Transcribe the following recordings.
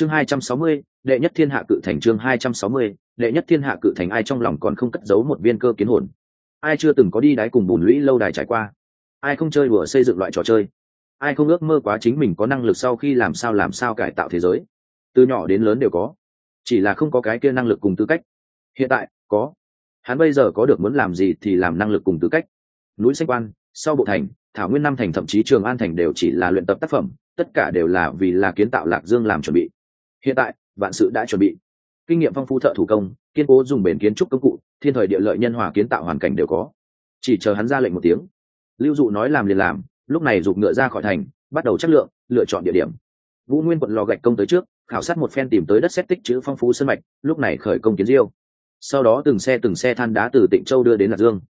chương hai trăm sáu mươi, đệ nhất thiên hạ cự thành chương hai trăm sáu mươi, đệ nhất thiên hạ cự thành ai trong lòng còn không cất giấu một viên cơ kiến hồn? Ai chưa từng có đi đáy cùng bùn lũy lâu đài trải qua? Ai không chơi đùa xây dựng loại trò chơi? Ai không ước mơ quá chính mình có năng lực sau khi làm sao làm sao cải tạo thế giới? Từ nhỏ đến lớn đều có. Chỉ là không có cái kia năng lực cùng tư cách. Hiện tại, có. Hắn bây giờ có được muốn làm gì thì làm năng lực cùng tư cách. Núi xanh quan, sau bộ thành, thảo nguyên năm thành thậm chí trường an thành đều chỉ là luyện tập tác phẩm, tất cả đều là vì là kiến tạo lạc dương làm chuẩn bị hiện tại, vạn sự đã chuẩn bị. Kinh nghiệm phong phú thợ thủ công, kiên cố dùng bền kiến trúc công cụ, thiên thời địa lợi nhân hòa kiến tạo hoàn cảnh đều có. Chỉ chờ hắn ra lệnh một tiếng. Lưu dụ nói làm liền làm, lúc này giục ngựa ra khỏi thành, bắt đầu chất lượng, lựa chọn địa điểm. Vũ nguyên quận lò gạch công tới trước, khảo sát một phen tìm tới đất xét tích chữ phong phú sân mạch, lúc này khởi công kiến diêu. Sau đó từng xe từng xe than đá từ tịnh châu đưa đến lạc dương.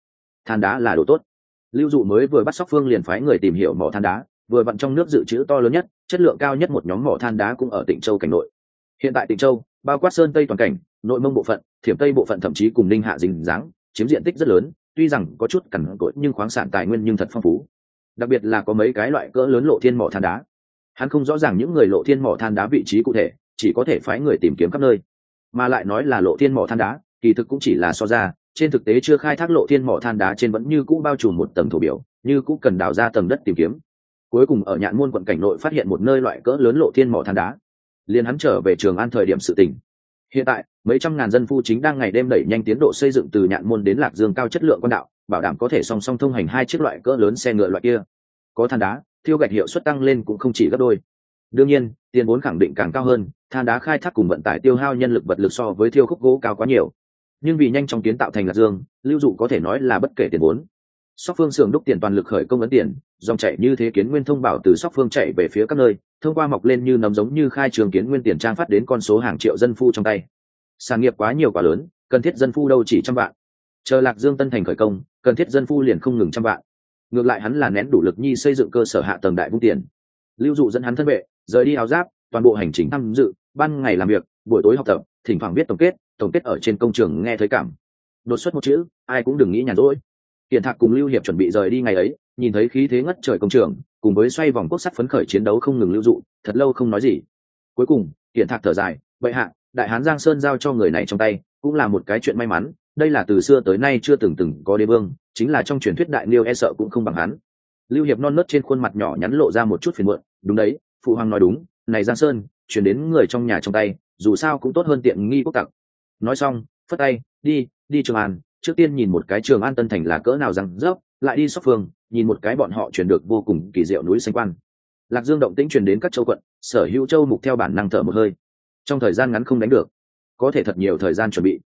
Than đá là đồ tốt. Lưu dụ mới vừa bắt sóc phương liền phái người tìm hiểu mỏ than đá, vừa vặn trong nước dự trữ to lớn nhất, chất lượng cao nhất một nhóm mỏ than đá cũng ở tịnh châu cảnh nội hiện tại tịnh châu, bao quát sơn tây toàn cảnh, nội mông bộ phận, thiểm tây bộ phận thậm chí cùng ninh hạ dình dáng, chiếm diện tích rất lớn, tuy rằng có chút cằn cỗi nhưng khoáng sản tài nguyên nhưng thật phong phú. Đặc biệt là có mấy cái loại cỡ lớn lộ thiên mỏ than đá. Hắn không rõ ràng những người lộ thiên mỏ than đá vị trí cụ thể, chỉ có thể phái người tìm kiếm khắp nơi. Mà lại nói là lộ thiên mỏ than đá, kỳ thực cũng chỉ là so ra, trên thực tế chưa khai thác lộ thiên mỏ than đá trên vẫn như cũ bao trùm một tầng thổ biểu, như cũ cần đào ra tầng đất tìm kiếm. Cuối cùng ở nhạn môn quận cảnh nội phát hiện một nơi loại cỡ lớn lộ thiên mỏ than đá liền hắn trở về trường an thời điểm sự tình. Hiện tại, mấy trăm ngàn dân phu chính đang ngày đêm đẩy nhanh tiến độ xây dựng từ nhạn môn đến lạc dương cao chất lượng quan đạo, bảo đảm có thể song song thông hành hai chiếc loại cỡ lớn xe ngựa loại kia. Có than đá, thiêu gạch hiệu suất tăng lên cũng không chỉ gấp đôi. Đương nhiên, tiền vốn khẳng định càng cao hơn, than đá khai thác cùng vận tải tiêu hao nhân lực vật lực so với thiêu khúc gỗ cao quá nhiều. Nhưng vì nhanh chóng kiến tạo thành lạc dương, lưu dụ có thể nói là bất kể tiền vốn sóc phương xưởng đúc tiền toàn lực khởi công ấn tiền, dòng chảy như thế kiến nguyên thông bảo từ sóc phương chạy về phía các nơi, thông qua mọc lên như nấm giống như khai trường kiến nguyên tiền trang phát đến con số hàng triệu dân phu trong tay. Sản nghiệp quá nhiều quá lớn, cần thiết dân phu đâu chỉ trăm vạn. Chờ lạc dương tân thành khởi công, cần thiết dân phu liền không ngừng trăm vạn. Ngược lại hắn là nén đủ lực nhi xây dựng cơ sở hạ tầng đại vung tiền. Lưu dụ dẫn hắn thân vệ, rời đi áo giáp, toàn bộ hành trình tham dự, ban ngày làm việc, buổi tối học tập, thỉnh thoảng viết tổng kết tổng kết ở trên công trường nghe thấy cảm. Đột xuất một chữ, ai cũng đừng nghĩ nhàn rỗi hiện thạc cùng lưu hiệp chuẩn bị rời đi ngày ấy, nhìn thấy khí thế ngất trời công trường, cùng với xoay vòng quốc sắt phấn khởi chiến đấu không ngừng lưu dụ, thật lâu không nói gì. Cuối cùng hiện thạc thở dài vậy hạ, đại hán giang sơn giao cho người này trong tay, cũng là một cái chuyện may mắn, đây là từ xưa tới nay chưa từng từng có đế vương, chính là trong truyền thuyết đại niêu e sợ cũng không bằng hắn. Lưu hiệp non nớt trên khuôn mặt nhỏ nhắn lộ ra một chút phiền muộn, đúng đấy, phụ hoàng nói đúng, này giang sơn, chuyển đến người trong nhà trong tay, dù sao cũng tốt hơn tiện nghi quốc tặc. Nói xong, phất tay, đi đi trường an trước tiên nhìn một cái trường an tân thành là cỡ nào răng rớp, lại đi sóc phương, nhìn một cái bọn họ chuyển được vô cùng kỳ diệu núi xanh quan. Lạc dương động tĩnh truyền đến các châu quận, sở hữu châu mục theo bản năng thở một hơi. Trong thời gian ngắn không đánh được, có thể thật nhiều thời gian chuẩn bị.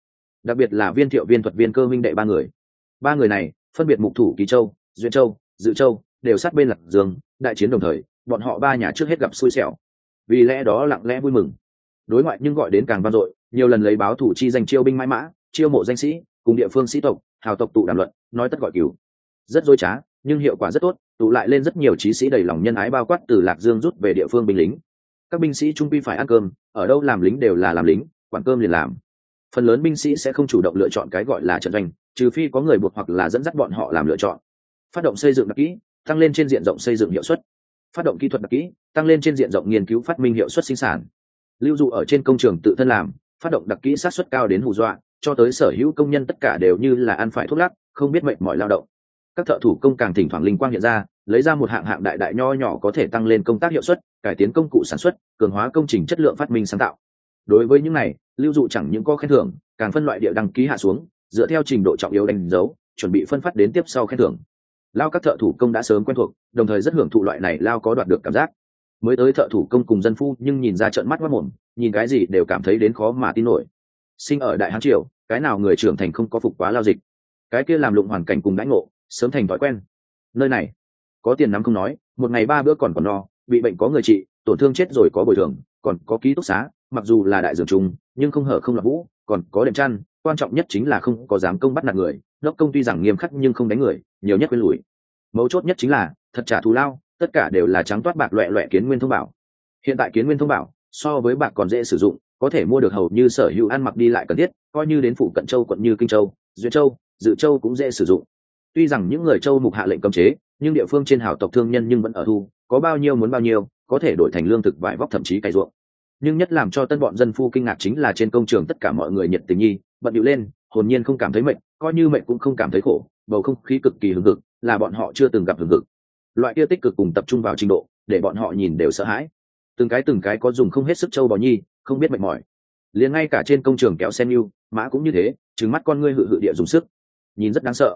Đặc biệt là viên thiệu viên thuật viên cơ minh đệ ba người. Ba người này, phân biệt mục thủ kỳ châu, duyên châu, dự châu, đều sát bên lạc dương, đại chiến đồng thời, bọn họ ba nhà trước hết gặp xui xẻo. Vì lẽ đó lặng lẽ vui mừng. Đối ngoại nhưng gọi đến càng vang dội, nhiều lần lấy báo thủ chi danh chiêu binh mãi mã, chiêu mộ danh sĩ cùng địa phương sĩ tộc, hào tộc tụ đàm luận, nói tất gọi cứu rất dối trá, nhưng hiệu quả rất tốt, tụ lại lên rất nhiều trí sĩ đầy lòng nhân ái bao quát từ lạc dương rút về địa phương binh lính. Các binh sĩ trung quy phải ăn cơm, ở đâu làm lính đều là làm lính, quản cơm liền làm. Phần lớn binh sĩ sẽ không chủ động lựa chọn cái gọi là trận doanh, trừ phi có người buộc hoặc là dẫn dắt bọn họ làm lựa chọn. Phát động xây dựng đặc kỹ, tăng lên trên diện rộng xây dựng hiệu suất. Phát động kỹ thuật đặc kỹ, tăng lên trên diện rộng nghiên cứu phát minh hiệu suất sinh sản. Lưu dụ ở trên công trường tự thân làm, phát động đặc kỹ sát xuất cao đến hù dọa cho tới sở hữu công nhân tất cả đều như là ăn phải thuốc lắc, không biết mệnh mọi lao động. Các thợ thủ công càng thỉnh thoảng linh quang hiện ra, lấy ra một hạng hạng đại đại nho nhỏ có thể tăng lên công tác hiệu suất, cải tiến công cụ sản xuất, cường hóa công trình chất lượng phát minh sáng tạo. Đối với những này, lưu dụ chẳng những có khen thưởng, càng phân loại địa đăng ký hạ xuống, dựa theo trình độ trọng yếu đánh dấu, chuẩn bị phân phát đến tiếp sau khen thưởng. Lao các thợ thủ công đã sớm quen thuộc, đồng thời rất hưởng thụ loại này lao có đoạt được cảm giác. Mới tới thợ thủ công cùng dân phu nhưng nhìn ra trận mắt mất mồm, nhìn cái gì đều cảm thấy đến khó mà tin nổi sinh ở đại hán triều, cái nào người trưởng thành không có phục quá lao dịch. Cái kia làm lụng hoàn cảnh cùng đãi ngộ, sớm thành thói quen. Nơi này, có tiền nắm không nói, một ngày ba bữa còn còn no, bị bệnh có người trị, tổn thương chết rồi có bồi thường, còn có ký túc xá, mặc dù là đại dường trùng, nhưng không hở không là vũ, còn có đệm chăn, quan trọng nhất chính là không có dám công bắt nạt người. Đốc công tuy rằng nghiêm khắc nhưng không đánh người, nhiều nhất quên lùi. Mấu chốt nhất chính là, thật trả thù lao, tất cả đều là trắng toát bạc loẹ loẹ kiến nguyên thông bảo. Hiện tại kiến nguyên thông bảo, so với bạc còn dễ sử dụng có thể mua được hầu như sở hữu ăn mặc đi lại cần thiết, coi như đến phụ cận châu quận như kinh châu, duyên châu, dự châu cũng dễ sử dụng. Tuy rằng những người châu mục hạ lệnh cấm chế, nhưng địa phương trên hảo tộc thương nhân nhưng vẫn ở thu, có bao nhiêu muốn bao nhiêu, có thể đổi thành lương thực vải vóc thậm chí cày ruộng. Nhưng nhất làm cho tân bọn dân phu kinh ngạc chính là trên công trường tất cả mọi người nhiệt tình nhi, bận điệu lên, hồn nhiên không cảm thấy mệt, coi như mệt cũng không cảm thấy khổ, bầu không khí cực kỳ hừng hực, là bọn họ chưa từng gặp hừng hực. Loại kia tích cực cùng tập trung vào trình độ, để bọn họ nhìn đều sợ hãi từng cái từng cái có dùng không hết sức châu bò nhi, không biết mệt mỏi. Liền ngay cả trên công trường kéo sen yêu mã cũng như thế trứng mắt con ngươi hự hự địa dùng sức. Nhìn rất đáng sợ.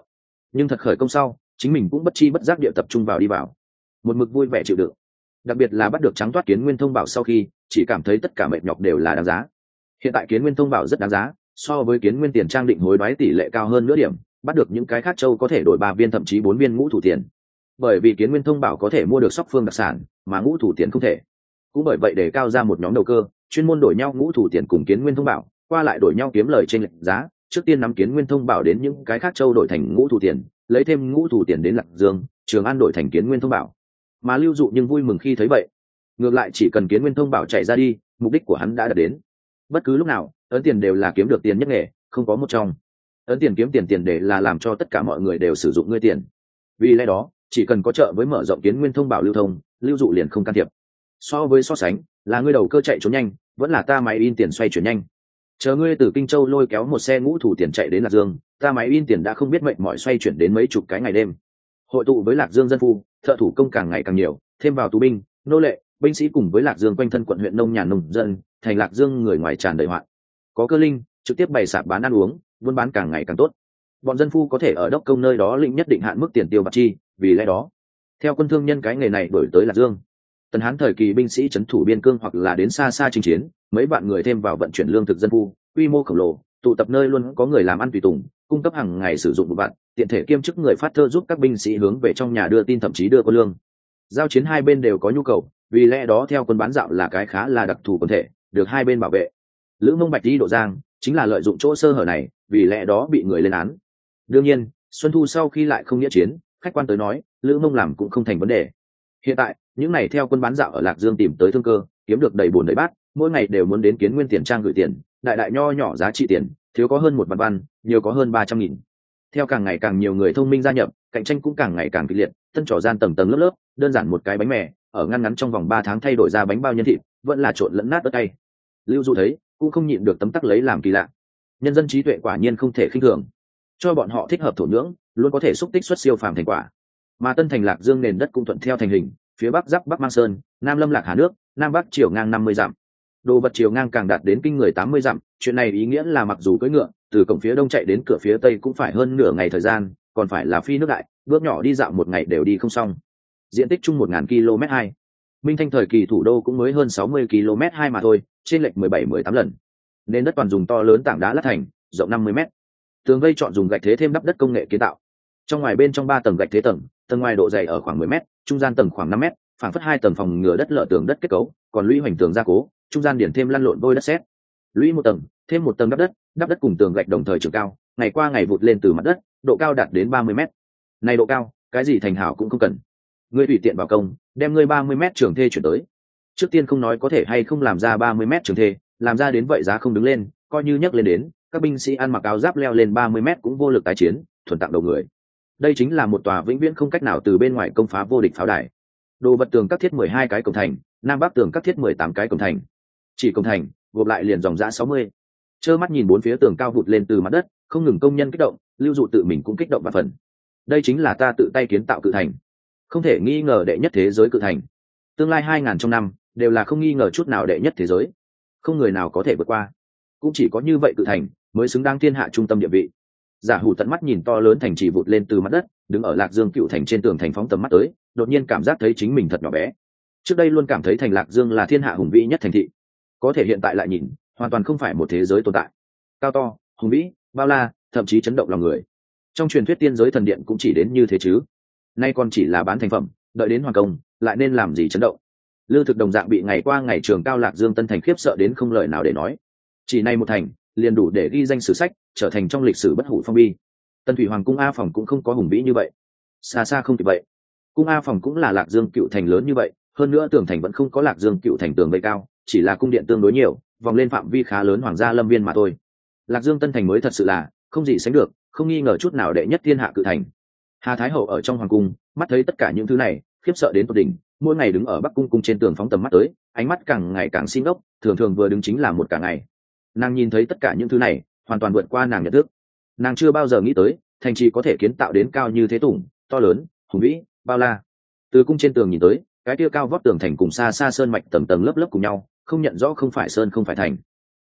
Nhưng thật khởi công sau, chính mình cũng bất chi bất giác địa tập trung vào đi vào. Một mực vui vẻ chịu đựng. Đặc biệt là bắt được trắng toát kiến nguyên thông bảo sau khi, chỉ cảm thấy tất cả mệt nhọc đều là đáng giá. Hiện tại kiến nguyên thông bảo rất đáng giá, so với kiến nguyên tiền trang định hối đoái tỷ lệ cao hơn nửa điểm, bắt được những cái khác châu có thể đổi ba viên thậm chí bốn viên ngũ thủ tiền. Bởi vì kiến nguyên thông bảo có thể mua được sóc phương đặc sản, mà ngũ thủ tiền không thể cũng bởi vậy để cao ra một nhóm đầu cơ, chuyên môn đổi nhau ngũ thủ tiền cùng kiến nguyên thông bảo, qua lại đổi nhau kiếm lời trên lệnh giá, trước tiên nắm kiến nguyên thông bảo đến những cái khác châu đổi thành ngũ thủ tiền, lấy thêm ngũ thủ tiền đến lạc dương, trường an đổi thành kiến nguyên thông bảo. Mà lưu dụ nhưng vui mừng khi thấy vậy. Ngược lại chỉ cần kiến nguyên thông bảo chạy ra đi, mục đích của hắn đã đạt đến. Bất cứ lúc nào, ấn tiền đều là kiếm được tiền nhất nghề, không có một trong. Ấn tiền kiếm tiền tiền để là làm cho tất cả mọi người đều sử dụng ngươi tiền. Vì lẽ đó, chỉ cần có chợ với mở rộng kiến nguyên thông bảo lưu thông, lưu dụ liền không can thiệp so với so sánh, là ngươi đầu cơ chạy trốn nhanh, vẫn là ta máy in tiền xoay chuyển nhanh. Chờ ngươi từ kinh châu lôi kéo một xe ngũ thủ tiền chạy đến lạc dương, ta máy in tiền đã không biết mệnh mọi xoay chuyển đến mấy chục cái ngày đêm. Hội tụ với lạc dương dân phu, thợ thủ công càng ngày càng nhiều, thêm vào tù binh, nô lệ, binh sĩ cùng với lạc dương quanh thân quận huyện nông nhà nông dân, thành lạc dương người ngoài tràn đầy hoạn. Có cơ linh, trực tiếp bày sạp bán ăn uống, buôn bán càng ngày càng tốt. Bọn dân phu có thể ở đốc công nơi đó lĩnh nhất định hạn mức tiền tiêu bạc chi, vì lẽ đó, theo quân thương nhân cái nghề này đổi tới lạc dương tần hán thời kỳ binh sĩ c h ấ n thủ biên cương hoặc là đến xa xa chinh chiến, mấy bạn người thêm vào vận chuyển lương thực dân phu, quy mô khổng lồ, tụ tập nơi luôn có người làm ăn tùy tùng, cung cấp hàng ngày sử dụng một bạn tiện thể kiêm chức người phát thơ giúp các binh sĩ hướng về trong nhà đưa tin thậm chí đưa có lương. Giao chiến hai bên đều có nhu cầu, vì lẽ đó theo quân bán dạo là cái khá là đặc thù quần thể, được hai bên bảo vệ. Lữ mông bạch đi độ giang chính là lợi dụng chỗ sơ hở này, vì lẽ đó bị người lên án. Đương nhiên, xuân thu sau khi lại không nghĩa chiến, khách quan tới nói, lữ mông làm cũng không thành vấn đề. Hiện tại những này theo quân bán dạo ở lạc dương tìm tới thương cơ, kiếm được đầy bồn đầy bát, mỗi ngày đều muốn đến kiến nguyên tiền trang gửi tiền, đại đại nho nhỏ giá trị tiền, thiếu có hơn một vạn văn, nhiều có hơn ba trăm nghìn. Theo càng ngày càng nhiều người thông minh gia nhập, cạnh tranh cũng càng ngày càng kịch liệt tân trỏ gian tầng tầng lớp lớp, đơn giản một cái bánh mè, ở ngăn ngắn trong vòng ba tháng thay đổi ra bánh bao nhân thịt, vẫn là trộn lẫn nát đất tay lưu dụ thấy, cũng không nhịn được tấm tắc lấy làm kỳ lạ. Nhân dân trí tuệ quả nhiên không thể khinh thường. Cho bọn họ thích hợp thổ nhưỡng, luôn có thể xúc tích xuất siêu phàm thành quả. Mà tân thành lạc dương nền đất cũng thuận theo thành hình phía bắc giáp bắc mang sơn, nam lâm lạc hà nước, nam bắc chiều ngang năm mươi dặm. Đồ vật chiều ngang càng đạt đến kinh người tám mươi dặm, chuyện này ý nghĩa là mặc dù cưỡi ngựa, từ cổng phía đông chạy đến cửa phía tây cũng phải hơn nửa ngày thời gian, còn phải là phi nước đại, bước nhỏ đi dạo một ngày đều đi không xong. Diện tích chung một ngàn km hai. Minh thanh thời kỳ thủ đô cũng mới hơn sáu mươi km hai mà thôi, trên lệch mười bảy, mười tám lần. Nên đất toàn dùng to lớn tảng đá lát thành, rộng năm mươi m tường vây chọn dùng gạch thế thêm đắp đất công nghệ kiến tạo trong ngoài bên trong ba tầng gạch thế tầng tầng ngoài độ dày ở khoảng mười m trung gian tầng khoảng năm m phản phất hai tầng phòng ngừa đất lở tường đất kết cấu, còn lũy hoành tường gia cố, trung gian điển thêm lăn lộn đôi đất xét lũy một tầng, thêm một tầng đắp đất đắp đất cùng tường gạch đồng thời trường cao, ngày qua ngày vụt lên từ mặt đất, độ cao đạt đến ba mươi m này độ cao, cái gì thành hảo cũng không cần. Ngươi tùy tiện vào công, đem ngươi ba mươi m trường thê chuyển tới. Trước tiên không nói có thể hay không làm ra ba mươi m trường thê, làm ra đến vậy giá không đứng lên, coi như nhấc lên đến, các binh sĩ ăn mặc áo giáp leo lên ba mươi m cũng vô lực tái chiến, thuần tặng đầu người đây chính là một tòa vĩnh viễn không cách nào từ bên ngoài công phá vô địch pháo đài. Đồ vật tường các thiết mười hai cái cổng thành, nam bắc tường các thiết mười tám cái cổng thành. Chỉ cổng thành, gộp lại liền dòng giã sáu mươi. Trơ mắt nhìn bốn phía tường cao vụt lên từ mặt đất, không ngừng công nhân kích động, lưu dụ tự mình cũng kích động và phần. Đây chính là ta tự tay kiến tạo cự thành. Không thể nghi ngờ đệ nhất thế giới cự thành. Tương lai hai ngàn trong năm, đều là không nghi ngờ chút nào đệ nhất thế giới. Không người nào có thể vượt qua. Cũng chỉ có như vậy cự thành, mới xứng đáng thiên hạ trung tâm địa vị giả hủ tận mắt nhìn to lớn thành trì vụt lên từ mặt đất, đứng ở lạc dương cựu thành trên tường thành phóng tầm mắt tới, đột nhiên cảm giác thấy chính mình thật nhỏ bé. Trước đây luôn cảm thấy thành lạc dương là thiên hạ hùng vĩ nhất thành thị. Có thể hiện tại lại nhìn, hoàn toàn không phải một thế giới tồn tại. Cao to, hùng vĩ, bao la, thậm chí chấn động lòng người. Trong truyền thuyết tiên giới thần điện cũng chỉ đến như thế chứ. Nay còn chỉ là bán thành phẩm, đợi đến hoàng công, lại nên làm gì chấn động? Lư thực đồng dạng bị ngày qua ngày trường cao lạc dương tân thành khiếp sợ đến không lời nào để nói. Chỉ nay một thành liền đủ để ghi danh sử sách, trở thành trong lịch sử bất hủ phong bi. Tân thủy hoàng cung a phòng cũng không có hùng vĩ như vậy. Xa xa không kịp vậy. Cung a phòng cũng là lạc dương cựu thành lớn như vậy, hơn nữa tường thành vẫn không có lạc dương cựu thành tường vây cao, chỉ là cung điện tương đối nhiều, vòng lên phạm vi khá lớn hoàng gia lâm viên mà thôi. Lạc dương tân thành mới thật sự là, không gì sánh được, không nghi ngờ chút nào đệ nhất thiên hạ cự thành. Hà thái hậu ở trong hoàng cung, mắt thấy tất cả những thứ này, khiếp sợ đến tột đỉnh, mỗi ngày đứng ở bắc cung cung trên tường phóng tầm mắt tới, ánh mắt càng ngày càng xin ốc thường thường vừa đứng chính là một cả ngày nàng nhìn thấy tất cả những thứ này, hoàn toàn vượt qua nàng nhận thức. Nàng chưa bao giờ nghĩ tới, thành trì có thể kiến tạo đến cao như thế tủng to lớn, hùng vĩ, bao la. Từ cung trên tường nhìn tới, cái kia cao vóc tường thành cùng xa xa sơn mạch tầng tầng lớp lớp cùng nhau, không nhận rõ không phải sơn không phải thành.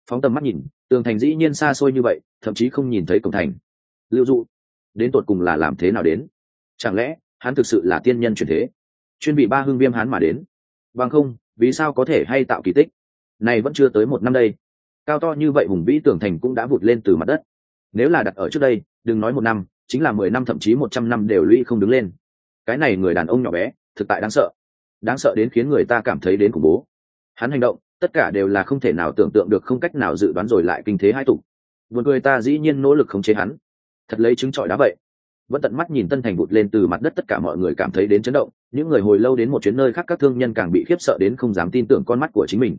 Phóng tầm mắt nhìn, tường thành dĩ nhiên xa xôi như vậy, thậm chí không nhìn thấy cổng thành. Lưu dụ, đến tột cùng là làm thế nào đến? Chẳng lẽ, hắn thực sự là tiên nhân truyền thế? Chuyên bị ba hương viêm hắn mà đến. Bằng không, vì sao có thể hay tạo kỳ tích? Này vẫn chưa tới một năm đây cao to như vậy hùng vĩ tường thành cũng đã vụt lên từ mặt đất. Nếu là đặt ở trước đây, đừng nói một năm, chính là mười năm thậm chí một trăm năm đều lũy không đứng lên. Cái này người đàn ông nhỏ bé, thực tại đáng sợ. Đáng sợ đến khiến người ta cảm thấy đến khủng bố. Hắn hành động, tất cả đều là không thể nào tưởng tượng được không cách nào dự đoán rồi lại kinh thế hai tục một người ta dĩ nhiên nỗ lực khống chế hắn. Thật lấy chứng trọi đá vậy. Vẫn tận mắt nhìn tân thành vụt lên từ mặt đất tất cả mọi người cảm thấy đến chấn động. Những người hồi lâu đến một chuyến nơi khác các thương nhân càng bị khiếp sợ đến không dám tin tưởng con mắt của chính mình.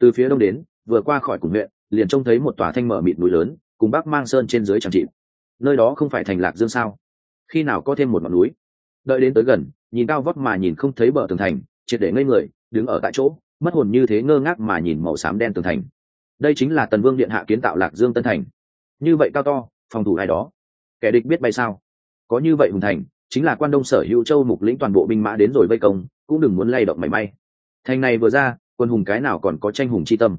Từ phía đông đến vừa qua khỏi cùng huyện, liền trông thấy một tòa thanh mở mịt núi lớn, cùng bắc mang sơn trên dưới chẳng trị nơi đó không phải thành lạc dương sao? Khi nào có thêm một ngọn núi? Đợi đến tới gần, nhìn cao vóc mà nhìn không thấy bờ tường thành, triệt để ngây người, đứng ở tại chỗ, mất hồn như thế ngơ ngác mà nhìn màu xám đen tường thành. Đây chính là tần vương điện hạ kiến tạo lạc dương tân thành. Như vậy cao to, phòng thủ ai đó? Kẻ địch biết bay sao? Có như vậy hùng thành, chính là quan đông sở hữu châu mục lĩnh toàn bộ binh mã đến rồi vây công, cũng đừng muốn lay động mảy may. Thành này vừa ra, quân hùng cái nào còn có tranh hùng chi tâm?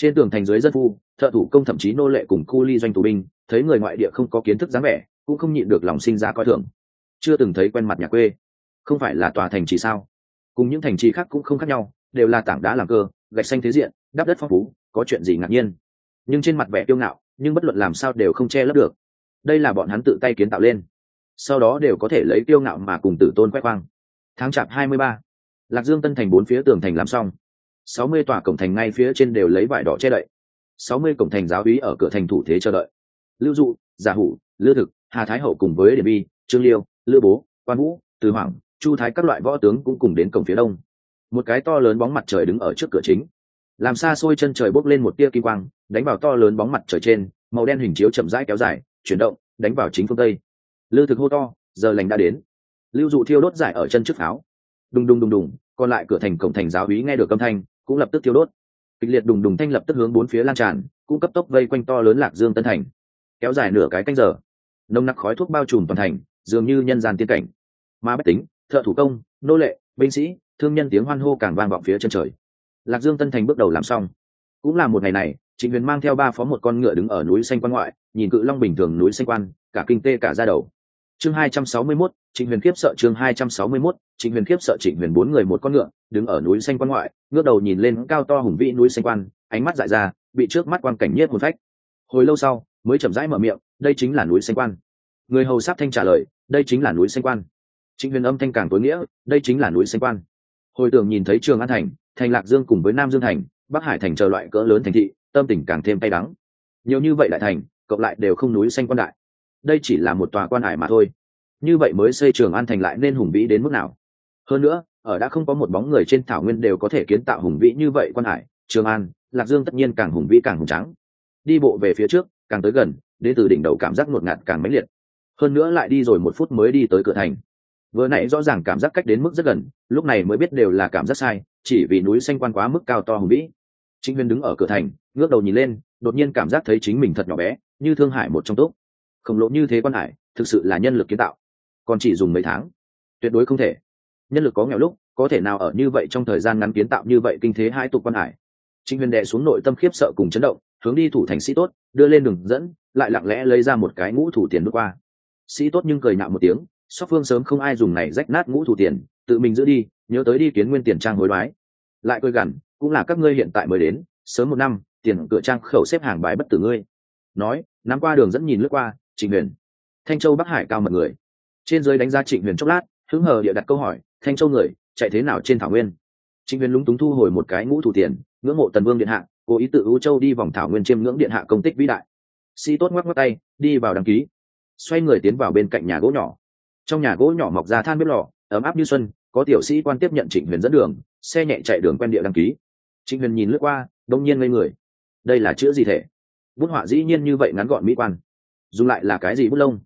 Trên tường thành dưới dân phu, thợ thủ công thậm chí nô lệ cùng khu ly doanh tù binh, thấy người ngoại địa không có kiến thức dáng vẻ, cũng không nhịn được lòng sinh ra coi thường. Chưa từng thấy quen mặt nhà quê. Không phải là tòa thành trì sao? Cùng những thành trì khác cũng không khác nhau, đều là tảng đá làm cơ, gạch xanh thế diện, đắp đất phong phú, có chuyện gì ngạc nhiên? Nhưng trên mặt vẻ kiêu ngạo, nhưng bất luận làm sao đều không che lấp được. Đây là bọn hắn tự tay kiến tạo lên. Sau đó đều có thể lấy kiêu ngạo mà cùng tử tôn quét khoang. Tháng chạp hai mươi ba, lạc dương tân thành bốn phía tường thành làm xong sáu mươi tòa cổng thành ngay phía trên đều lấy vải đỏ che đậy. Sáu mươi cổng thành giáo úy ở cửa thành thủ thế chờ đợi. Lưu dụ, giả hủ, lư thực, hà thái hậu cùng với điện bi, trương liêu, lư bố, quan vũ, từ hoàng chu thái các loại võ tướng cũng cùng đến cổng phía đông. Một cái to lớn bóng mặt trời đứng ở trước cửa chính. Làm xa xôi chân trời bốc lên một tia kim quang, đánh vào to lớn bóng mặt trời trên, màu đen hình chiếu chậm rãi kéo dài, chuyển động, đánh vào chính phương tây. Lư thực hô to, giờ lành đã đến. Lưu dụ thiêu đốt giải ở chân trước pháo đùng đùng đùng đùng, còn lại cửa thành cổng thành giáo úy nghe được âm thanh cũng lập tức thiêu đốt. Kịch liệt đùng đùng thanh lập tức hướng bốn phía lan tràn, cũng cấp tốc vây quanh to lớn lạc dương tân thành. Kéo dài nửa cái canh giờ, nồng nặc khói thuốc bao trùm toàn thành, dường như nhân gian tiên cảnh. Ma bách tính, thợ thủ công, nô lệ, binh sĩ, thương nhân tiếng hoan hô càng vang vọng phía chân trời. Lạc dương tân thành bước đầu làm xong. Cũng là một ngày này, trịnh huyền mang theo ba phó một con ngựa đứng ở núi xanh quan ngoại, nhìn cự long bình thường núi xanh quan, cả kinh tê cả ra đầu chương hai trăm sáu mươi 261, trịnh huyền khiếp sợ chương hai trăm sáu mươi 261, trịnh huyền khiếp sợ trịnh huyền bốn người một con ngựa đứng ở núi xanh quan ngoại ngước đầu nhìn lên cao to hùng vĩ núi xanh quan ánh mắt dại ra bị trước mắt quan cảnh nhiếp một phách hồi lâu sau mới chậm rãi mở miệng đây chính là núi xanh quan. Người hầu sắp thanh trả lời đây chính là núi xanh quan. Trịnh huyền âm thanh càng tối nghĩa đây chính là núi xanh quan. Hồi tưởng nhìn thấy trường an thành thành lạc dương cùng với nam dương thành bắc hải thành chờ loại cỡ lớn thành thị tâm tình càng thêm cay đắng. Nhiều như vậy đại thành cộng lại đều không núi xanh quan đại đây chỉ là một tòa quan hải mà thôi. Như vậy mới xây trường an thành lại nên hùng vĩ đến mức nào? Hơn nữa, ở đã không có một bóng người trên thảo nguyên đều có thể kiến tạo hùng vĩ như vậy quan hải, trường an, lạc dương tất nhiên càng hùng vĩ càng hùng trắng đi bộ về phía trước, càng tới gần, đến từ đỉnh đầu cảm giác ngột ngạt càng mãnh liệt. Hơn nữa lại đi rồi một phút mới đi tới cửa thành. Vừa nãy rõ ràng cảm giác cách đến mức rất gần, lúc này mới biết đều là cảm giác sai, chỉ vì núi xanh quan quá mức cao to hùng vĩ. Chính Huyên đứng ở cửa thành, ngước đầu nhìn lên, đột nhiên cảm giác thấy chính mình thật nhỏ bé, như thương hải một trong tốt khổng lồ như thế quan hải, thực sự là nhân lực kiến tạo. Còn chỉ dùng mấy tháng, tuyệt đối không thể. Nhân lực có nghèo lúc, có thể nào ở như vậy trong thời gian ngắn kiến tạo như vậy kinh thế hai tục quan hải? Trịnh huyền đệ xuống nội tâm khiếp sợ cùng chấn động, hướng đi thủ thành sĩ tốt, đưa lên đường dẫn, lại lặng lẽ lấy ra một cái ngũ thủ tiền bước qua. Sĩ tốt nhưng cười nạo một tiếng, sóc phương sớm không ai dùng này rách nát ngũ thủ tiền, tự mình giữ đi, nhớ tới đi kiến nguyên tiền trang hối đoái. Lại cười gằn, cũng là các ngươi hiện tại mới đến, sớm một năm, tiền cửa trang khẩu xếp hàng bài bất tử ngươi. Nói, nắm qua đường dẫn nhìn lướt qua trịnh huyền. Thanh châu bắc hải cao mật người. Trên dưới đánh giá trịnh huyền chốc lát, hứng hờ địa đặt câu hỏi, thanh châu người, chạy thế nào trên thảo nguyên? Trịnh huyền lúng túng thu hồi một cái ngũ thủ tiền, ngưỡng mộ tần vương điện hạ, cố ý tự ưu châu đi vòng thảo nguyên chiêm ngưỡng điện hạ công tích vĩ đại. Sĩ tốt ngoắc ngoắc tay, đi vào đăng ký. Xoay người tiến vào bên cạnh nhà gỗ nhỏ. Trong nhà gỗ nhỏ mọc ra than bếp lò, ấm áp như xuân, có tiểu sĩ quan tiếp nhận trịnh huyền dẫn đường, xe nhẹ chạy đường quen địa đăng ký. Trịnh huyền nhìn lướt qua, đông nhiên ngây người. Đây là chữ gì thể bút họa dĩ nhiên như vậy ngắn gọn mỹ quan dùng lại là cái gì bút lông?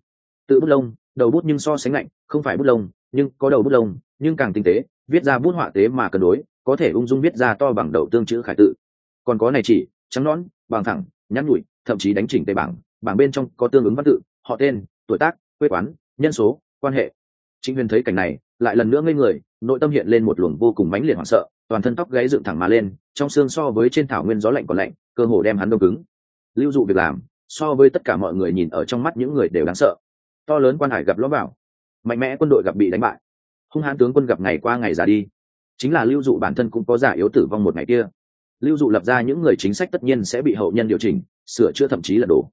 Tự bút lông, đầu bút nhưng so sánh lạnh, không phải bút lông, nhưng có đầu bút lông, nhưng càng tinh tế, viết ra bút họa tế mà cân đối, có thể ung dung viết ra to bằng đầu tương chữ khải tự. Còn có này chỉ, trắng nón bằng thẳng, nhắn nhụi thậm chí đánh chỉnh tề bảng bảng bên trong có tương ứng văn tự, họ tên, tuổi tác, quê quán, nhân số, quan hệ. Chính huyền thấy cảnh này, lại lần nữa ngây người, nội tâm hiện lên một luồng vô cùng mãnh liệt hoảng sợ, toàn thân tóc gáy dựng thẳng mà lên, trong xương so với trên thảo nguyên gió lạnh còn lạnh, cơ hồ đem hắn đông cứng. Lưu dụ việc làm so với tất cả mọi người nhìn ở trong mắt những người đều đáng sợ. To lớn quan hải gặp ló vào. Mạnh mẽ quân đội gặp bị đánh bại. Hung hãn tướng quân gặp ngày qua ngày già đi. Chính là lưu dụ bản thân cũng có giả yếu tử vong một ngày kia. Lưu dụ lập ra những người chính sách tất nhiên sẽ bị hậu nhân điều chỉnh, sửa chữa thậm chí là đổ.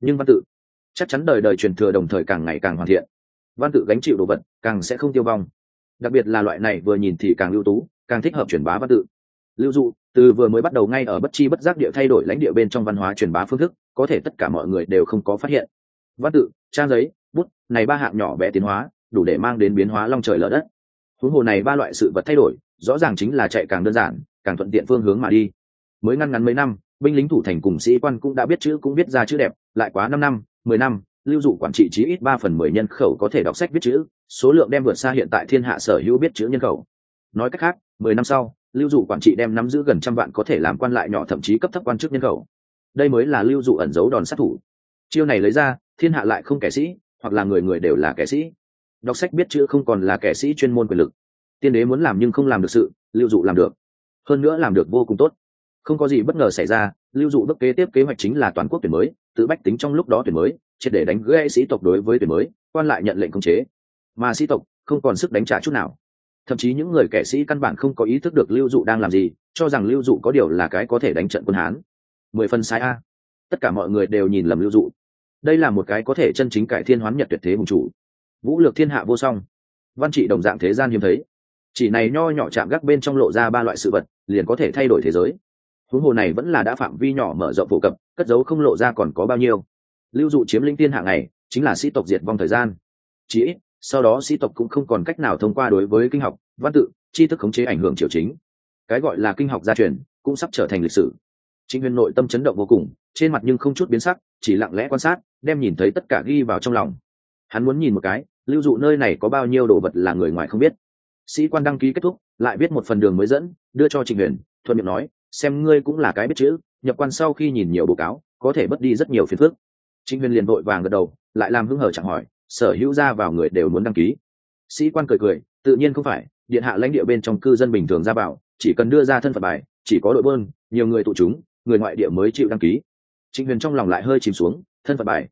Nhưng văn tự, chắc chắn đời đời truyền thừa đồng thời càng ngày càng hoàn thiện. Văn tự gánh chịu đồ vật, càng sẽ không tiêu vong. Đặc biệt là loại này vừa nhìn thì càng ưu tú, càng thích hợp truyền bá văn tự. Lưu dụ, từ vừa mới bắt đầu ngay ở bất chi bất giác địa thay đổi lãnh địa bên trong văn hóa truyền bá phương thức có thể tất cả mọi người đều không có phát hiện. Văn tự, trang giấy, bút, này ba hạng nhỏ bé tiến hóa, đủ để mang đến biến hóa long trời lở đất. Huống hồ này ba loại sự vật thay đổi, rõ ràng chính là chạy càng đơn giản, càng thuận tiện phương hướng mà đi. Mới ngăn ngắn mấy năm, binh lính thủ thành cùng sĩ quan cũng đã biết chữ cũng biết ra chữ đẹp, lại quá năm năm, mười năm, lưu dụ quản trị chí ít ba phần mười nhân khẩu có thể đọc sách viết chữ, số lượng đem vượt xa hiện tại thiên hạ sở hữu biết chữ nhân khẩu. Nói cách khác, mười năm sau, lưu dụ quản trị đem nắm giữ gần trăm vạn có thể làm quan lại nhỏ thậm chí cấp thấp quan chức nhân khẩu đây mới là lưu dụ ẩn giấu đòn sát thủ. Chiêu này lấy ra, thiên hạ lại không kẻ sĩ, hoặc là người người đều là kẻ sĩ. Đọc sách biết chữ không còn là kẻ sĩ chuyên môn quyền lực. Tiên đế muốn làm nhưng không làm được sự, lưu dụ làm được. Hơn nữa làm được vô cùng tốt. Không có gì bất ngờ xảy ra, lưu dụ bước kế tiếp kế hoạch chính là toàn quốc tuyển mới, tự bách tính trong lúc đó tuyển mới, triệt để đánh gãy sĩ tộc đối với tuyển mới, quan lại nhận lệnh công chế. Mà sĩ tộc không còn sức đánh trả chút nào. Thậm chí những người kẻ sĩ căn bản không có ý thức được lưu dụ đang làm gì, cho rằng lưu dụ có điều là cái có thể đánh trận quân hán mười phần sai a. Tất cả mọi người đều nhìn lầm lưu dụ. Đây là một cái có thể chân chính cải thiên hoán nhật tuyệt thế hùng chủ. Vũ lược thiên hạ vô song. Văn trị đồng dạng thế gian hiếm thấy. Chỉ này nho nhỏ chạm gác bên trong lộ ra ba loại sự vật, liền có thể thay đổi thế giới. Huống hồ này vẫn là đã phạm vi nhỏ mở rộng phổ cập, cất dấu không lộ ra còn có bao nhiêu. Lưu dụ chiếm linh tiên hạ này, chính là sĩ tộc diệt vong thời gian. Chí ít, sau đó sĩ tộc cũng không còn cách nào thông qua đối với kinh học, văn tự, tri thức khống chế ảnh hưởng triều chính. Cái gọi là kinh học gia truyền, cũng sắp trở thành lịch sử trịnh huyền nội tâm chấn động vô cùng, trên mặt nhưng không chút biến sắc, chỉ lặng lẽ quan sát, đem nhìn thấy tất cả ghi vào trong lòng. Hắn muốn nhìn một cái, lưu dụ nơi này có bao nhiêu đồ vật là người ngoài không biết. Sĩ quan đăng ký kết thúc, lại viết một phần đường mới dẫn, đưa cho trịnh huyền, thuận miệng nói, xem ngươi cũng là cái biết chữ, nhập quan sau khi nhìn nhiều báo cáo, có thể mất đi rất nhiều phiền phức. Trịnh huyền liền vội vàng gật đầu, lại làm hưng hở chẳng hỏi, sở hữu ra vào người đều muốn đăng ký. Sĩ quan cười cười, tự nhiên không phải, điện hạ lãnh địa bên trong cư dân bình thường ra vào, chỉ cần đưa ra thân phận bài, chỉ có đội bơn, nhiều người tụ chúng người ngoại địa mới chịu đăng ký. Trịnh huyền trong lòng lại hơi chìm xuống, thân phận bài.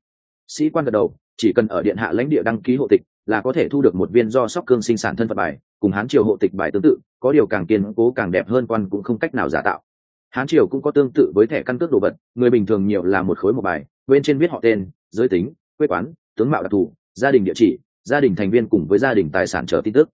Sĩ quan gật đầu, chỉ cần ở điện hạ lãnh địa đăng ký hộ tịch là có thể thu được một viên do sóc cương sinh sản thân phận bài, cùng hán triều hộ tịch bài tương tự, có điều càng kiên cố càng đẹp hơn quan cũng không cách nào giả tạo. Hán triều cũng có tương tự với thẻ căn cước đồ vật, người bình thường nhiều là một khối một bài, bên trên viết họ tên, giới tính, quê quán, tướng mạo đặc thù, gia đình địa chỉ, gia đình thành viên cùng với gia đình tài sản chờ tin tức.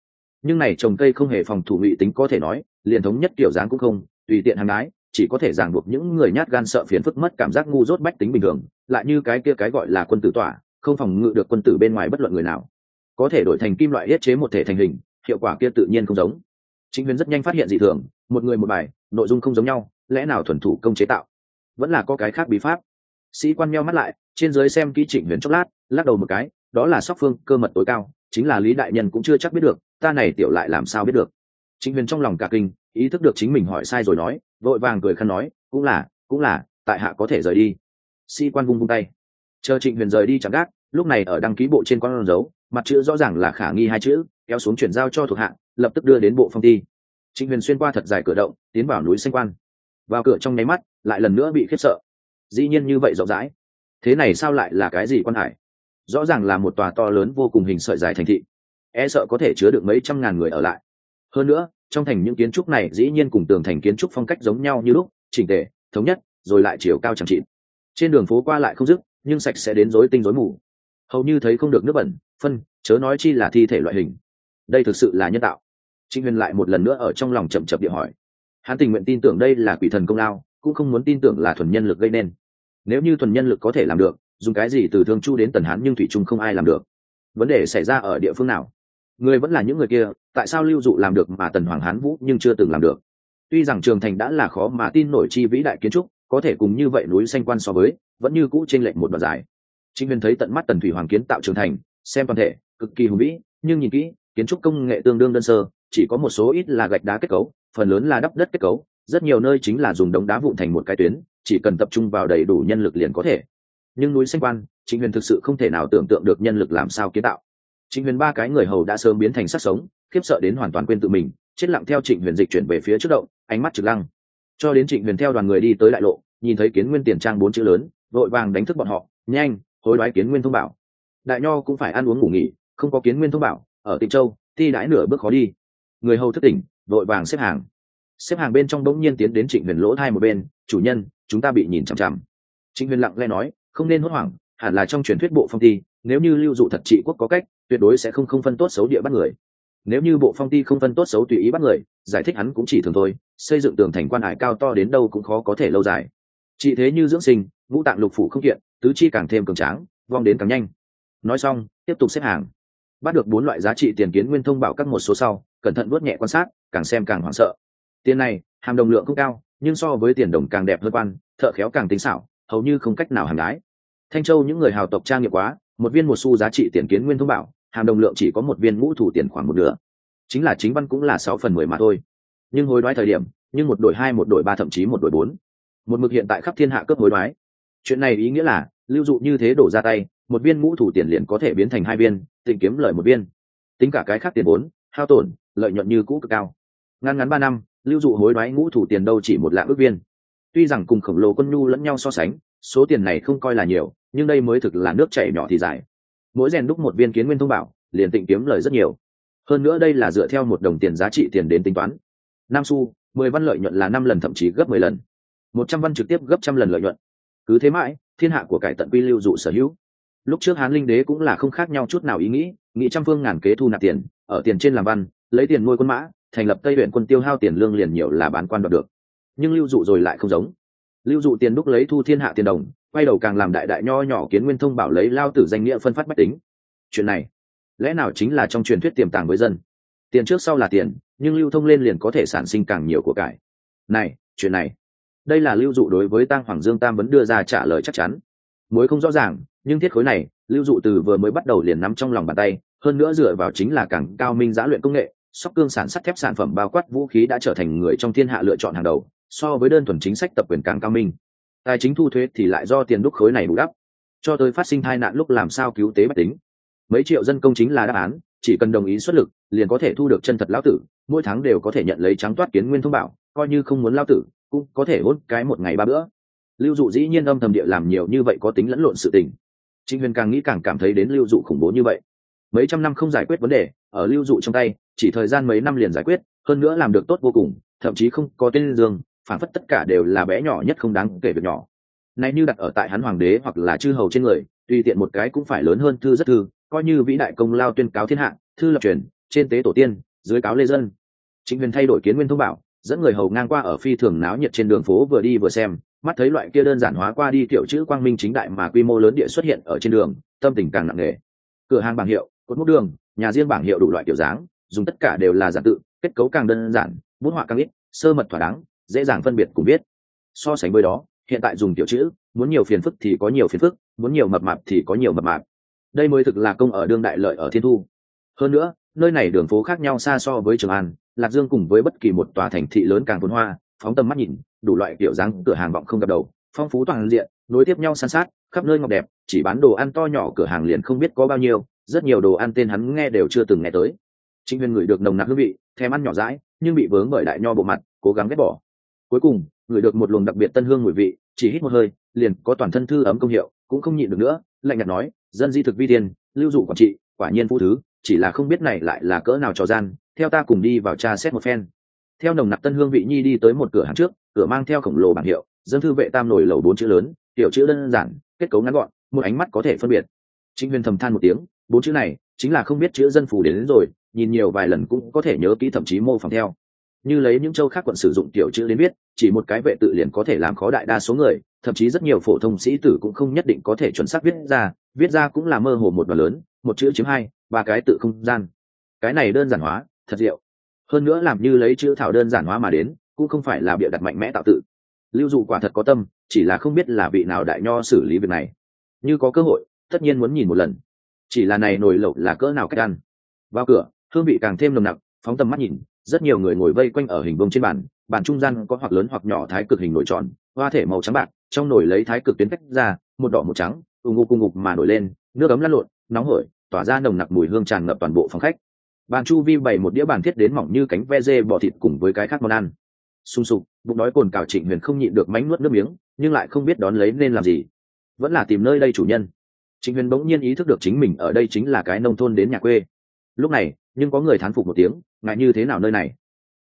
Nhưng này trồng cây không hề phòng thủ ngụy tính có thể nói, liền thống nhất kiểu dáng cũng không, tùy tiện hàng ái chỉ có thể ràng buộc những người nhát gan sợ phiền phức mất cảm giác ngu dốt bách tính bình thường, lại như cái kia cái gọi là quân tử tỏa, không phòng ngự được quân tử bên ngoài bất luận người nào. Có thể đổi thành kim loại yết chế một thể thành hình, hiệu quả kia tự nhiên không giống. Chính huyền rất nhanh phát hiện dị thường, một người một bài, nội dung không giống nhau, lẽ nào thuần thủ công chế tạo? Vẫn là có cái khác bí pháp. Sĩ quan meo mắt lại, trên dưới xem kỹ trịnh huyền chốc lát, lắc đầu một cái, đó là sóc phương, cơ mật tối cao, chính là lý đại nhân cũng chưa chắc biết được, ta này tiểu lại làm sao biết được. Chính huyền trong lòng cả kinh, ý thức được chính mình hỏi sai rồi nói vội vàng cười khăn nói, cũng là cũng là, tại hạ có thể rời đi. Sĩ quan vung vung tay. Chờ trịnh huyền rời đi chẳng gác, lúc này ở đăng ký bộ trên con dấu, mặt chữ rõ ràng là khả nghi hai chữ, kéo xuống chuyển giao cho thuộc hạ, lập tức đưa đến bộ phong thi. Trịnh huyền xuyên qua thật dài cửa động, tiến vào núi xanh quan. Vào cửa trong nháy mắt, lại lần nữa bị khiếp sợ. Dĩ nhiên như vậy rộng rãi. Thế này sao lại là cái gì quan hải? Rõ ràng là một tòa to lớn vô cùng hình sợi dài thành thị. E sợ có thể chứa được mấy trăm ngàn người ở lại. Hơn nữa trong thành những kiến trúc này dĩ nhiên cùng tường thành kiến trúc phong cách giống nhau như lúc, chỉnh tề, thống nhất, rồi lại chiều cao chẳng trị trên đường phố qua lại không dứt, nhưng sạch sẽ đến rối tinh rối mù. Hầu như thấy không được nước bẩn, phân, chớ nói chi là thi thể loại hình. Đây thực sự là nhân tạo. Trịnh huyền lại một lần nữa ở trong lòng chậm chậm địa hỏi. Hắn tình nguyện tin tưởng đây là quỷ thần công lao, cũng không muốn tin tưởng là thuần nhân lực gây nên. Nếu như thuần nhân lực có thể làm được, dùng cái gì từ thương chu đến tần hán nhưng thủy trung không ai làm được. Vấn đề xảy ra ở địa phương nào? Người vẫn là những người kia, tại sao lưu dụ làm được mà tần hoàng hán vũ nhưng chưa từng làm được? Tuy rằng trường thành đã là khó mà tin nổi chi vĩ đại kiến trúc, có thể cùng như vậy núi xanh quan so với, vẫn như cũ trên lệnh một đoạn dài. Chính huyền thấy tận mắt tần thủy hoàng kiến tạo trường thành, xem toàn thể, cực kỳ hùng vĩ, nhưng nhìn kỹ, kiến trúc công nghệ tương đương đơn sơ, chỉ có một số ít là gạch đá kết cấu, phần lớn là đắp đất kết cấu, rất nhiều nơi chính là dùng đống đá vụn thành một cái tuyến, chỉ cần tập trung vào đầy đủ nhân lực liền có thể. Nhưng núi xanh quan chính huyền thực sự không thể nào tưởng tượng được nhân lực làm sao kiến tạo trịnh huyền ba cái người hầu đã sớm biến thành sắc sống, khiếp sợ đến hoàn toàn quên tự mình, chết lặng theo trịnh huyền dịch chuyển về phía trước động, ánh mắt trực lăng. Cho đến trịnh huyền theo đoàn người đi tới đại lộ, nhìn thấy kiến nguyên tiền trang bốn chữ lớn, vội vàng đánh thức bọn họ, nhanh, hối đoái kiến nguyên thông bảo. Đại nho cũng phải ăn uống ngủ nghỉ, không có kiến nguyên thông bảo, ở tịnh châu, thi đãi nửa bước khó đi. Người hầu thất tỉnh, vội vàng xếp hàng. Xếp hàng bên trong bỗng nhiên tiến đến trịnh huyền lỗ thai một bên, chủ nhân, chúng ta bị nhìn chằm chằm. Trịnh huyền lặng lẽ nói, không nên hốt hoảng, hẳn là trong truyền thuyết bộ phong ti nếu như lưu dụ thật trị quốc có cách, tuyệt đối sẽ không không phân tốt xấu địa bắt người. Nếu như bộ phong ti không phân tốt xấu tùy ý bắt người, giải thích hắn cũng chỉ thường thôi, xây dựng tường thành quan hải cao to đến đâu cũng khó có thể lâu dài. Trị thế như dưỡng sinh, ngũ tạng lục phủ không kiện, tứ chi càng thêm cường tráng, vong đến càng nhanh. Nói xong, tiếp tục xếp hàng. Bắt được bốn loại giá trị tiền kiến nguyên thông bảo các một số sau, cẩn thận vuốt nhẹ quan sát, càng xem càng hoảng sợ. Tiền này, hàm đồng lượng không cao, nhưng so với tiền đồng càng đẹp hơn quan, thợ khéo càng tính xảo, hầu như không cách nào hàng đái thanh châu những người hào tộc trang nghiệp quá một viên một xu giá trị tiền kiến nguyên thông bảo, hàm đồng lượng chỉ có một viên ngũ thủ tiền khoảng một nửa. Chính là chính văn cũng là sáu phần mười mà thôi. Nhưng hối đoái thời điểm, nhưng một đội hai, một đội ba, thậm chí một đội bốn. Một mực hiện tại khắp thiên hạ cấp hối đoái. Chuyện này ý nghĩa là, lưu dụ như thế đổ ra tay, một viên ngũ thủ tiền liền có thể biến thành hai viên tìm kiếm lợi một viên. Tính cả cái khác tiền vốn hao tổn, lợi nhuận như cũ cực cao. Ngăn ngắn ba năm, lưu dụ hối đoái ngũ thủ tiền đâu chỉ một lạng ước viên. Tuy rằng cùng khổng lồ quân nhu lẫn nhau so sánh, số tiền này không coi là nhiều nhưng đây mới thực là nước chảy nhỏ thì dài. Mỗi rèn đúc một viên kiến nguyên thông bảo, liền tịnh kiếm lời rất nhiều. Hơn nữa đây là dựa theo một đồng tiền giá trị tiền đến tính toán. Nam xu, mười văn lợi nhuận là năm lần thậm chí gấp mười lần. Một trăm văn trực tiếp gấp trăm lần lợi nhuận. Cứ thế mãi, thiên hạ của cải tận quy lưu dụ sở hữu. Lúc trước hán linh đế cũng là không khác nhau chút nào ý nghĩ nghĩ trăm phương ngàn kế thu nạp tiền, ở tiền trên làm văn, lấy tiền nuôi quân mã, thành lập tây huyện quân tiêu hao tiền lương liền nhiều là bán quan đoạt được. Nhưng lưu dụ rồi lại không giống lưu dụ tiền đúc lấy thu thiên hạ tiền đồng, quay đầu càng làm đại đại nho nhỏ kiến nguyên thông bảo lấy lao tử danh nghĩa phân phát bách tính. Chuyện này, lẽ nào chính là trong truyền thuyết tiềm tàng với dân? Tiền trước sau là tiền, nhưng lưu thông lên liền có thể sản sinh càng nhiều của cải. Này, chuyện này. Đây là lưu dụ đối với tăng hoàng dương tam vẫn đưa ra trả lời chắc chắn. Mối không rõ ràng, nhưng thiết khối này, lưu dụ từ vừa mới bắt đầu liền nắm trong lòng bàn tay, hơn nữa dựa vào chính là càng cao minh giã luyện công nghệ, sóc cương sản sắt thép sản phẩm bao quát vũ khí đã trở thành người trong thiên hạ lựa chọn hàng đầu so với đơn thuần chính sách tập quyền càng cao minh. Tài chính thu thuế thì lại do tiền đúc khối này bù đắp. Cho tới phát sinh tai nạn lúc làm sao cứu tế bách tính? Mấy triệu dân công chính là đáp án, chỉ cần đồng ý xuất lực, liền có thể thu được chân thật lão tử, mỗi tháng đều có thể nhận lấy trắng toát kiến nguyên thông bảo, coi như không muốn lao tử, cũng có thể hốt cái một ngày ba bữa. Lưu dụ dĩ nhiên âm thầm địa làm nhiều như vậy có tính lẫn lộn sự tình. Trịnh huyền càng nghĩ càng cảm thấy đến lưu dụ khủng bố như vậy. Mấy trăm năm không giải quyết vấn đề, ở lưu dụ trong tay, chỉ thời gian mấy năm liền giải quyết, hơn nữa làm được tốt vô cùng, thậm chí không có tên dương phản phất tất cả đều là bé nhỏ nhất không đáng kể việc nhỏ. Này như đặt ở tại hắn hoàng đế hoặc là chư hầu trên người, tùy tiện một cái cũng phải lớn hơn thư rất thư, coi như vĩ đại công lao tuyên cáo thiên hạ, thư lập truyền, trên tế tổ tiên, dưới cáo lê dân. Chính huyền thay đổi kiến nguyên thông bảo, dẫn người hầu ngang qua ở phi thường náo nhiệt trên đường phố vừa đi vừa xem, mắt thấy loại kia đơn giản hóa qua đi kiểu chữ quang minh chính đại mà quy mô lớn địa xuất hiện ở trên đường, tâm tình càng nặng nề. Cửa hàng bảng hiệu, cột mốc đường, nhà riêng bảng hiệu đủ loại kiểu dáng, dùng tất cả đều là giản tự, kết cấu càng đơn giản, bút họa càng ít, sơ mật thỏa đáng dễ dàng phân biệt cùng biết so sánh với đó, hiện tại dùng tiểu chữ, muốn nhiều phiền phức thì có nhiều phiền phức, muốn nhiều mập mạp thì có nhiều mập mạp. Đây mới thực là công ở đương đại lợi ở thiên thu. Hơn nữa, nơi này đường phố khác nhau xa so với trường an, lạc dương cùng với bất kỳ một tòa thành thị lớn càng phồn hoa, phóng tầm mắt nhìn, đủ loại kiểu dáng cửa hàng vọng không gặp đầu, phong phú toàn diện, nối tiếp nhau san sát, khắp nơi ngọc đẹp, chỉ bán đồ ăn to nhỏ cửa hàng liền không biết có bao nhiêu, rất nhiều đồ ăn tên hắn nghe đều chưa từng nghe tới. Chính huyền ngửi được nồng nặc hương vị, thèm ăn nhỏ rãi nhưng bị vướng bởi đại nho bộ mặt, cố gắng ghét bỏ cuối cùng ngửi được một luồng đặc biệt tân hương mùi vị chỉ hít một hơi liền có toàn thân thư ấm công hiệu cũng không nhịn được nữa lạnh nhạt nói dân di thực vi tiên lưu dụ quản trị quả nhiên phụ thứ chỉ là không biết này lại là cỡ nào trò gian theo ta cùng đi vào tra xét một phen. Theo nồng nặc tân hương vị nhi đi tới một cửa hàng trước cửa mang theo khổng lồ bảng hiệu dân thư vệ tam nổi lầu bốn chữ lớn tiểu chữ đơn giản kết cấu ngắn gọn một ánh mắt có thể phân biệt. Chính huyền thầm than một tiếng bốn chữ này chính là không biết chữ dân phù đến, đến rồi nhìn nhiều vài lần cũng có thể nhớ kỹ thậm chí mô phỏng theo như lấy những châu khác quận sử dụng tiểu chữ đến viết, chỉ một cái vệ tự liền có thể làm khó đại đa số người, thậm chí rất nhiều phổ thông sĩ tử cũng không nhất định có thể chuẩn xác viết ra viết ra cũng là mơ hồ một đoạn lớn, một chữ chiếm hai, ba cái tự không gian. Cái này đơn giản hóa, thật diệu. Hơn nữa làm như lấy chữ thảo đơn giản hóa mà đến, cũng không phải là bịa đặt mạnh mẽ tạo tự. Lưu dụ quả thật có tâm, chỉ là không biết là vị nào đại nho xử lý việc này. Như có cơ hội, tất nhiên muốn nhìn một lần. Chỉ là này nổi lẩu là cỡ nào cách ăn. Vào cửa, hương vị càng thêm nồng nặc, phóng tầm mắt nhìn rất nhiều người ngồi vây quanh ở hình vông trên bàn bàn trung gian có hoặc lớn hoặc nhỏ thái cực hình nổi tròn, hoa thể màu trắng bạc, trong nồi lấy thái cực tuyến cách ra, một đỏ một trắng, ù ngục cung ngục mà nổi lên, nước ấm lăn lộn, nóng hổi, tỏa ra nồng nặc mùi hương tràn ngập toàn bộ phòng khách. Bàn chu vi bày một đĩa bàn thiết đến mỏng như cánh ve dê bò thịt cùng với cái khác món ăn. Sung sục, bụng đói cồn cào trịnh huyền không nhịn được mánh nuốt nước miếng, nhưng lại không biết đón lấy nên làm gì. Vẫn là tìm nơi đây chủ nhân. Trịnh huyền bỗng nhiên ý thức được chính mình ở đây chính là cái nông thôn đến nhà quê. Lúc này, nhưng có người thán phục một tiếng ngại như thế nào nơi này?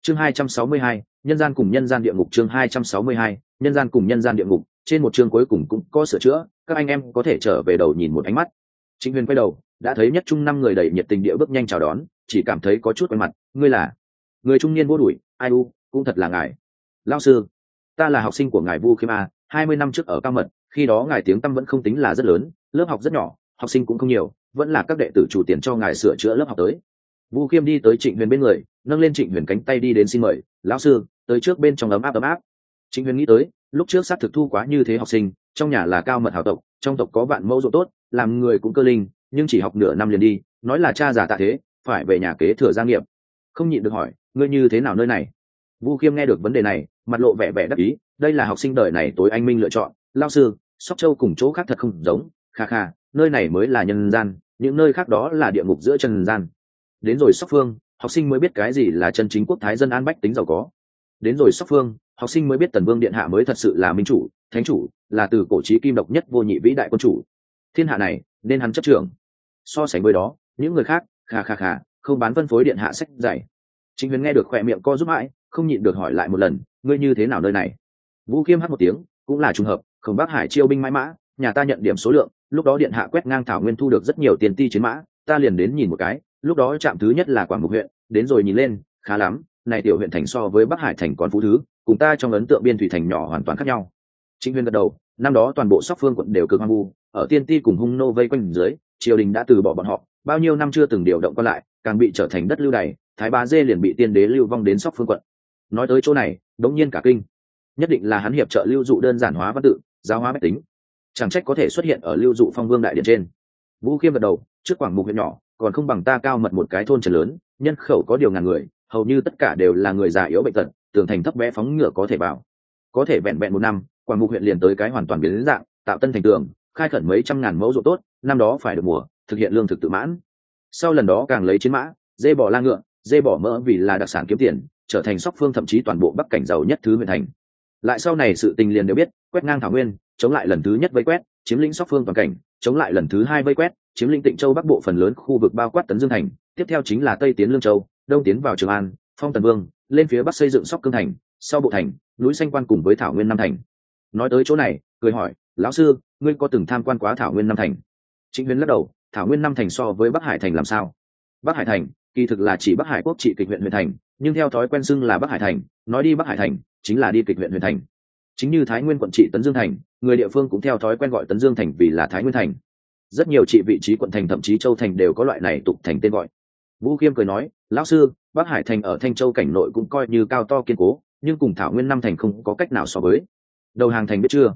Chương hai trăm sáu mươi hai, nhân gian cùng nhân gian địa ngục chương hai trăm sáu mươi hai, nhân gian cùng nhân gian địa ngục, trên một chương cuối cùng cũng có sửa chữa, các anh em có thể trở về đầu nhìn một ánh mắt. Chính huyền quay đầu, đã thấy nhất trung năm người đầy nhiệt tình địa bước nhanh chào đón, chỉ cảm thấy có chút quen mặt. Ngươi là? Người trung niên vô đuổi, ai u, cũng thật là ngài. Lao sư, ta là học sinh của ngài vu khiêm a, hai mươi năm trước ở cao mật, khi đó ngài tiếng tăm vẫn không tính là rất lớn, lớp học rất nhỏ, học sinh cũng không nhiều, vẫn là các đệ tử chủ tiền cho ngài sửa chữa lớp học tới vu khiêm đi tới trịnh huyền bên người, nâng lên trịnh huyền cánh tay đi đến xin mời, lão sư, tới trước bên trong ấm áp ấm áp. Trịnh huyền nghĩ tới, lúc trước sát thực thu quá như thế học sinh, trong nhà là cao mật hào tộc, trong tộc có bạn mẫu độ tốt, làm người cũng cơ linh, nhưng chỉ học nửa năm liền đi, nói là cha già tạ thế, phải về nhà kế thừa gia nghiệp. Không nhịn được hỏi, ngươi như thế nào nơi này? Vu khiêm nghe được vấn đề này, mặt lộ vẻ vẻ đắc ý, đây là học sinh đời này tối anh minh lựa chọn lao sư, sóc châu cùng chỗ khác thật không giống, kha kha, nơi này mới là nhân gian, những nơi khác đó là địa ngục giữa trần gian đến rồi sóc phương, học sinh mới biết cái gì là chân chính quốc thái dân an bách tính giàu có. Đến rồi sóc phương, học sinh mới biết tần vương điện hạ mới thật sự là minh chủ, thánh chủ, là từ cổ trí kim độc nhất vô nhị vĩ đại quân chủ. Thiên hạ này, nên hắn chấp trưởng. So sánh với đó, những người khác khà khà khà không bán phân phối điện hạ sách dạy. Chính huyền nghe được khỏe miệng co giúp mãi, không nhịn được hỏi lại một lần, ngươi như thế nào nơi này? Vũ khiêm hát một tiếng, cũng là trùng hợp khổng bác hải chiêu binh mãi mã, nhà ta nhận điểm số lượng, lúc đó điện hạ quét ngang thảo nguyên thu được rất nhiều tiền ti chiến mã, ta liền đến nhìn một cái lúc đó trạm thứ nhất là quảng mục huyện, đến rồi nhìn lên, khá lắm, này tiểu huyện thành so với bắc hải thành còn phú thứ, cùng ta trong ấn tượng biên thủy thành nhỏ hoàn toàn khác nhau. Chính huyền gật đầu, năm đó toàn bộ sóc phương quận đều cực hoang vu, ở tiên ti cùng hung nô vây quanh dưới, triều đình đã từ bỏ bọn họ, bao nhiêu năm chưa từng điều động qua lại, càng bị trở thành đất lưu đày, thái bá dê liền bị tiên đế lưu vong đến sóc phương quận. Nói tới chỗ này, đống nhiên cả kinh. Nhất định là hắn hiệp trợ lưu dụ đơn giản hóa văn tự, giáo hóa bách tính. Chẳng trách có thể xuất hiện ở lưu dụ phong vương đại điện trên. Vũ khiêm gật đầu, trước quảng mục huyện nhỏ còn không bằng ta cao mật một cái thôn trần lớn, nhân khẩu có điều ngàn người, hầu như tất cả đều là người già yếu bệnh tật, tường thành thấp bé phóng ngựa có thể vào. Có thể vẹn vẹn một năm, quảng mục huyện liền tới cái hoàn toàn biến dạng, tạo tân thành tường, khai khẩn mấy trăm ngàn mẫu ruộng tốt, năm đó phải được mùa, thực hiện lương thực tự mãn. Sau lần đó càng lấy chiến mã, dê bỏ la ngựa, dê bỏ mỡ vì là đặc sản kiếm tiền, trở thành sóc phương thậm chí toàn bộ bắc cảnh giàu nhất thứ huyện thành. Lại sau này sự tình liền đều biết, quét ngang thảo nguyên, chống lại lần thứ nhất vây quét, chiếm lĩnh sóc phương toàn cảnh, chống lại lần thứ hai vây quét chiếm lĩnh tịnh châu bắc bộ phần lớn khu vực bao quát tấn dương thành, tiếp theo chính là tây tiến lương châu, đông tiến vào trường an, phong tần vương, lên phía bắc xây dựng sóc cương thành, sau bộ thành, núi xanh quan cùng với thảo nguyên nam thành. Nói tới chỗ này, cười hỏi, lão sư, ngươi có từng tham quan quá thảo nguyên nam thành? Chính huyền lắc đầu, thảo nguyên nam thành so với bắc hải thành làm sao? Bắc hải thành, kỳ thực là chỉ bắc hải quốc trị kịch huyện huyện thành, nhưng theo thói quen xưng là bắc hải thành, nói đi bắc hải thành, chính là đi kịch huyện huyện thành. Chính như thái nguyên quận trị tấn dương thành, người địa phương cũng theo thói quen gọi tấn dương thành vì là thái nguyên thành rất nhiều trị vị trí quận thành, thậm chí châu thành đều có loại này tục thành tên gọi. Vũ khiêm cười nói, lão sư, bắc hải thành ở thanh châu cảnh nội cũng coi như cao to kiên cố, nhưng cùng thảo nguyên năm thành không có cách nào so với. Đầu hàng thành biết chưa?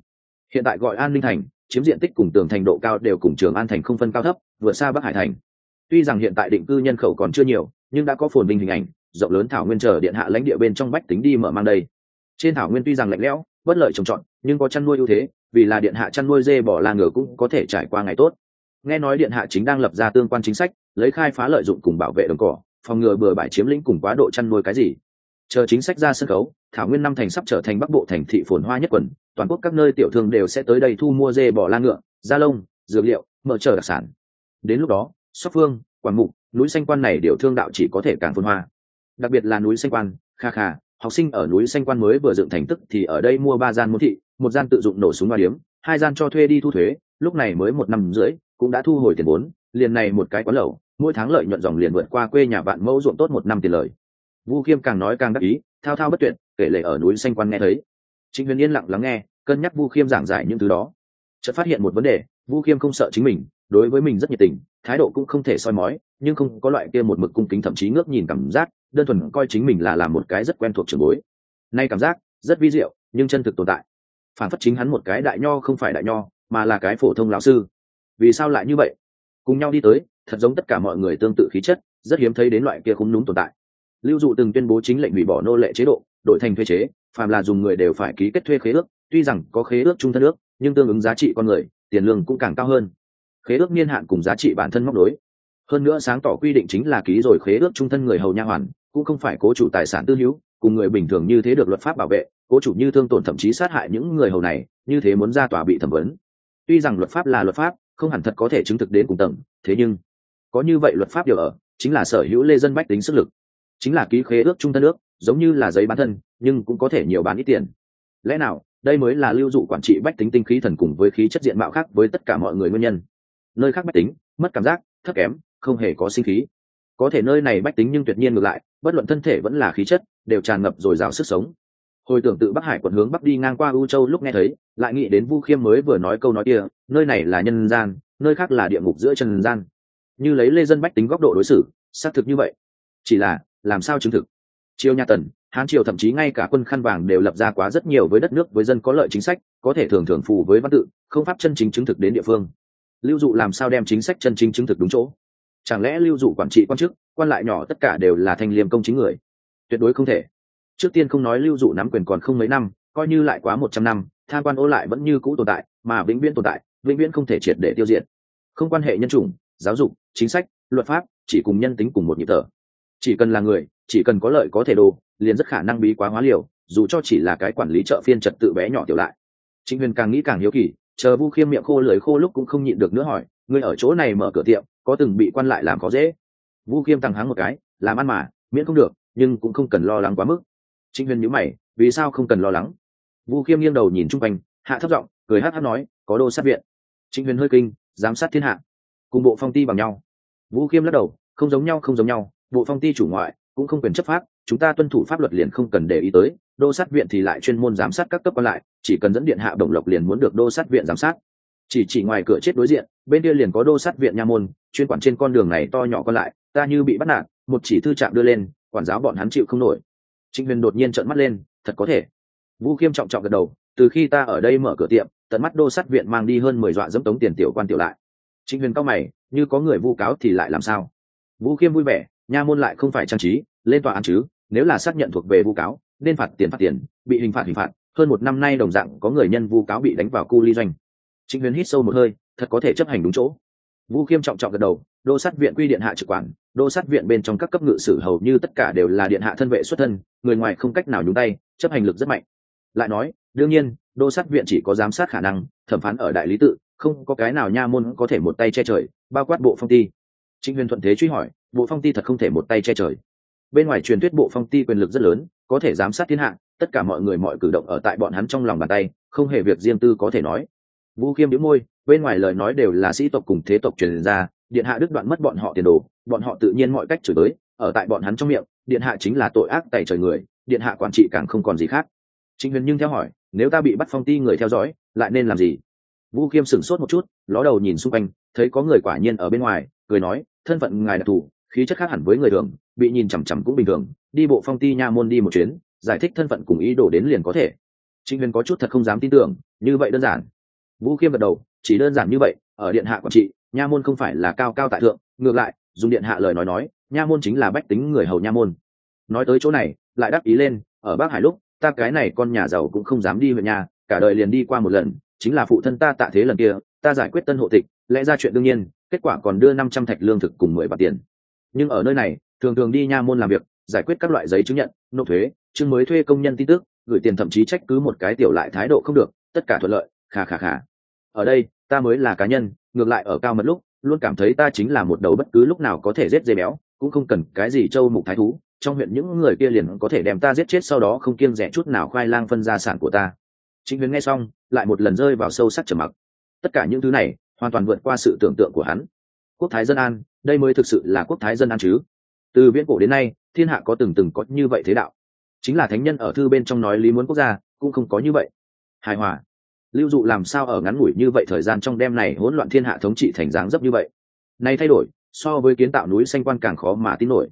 Hiện tại gọi an ninh thành, chiếm diện tích cùng tường thành độ cao đều cùng trường an thành không phân cao thấp, vượt xa bắc hải thành. Tuy rằng hiện tại định cư nhân khẩu còn chưa nhiều, nhưng đã có phồn vinh hình ảnh, rộng lớn thảo nguyên chờ điện hạ lãnh địa bên trong bách tính đi mở mang đây. Trên thảo nguyên tuy rằng lạnh lẽo, bất lợi trồng trọt, nhưng có chăn nuôi ưu thế, vì là điện hạ chăn nuôi dê bỏ la ngựa cũng có thể trải qua ngày tốt nghe nói điện hạ chính đang lập ra tương quan chính sách, lấy khai phá lợi dụng cùng bảo vệ đồng cỏ, phòng ngừa bừa bãi chiếm lĩnh cùng quá độ chăn nuôi cái gì. Chờ chính sách ra sân khấu, thảo nguyên năm thành sắp trở thành bắc bộ thành thị phồn hoa nhất quần, toàn quốc các nơi tiểu thương đều sẽ tới đây thu mua dê bò la ngựa, da lông, dược liệu mở chợ đặc sản. Đến lúc đó, sóc phương, quảng mục, núi xanh quan này điều thương đạo chỉ có thể càng phồn hoa. Đặc biệt là núi xanh quan, kha kha, học sinh ở núi xanh quan mới vừa dựng thành tức thì ở đây mua ba gian môn thị, một gian tự dụng nổ súng hoa điếm, hai gian cho thuê đi thu thuế, lúc này mới một năm rưỡi cũng đã thu hồi tiền vốn, liền này một cái quán lẩu, mỗi tháng lợi nhuận dòng liền vượt qua quê nhà bạn mẫu ruộng tốt một năm tiền lời. Vu khiêm càng nói càng đắc ý, thao thao bất tuyệt, kể lệ ở núi xanh quan nghe thấy. Chính huyền yên lặng lắng nghe, cân nhắc vu khiêm giảng giải những thứ đó. Chợt phát hiện một vấn đề, vu khiêm không sợ chính mình, đối với mình rất nhiệt tình, thái độ cũng không thể soi mói, nhưng không có loại kia một mực cung kính thậm chí ngước nhìn cảm giác, đơn thuần coi chính mình là làm một cái rất quen thuộc trường bối. Nay cảm giác, rất vi diệu, nhưng chân thực tồn tại. Phản phất chính hắn một cái đại nho không phải đại nho, mà là cái phổ thông lão sư vì sao lại như vậy? Cùng nhau đi tới, thật giống tất cả mọi người tương tự khí chất, rất hiếm thấy đến loại kia không đúng tồn tại. Lưu dụ từng tuyên bố chính lệnh hủy bỏ nô lệ chế độ, đổi thành thuê chế, phàm là dùng người đều phải ký kết thuê khế ước, tuy rằng có khế ước trung thân ước, nhưng tương ứng giá trị con người, tiền lương cũng càng cao hơn. Khế ước niên hạn cùng giá trị bản thân móc đối hơn nữa sáng tỏ quy định chính là ký rồi khế ước trung thân người hầu nha hoàn, cũng không phải cố chủ tài sản tư hữu, cùng người bình thường như thế được luật pháp bảo vệ, cố chủ như thương tổn thậm chí sát hại những người hầu này, như thế muốn ra tòa bị thẩm vấn. Tuy rằng luật pháp là luật pháp không hẳn thật có thể chứng thực đến cùng tầng, thế nhưng, có như vậy luật pháp điều ở, chính là sở hữu lê dân bách tính sức lực. Chính là ký khế ước trung thân ước, giống như là giấy bán thân, nhưng cũng có thể nhiều bán ít tiền. Lẽ nào, đây mới là lưu dụ quản trị bách tính tinh khí thần cùng với khí chất diện mạo khác với tất cả mọi người nguyên nhân? Nơi khác bách tính, mất cảm giác, thấp kém, không hề có sinh khí. Có thể nơi này bách tính nhưng tuyệt nhiên ngược lại, bất luận thân thể vẫn là khí chất, đều tràn ngập dồi dào sức sống hồi tưởng tự bắc hải quận hướng bắc đi ngang qua u châu lúc nghe thấy, lại nghĩ đến vu khiêm mới vừa nói câu nói kia, nơi này là nhân gian, nơi khác là địa ngục giữa trần gian. Như lấy lê dân bách tính góc độ đối xử, xác thực như vậy. Chỉ là, làm sao chứng thực? Triều nhà tần, hán triều thậm chí ngay cả quân khăn vàng đều lập ra quá rất nhiều với đất nước với dân có lợi chính sách, có thể thường thường phù với văn tự, không pháp chân chính chứng thực đến địa phương. Lưu dụ làm sao đem chính sách chân chính chứng thực đúng chỗ? Chẳng lẽ lưu dụ quản trị quan chức, quan lại nhỏ tất cả đều là thanh liêm công chính người? Tuyệt đối không thể trước tiên không nói lưu dụ nắm quyền còn không mấy năm, coi như lại quá một trăm năm, tham quan ô lại vẫn như cũ tồn tại, mà vĩnh viễn tồn tại, vĩnh viễn không thể triệt để tiêu diệt. Không quan hệ nhân chủng, giáo dục, chính sách, luật pháp, chỉ cùng nhân tính cùng một nhịp thở. Chỉ cần là người, chỉ cần có lợi có thể đồ, liền rất khả năng bí quá hóa liều, dù cho chỉ là cái quản lý chợ phiên trật tự bé nhỏ tiểu lại. Chính huyền càng nghĩ càng hiếu kỳ, chờ vu khiêm miệng khô lưới khô lúc cũng không nhịn được nữa hỏi người ở chỗ này mở cửa tiệm, có từng bị quan lại làm khó dễ? Vu khiêm tăng háng một cái, làm ăn mà, miễn không được, nhưng cũng không cần lo lắng quá mức trịnh huyền nhíu mày, vì sao không cần lo lắng? Vu khiêm nghiêng đầu nhìn chung quanh, hạ thấp giọng, cười hát hát nói, có đô sát viện. Trịnh huyền hơi kinh, giám sát thiên hạ. Cùng bộ phong ti bằng nhau. Vũ khiêm lắc đầu, không giống nhau, không giống nhau, bộ phong ti chủ ngoại cũng không quyền chấp pháp, chúng ta tuân thủ pháp luật liền không cần để ý tới, đô sát viện thì lại chuyên môn giám sát các cấp còn lại, chỉ cần dẫn điện hạ đồng lộc liền muốn được đô sát viện giám sát. Chỉ chỉ ngoài cửa chết đối diện, bên kia liền có đô sát viện nha môn, chuyên quản trên con đường này to nhỏ còn lại, ta như bị bắt nạt, một chỉ thư trạm đưa lên, quản giáo bọn hắn chịu không nổi trịnh huyền đột nhiên trợn mắt lên, thật có thể. Vũ khiêm trọng trọng gật đầu, từ khi ta ở đây mở cửa tiệm, tận mắt đô sát viện mang đi hơn mười dọa dẫm tống tiền tiểu quan tiểu lại. Trịnh huyền cao mày, như có người vu cáo thì lại làm sao? Vũ khiêm vui vẻ, nha môn lại không phải trang trí, lên tòa án chứ, nếu là xác nhận thuộc về vu cáo, nên phạt tiền phạt tiền, bị hình phạt hình phạt, hơn một năm nay đồng dạng có người nhân vu cáo bị đánh vào cu ly doanh. Trịnh huyền hít sâu một hơi, thật có thể chấp hành đúng chỗ. Vũ khiêm trọng trọng gật đầu, đô sát viện quy điện hạ trực quản đô sát viện bên trong các cấp ngự sử hầu như tất cả đều là điện hạ thân vệ xuất thân, người ngoài không cách nào nhúng tay, chấp hành lực rất mạnh. Lại nói, đương nhiên, đô sát viện chỉ có giám sát khả năng, thẩm phán ở đại lý tự, không có cái nào nha môn có thể một tay che trời, bao quát bộ phong ti. Trịnh huyền thuận thế truy hỏi, bộ phong ti thật không thể một tay che trời. Bên ngoài truyền thuyết bộ phong ti quyền lực rất lớn, có thể giám sát thiên hạ, tất cả mọi người mọi cử động ở tại bọn hắn trong lòng bàn tay, không hề việc riêng tư có thể nói. Vũ khiêm đĩu môi bên ngoài lời nói đều là sĩ tộc cùng thế tộc truyền ra, điện hạ đứt đoạn mất bọn họ tiền đồ, bọn họ tự nhiên mọi cách chửi tới ở tại bọn hắn trong miệng, điện hạ chính là tội ác tày trời người, điện hạ quản trị càng không còn gì khác. Chính huyền nhưng theo hỏi, nếu ta bị bắt phong ti người theo dõi, lại nên làm gì? Vũ khiêm sửng sốt một chút, ló đầu nhìn xung quanh, thấy có người quả nhiên ở bên ngoài, cười nói, thân phận ngài đặc thù khí chất khác hẳn với người thường, bị nhìn chằm chằm cũng bình thường, đi bộ phong ti nha môn đi một chuyến, giải thích thân phận cùng ý đồ đến liền có thể. Trịnh huyền có chút thật không dám tin tưởng, như vậy đơn giản. Vũ khiêm gật đầu chỉ đơn giản như vậy, ở điện hạ quản trị, nha môn không phải là cao cao tại thượng, ngược lại, dùng điện hạ lời nói nói, nha môn chính là bách tính người hầu nha môn. Nói tới chỗ này, lại đáp ý lên, ở bắc hải lúc, ta cái này con nhà giàu cũng không dám đi huyện nhà, cả đời liền đi qua một lần, chính là phụ thân ta tạ thế lần kia, ta giải quyết tân hộ tịch, lẽ ra chuyện đương nhiên, kết quả còn đưa năm trăm thạch lương thực cùng mười bạc tiền. Nhưng ở nơi này, thường thường đi nha môn làm việc, giải quyết các loại giấy chứng nhận, nộp thuế, chương mới thuê công nhân tin tức, gửi tiền thậm chí trách cứ một cái tiểu lại thái độ không được, tất cả thuận lợi khà khà khà ở đây, ta mới là cá nhân, ngược lại ở cao mật lúc, luôn cảm thấy ta chính là một đầu bất cứ lúc nào có thể giết dê béo, cũng không cần cái gì châu mục thái thú, trong huyện những người kia liền có thể đem ta giết chết sau đó không kiêng rẻ chút nào khoai lang phân gia sản của ta. Chính huyền nghe xong, lại một lần rơi vào sâu sắc trầm mặc. Tất cả những thứ này, hoàn toàn vượt qua sự tưởng tượng của hắn. Quốc thái dân an, đây mới thực sự là quốc thái dân an chứ? Từ viễn cổ đến nay, thiên hạ có từng từng có như vậy thế đạo. Chính là thánh nhân ở thư bên trong nói lý muốn quốc gia, cũng không có như vậy. Hài hòa lưu dụ làm sao ở ngắn ngủi như vậy thời gian trong đêm này hỗn loạn thiên hạ thống trị thành dáng dấp như vậy? Nay thay đổi, so với kiến tạo núi xanh quan càng khó mà tin nổi.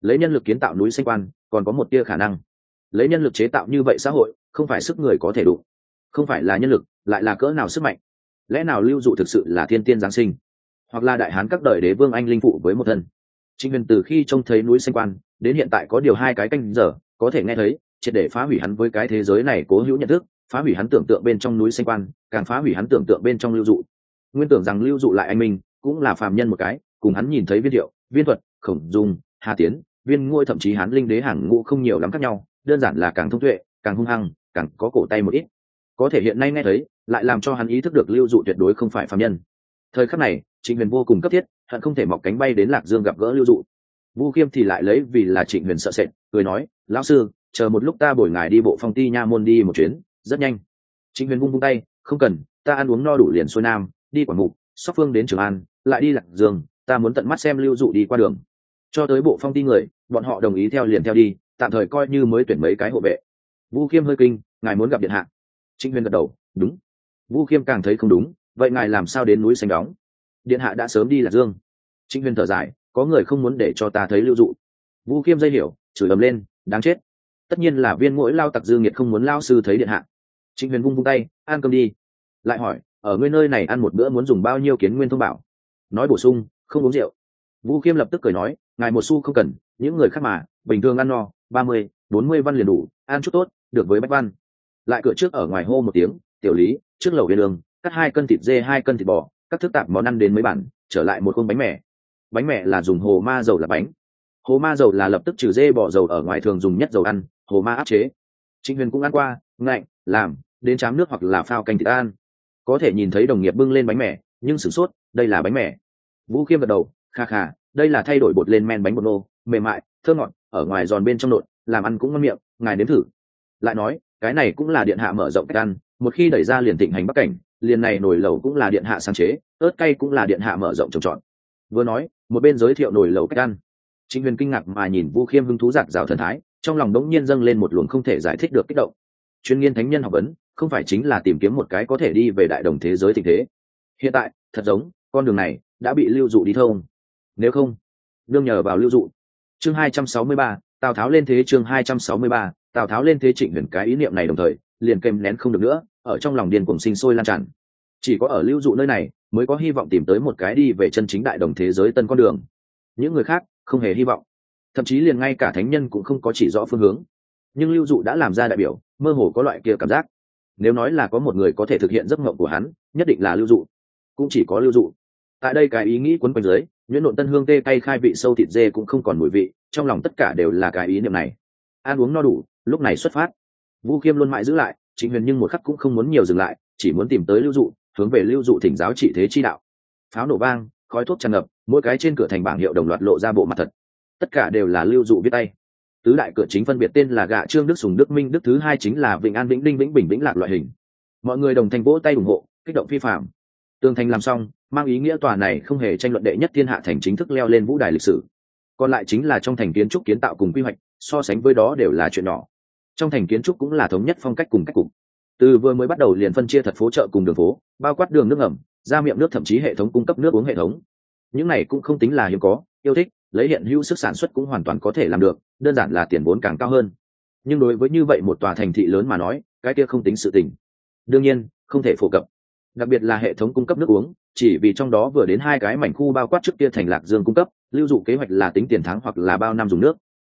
Lấy nhân lực kiến tạo núi xanh quan, còn có một tia khả năng. Lấy nhân lực chế tạo như vậy xã hội, không phải sức người có thể đủ. Không phải là nhân lực, lại là cỡ nào sức mạnh? Lẽ nào lưu dụ thực sự là thiên tiên giáng sinh? Hoặc là đại hán các đời đế vương anh linh phụ với một thân? Trịnh huyền từ khi trông thấy núi xanh quan, đến hiện tại có điều hai cái canh giờ, có thể nghe thấy, triệt để phá hủy hắn với cái thế giới này cố hữu nhận thức phá hủy hắn tưởng tượng bên trong núi xanh quan, càng phá hủy hắn tưởng tượng bên trong lưu dụ. Nguyên tưởng rằng lưu dụ lại anh minh, cũng là phàm nhân một cái, cùng hắn nhìn thấy viên thiệu viên thuật, khổng dung, hà tiến, viên ngôi thậm chí hắn linh đế hàng ngũ không nhiều lắm khác nhau, đơn giản là càng thông tuệ, càng hung hăng, càng có cổ tay một ít. Có thể hiện nay nghe thấy, lại làm cho hắn ý thức được lưu dụ tuyệt đối không phải phàm nhân. Thời khắc này, trịnh huyền vô cùng cấp thiết, hắn không thể mọc cánh bay đến lạc dương gặp gỡ lưu dụ. Vu khiêm thì lại lấy vì là trịnh huyền sợ sệt, cười nói, lão sư, chờ một lúc ta bồi ngài đi bộ phong ti nha môn đi một chuyến rất nhanh. Chính huyền vung vung tay, không cần, ta ăn uống no đủ liền xuôi nam, đi quảng mục, sóc phương đến trường an, lại đi lạc dương ta muốn tận mắt xem lưu dụ đi qua đường. Cho tới bộ phong ti người, bọn họ đồng ý theo liền theo đi, tạm thời coi như mới tuyển mấy cái hộ vệ. Vu khiêm hơi kinh, ngài muốn gặp điện hạ? Trịnh huyền gật đầu, đúng. Vu khiêm càng thấy không đúng, vậy ngài làm sao đến núi xanh đóng? Điện hạ đã sớm đi lạc dương trịnh huyền thở dài, có người không muốn để cho ta thấy lưu dụ. Vu khiêm dây hiểu, chửi ầm lên, đáng chết. Tất nhiên là viên mỗi lao tặc dương nhiệt không muốn lao sư thấy điện hạ trịnh huyền vung vung tay ăn cơm đi. Lại hỏi, ở ngươi nơi này ăn một bữa muốn dùng bao nhiêu kiến nguyên thông bảo? Nói bổ sung, không uống rượu. Vu khiêm lập tức cười nói, ngài một xu không cần, những người khác mà, bình thường ăn no, ba mươi, bốn mươi văn liền đủ, ăn chút tốt, được với bách văn. Lại cửa trước ở ngoài hô một tiếng, tiểu lý, trước lầu viên đường, cắt hai cân thịt dê, hai cân thịt bò các thức tạp món ăn đến mấy bản, trở lại một khuôn bánh mẻ bánh mẻ là dùng hồ ma dầu là bánh. Hồ ma dầu là lập tức trừ dê bỏ dầu ở ngoài thường dùng nhất dầu ăn, hồ ma áp chế. Chính huyền cũng ăn qua, ngạnh, làm đến chám nước hoặc là phao canh thịt an, có thể nhìn thấy đồng nghiệp bưng lên bánh mẻ nhưng sửng sốt đây là bánh mẻ vũ khiêm gật đầu kha kha đây là thay đổi bột lên men bánh bột nô mềm mại thơ ngọt ở ngoài giòn bên trong nộn làm ăn cũng ngon miệng ngài nếm thử. Lại nói cái này cũng là điện hạ mở rộng cách ăn một khi đẩy ra liền thịnh hành bắc cảnh liền này nồi lẩu cũng là điện hạ sáng chế ớt cay cũng là điện hạ mở rộng trồng trọt. Vừa nói một bên giới thiệu nồi lẩu cách ăn. Chính huyền kinh ngạc mà nhìn vu khiêm hứng thú giạt rào thần thái trong lòng đống nhiên dâng lên một luồng không thể giải thích được kích động. Chuyên nghiên thánh nhân học vấn không phải chính là tìm kiếm một cái có thể đi về đại đồng thế giới tình thế. Hiện tại, thật giống, con đường này đã bị lưu dụ đi thông. Nếu không, đương nhờ vào lưu dụ. Chương hai trăm sáu mươi ba, tào tháo lên thế chương hai trăm sáu mươi ba, tào tháo lên thế trịnh huyền cái ý niệm này đồng thời, liền kèm nén không được nữa, ở trong lòng điền cùng sinh sôi lan tràn. Chỉ có ở lưu dụ nơi này, mới có hy vọng tìm tới một cái đi về chân chính đại đồng thế giới tân con đường. Những người khác, không hề hy vọng. Thậm chí liền ngay cả thánh nhân cũng không có chỉ rõ phương hướng. Nhưng lưu dụ đã làm ra đại biểu, mơ hồ có loại kia cảm giác nếu nói là có một người có thể thực hiện giấc mộng của hắn, nhất định là lưu dụ. Cũng chỉ có lưu dụ. Tại đây cái ý nghĩ quấn quanh dưới nhuyễn nộn tân hương tê cay khai vị sâu thịt dê cũng không còn mùi vị, trong lòng tất cả đều là cái ý niệm này. Ăn uống no đủ, lúc này xuất phát. Vu khiêm luôn mãi giữ lại trịnh huyền nhưng một khắc cũng không muốn nhiều dừng lại, chỉ muốn tìm tới lưu dụ, hướng về lưu dụ thỉnh giáo trị thế chi đạo. Pháo nổ vang, khói thuốc tràn ngập, mỗi cái trên cửa thành bảng hiệu đồng loạt lộ ra bộ mặt thật. Tất cả đều là lưu dụ viết tay tứ đại cửa chính phân biệt tên là gạ trương, đức sùng, đức minh, đức thứ hai chính là vịnh an, vĩnh đinh vĩnh bình, vĩnh lạc loại hình. Mọi người đồng thanh vỗ tay ủng hộ, kích động phi phạm tương thành làm xong, mang ý nghĩa tòa này không hề tranh luận đệ nhất thiên hạ thành chính thức leo lên vũ đài lịch sử. Còn lại chính là trong thành kiến trúc kiến tạo cùng quy hoạch, so sánh với đó đều là chuyện nhỏ. Trong thành kiến trúc cũng là thống nhất phong cách cùng cách cục. Từ vừa mới bắt đầu liền phân chia thật phố chợ cùng đường phố, bao quát đường nước ngầm, ra miệng nước thậm chí hệ thống cung cấp nước uống hệ thống. Những này cũng không tính là hiếm có, yêu thích lấy hiện hữu sức sản xuất cũng hoàn toàn có thể làm được, đơn giản là tiền vốn càng cao hơn. Nhưng đối với như vậy một tòa thành thị lớn mà nói, cái kia không tính sự tình. Đương nhiên, không thể phổ cập. Đặc biệt là hệ thống cung cấp nước uống, chỉ vì trong đó vừa đến hai cái mảnh khu bao quát trước kia thành lạc dương cung cấp, lưu dụ kế hoạch là tính tiền tháng hoặc là bao năm dùng nước.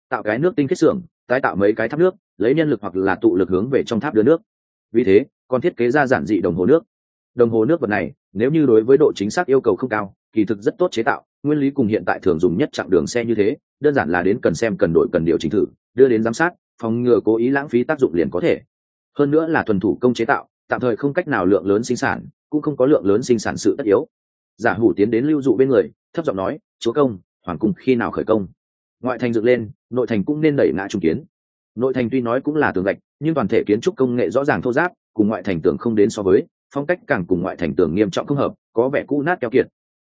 Tạo cái nước tinh kết xưởng, tái tạo mấy cái tháp nước, lấy nhân lực hoặc là tụ lực hướng về trong tháp đưa nước. Vì thế, còn thiết kế ra giản dị đồng hồ nước. Đồng hồ nước vật này, nếu như đối với độ chính xác yêu cầu không cao kỳ thực rất tốt chế tạo, nguyên lý cùng hiện tại thường dùng nhất chặng đường xe như thế, đơn giản là đến cần xem, cần đổi, cần điều chỉnh thử, đưa đến giám sát, phòng ngừa cố ý lãng phí tác dụng liền có thể. Hơn nữa là thuần thủ công chế tạo, tạm thời không cách nào lượng lớn sinh sản, cũng không có lượng lớn sinh sản sự tất yếu. Giả hủ tiến đến lưu dụ bên người, thấp giọng nói, chúa công, hoàng cung khi nào khởi công? Ngoại thành dựng lên, nội thành cũng nên đẩy ngã trung kiến. Nội thành tuy nói cũng là tường gạch, nhưng toàn thể kiến trúc công nghệ rõ ràng thô giáp cùng ngoại thành tường không đến so với, phong cách càng cùng ngoại thành tường nghiêm trọng không hợp, có vẻ cũ nát keo kiệt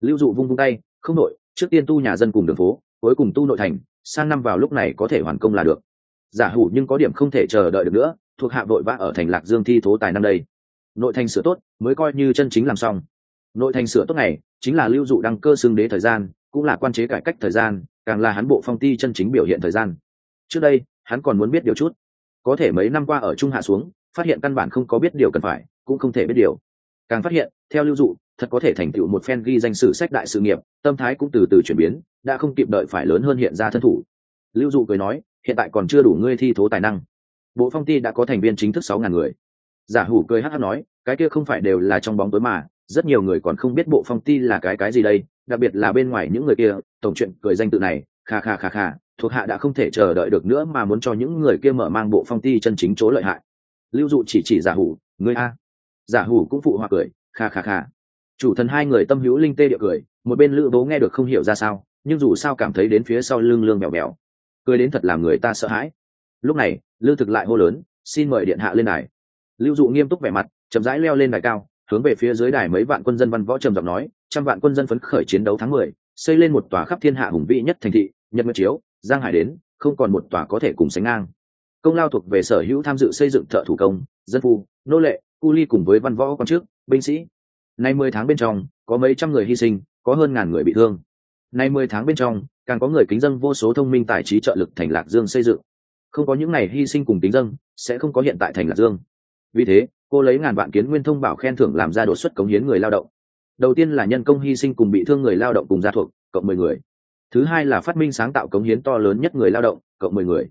lưu dụ vung vung tay, không nội trước tiên tu nhà dân cùng đường phố, cuối cùng tu nội thành, sang năm vào lúc này có thể hoàn công là được. Giả hủ nhưng có điểm không thể chờ đợi được nữa, thuộc hạ vội vã ở thành lạc dương thi thố tài năm đây. Nội thành sửa tốt, mới coi như chân chính làm xong. Nội thành sửa tốt này, chính là lưu dụ đăng cơ xưng đế thời gian, cũng là quan chế cải cách thời gian, càng là hắn bộ phong ti chân chính biểu hiện thời gian. Trước đây, hắn còn muốn biết điều chút. Có thể mấy năm qua ở trung hạ xuống, phát hiện căn bản không có biết điều cần phải, cũng không thể biết điều. Càng phát hiện, theo lưu dụ thật có thể thành tựu một phen ghi danh sử sách đại sự nghiệp, tâm thái cũng từ từ chuyển biến, đã không kịp đợi phải lớn hơn hiện ra thân thủ. Lưu dụ cười nói, hiện tại còn chưa đủ ngươi thi thố tài năng. Bộ phong ty đã có thành viên chính thức sáu ngàn người. Giả hủ cười hát hát nói, cái kia không phải đều là trong bóng tối mà, rất nhiều người còn không biết bộ phong ty là cái cái gì đây, đặc biệt là bên ngoài những người kia, tổng chuyện cười danh tự này, kha kha kha kha, thuộc hạ đã không thể chờ đợi được nữa mà muốn cho những người kia mở mang bộ phong ty chân chính chỗ lợi hại. Lưu dụ chỉ chỉ giả hủ, ngươi a. Giả hủ cũng phụ họa cười, kha kha kha chủ thần hai người tâm hữu linh tê địa cười, một bên lữ bố nghe được không hiểu ra sao, nhưng dù sao cảm thấy đến phía sau lưng lương bèo bèo. Cười đến thật làm người ta sợ hãi. Lúc này lư thực lại hô lớn, xin mời điện hạ lên đài. Lưu dụ nghiêm túc vẻ mặt, chậm rãi leo lên đài cao, hướng về phía dưới đài mấy vạn quân dân văn võ trầm giọng nói, trăm vạn quân dân phấn khởi chiến đấu tháng mười, xây lên một tòa khắp thiên hạ hùng vĩ nhất thành thị, nhật nguyệt chiếu, giang hải đến, không còn một tòa có thể cùng sánh ngang. Công lao thuộc về sở hữu tham dự xây dựng thợ thủ công, dân phu, nô lệ, cu ly cùng với văn võ quan chức, binh sĩ nay mười tháng bên trong, có mấy trăm người hy sinh, có hơn ngàn người bị thương. Nay mười tháng bên trong, càng có người kính dân vô số thông minh tài trí trợ lực thành lạc dương xây dựng. Không có những ngày hy sinh cùng kính dân sẽ không có hiện tại thành lạc dương. Vì thế, cô lấy ngàn vạn kiến nguyên thông bảo khen thưởng làm ra đột xuất cống hiến người lao động. Đầu tiên là nhân công hy sinh cùng bị thương người lao động cùng gia thuộc, cộng mười người. Thứ hai là phát minh sáng tạo cống hiến to lớn nhất người lao động, cộng mười người.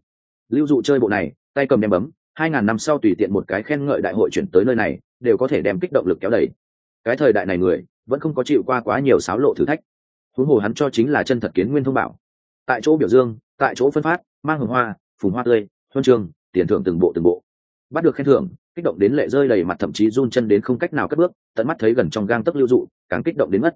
Lưu dụ chơi bộ này, tay cầm đem bấm, hai ngàn năm sau tùy tiện một cái khen ngợi đại hội chuyển tới nơi này, đều có thể đem kích động lực kéo đẩy cái thời đại này người, vẫn không có chịu qua quá nhiều xáo lộ thử thách. Huống hồ hắn cho chính là chân thật kiến nguyên thông bảo. Tại chỗ biểu dương, tại chỗ phân phát, mang hồng hoa phùng hoa tươi, huân trường tiền thưởng từng bộ từng bộ. Bắt được khen thưởng, kích động đến lệ rơi đầy mặt, thậm chí run chân đến không cách nào cất bước, tận mắt thấy gần trong gang tấc lưu dụ, càng kích động đến mất.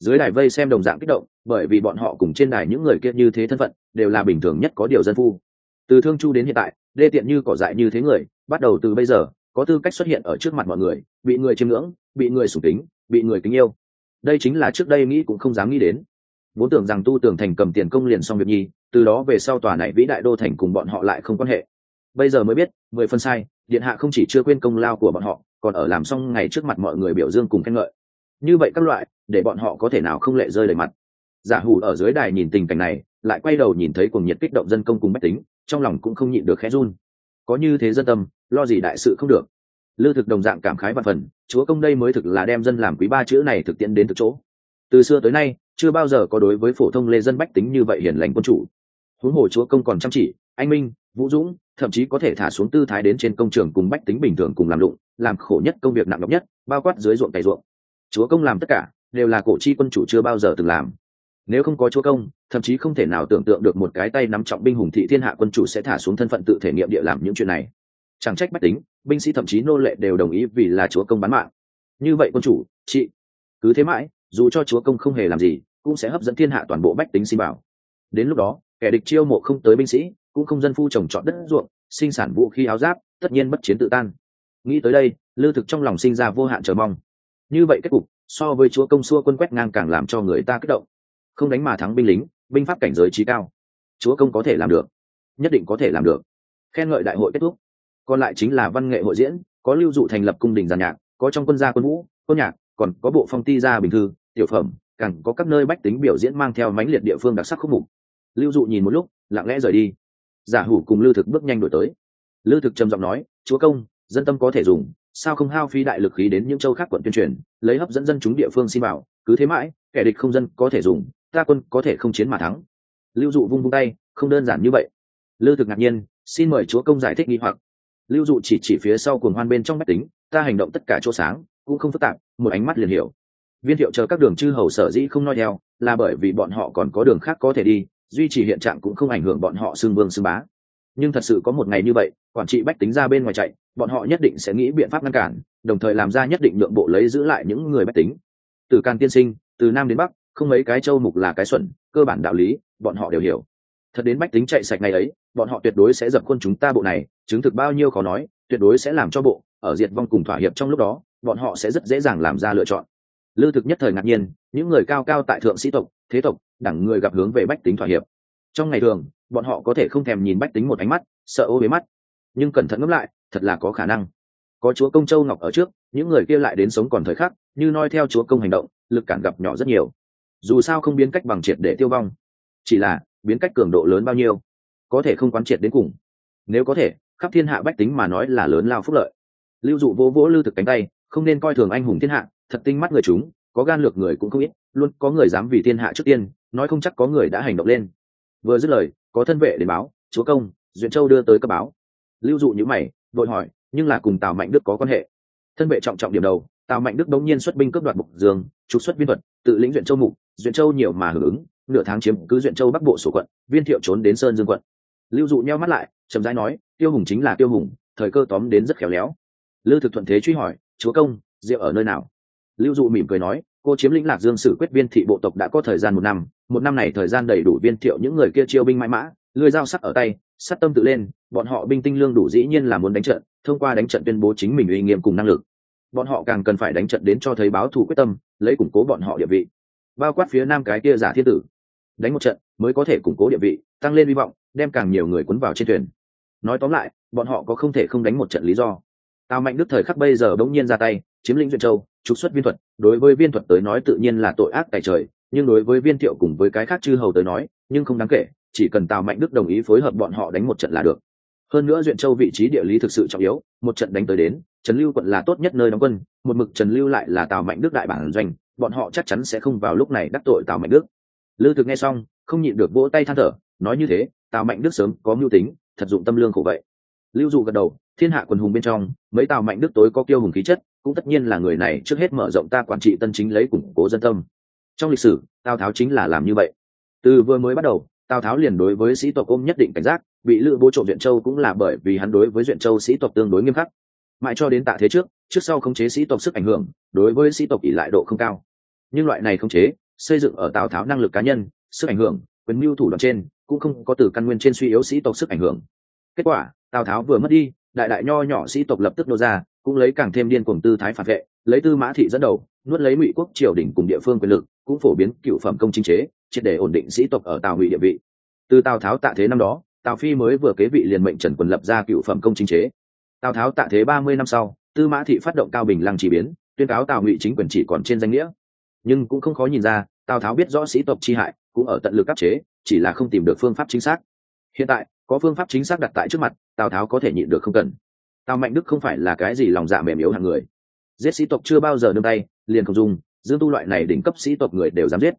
Dưới đài vây xem đồng dạng kích động, bởi vì bọn họ cùng trên đài những người kia như thế thân phận, đều là bình thường nhất có điều dân phu. Từ thương chu đến hiện tại, đê tiện như cỏ dại như thế người, bắt đầu từ bây giờ, có tư cách xuất hiện ở trước mặt mọi người, bị người chiêm ngưỡng bị người sủng tính bị người kính yêu. Đây chính là trước đây nghĩ cũng không dám nghĩ đến. Vốn tưởng rằng tu tường thành cầm tiền công liền xong việc nhi từ đó về sau tòa này vĩ đại đô thành cùng bọn họ lại không quan hệ. Bây giờ mới biết, mười phân sai, điện hạ không chỉ chưa quên công lao của bọn họ, còn ở làm xong ngày trước mặt mọi người biểu dương cùng khen ngợi. Như vậy các loại, để bọn họ có thể nào không lệ rơi đầy mặt. Giả hủ ở dưới đài nhìn tình cảnh này, lại quay đầu nhìn thấy cuồng nhiệt kích động dân công cùng bách tính, trong lòng cũng không nhịn được khẽ run. Có như thế dân tâm, lo gì đại sự không được. Lư thực đồng dạng cảm khái và phần chúa công đây mới thực là đem dân làm quý ba chữ này thực tiễn đến thực chỗ. Từ xưa tới nay, chưa bao giờ có đối với phổ thông lê dân bách tính như vậy hiền lành quân chủ. Huống hồ chúa công còn chăm chỉ, anh minh, vũ dũng, thậm chí có thể thả xuống tư thái đến trên công trường cùng bách tính bình thường cùng làm lụng, làm khổ nhất công việc nặng nhọc nhất, bao quát dưới ruộng cày ruộng. Chúa công làm tất cả, đều là cổ chi quân chủ chưa bao giờ từng làm. Nếu không có chúa công, thậm chí không thể nào tưởng tượng được một cái tay nắm trọng binh hùng thị thiên hạ quân chủ sẽ thả xuống thân phận tự thể nghiệm địa làm những chuyện này. Chẳng trách bách tính binh sĩ thậm chí nô lệ đều đồng ý vì là chúa công bán mạng. Như vậy quân chủ, chị, cứ thế mãi, dù cho chúa công không hề làm gì, cũng sẽ hấp dẫn thiên hạ toàn bộ bách tính xin bảo. Đến lúc đó, kẻ địch chiêu mộ không tới binh sĩ, cũng không dân phu trồng trọt đất ruộng, sinh sản vũ khí áo giáp, tất nhiên bất chiến tự tan. Nghĩ tới đây, lư thực trong lòng sinh ra vô hạn chờ mong. Như vậy kết cục, so với chúa công xua quân quét ngang càng làm cho người ta kích động. Không đánh mà thắng binh lính, binh pháp cảnh giới trí cao. Chúa công có thể làm được, nhất định có thể làm được. Khen ngợi đại hội kết thúc còn lại chính là văn nghệ hội diễn, có lưu dụ thành lập cung đình giàn nhạc, có trong quân gia quân vũ, quân nhạc, còn có bộ phong ti gia bình thư, tiểu phẩm, càng có các nơi bách tính biểu diễn mang theo mãnh liệt địa phương đặc sắc khúc mục. Lưu dụ nhìn một lúc, lặng lẽ rời đi. Giả hủ cùng lưu thực bước nhanh đổi tới. Lưu thực trầm giọng nói, chúa công, dân tâm có thể dùng, sao không hao phí đại lực khí đến những châu khác quận tuyên truyền, lấy hấp dẫn dân chúng địa phương xin bảo, cứ thế mãi, kẻ địch không dân có thể dùng, ta quân có thể không chiến mà thắng. Lưu dụ vung vung tay, không đơn giản như vậy. Lưu thực ngạc nhiên, xin mời chúa công giải thích nghi hoặc lưu dụ chỉ chỉ phía sau cuồng hoan bên trong mách tính, ta hành động tất cả chỗ sáng, cũng không phức tạp, một ánh mắt liền hiểu. Viên thiệu chờ các đường chư hầu sở dĩ không nói theo, là bởi vì bọn họ còn có đường khác có thể đi, duy trì hiện trạng cũng không ảnh hưởng bọn họ xưng vương xưng bá. Nhưng thật sự có một ngày như vậy, quản trị bách tính ra bên ngoài chạy, bọn họ nhất định sẽ nghĩ biện pháp ngăn cản, đồng thời làm ra nhất định lượng bộ lấy giữ lại những người bách tính. Từ can tiên sinh, từ nam đến bắc, không mấy cái châu mục là cái xuẩn, cơ bản đạo lý, bọn họ đều hiểu thật đến bách tính chạy sạch ngày ấy, bọn họ tuyệt đối sẽ dập khuôn chúng ta bộ này, chứng thực bao nhiêu khó nói, tuyệt đối sẽ làm cho bộ, ở diệt vong cùng thỏa hiệp trong lúc đó, bọn họ sẽ rất dễ dàng làm ra lựa chọn. Lư thực nhất thời ngạc nhiên, những người cao cao tại thượng sĩ tộc, thế tộc, đẳng người gặp hướng về bách tính thỏa hiệp. Trong ngày thường, bọn họ có thể không thèm nhìn bách tính một ánh mắt, sợ ô bế mắt. Nhưng cẩn thận ngẫm lại, thật là có khả năng. Có chúa công châu ngọc ở trước, những người kia lại đến sống còn thời khắc, như noi theo chúa công hành động, lực cản gặp nhỏ rất nhiều. Dù sao không biến cách bằng triệt để tiêu vong. Chỉ là biến cách cường độ lớn bao nhiêu, có thể không quán triệt đến cùng. Nếu có thể, khắp thiên hạ bách tính mà nói là lớn lao phúc lợi. Lưu dụ vỗ vỗ lưu thực cánh tay, không nên coi thường anh hùng thiên hạ, thật tinh mắt người chúng, có gan lược người cũng không ít, luôn có người dám vì thiên hạ trước tiên, nói không chắc có người đã hành động lên. Vừa dứt lời, có thân vệ đến báo, chúa công, duyện châu đưa tới cấp báo. Lưu dụ nhữ mày đội hỏi, nhưng là cùng tào mạnh đức có quan hệ? Thân vệ trọng trọng điểm đầu, tào mạnh đức đống nhiên xuất binh cướp đoạt mục dương, trục xuất viên thuật, tự lĩnh duyện châu mục, duyện châu nhiều mà hưởng ứng nửa tháng chiếm cứ duyện châu bắc bộ sổ quận, viên thiệu trốn đến sơn dương quận. Lưu dụ nheo mắt lại, chậm rãi nói, tiêu hùng chính là tiêu hùng, thời cơ tóm đến rất khéo léo. Lưu thực thuận thế truy hỏi, chúa công diệu ở nơi nào? Lưu dụ mỉm cười nói, cô chiếm lĩnh lạc dương sử quyết viên thị bộ tộc đã có thời gian một năm một năm này thời gian đầy đủ viên thiệu những người kia chiêu binh mãi mã lưỡi dao sắc ở tay, sắt tâm tự lên, bọn họ binh tinh lương đủ dĩ nhiên là muốn đánh trận, thông qua đánh trận tuyên bố chính mình uy nghiêm cùng năng lực. Bọn họ càng cần phải đánh trận đến cho thấy báo thù quyết tâm, lấy củng cố bọn họ địa vị. Bao quát phía nam cái kia giả thiên tử đánh một trận mới có thể củng cố địa vị, tăng lên hy vọng, đem càng nhiều người cuốn vào trên thuyền. Nói tóm lại, bọn họ có không thể không đánh một trận lý do. Tào mạnh đức thời khắc bây giờ bỗng nhiên ra tay, chiếm lĩnh duyện châu, trục xuất viên thuật, đối với viên thuật tới nói tự nhiên là tội ác tại trời, nhưng đối với viên thiệu cùng với cái khác chư hầu tới nói, nhưng không đáng kể, chỉ cần tào mạnh đức đồng ý phối hợp bọn họ đánh một trận là được. Hơn nữa duyện châu vị trí địa lý thực sự trọng yếu, một trận đánh tới đến, trần lưu quận là tốt nhất nơi đóng quân, một mực trần lưu lại là tào mạnh đức đại bản doanh, bọn họ chắc chắn sẽ không vào lúc này đắc tội tào mạnh đức lư thực nghe xong, không nhịn được vỗ tay than thở, nói như thế, tào mạnh đức sớm có mưu tính, thật dụng tâm lương khổ vậy. Lưu dụ gật đầu, thiên hạ quần hùng bên trong, mấy tào mạnh đức tối có kiêu hùng khí chất, cũng tất nhiên là người này trước hết mở rộng ta quản trị tân chính lấy củng cố dân tâm. Trong lịch sử, tào tháo chính là làm như vậy. Từ vừa mới bắt đầu, tào tháo liền đối với sĩ tộc ôm nhất định cảnh giác, bị lữ bố trộm duyện châu cũng là bởi vì hắn đối với duyện châu sĩ tộc tương đối nghiêm khắc. Mãi cho đến tạ thế trước trước sau khống chế sĩ tộc sức ảnh hưởng, đối với sĩ tộc ỷ lại độ không cao. Nhưng loại này khống chế xây dựng ở tào tháo năng lực cá nhân, sức ảnh hưởng, quyền mưu thủ đoạn trên, cũng không có từ căn nguyên trên suy yếu sĩ tộc sức ảnh hưởng. Kết quả, tào tháo vừa mất đi, đại đại nho nhỏ sĩ tộc lập tức nô ra, cũng lấy càng thêm điên cuồng tư thái phản vệ, lấy tư mã thị dẫn đầu, nuốt lấy ngụy quốc triều đình cùng địa phương quyền lực, cũng phổ biến cựu phẩm công chính chế, triệt để ổn định sĩ tộc ở tào ngụy địa vị. Từ tào tháo tạ thế năm đó, tào phi mới vừa kế vị liền mệnh trần quân lập ra cựu phẩm công chính chế. Tào tháo tạ thế ba mươi năm sau, tư mã thị phát động cao bình lăng chỉ biến, tuyên cáo tào ngụy chính quyền chỉ còn trên danh nghĩa nhưng cũng không khó nhìn ra, tào tháo biết rõ sĩ tộc chi hại, cũng ở tận lực áp chế, chỉ là không tìm được phương pháp chính xác. Hiện tại, có phương pháp chính xác đặt tại trước mặt, tào tháo có thể nhịn được không cần. Tào mạnh đức không phải là cái gì lòng dạ mềm yếu hàng người. Giết sĩ tộc chưa bao giờ nương tay, liền không dùng, dương tu loại này đỉnh cấp sĩ tộc người đều dám giết.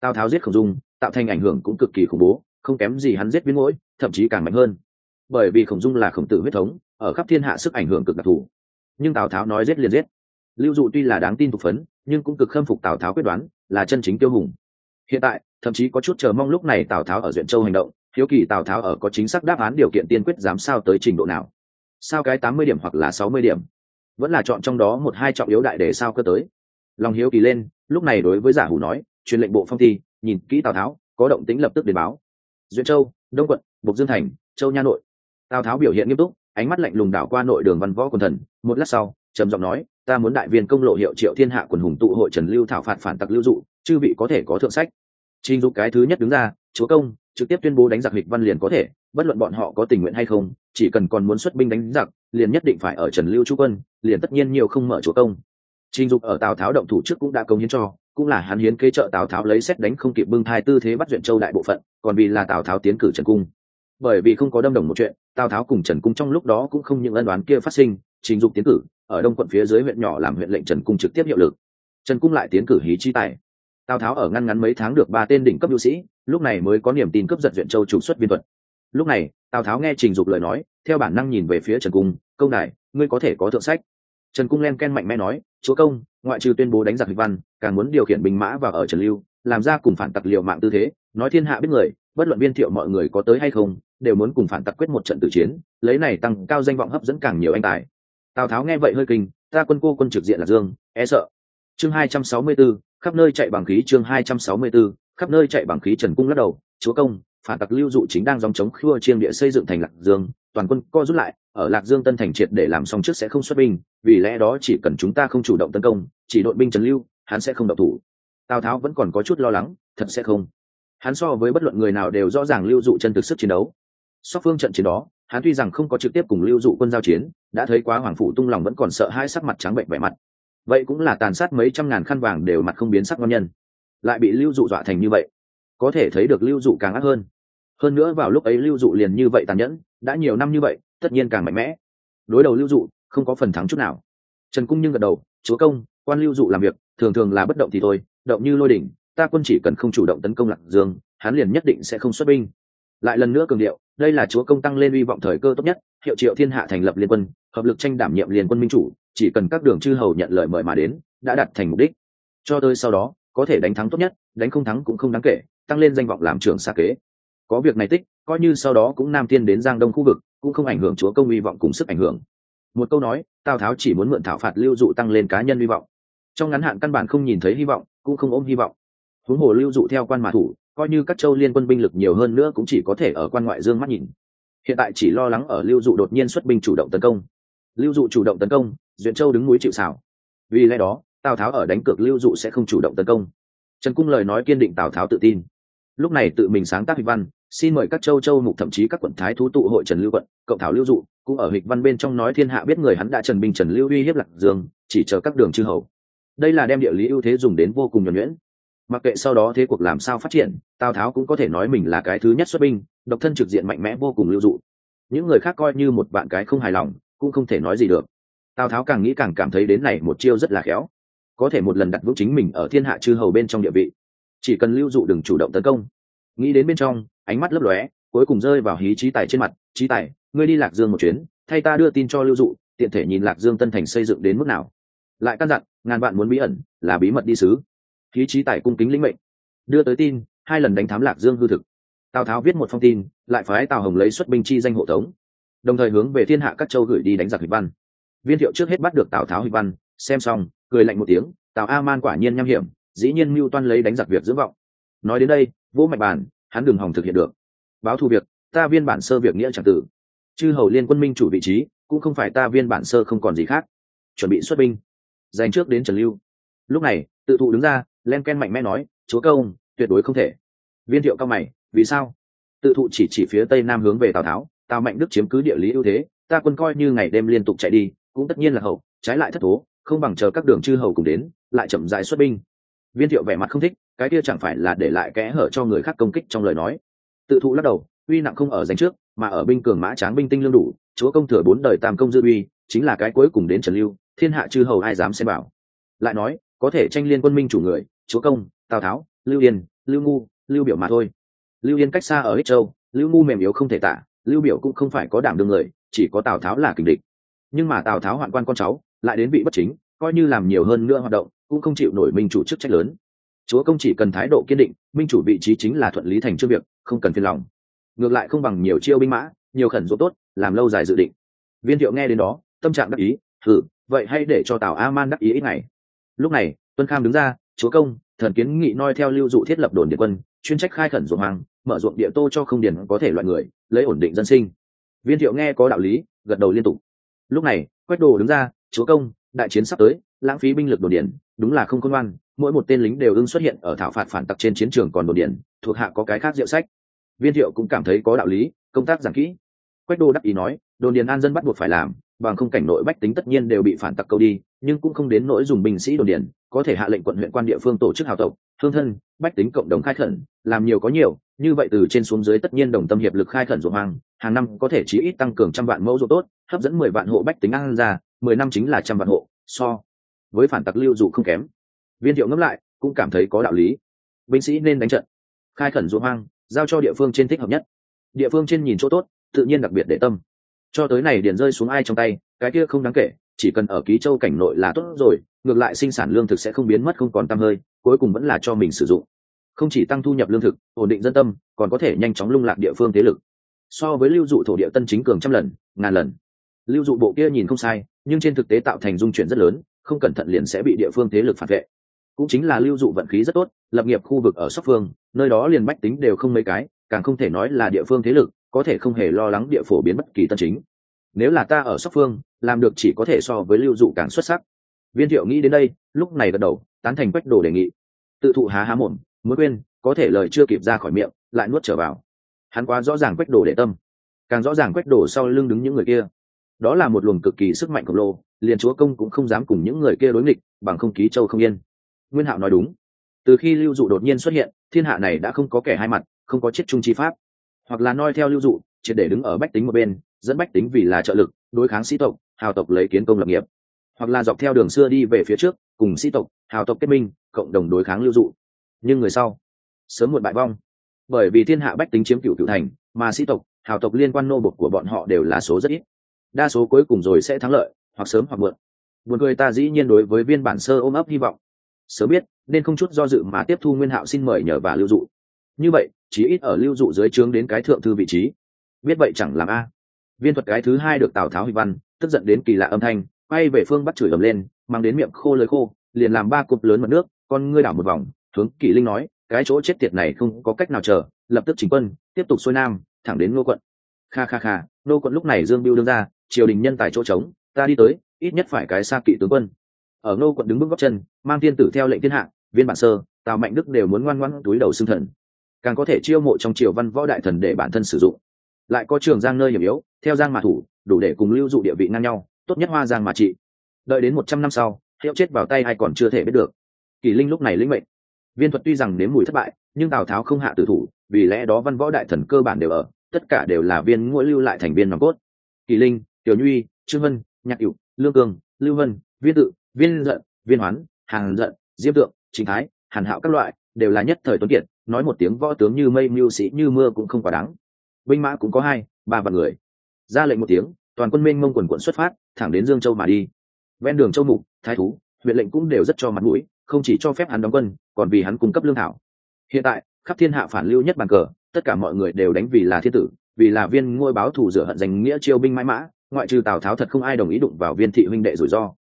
Tào tháo giết không dùng, tạo thành ảnh hưởng cũng cực kỳ khủng bố, không kém gì hắn giết viên mỗi thậm chí càng mạnh hơn. Bởi vì khổng dung là khổng tử huyết thống, ở khắp thiên hạ sức ảnh hưởng cực đặc thù. Nhưng tào tháo nói giết liền giết. Lưu dụ tuy là đáng tin thuộc phấn nhưng cũng cực khâm phục tào tháo quyết đoán, là chân chính tiêu hùng. Hiện tại, thậm chí có chút chờ mong lúc này tào tháo ở duyện châu hành động, hiếu kỳ tào tháo ở có chính xác đáp án điều kiện tiên quyết dám sao tới trình độ nào. Sao cái tám mươi điểm hoặc là sáu mươi điểm? Vẫn là chọn trong đó một hai trọng yếu đại để sao cơ tới. Lòng hiếu kỳ lên, lúc này đối với giả hủ nói, truyền lệnh bộ phong thi, nhìn kỹ tào tháo, có động tính lập tức đến báo. Duyện châu, đông quận bục dương thành, châu nha nội. Tào tháo biểu hiện nghiêm túc, ánh mắt lạnh lùng đảo qua nội đường văn võ quần thần, một lát sau trầm giọng nói, ta muốn đại viên công lộ hiệu triệu thiên hạ quần hùng tụ hội trần lưu thảo phạt phản tặc lưu dụ, chư vị có thể có thượng sách. Trình dục cái thứ nhất đứng ra, chúa công, trực tiếp tuyên bố đánh giặc hịch văn liền có thể, bất luận bọn họ có tình nguyện hay không, chỉ cần còn muốn xuất binh đánh giặc, liền nhất định phải ở trần lưu chú quân, liền tất nhiên nhiều không mở chúa công. Trình dục ở tào tháo động thủ trước cũng đã công hiến cho, cũng là hắn hiến kế trợ tào tháo lấy xét đánh không kịp bưng thai tư thế bắt duyện châu đại bộ phận, còn vì là tào tháo tiến cử trần cung. Bởi vì không có đâm đồng một chuyện, tào tháo cùng trần cung trong lúc đó cũng không những ân đoán kia phát sinh trình dục tiến cử ở đông quận phía dưới huyện nhỏ làm huyện lệnh trần cung trực tiếp hiệu lực. Trần cung lại tiến cử hí chi tài. Tào tháo ở ngăn ngắn mấy tháng được ba tên đỉnh cấp nhu sĩ lúc này mới có niềm tin cấp giật duyện châu trục xuất biên thuật. Lúc này tào tháo nghe trình dục lời nói theo bản năng nhìn về phía trần cung công này, ngươi có thể có thượng sách. Trần cung len ken mạnh mẽ nói chúa công ngoại trừ tuyên bố đánh giặc hịch văn càng muốn điều khiển binh mã và ở trần lưu làm ra cùng phản tặc liều mạng tư thế nói thiên hạ biết người bất luận viên thiệu mọi người có tới hay không đều muốn cùng phản tặc quyết một trận tử chiến lấy này tăng cao danh vọng hấp dẫn càng nhiều anh tài tào tháo nghe vậy hơi kinh ta quân cô quân trực diện là dương e sợ. Chương hai trăm sáu mươi 264, khắp nơi chạy bằng khí chương hai trăm sáu mươi 264, khắp nơi chạy bằng khí trần cung lắc đầu chúa công phản tặc lưu dụ chính đang dòng chống khua chiêm địa xây dựng thành lạc dương toàn quân co rút lại ở lạc dương tân thành triệt để làm xong trước sẽ không xuất binh vì lẽ đó chỉ cần chúng ta không chủ động tấn công chỉ đội binh trần lưu hắn sẽ không động thủ. Tào tháo vẫn còn có chút lo lắng thật sẽ không. Hắn so với bất luận người nào đều rõ ràng lưu dụ chân thực sức chiến đấu. Song phương trận chiến đó hắn tuy rằng không có trực tiếp cùng lưu dụ quân giao chiến, đã thấy quá hoàng phủ tung lòng vẫn còn sợ hai sắc mặt trắng bệnh vẻ mặt. Vậy cũng là tàn sát mấy trăm ngàn khăn vàng đều mặt không biến sắc ngon nhân. Lại bị lưu dụ dọa thành như vậy, có thể thấy được lưu dụ càng ác hơn. Hơn nữa vào lúc ấy lưu dụ liền như vậy tàn nhẫn, đã nhiều năm như vậy, tất nhiên càng mạnh mẽ. Đối đầu lưu dụ, không có phần thắng chút nào. Trần cung nhưng gật đầu, chúa công, quan lưu dụ làm việc, thường thường là bất động thì thôi, động như lôi đỉnh, ta quân chỉ cần không chủ động tấn công lạc dương, hắn liền nhất định sẽ không xuất binh. Lại lần nữa cường điệu đây là chúa công tăng lên hy vọng thời cơ tốt nhất, hiệu triệu thiên hạ thành lập liên quân, hợp lực tranh đảm nhiệm liên quân minh chủ, chỉ cần các đường chư hầu nhận lời mời mà đến, đã đạt thành mục đích. Cho tới sau đó, có thể đánh thắng tốt nhất, đánh không thắng cũng không đáng kể, tăng lên danh vọng làm trưởng xa kế. Có việc này tích, coi như sau đó cũng nam tiên đến giang đông khu vực, cũng không ảnh hưởng chúa công hy vọng cùng sức ảnh hưởng. Một câu nói, tào tháo chỉ muốn mượn thảo phạt lưu dụ tăng lên cá nhân hy vọng. Trong ngắn hạn căn bản không nhìn thấy hy vọng, cũng không ôm hy vọng. Huống hồ lưu dụ theo quan mã thủ coi như các châu liên quân binh lực nhiều hơn nữa cũng chỉ có thể ở quan ngoại dương mắt nhìn. Hiện tại chỉ lo lắng ở lưu dụ đột nhiên xuất binh chủ động tấn công. Lưu dụ chủ động tấn công, duyện châu đứng núi chịu xảo vì lẽ đó, tào tháo ở đánh cược lưu dụ sẽ không chủ động tấn công. Trần cung lời nói kiên định tào tháo tự tin. Lúc này tự mình sáng tác hịch văn, xin mời các châu châu mục thậm chí các quận thái thú tụ hội trần lưu quận, cộng thảo lưu dụ, cũng ở hịch văn bên trong nói thiên hạ biết người hắn đã trần binh trần lưu uy hiếp lạc dương, chỉ chờ các đường chư hầu. Đây là đem địa lý ưu thế dùng đến vô cùng nhuẩn nhuyễn mặc kệ sau đó thế cuộc làm sao phát triển, tào tháo cũng có thể nói mình là cái thứ nhất xuất binh, độc thân trực diện mạnh mẽ vô cùng lưu dụ. Những người khác coi như một bạn cái không hài lòng, cũng không thể nói gì được. Tào tháo càng nghĩ càng cảm thấy đến này một chiêu rất là khéo. Có thể một lần đặt vững chính mình ở thiên hạ chư hầu bên trong địa vị. Chỉ cần lưu dụ đừng chủ động tấn công. Nghĩ đến bên trong, ánh mắt lấp lóe, cuối cùng rơi vào hí trí tài trên mặt. Trí tài, ngươi đi lạc dương một chuyến, thay ta đưa tin cho lưu dụ, tiện thể nhìn lạc dương tân thành xây dựng đến mức nào. Lại căn dặn, ngàn bạn muốn bí ẩn, là bí mật đi sứ khí trí tài cung kính lĩnh mệnh. Đưa tới tin, hai lần đánh thám lạc dương hư thực. Tào tháo viết một phong tin, lại phái tào hồng lấy xuất binh chi danh hộ tống, đồng thời hướng về thiên hạ các châu gửi đi đánh giặc hịch văn. Viên thiệu trước hết bắt được tào tháo hịch văn, xem xong, cười lạnh một tiếng, tào a man quả nhiên nham hiểm, dĩ nhiên mưu toan lấy đánh giặc việc dưỡng vọng. Nói đến đây, vũ mạch bàn hắn đừng hòng thực hiện được. Báo thù việc, ta viên bản sơ việc nghĩa chẳng tử. Chư hầu liên quân minh chủ vị trí, cũng không phải ta viên bản sơ không còn gì khác. Chuẩn bị xuất binh. Dành trước đến trần lưu. Lúc này, tự thụ đứng ra len ken mạnh mẽ nói, chúa công, tuyệt đối không thể. Viên thiệu cao mày, vì sao? Tự thụ chỉ chỉ phía tây nam hướng về tào tháo, tào mạnh đức chiếm cứ địa lý ưu thế, ta quân coi như ngày đêm liên tục chạy đi, cũng tất nhiên là hậu, trái lại thất thố, không bằng chờ các đường chư hầu cùng đến, lại chậm dài xuất binh. Viên thiệu vẻ mặt không thích, cái kia chẳng phải là để lại kẽ hở cho người khác công kích trong lời nói. Tự thụ lắc đầu, uy nặng không ở danh trước, mà ở binh cường mã tráng binh tinh lương đủ, chúa công thừa bốn đời tam công dư uy, chính là cái cuối cùng đến trần lưu, thiên hạ chư hầu ai dám xem bảo lại nói có thể tranh liên quân minh chủ người, chúa công, tào tháo, lưu yên, lưu ngu, lưu biểu mà thôi. Lưu yên cách xa ở ích châu, lưu ngu mềm yếu không thể tả, lưu biểu cũng không phải có đảm đương người, chỉ có tào tháo là kình địch. Nhưng mà tào tháo hoạn quan con cháu, lại đến vị bất chính, coi như làm nhiều hơn nữa hoạt động, cũng không chịu nổi minh chủ chức trách lớn. Chúa công chỉ cần thái độ kiên định, minh chủ vị trí chính là thuận lý thành chương việc, không cần phiền lòng. Ngược lại không bằng nhiều chiêu binh mã, nhiều khẩn dỗ tốt, làm lâu dài dự định. Viên thiệu nghe đến đó, tâm trạng đắc ý thử vậy hay để cho tào a man đắc ý ít ngày lúc này, tuân kham đứng ra, chúa công, thần kiến nghị noi theo lưu dụ thiết lập đồn địa quân, chuyên trách khai khẩn ruộng hoàng mở ruộng địa tô cho không điền có thể loại người, lấy ổn định dân sinh. Viên thiệu nghe có đạo lý, gật đầu liên tục. Lúc này, quách đồ đứng ra, chúa công, đại chiến sắp tới, lãng phí binh lực đồn điền đúng là không công ngoan, mỗi một tên lính đều ưng xuất hiện ở thảo phạt phản tặc trên chiến trường còn đồn điền thuộc hạ có cái khác diệu sách. Viên thiệu cũng cảm thấy có đạo lý, công tác giảng kỹ. Quách đô đắc ý nói, đồn điền an dân bắt buộc phải làm bằng không cảnh nội bách tính tất nhiên đều bị phản tặc câu đi, nhưng cũng không đến nỗi dùng binh sĩ đồn điền, có thể hạ lệnh quận huyện quan địa phương tổ chức hào tộc, thương thân, bách tính cộng đồng khai khẩn, làm nhiều có nhiều, như vậy từ trên xuống dưới tất nhiên đồng tâm hiệp lực khai khẩn ruộng hoang, hàng năm có thể chí ít tăng cường trăm vạn mẫu ruộng tốt, hấp dẫn mười vạn hộ bách tính ăn ra, mười năm chính là trăm vạn hộ, so với phản tặc lưu dụ không kém. Viên thiệu ngẫm lại, cũng cảm thấy có đạo lý. Binh sĩ nên đánh trận, khai khẩn ruộng hoang, giao cho địa phương trên thích hợp nhất. Địa phương trên nhìn chỗ tốt, tự nhiên đặc biệt để tâm cho tới này điền rơi xuống ai trong tay, cái kia không đáng kể, chỉ cần ở ký châu cảnh nội là tốt rồi, ngược lại sinh sản lương thực sẽ không biến mất không còn tăm hơi, cuối cùng vẫn là cho mình sử dụng. Không chỉ tăng thu nhập lương thực, ổn định dân tâm, còn có thể nhanh chóng lung lạc địa phương thế lực. So với lưu dụ thổ địa tân chính cường trăm lần, ngàn lần. Lưu dụ bộ kia nhìn không sai, nhưng trên thực tế tạo thành dung chuyển rất lớn, không cẩn thận liền sẽ bị địa phương thế lực phản vệ. Cũng chính là lưu dụ vận khí rất tốt, lập nghiệp khu vực ở sóc phương, nơi đó liền bách tính đều không mấy cái, càng không thể nói là địa phương thế lực có thể không hề lo lắng địa phổ biến bất kỳ tân chính. Nếu là ta ở sóc phương, làm được chỉ có thể so với lưu dụ càng xuất sắc. Viên thiệu nghĩ đến đây, lúc này gật đầu, tán thành quách đồ đề nghị. Tự thụ há há mồm, muốn quên, có thể lời chưa kịp ra khỏi miệng, lại nuốt trở vào. Hắn quá rõ ràng quách đồ để tâm. Càng rõ ràng quách đồ sau lưng đứng những người kia. Đó là một luồng cực kỳ sức mạnh khổng lồ, liền chúa công cũng không dám cùng những người kia đối nghịch, bằng không ký châu không yên. Nguyên hạo nói đúng. Từ khi lưu dụ đột nhiên xuất hiện, thiên hạ này đã không có kẻ hai mặt, không có chết trung chi pháp hoặc là noi theo lưu dụ, triệt để đứng ở bách tính một bên, dẫn bách tính vì là trợ lực, đối kháng sĩ tộc, hào tộc lấy kiến công lập nghiệp. Hoặc là dọc theo đường xưa đi về phía trước, cùng sĩ tộc, hào tộc kết minh, cộng đồng đối kháng lưu dụ. Nhưng người sau, sớm muộn bại vong. Bởi vì thiên hạ bách tính chiếm cựu cựu thành, mà sĩ tộc, hào tộc liên quan nô bộc của bọn họ đều là số rất ít. Đa số cuối cùng rồi sẽ thắng lợi, hoặc sớm hoặc muộn. Buồn cười ta dĩ nhiên đối với viên bản sơ ôm ấp hy vọng. Sớm biết, nên không chút do dự mà tiếp thu nguyên hạo xin mời nhờ và lưu dụ như vậy, chí ít ở lưu dụ dưới trướng đến cái thượng thư vị trí. Biết vậy chẳng làm a. Viên thuật cái thứ hai được tào tháo huy văn, tức giận đến kỳ lạ âm thanh, quay về phương bắt chửi ầm lên, mang đến miệng khô lưới khô, liền làm ba cục lớn mật nước, con ngươi đảo một vòng, hướng kỷ linh nói, cái chỗ chết tiệt này không có cách nào chờ, lập tức chính quân, tiếp tục xuôi nam, thẳng đến ngô quận. Kha kha kha nô quận lúc này dương biêu đương ra, triều đình nhân tài chỗ trống, ta đi tới, ít nhất phải cái xa kỵ tướng quân. Ở nô quận đứng bước góc chân, mang thiên tử theo lệnh thiên hạ, viên bản sơ, tào mạnh đức đều muốn ngoan ngoãn túi đầu xương thần càng có thể chiêu mộ trong triều văn võ đại thần để bản thân sử dụng. Lại có trường giang nơi hiểm yếu theo giang mà thủ đủ để cùng lưu dụ địa vị ngang nhau tốt nhất hoa giang mà trị. Đợi đến một trăm năm sau hiệu chết vào tay hay còn chưa thể biết được. Kỳ linh lúc này lĩnh mệnh. Viên thuật tuy rằng nếm mùi thất bại nhưng tào tháo không hạ tử thủ vì lẽ đó văn võ đại thần cơ bản đều ở tất cả đều là viên ngũi lưu lại thành viên nòng cốt. Kỳ linh tiểu nhuy trương vân nhạc cựu lương cường, lưu vân viên tự viên giận viên hoán hàng giận diêm tượng chính thái hàn hạo các loại đều là nhất thời tuấn kiệt nói một tiếng võ tướng như mây mưu sĩ như mưa cũng không quá đáng. Binh mã cũng có hai, ba vạn người. Ra lệnh một tiếng, toàn quân minh mông quần quận xuất phát, thẳng đến dương châu mà đi. Ven đường châu mục, thái thú, huyện lệnh cũng đều rất cho mặt mũi, không chỉ cho phép hắn đóng quân, còn vì hắn cung cấp lương thảo. Hiện tại, khắp thiên hạ phản lưu nhất bàn cờ, tất cả mọi người đều đánh vì là thiên tử, vì là viên ngôi báo thù rửa hận danh nghĩa chiêu binh mãi mã, ngoại trừ tào tháo thật không ai đồng ý đụng vào viên thị huynh đệ rủi ro.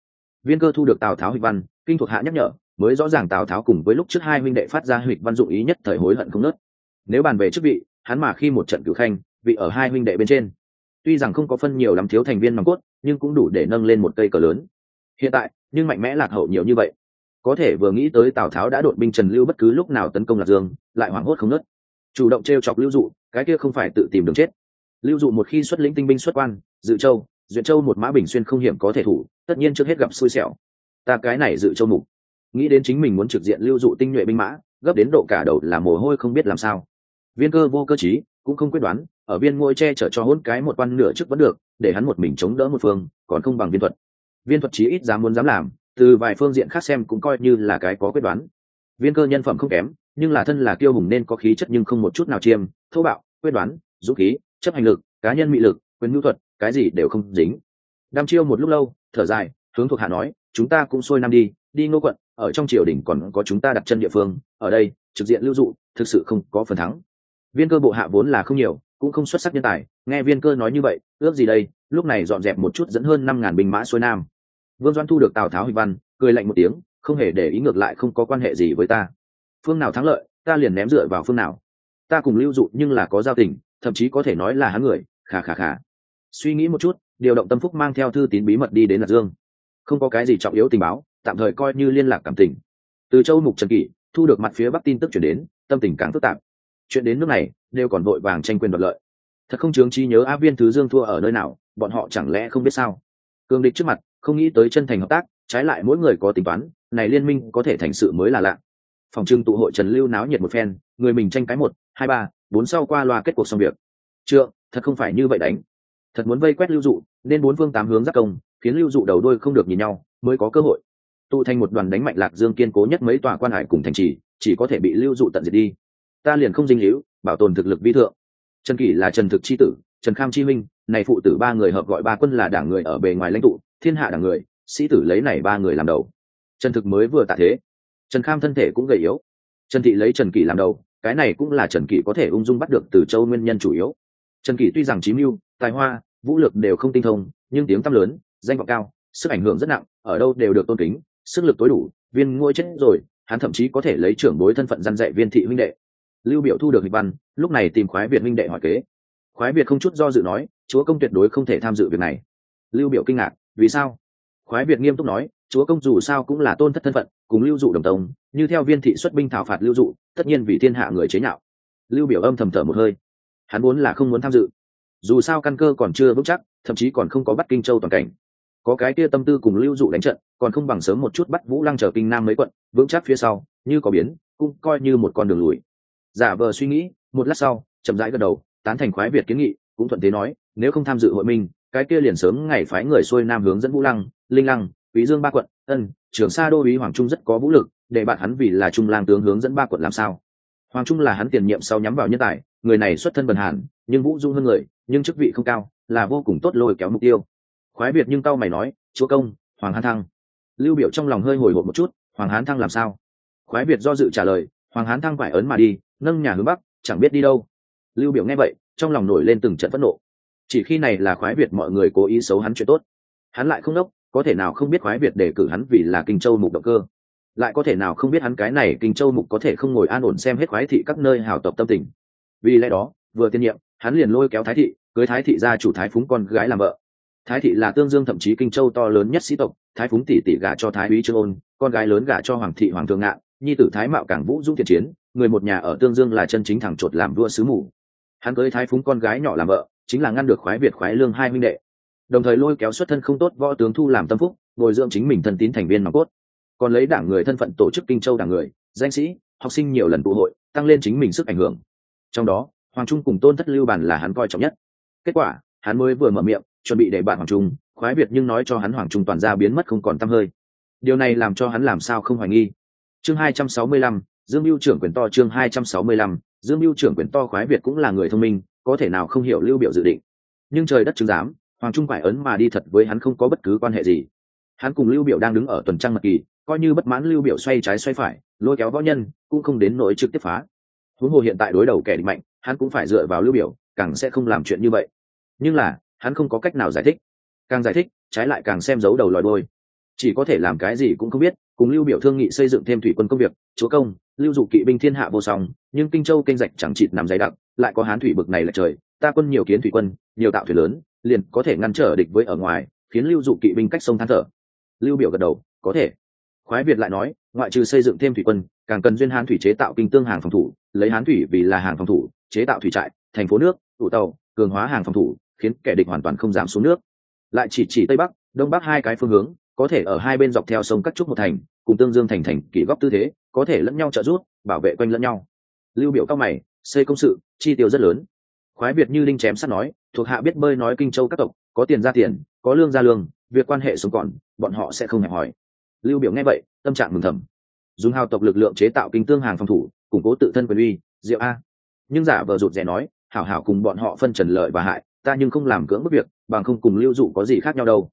Viên cơ thu được tào tháo hịch văn, kinh thuộc hạ nhắc nhở mới rõ ràng tào tháo cùng với lúc trước hai huynh đệ phát ra hịch văn dụng ý nhất thời hối hận không nớt. Nếu bàn về chức vị, hắn mà khi một trận cử khanh, vị ở hai huynh đệ bên trên. Tuy rằng không có phân nhiều lắm thiếu thành viên nòng cốt, nhưng cũng đủ để nâng lên một cây cờ lớn. Hiện tại, nhưng mạnh mẽ lạc hậu nhiều như vậy. Có thể vừa nghĩ tới tào tháo đã đội binh trần lưu bất cứ lúc nào tấn công lạc dương, lại hoảng hốt không nớt. Chủ động t r e o chọc lưu dụ, cái kia không phải tự tìm đường chết. Lưu dụ một khi xuất lĩnh tinh binh xuất quan, dự châu, duyện châu một mã bình xuyên không hiểm có thể thủ, tất nhiên trước hết gặp xui xẻo. Ta cái này dự châu mục nghĩ đến chính mình muốn trực diện lưu dụ tinh nhuệ binh mã, gấp đến độ cả đầu là mồ hôi không biết làm sao. Viên cơ vô cơ chí cũng không quyết đoán, ở viên ngôi che chở cho hôn cái một quan nửa trước vẫn được, để hắn một mình chống đỡ một phương, còn không bằng viên thuật. Viên thuật chí ít dám muốn dám làm, từ vài phương diện khác xem cũng coi như là cái có quyết đoán. Viên cơ nhân phẩm không kém, nhưng là thân là kiêu hùng nên có khí chất nhưng không một chút nào chiêm, thô bạo, quyết đoán, dũng khí, chấp hành lực, cá nhân mị lực, quyền nhu thuật, cái gì đều không dính. Đam chiêu một lúc lâu, thở dài, hướng thuộc hạ nói, chúng ta cũng xuôi nam đi đi ngô quận ở trong triều đình còn có chúng ta đặt chân địa phương, ở đây, trực diện lưu dụ, thực sự không có phần thắng. Viên cơ bộ hạ vốn là không nhiều, cũng không xuất sắc nhân tài, nghe viên cơ nói như vậy, ước gì đây, lúc này dọn dẹp một chút dẫn hơn năm ngàn binh mã xuôi nam. Vương doan thu được tào tháo hình văn, cười lạnh một tiếng, không hề để ý ngược lại không có quan hệ gì với ta. Phương nào thắng lợi, ta liền ném dựa vào phương nào. Ta cùng lưu dụ nhưng là có giao tình, thậm chí có thể nói là hắn người khà khà khà suy nghĩ một chút, điều động tâm phúc mang theo thư tín bí mật đi đến lạc dương. Không có cái gì trọng yếu tình báo tạm thời coi như liên lạc cảm tình. Từ châu mục trần kỷ, thu được mặt phía bắc tin tức chuyển đến, tâm tình càng phức tạp. Chuyện đến nước này, đều còn vội vàng tranh quyền đoạt lợi. Thật không chướng trí nhớ a viên thứ dương thua ở nơi nào, bọn họ chẳng lẽ không biết sao? Cương địch trước mặt, không nghĩ tới chân thành hợp tác, trái lại mỗi người có tính toán, này liên minh có thể thành sự mới là lạ. Phòng trưng tụ hội trần lưu náo nhiệt một phen, người mình tranh cái một, hai ba, bốn sau qua loa kết cuộc xong việc. Trượng, thật không phải như vậy đánh. Thật muốn vây quét lưu dụ, nên bốn phương tám hướng giác công, khiến lưu dụ đầu đôi không được nhìn nhau, mới có cơ hội tụ thành một đoàn đánh mạnh lạc dương kiên cố nhất mấy tòa quan hải cùng thành trì, chỉ có thể bị lưu dụ tận diệt đi. Ta liền không dinh hữu, bảo tồn thực lực vi thượng. Trần kỷ là trần thực c h i tử, trần kham chi minh, này phụ tử ba người hợp gọi ba quân là đảng người ở bề ngoài lãnh tụ, thiên hạ đảng người, sĩ tử lấy này ba người làm đầu. Trần thực mới vừa tạ thế. Trần kham thân thể cũng gầy yếu. Trần thị lấy trần kỷ làm đầu, cái này cũng là trần kỷ có thể ung dung bắt được từ châu nguyên nhân chủ yếu. Trần kỷ tuy rằng trí mưu, tài hoa, vũ lực đều không tinh thông, nhưng tiếng tăm lớn, danh vọng cao, sức ảnh hưởng rất nặng, ở đâu đều được tôn kính sức lực tối đủ, viên ngôi chết rồi, hắn thậm chí có thể lấy trưởng bối thân phận gian dạy viên thị huynh đệ. Lưu biểu thu được hịch văn, lúc này tìm khoái việt huynh đệ hỏi kế. Khoái việt không chút do dự nói, chúa công tuyệt đối không thể tham dự việc này. Lưu biểu kinh ngạc, vì sao? Khoái việt nghiêm túc nói, chúa công dù sao cũng là tôn thất thân phận, cùng lưu dụ đồng tông, như theo viên thị xuất binh thảo phạt lưu dụ, tất nhiên vì thiên hạ người chế nhạo. Lưu biểu âm thầm thở một hơi. Hắn muốn là không muốn tham dự. Dù sao căn cơ còn chưa vững chắc, thậm chí còn không có bắt kinh châu toàn cảnh có cái kia tâm tư cùng lưu dụ đánh trận, còn không bằng sớm một chút bắt vũ lăng trở kinh nam mấy quận, vững chắc phía sau, như có biến, cũng coi như một con đường lùi. Giả vờ suy nghĩ, một lát sau, chậm rãi gật đầu, tán thành khoái việt kiến nghị, cũng thuận thế nói, nếu không tham dự hội minh cái kia liền sớm ngày phái người xuôi nam hướng dẫn vũ lăng, linh lăng, quý dương ba quận, ân trưởng sa đô ý hoàng trung rất có vũ lực, để bạn hắn vì là trung lang tướng hướng dẫn ba quận làm sao. Hoàng trung là hắn tiền nhiệm sau nhắm vào nhân tài, người này xuất thân bần hàn, nhưng vũ dung hơn người, nhưng chức vị không cao, là vô cùng tốt lôi kéo mục tiêu khoái việt nhưng tao mày nói, chúa công, hoàng hán thăng. Lưu biểu trong lòng hơi hồi hộp một chút, hoàng hán thăng làm sao? Khoái việt do dự trả lời, hoàng hán thăng phải ấn mà đi, nâng nhà hướng bắc, chẳng biết đi đâu. Lưu biểu nghe vậy, trong lòng nổi lên từng trận phẫn nộ. Chỉ khi này là khoái việt mọi người cố ý xấu hắn chuyện tốt. Hắn lại không đốc, có thể nào không biết khoái việt để cử hắn vì là kinh châu mục động cơ? Lại có thể nào không biết hắn cái này kinh châu mục có thể không ngồi an ổn xem hết khoái thị các nơi hào tộc tâm tình? Vì lẽ đó, vừa tiên nhiệm, hắn liền lôi kéo thái thị, cưới thái thị ra chủ thái phúng con gái làm vợ thái thị là tương dương thậm chí kinh châu to lớn nhất sĩ tộc, thái phúng tỷ tỷ gả cho thái úy trương ôn, con gái lớn gả cho hoàng thị hoàng thượng ngạn nhi tử thái mạo cảng vũ dũng thiện chiến, người một nhà ở tương dương là chân chính thẳng chột làm vua sứ mù. Hắn cưới thái phúng con gái nhỏ làm vợ, chính là ngăn được khoái việt khoái lương hai minh đệ. Đồng thời lôi kéo xuất thân không tốt võ tướng thu làm tâm phúc, bồi dưỡng chính mình thân tín thành viên nòng cốt. Còn lấy đảng người thân phận tổ chức kinh châu đảng người, danh sĩ, học sinh nhiều lần tụ hội, tăng lên chính mình sức ảnh hưởng. Trong đó, hoàng trung cùng tôn thất lưu bản là hắn coi trọng nhất. Kết quả, hắn mới vừa mở miệng chuẩn bị để bạn hoàng trung, khoái việt nhưng nói cho hắn hoàng trung toàn ra biến mất không còn t hơi. Điều này làm cho hắn làm sao không hoài nghi. Chương hai trăm sáu mươi lăm, dương mưu trưởng quyền to chương hai trăm sáu mươi lăm, dương mưu trưởng quyền to khoái việt cũng là người thông minh, có thể nào không hiểu lưu biểu dự định. Nhưng trời đất chứng giám, hoàng trung phải ấn mà đi thật với hắn không có bất cứ quan hệ gì. Hắn cùng lưu biểu đang đứng ở tuần trăng mật kỳ, coi như bất mãn lưu biểu xoay trái xoay phải, lôi kéo võ nhân, cũng không đến nỗi trực tiếp phá. Huống hồ hiện tại đối đầu kẻ địch mạnh, hắn cũng phải dựa vào lưu biểu, càng sẽ không làm chuyện như vậy. Nhưng là hắn không có cách nào giải thích. Càng giải thích, trái lại càng xem giấu đầu lòi đôi chỉ có thể làm cái gì cũng không biết, cùng lưu biểu thương nghị xây dựng thêm thủy quân công việc, chúa công, lưu dụ kỵ binh thiên hạ vô song, nhưng kinh châu kênh rạch chẳng chịt nằm dày đặc, lại có hán thủy bực này là trời, ta quân nhiều kiến thủy quân, nhiều tạo thủy lớn, liền có thể ngăn trở địch với ở ngoài, khiến lưu dụ kỵ binh cách sông than thở. Lưu biểu gật đầu, có thể. Khoái việt lại nói, ngoại trừ xây dựng thêm thủy quân, càng cần duyên hán thủy chế tạo kinh tương hàng phòng thủ, lấy hán thủy vì là hàng phòng thủ, chế tạo thủy trại, thành phố nước, tụ tàu, cường hóa hàng phòng thủ khiến kẻ địch hoàn toàn không dám xuống nước. Lại chỉ chỉ tây bắc, đông bắc hai cái phương hướng, có thể ở hai bên dọc theo sông cắt trúc một thành, cùng tương dương thành thành kỷ góc tư thế, có thể lẫn nhau trợ giúp, bảo vệ quanh lẫn nhau. Lưu biểu cao mày, xây công sự, chi tiêu rất lớn. Khoái việt như linh chém sắt nói, thuộc hạ biết bơi nói kinh châu các tộc, có tiền ra tiền, có lương ra lương, việc quan hệ sống còn, bọn họ sẽ không hẹp hỏi lưu biểu nghe vậy, tâm trạng mừng thầm. Dùng hào tộc lực lượng chế tạo kinh tương hàng phòng thủ, củng cố tự thân quyền uy, diệu a. Nhưng giả vờ rụt rè nói, hảo hảo cùng bọn họ phân trần lợi và hại ta nhưng không làm cưỡng bức việc, bằng không cùng lưu dụ có gì khác nhau đâu.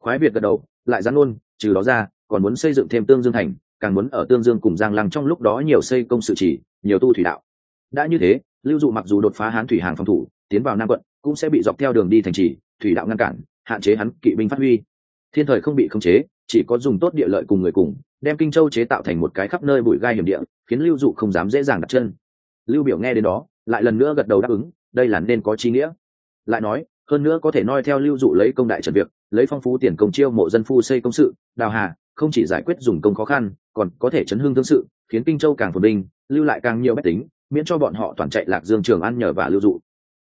Khoái việt gật đầu, lại dán luôn, trừ đó ra, còn muốn xây dựng thêm tương dương thành, càng muốn ở tương dương cùng giang lăng trong lúc đó nhiều xây công sự chỉ, nhiều tu thủy đạo. Đã như thế, lưu dụ mặc dù đột phá hán thủy hàng phòng thủ, tiến vào nam quận, cũng sẽ bị dọc theo đường đi thành trì, thủy đạo ngăn cản, hạn chế hắn kỵ binh phát huy. Thiên thời không bị khống chế, chỉ có dùng tốt địa lợi cùng người cùng, đem kinh châu chế tạo thành một cái khắp nơi bụi gai hiểm địa, khiến lưu dụ không dám dễ dàng đặt chân. Lưu biểu nghe đến đó, lại lần nữa gật đầu đáp ứng, đây là nên có chi nghĩa lại nói, hơn nữa có thể noi theo lưu dụ lấy công đại trận việc, lấy phong phú tiền công chiêu mộ dân phu xây công sự, đào hà, không chỉ giải quyết dùng công khó khăn, còn có thể chấn hương thương sự, khiến kinh châu càng phồn binh lưu lại càng nhiều bách tính, miễn cho bọn họ toàn chạy lạc dương trường ăn nhờ và lưu dụ.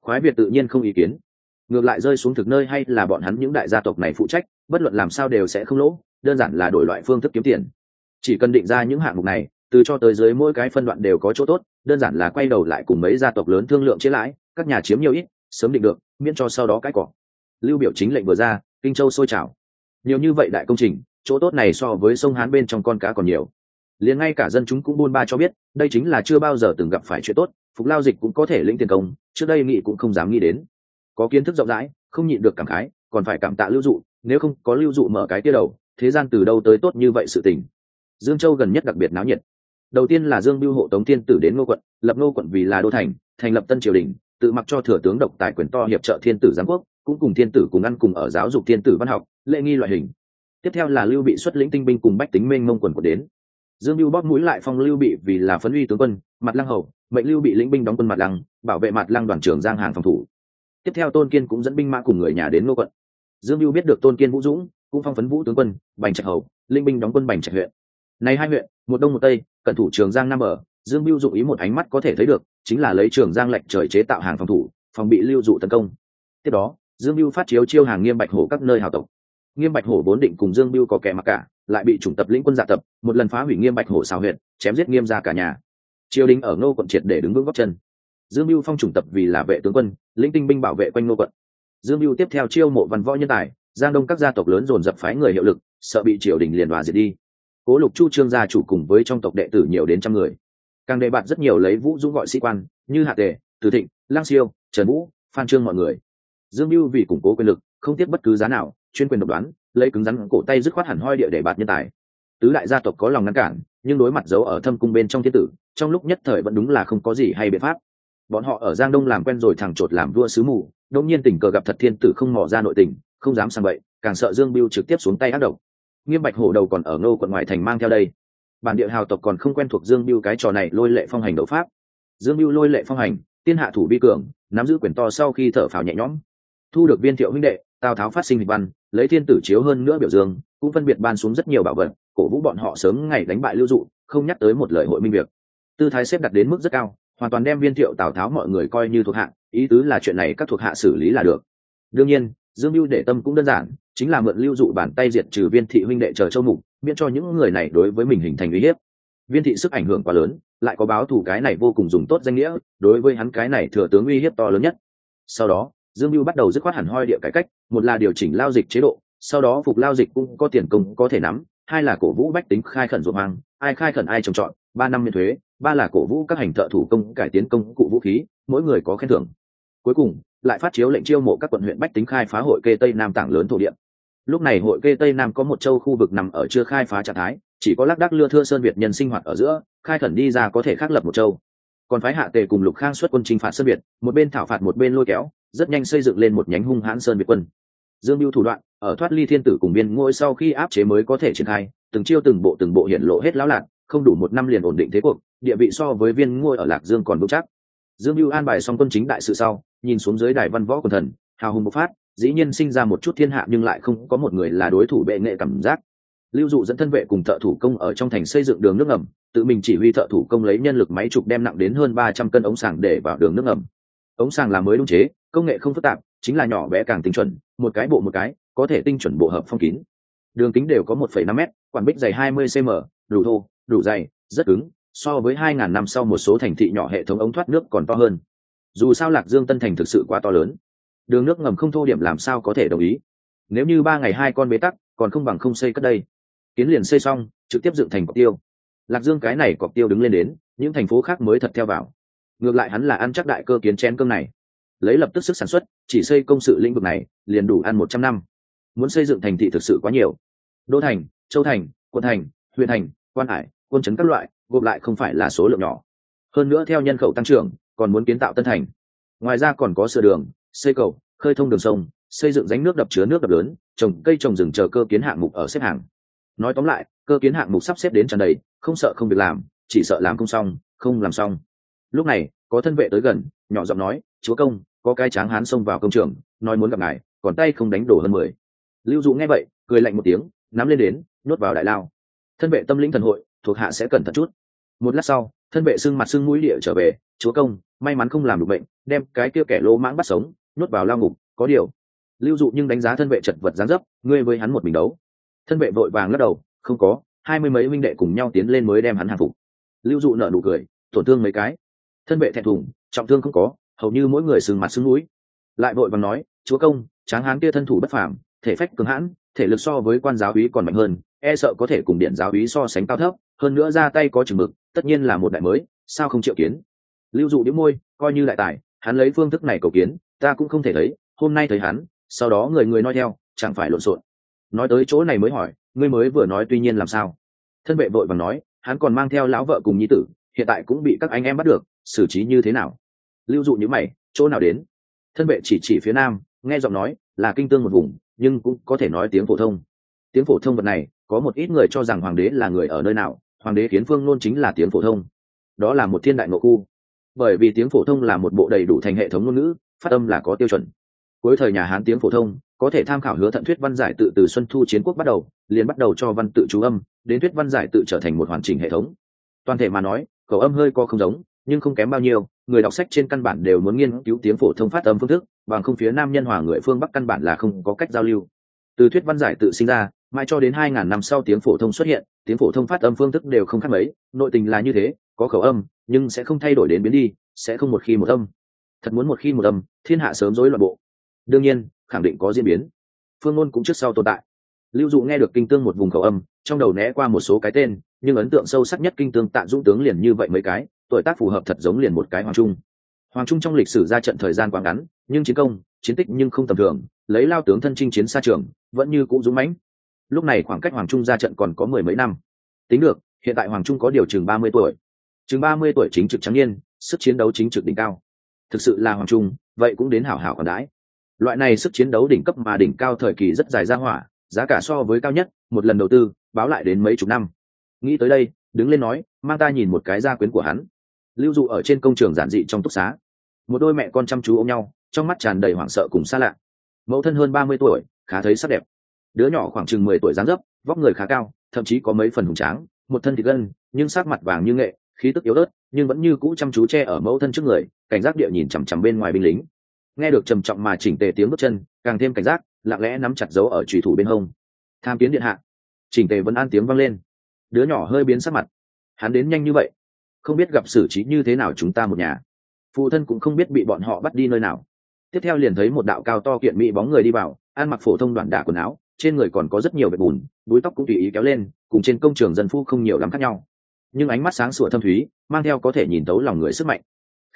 Khoái việt tự nhiên không ý kiến. Ngược lại rơi xuống thực nơi hay là bọn hắn những đại gia tộc này phụ trách, bất luận làm sao đều sẽ không lỗ, đơn giản là đổi loại phương thức kiếm tiền. Chỉ cần định ra những hạng mục này, từ cho tới dưới mỗi cái phân đoạn đều có chỗ tốt, đơn giản là quay đầu lại cùng mấy gia tộc lớn thương lượng chế lãi, các nhà chiếm nhiều ít sớm định được, miễn cho sau đó cãi cỏ. Lưu biểu chính lệnh vừa ra, kinh châu sôi trào. Nhiều như vậy đại công trình, chỗ tốt này so với sông hán bên trong con cá còn nhiều. Liền ngay cả dân chúng cũng buôn ba cho biết, đây chính là chưa bao giờ từng gặp phải chuyện tốt, phục lao dịch cũng có thể lĩnh tiền công, trước đây nghị cũng không dám nghĩ đến. Có kiến thức rộng rãi, không nhịn được cảm khái, còn phải cảm tạ lưu dụ, nếu không có lưu dụ mở cái tia đầu, thế gian từ đâu tới tốt như vậy sự tình. Dương châu gần nhất đặc biệt náo nhiệt. Đầu tiên là dương biêu hộ tống thiên tử đến ngô quận, lập ngô quận vì là đô thành thành lập tân triều đình tự mặc cho thừa tướng độc tài quyền to hiệp trợ thiên tử giám quốc, cũng cùng thiên tử cùng ăn cùng ở giáo dục thiên tử văn học lệ nghi loại hình. Tiếp theo là lưu bị xuất lĩnh tinh binh cùng bách tính mênh mông quần của đến. Dương lưu bóp mũi lại phong lưu bị vì là phấn uy tướng quân mặt lăng hầu, mệnh lưu bị lĩnh binh đóng quân mặt lăng, bảo vệ mặt lăng đoàn trưởng giang hàng phòng thủ. Tiếp theo tôn kiên cũng dẫn binh mã cùng người nhà đến ngô quận. Dương lưu biết được tôn kiên vũ dũng, cũng phong phấn vũ tướng quân, bành trạch hầu linh binh đóng quân bành trạch huyện. Này hai huyện, một đông một tây, cận thủ trường giang nam ở dương mưu dụng ý một ánh mắt có thể thấy được, chính là lấy trường giang lệnh trời chế tạo hàng phòng thủ, phòng bị lưu dụ tấn công. Tiếp đó, dương mưu phát chiếu chiêu hàng nghiêm bạch hổ các nơi hào tộc. Nghiêm bạch hổ vốn định cùng dương mưu có kẻ mặc cả, lại bị chủng tập lĩnh quân dạ tập, một lần phá hủy nghiêm bạch hổ xào huyện chém giết nghiêm ra cả nhà. Triều đình ở ngô quận triệt để đứng vững góc chân. Dương mưu phong chủng tập vì là vệ tướng quân, lĩnh tinh binh bảo vệ quanh ngô quận. Dương mưu tiếp theo chiêu mộ văn võ nhân tài, giang đông các gia tộc lớn dồn dập phái người hiệu lực, sợ bị triều đình liền hòa diệt đi. Cố lục chu trương gia chủ cùng với trong tộc đệ tử nhiều đến trăm người càng đề bạt rất nhiều lấy vũ dũng gọi sĩ quan, như hạ tề, từ thịnh, lang siêu, trần vũ, phan trương mọi người. Dương mưu vì củng cố quyền lực, không tiếc bất cứ giá nào, chuyên quyền độc đoán, lấy cứng rắn cổ tay dứt khoát hẳn hoi địa để bạt nhân tài. Tứ đại gia tộc có lòng ngăn cản, nhưng đối mặt giấu ở thâm cung bên trong thiên tử, trong lúc nhất thời vẫn đúng là không có gì hay biện pháp. Bọn họ ở giang đông làm quen rồi thằng chột làm vua sứ mù đông nhiên tình cờ gặp thật thiên tử không mò ra nội tình, không dám sang vậy càng sợ dương biêu trực tiếp xuống tay ác độc. Nghiêm bạch hổ đầu còn ở ngô quận ngoại thành mang theo đây bản địa hào tộc còn không quen thuộc dương biêu cái trò này lôi lệ phong hành đấu pháp. Dương biêu lôi lệ phong hành, tiên hạ thủ bi cường, nắm giữ quyền to sau khi thở phào nhẹ nhõm. Thu được viên thiệu huynh đệ, tào tháo phát sinh hịch văn, lấy thiên tử chiếu hơn nữa biểu dương, cũng phân biệt ban xuống rất nhiều bảo vật, cổ vũ bọn họ sớm ngày đánh bại lưu dụ, không nhắc tới một lời hội minh việc. Tư thái xếp đặt đến mức rất cao, hoàn toàn đem viên thiệu tào tháo mọi người coi như thuộc hạ, ý tứ là chuyện này các thuộc hạ xử lý là được. Đương nhiên, dương mưu để tâm cũng đơn giản, chính là mượn lưu dụ bàn tay diệt trừ viên thị huynh đệ chờ châu mục miễn cho những người này đối với mình hình thành uy hiếp. Viên thị sức ảnh hưởng quá lớn, lại có báo thù cái này vô cùng dùng tốt danh nghĩa, đối với hắn cái này thừa tướng uy hiếp to lớn nhất. Sau đó, dương mưu bắt đầu dứt khoát hẳn hoi địa cải cách, một là điều chỉnh lao dịch chế độ, sau đó phục lao dịch cũng có tiền công có thể nắm, hai là cổ vũ bách tính khai khẩn ruộng hoang, ai khai khẩn ai trồng trọt, ba năm miễn thuế, ba là cổ vũ các hành thợ thủ công cải tiến công cụ vũ khí, mỗi người có khen thưởng. Cuối cùng, lại phát chiếu lệnh chiêu mộ các quận huyện bách tính khai phá hội kê tây nam tảng lớn thổ địa lúc này hội kê tây nam có một châu khu vực nằm ở chưa khai phá trạng thái, chỉ có lác đác lưa thưa sơn việt nhân sinh hoạt ở giữa, khai khẩn đi ra có thể khắc lập một châu. Còn phái hạ tề cùng lục khang xuất quân chinh phạt sơn việt, một bên thảo phạt một bên lôi kéo, rất nhanh xây dựng lên một nhánh hung hãn sơn việt quân. Dương mưu thủ đoạn, ở thoát ly thiên tử cùng biên ngôi sau khi áp chế mới có thể triển khai, từng chiêu từng bộ từng bộ hiện lộ hết lão lạc không đủ một năm liền ổn định thế cuộc, địa vị so với viên ngôi ở lạc dương còn vững chắc. Dương mưu an bài xong quân chính đại sự sau, nhìn xuống dưới đài văn võ quần thần, hào hùng bộc phát dĩ nhiên sinh ra một chút thiên hạ nhưng lại không có một người là đối thủ bệ nghệ cảm giác. Lưu dụ dẫn thân vệ cùng thợ thủ công ở trong thành xây dựng đường nước ngầm, tự mình chỉ huy thợ thủ công lấy nhân lực máy chụp đem nặng đến hơn ba trăm cân ống sàng để vào đường nước ngầm. Ống sàng là mới đúng chế, công nghệ không phức tạp, chính là nhỏ bé càng tinh chuẩn, một cái bộ một cái, có thể tinh chuẩn bộ hợp phong kín. Đường kính đều có một phẩy năm m quản bích dày hai mươi cm đủ thô, đủ dày, rất cứng, so với hai ngàn năm sau một số thành thị nhỏ hệ thống ống thoát nước còn to hơn. Dù sao lạc dương tân thành thực sự quá to lớn đường nước ngầm không thô điểm làm sao có thể đồng ý. Nếu như ba ngày hai con bế tắc, còn không bằng không xây cất đây. Kiến liền xây xong, trực tiếp dựng thành cọc tiêu. Lạc dương cái này cọc tiêu đứng lên đến, những thành phố khác mới thật theo vào. Ngược lại hắn là ăn chắc đại cơ kiến chén cơm này. Lấy lập tức sức sản xuất, chỉ xây công sự lĩnh vực này, liền đủ ăn một trăm năm. Muốn xây dựng thành thị thực sự quá nhiều. Đô thành, châu thành, quận thành, huyện thành, quan hải, quân chấn các loại, gộp lại không phải là số lượng nhỏ. Hơn nữa theo nhân khẩu tăng trưởng, còn muốn kiến tạo tân thành. Ngoài ra còn có sửa đường xây cầu, khơi thông đường sông, xây dựng ránh nước đập chứa nước đập lớn, trồng cây trồng rừng chờ cơ kiến hạng mục ở xếp hàng. Nói tóm lại, cơ kiến hạng mục sắp xếp đến tràn đầy, không sợ không việc làm, chỉ sợ làm không xong, không làm xong. Lúc này, có thân vệ tới gần, nhỏ giọng nói, chúa công, có cái tráng hán xông vào công trường, nói muốn gặp ngài, còn tay không đánh đổ hơn mười. Lưu dụ nghe vậy, cười lạnh một tiếng, nắm lên đến nuốt vào đại lao. Thân vệ tâm linh thần hội, thuộc hạ sẽ cẩn thận chút. Một lát sau, thân vệ xưng mặt xưng mũi địa trở về, chúa công, may mắn không làm được bệnh, đem cái kia kẻ lỗ mãng bắt sống nuốt vào lao ngục, có điều. Lưu dụ nhưng đánh giá thân vệ chật vật gián dấp, ngươi với hắn một mình đấu. Thân vệ vội vàng lắc đầu, không có, hai mươi mấy huynh đệ cùng nhau tiến lên mới đem hắn hàng phục. Lưu dụ nợ nụ cười, tổn thương mấy cái. Thân vệ thẹn thùng, trọng thương không có, hầu như mỗi người sừng mặt sưng mũi lại vội vàng nói, chúa công, tráng hán kia thân thủ bất phàm, thể phách cường hãn, thể lực so với quan giáo úy còn mạnh hơn e sợ có thể cùng điện giáo úy so sánh cao thấp, hơn nữa ra tay có chừng mực, tất nhiên là một đại mới, sao không triệu kiến? Lưu dụ đĩu môi, coi như đại tài, hắn lấy phương thức này cầu kiến ta cũng không thể thấy, hôm nay thấy hắn, sau đó người người nói theo, chẳng phải lộn xộn. Nói tới chỗ này mới hỏi, ngươi mới vừa nói tuy nhiên làm sao? Thân vệ vội vàng nói, hắn còn mang theo lão vợ cùng nhi tử, hiện tại cũng bị các anh em bắt được, xử trí như thế nào? Lưu dụ như mày, chỗ nào đến? Thân vệ chỉ chỉ phía nam, nghe giọng nói, là kinh tương một vùng, nhưng cũng có thể nói tiếng phổ thông. Tiếng phổ thông vật này, có một ít người cho rằng hoàng đế là người ở nơi nào, hoàng đế kiến phương nôn chính là tiếng phổ thông. Đó là một thiên đại ngộ khu. Bởi vì tiếng phổ thông là một bộ đầy đủ thành hệ thống ngôn ngữ phát âm là có tiêu chuẩn. Cuối thời nhà hán tiếng phổ thông, có thể tham khảo hứa thận thuyết văn giải tự từ xuân thu chiến quốc bắt đầu, liền bắt đầu cho văn tự chú âm, đến thuyết văn giải tự trở thành một hoàn chỉnh hệ thống. Toàn thể mà nói, khẩu âm hơi co không giống, nhưng không kém bao nhiêu, người đọc sách trên căn bản đều muốn nghiên cứu tiếng phổ thông phát âm phương thức, bằng không phía nam nhân hòa người phương bắc căn bản là không có cách giao lưu. Từ thuyết văn giải tự sinh ra, mãi cho đến hai ngàn năm sau tiếng phổ thông xuất hiện, tiếng phổ thông phát âm phương thức đều không khác mấy, nội tình là như thế, có khẩu âm, nhưng sẽ không thay đổi đến biến đi, sẽ không một khi một âm. Thật muốn một khi một âm thiên hạ sớm rối loạn bộ. Đương nhiên, khẳng định có diễn biến. Phương ngôn cũng trước sau tồn tại. Lưu dụ nghe được kinh tương một vùng khẩu âm, trong đầu né qua một số cái tên, nhưng ấn tượng sâu sắc nhất kinh tương tạ dũng tướng liền như vậy mấy cái, tuổi tác phù hợp thật giống liền một cái hoàng trung. Hoàng trung trong lịch sử ra trận thời gian quá ngắn, nhưng chiến công, chiến tích nhưng không tầm thường, lấy lao tướng thân chinh chiến xa trường, vẫn như cũ dũng mãnh. Lúc này khoảng cách hoàng trung ra trận còn có mười mấy năm. Tính được, hiện tại hoàng trung có điều chừng ba mươi tuổi. Chừng ba mươi tuổi chính trực trắng niên, sức chiến đấu chính trực đỉnh cao. Thực sự là hoàng trung vậy cũng đến hảo hảo còn đãi. Loại này sức chiến đấu đỉnh cấp mà đỉnh cao thời kỳ rất dài ra hỏa, giá cả so với cao nhất, một lần đầu tư, báo lại đến mấy chục năm. Nghĩ tới đây, đứng lên nói, mang ta nhìn một cái gia quyến của hắn. Lưu dụ ở trên công trường giản dị trong túc xá. Một đôi mẹ con chăm chú ôm nhau, trong mắt tràn đầy hoảng sợ cùng xa lạ. Mẫu thân hơn ba mươi tuổi, khá thấy sắc đẹp. Đứa nhỏ khoảng chừng mười tuổi dáng dấp, vóc người khá cao, thậm chí có mấy phần hùng tráng, một thân thịt gân, nhưng sắc mặt vàng như nghệ, khí tức yếu ớt, nhưng vẫn như cũ chăm chú che ở mẫu thân trước người cảnh giác địa nhìn chằm chằm bên ngoài binh lính. Nghe được trầm trọng mà chỉnh tề tiếng bước chân, càng thêm cảnh giác, lặng lẽ nắm chặt dấu ở trùy thủ bên hông. Tham kiến điện hạ. Chỉnh tề vẫn an tiếng vang lên. Đứa nhỏ hơi biến sắc mặt. Hắn đến nhanh như vậy? Không biết gặp xử trí như thế nào chúng ta một nhà. Phụ thân cũng không biết bị bọn họ bắt đi nơi nào. Tiếp theo liền thấy một đạo cao to kiện mỹ bóng người đi vào, ăn mặc phổ thông đoạn đả quần áo, trên người còn có rất nhiều vệt bùn, búi tóc cũng tùy ý kéo lên, cùng trên công trường dân phu không nhiều lắm khác nhau. Nhưng ánh mắt sáng sủa thâm thúy, mang theo có thể nhìn tấu lòng người sức mạnh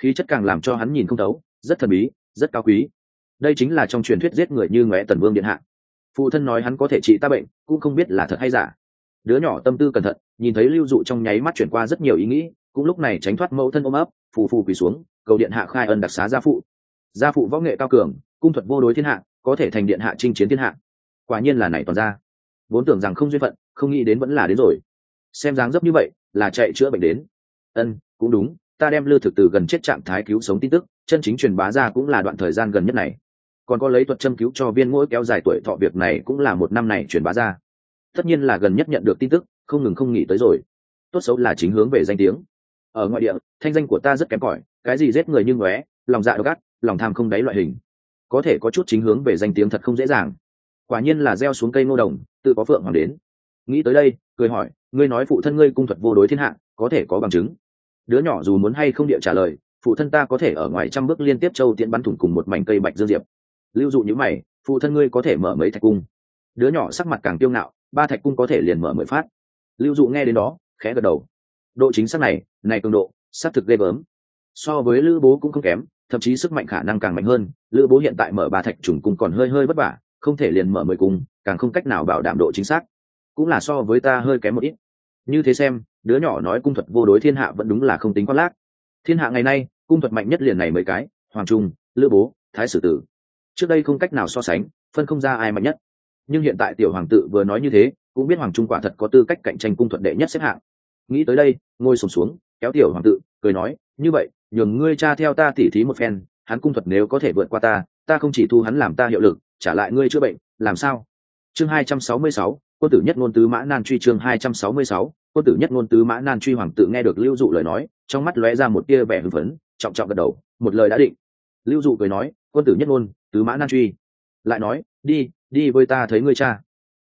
khí chất càng làm cho hắn nhìn không thấu, rất thần bí rất cao quý. Đây chính là trong truyền thuyết giết người như ngóe tần vương điện hạ. Phụ thân nói hắn có thể trị ta bệnh cũng không biết là thật hay giả. Đứa nhỏ tâm tư cẩn thận nhìn thấy lưu dụ trong nháy mắt chuyển qua rất nhiều ý nghĩ cũng lúc này tránh thoát mẫu thân ôm ấp phù phù quỳ xuống cầu điện hạ khai ân đặc xá gia phụ. Gia phụ võ nghệ cao cường cung thuật vô đối thiên hạ có thể thành điện hạ chinh chiến thiên hạ. Quả nhiên là này toàn ra. Vốn tưởng rằng không duyên phận không nghĩ đến vẫn là đến rồi. Xem dáng dấp như vậy là chạy chữa bệnh đến. Ân cũng đúng ta đem lưu thực từ gần chết trạng thái cứu sống tin tức, chân chính truyền bá ra cũng là đoạn thời gian gần nhất này. Còn có lấy thuật châm cứu cho viên mỗi kéo dài tuổi thọ việc này cũng là một năm này truyền bá ra. Tất nhiên là gần nhất nhận được tin tức, không ngừng không nghỉ tới rồi. Tốt xấu là chính hướng về danh tiếng. Ở ngoại địa, thanh danh của ta rất kém cỏi, cái gì giết người như ngóe lòng dạ độc ác, lòng tham không đáy loại hình. Có thể có chút chính hướng về danh tiếng thật không dễ dàng. Quả nhiên là gieo xuống cây ngô đồng, tự có phượng hoàng đến. Nghĩ tới đây, cười hỏi, ngươi nói phụ thân ngươi cung thuật vô đối thiên hạ, có thể có bằng chứng đứa nhỏ dù muốn hay không địa trả lời, phụ thân ta có thể ở ngoài trăm bước liên tiếp châu tiễn bắn thủng cùng một mảnh cây bạch dương diệp. Lưu dụ như mày, phụ thân ngươi có thể mở mấy thạch cung? Đứa nhỏ sắc mặt càng tiêu ngạo, ba thạch cung có thể liền mở mười phát. Lưu dụ nghe đến đó, khẽ gật đầu. Độ chính xác này này cường độ, xác thực ghê bớm so với lữ bố cũng không kém, thậm chí sức mạnh khả năng càng mạnh hơn, lữ bố hiện tại mở ba thạch trùng cung còn hơi hơi vất vả, không thể liền mở mười cung, càng không cách nào bảo đảm độ chính xác. Cũng là so với ta hơi kém một ít như thế xem đứa nhỏ nói cung thuật vô đối thiên hạ vẫn đúng là không tính khoác lác. Thiên hạ ngày nay cung thuật mạnh nhất liền này mấy cái hoàng trung lữ bố thái sử tử. Trước đây không cách nào so sánh phân không ra ai mạnh nhất. Nhưng hiện tại tiểu hoàng tự vừa nói như thế cũng biết hoàng trung quả thật có tư cách cạnh tranh cung thuật đệ nhất xếp hạng. Nghĩ tới đây ngồi sùng xuống, xuống kéo tiểu hoàng tự cười nói như vậy nhường ngươi cha theo ta tỉ thí một phen hắn cung thuật nếu có thể vượt qua ta ta không chỉ thu hắn làm ta hiệu lực trả lại ngươi chữa bệnh làm sao? Chương hai trăm sáu mươi sáu quân tử nhất ngôn tứ mã nan truy chương hai trăm sáu mươi sáu, quân tử nhất ngôn tứ mã nan truy hoàng tự nghe được lưu dụ lời nói, trong mắt lóe ra một tia vẻ hưng phấn, trọng trọng gật đầu, một lời đã định. Lưu dụ cười nói, quân tử nhất ngôn, tứ mã nan truy. Lại nói, đi đi với ta thấy ngươi cha.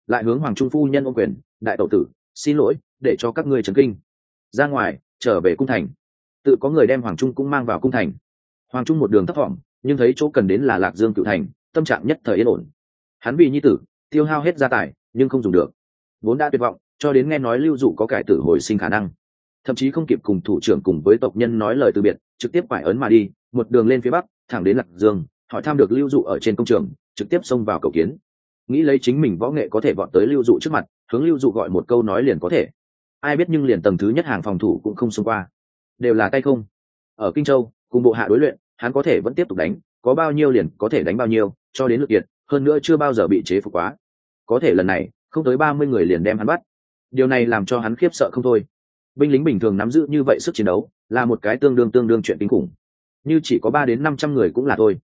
Lại hướng hoàng trung phu nhân ôm quyền, đại tẩu tử, xin lỗi, để cho các ngươi trấn kinh. Ra ngoài, trở về cung thành. Tự có người đem hoàng trung cũng mang vào cung thành. Hoàng trung một đường thấp thỏm, nhưng thấy chỗ cần đến là lạc dương cựu thành, tâm trạng nhất thời yên ổn. Hắn vì nhi tử, tiêu hao hết gia tài nhưng không dùng được. Vốn đã tuyệt vọng, cho đến nghe nói lưu dụ có cải tử hồi sinh khả năng. Thậm chí không kịp cùng thủ trưởng cùng với tộc nhân nói lời từ biệt, trực tiếp phải ấn mà đi, một đường lên phía bắc, thẳng đến lạc dương, hỏi thăm được lưu dụ ở trên công trường, trực tiếp xông vào cầu kiến. Nghĩ lấy chính mình võ nghệ có thể vọt tới lưu dụ trước mặt, hướng lưu dụ gọi một câu nói liền có thể. Ai biết nhưng liền tầng thứ nhất hàng phòng thủ cũng không xông qua. Đều là tay không. Ở kinh châu, cùng bộ hạ đối luyện, hắn có thể vẫn tiếp tục đánh, có bao nhiêu liền có thể đánh bao nhiêu, cho đến lực kiệt, hơn nữa chưa bao giờ bị chế phục quá có thể lần này, không tới ba mươi người liền đem hắn bắt. Điều này làm cho hắn khiếp sợ không thôi. Binh lính bình thường nắm giữ như vậy sức chiến đấu, là một cái tương đương tương đương chuyện kinh khủng. Như chỉ có ba đến năm trăm người cũng là thôi.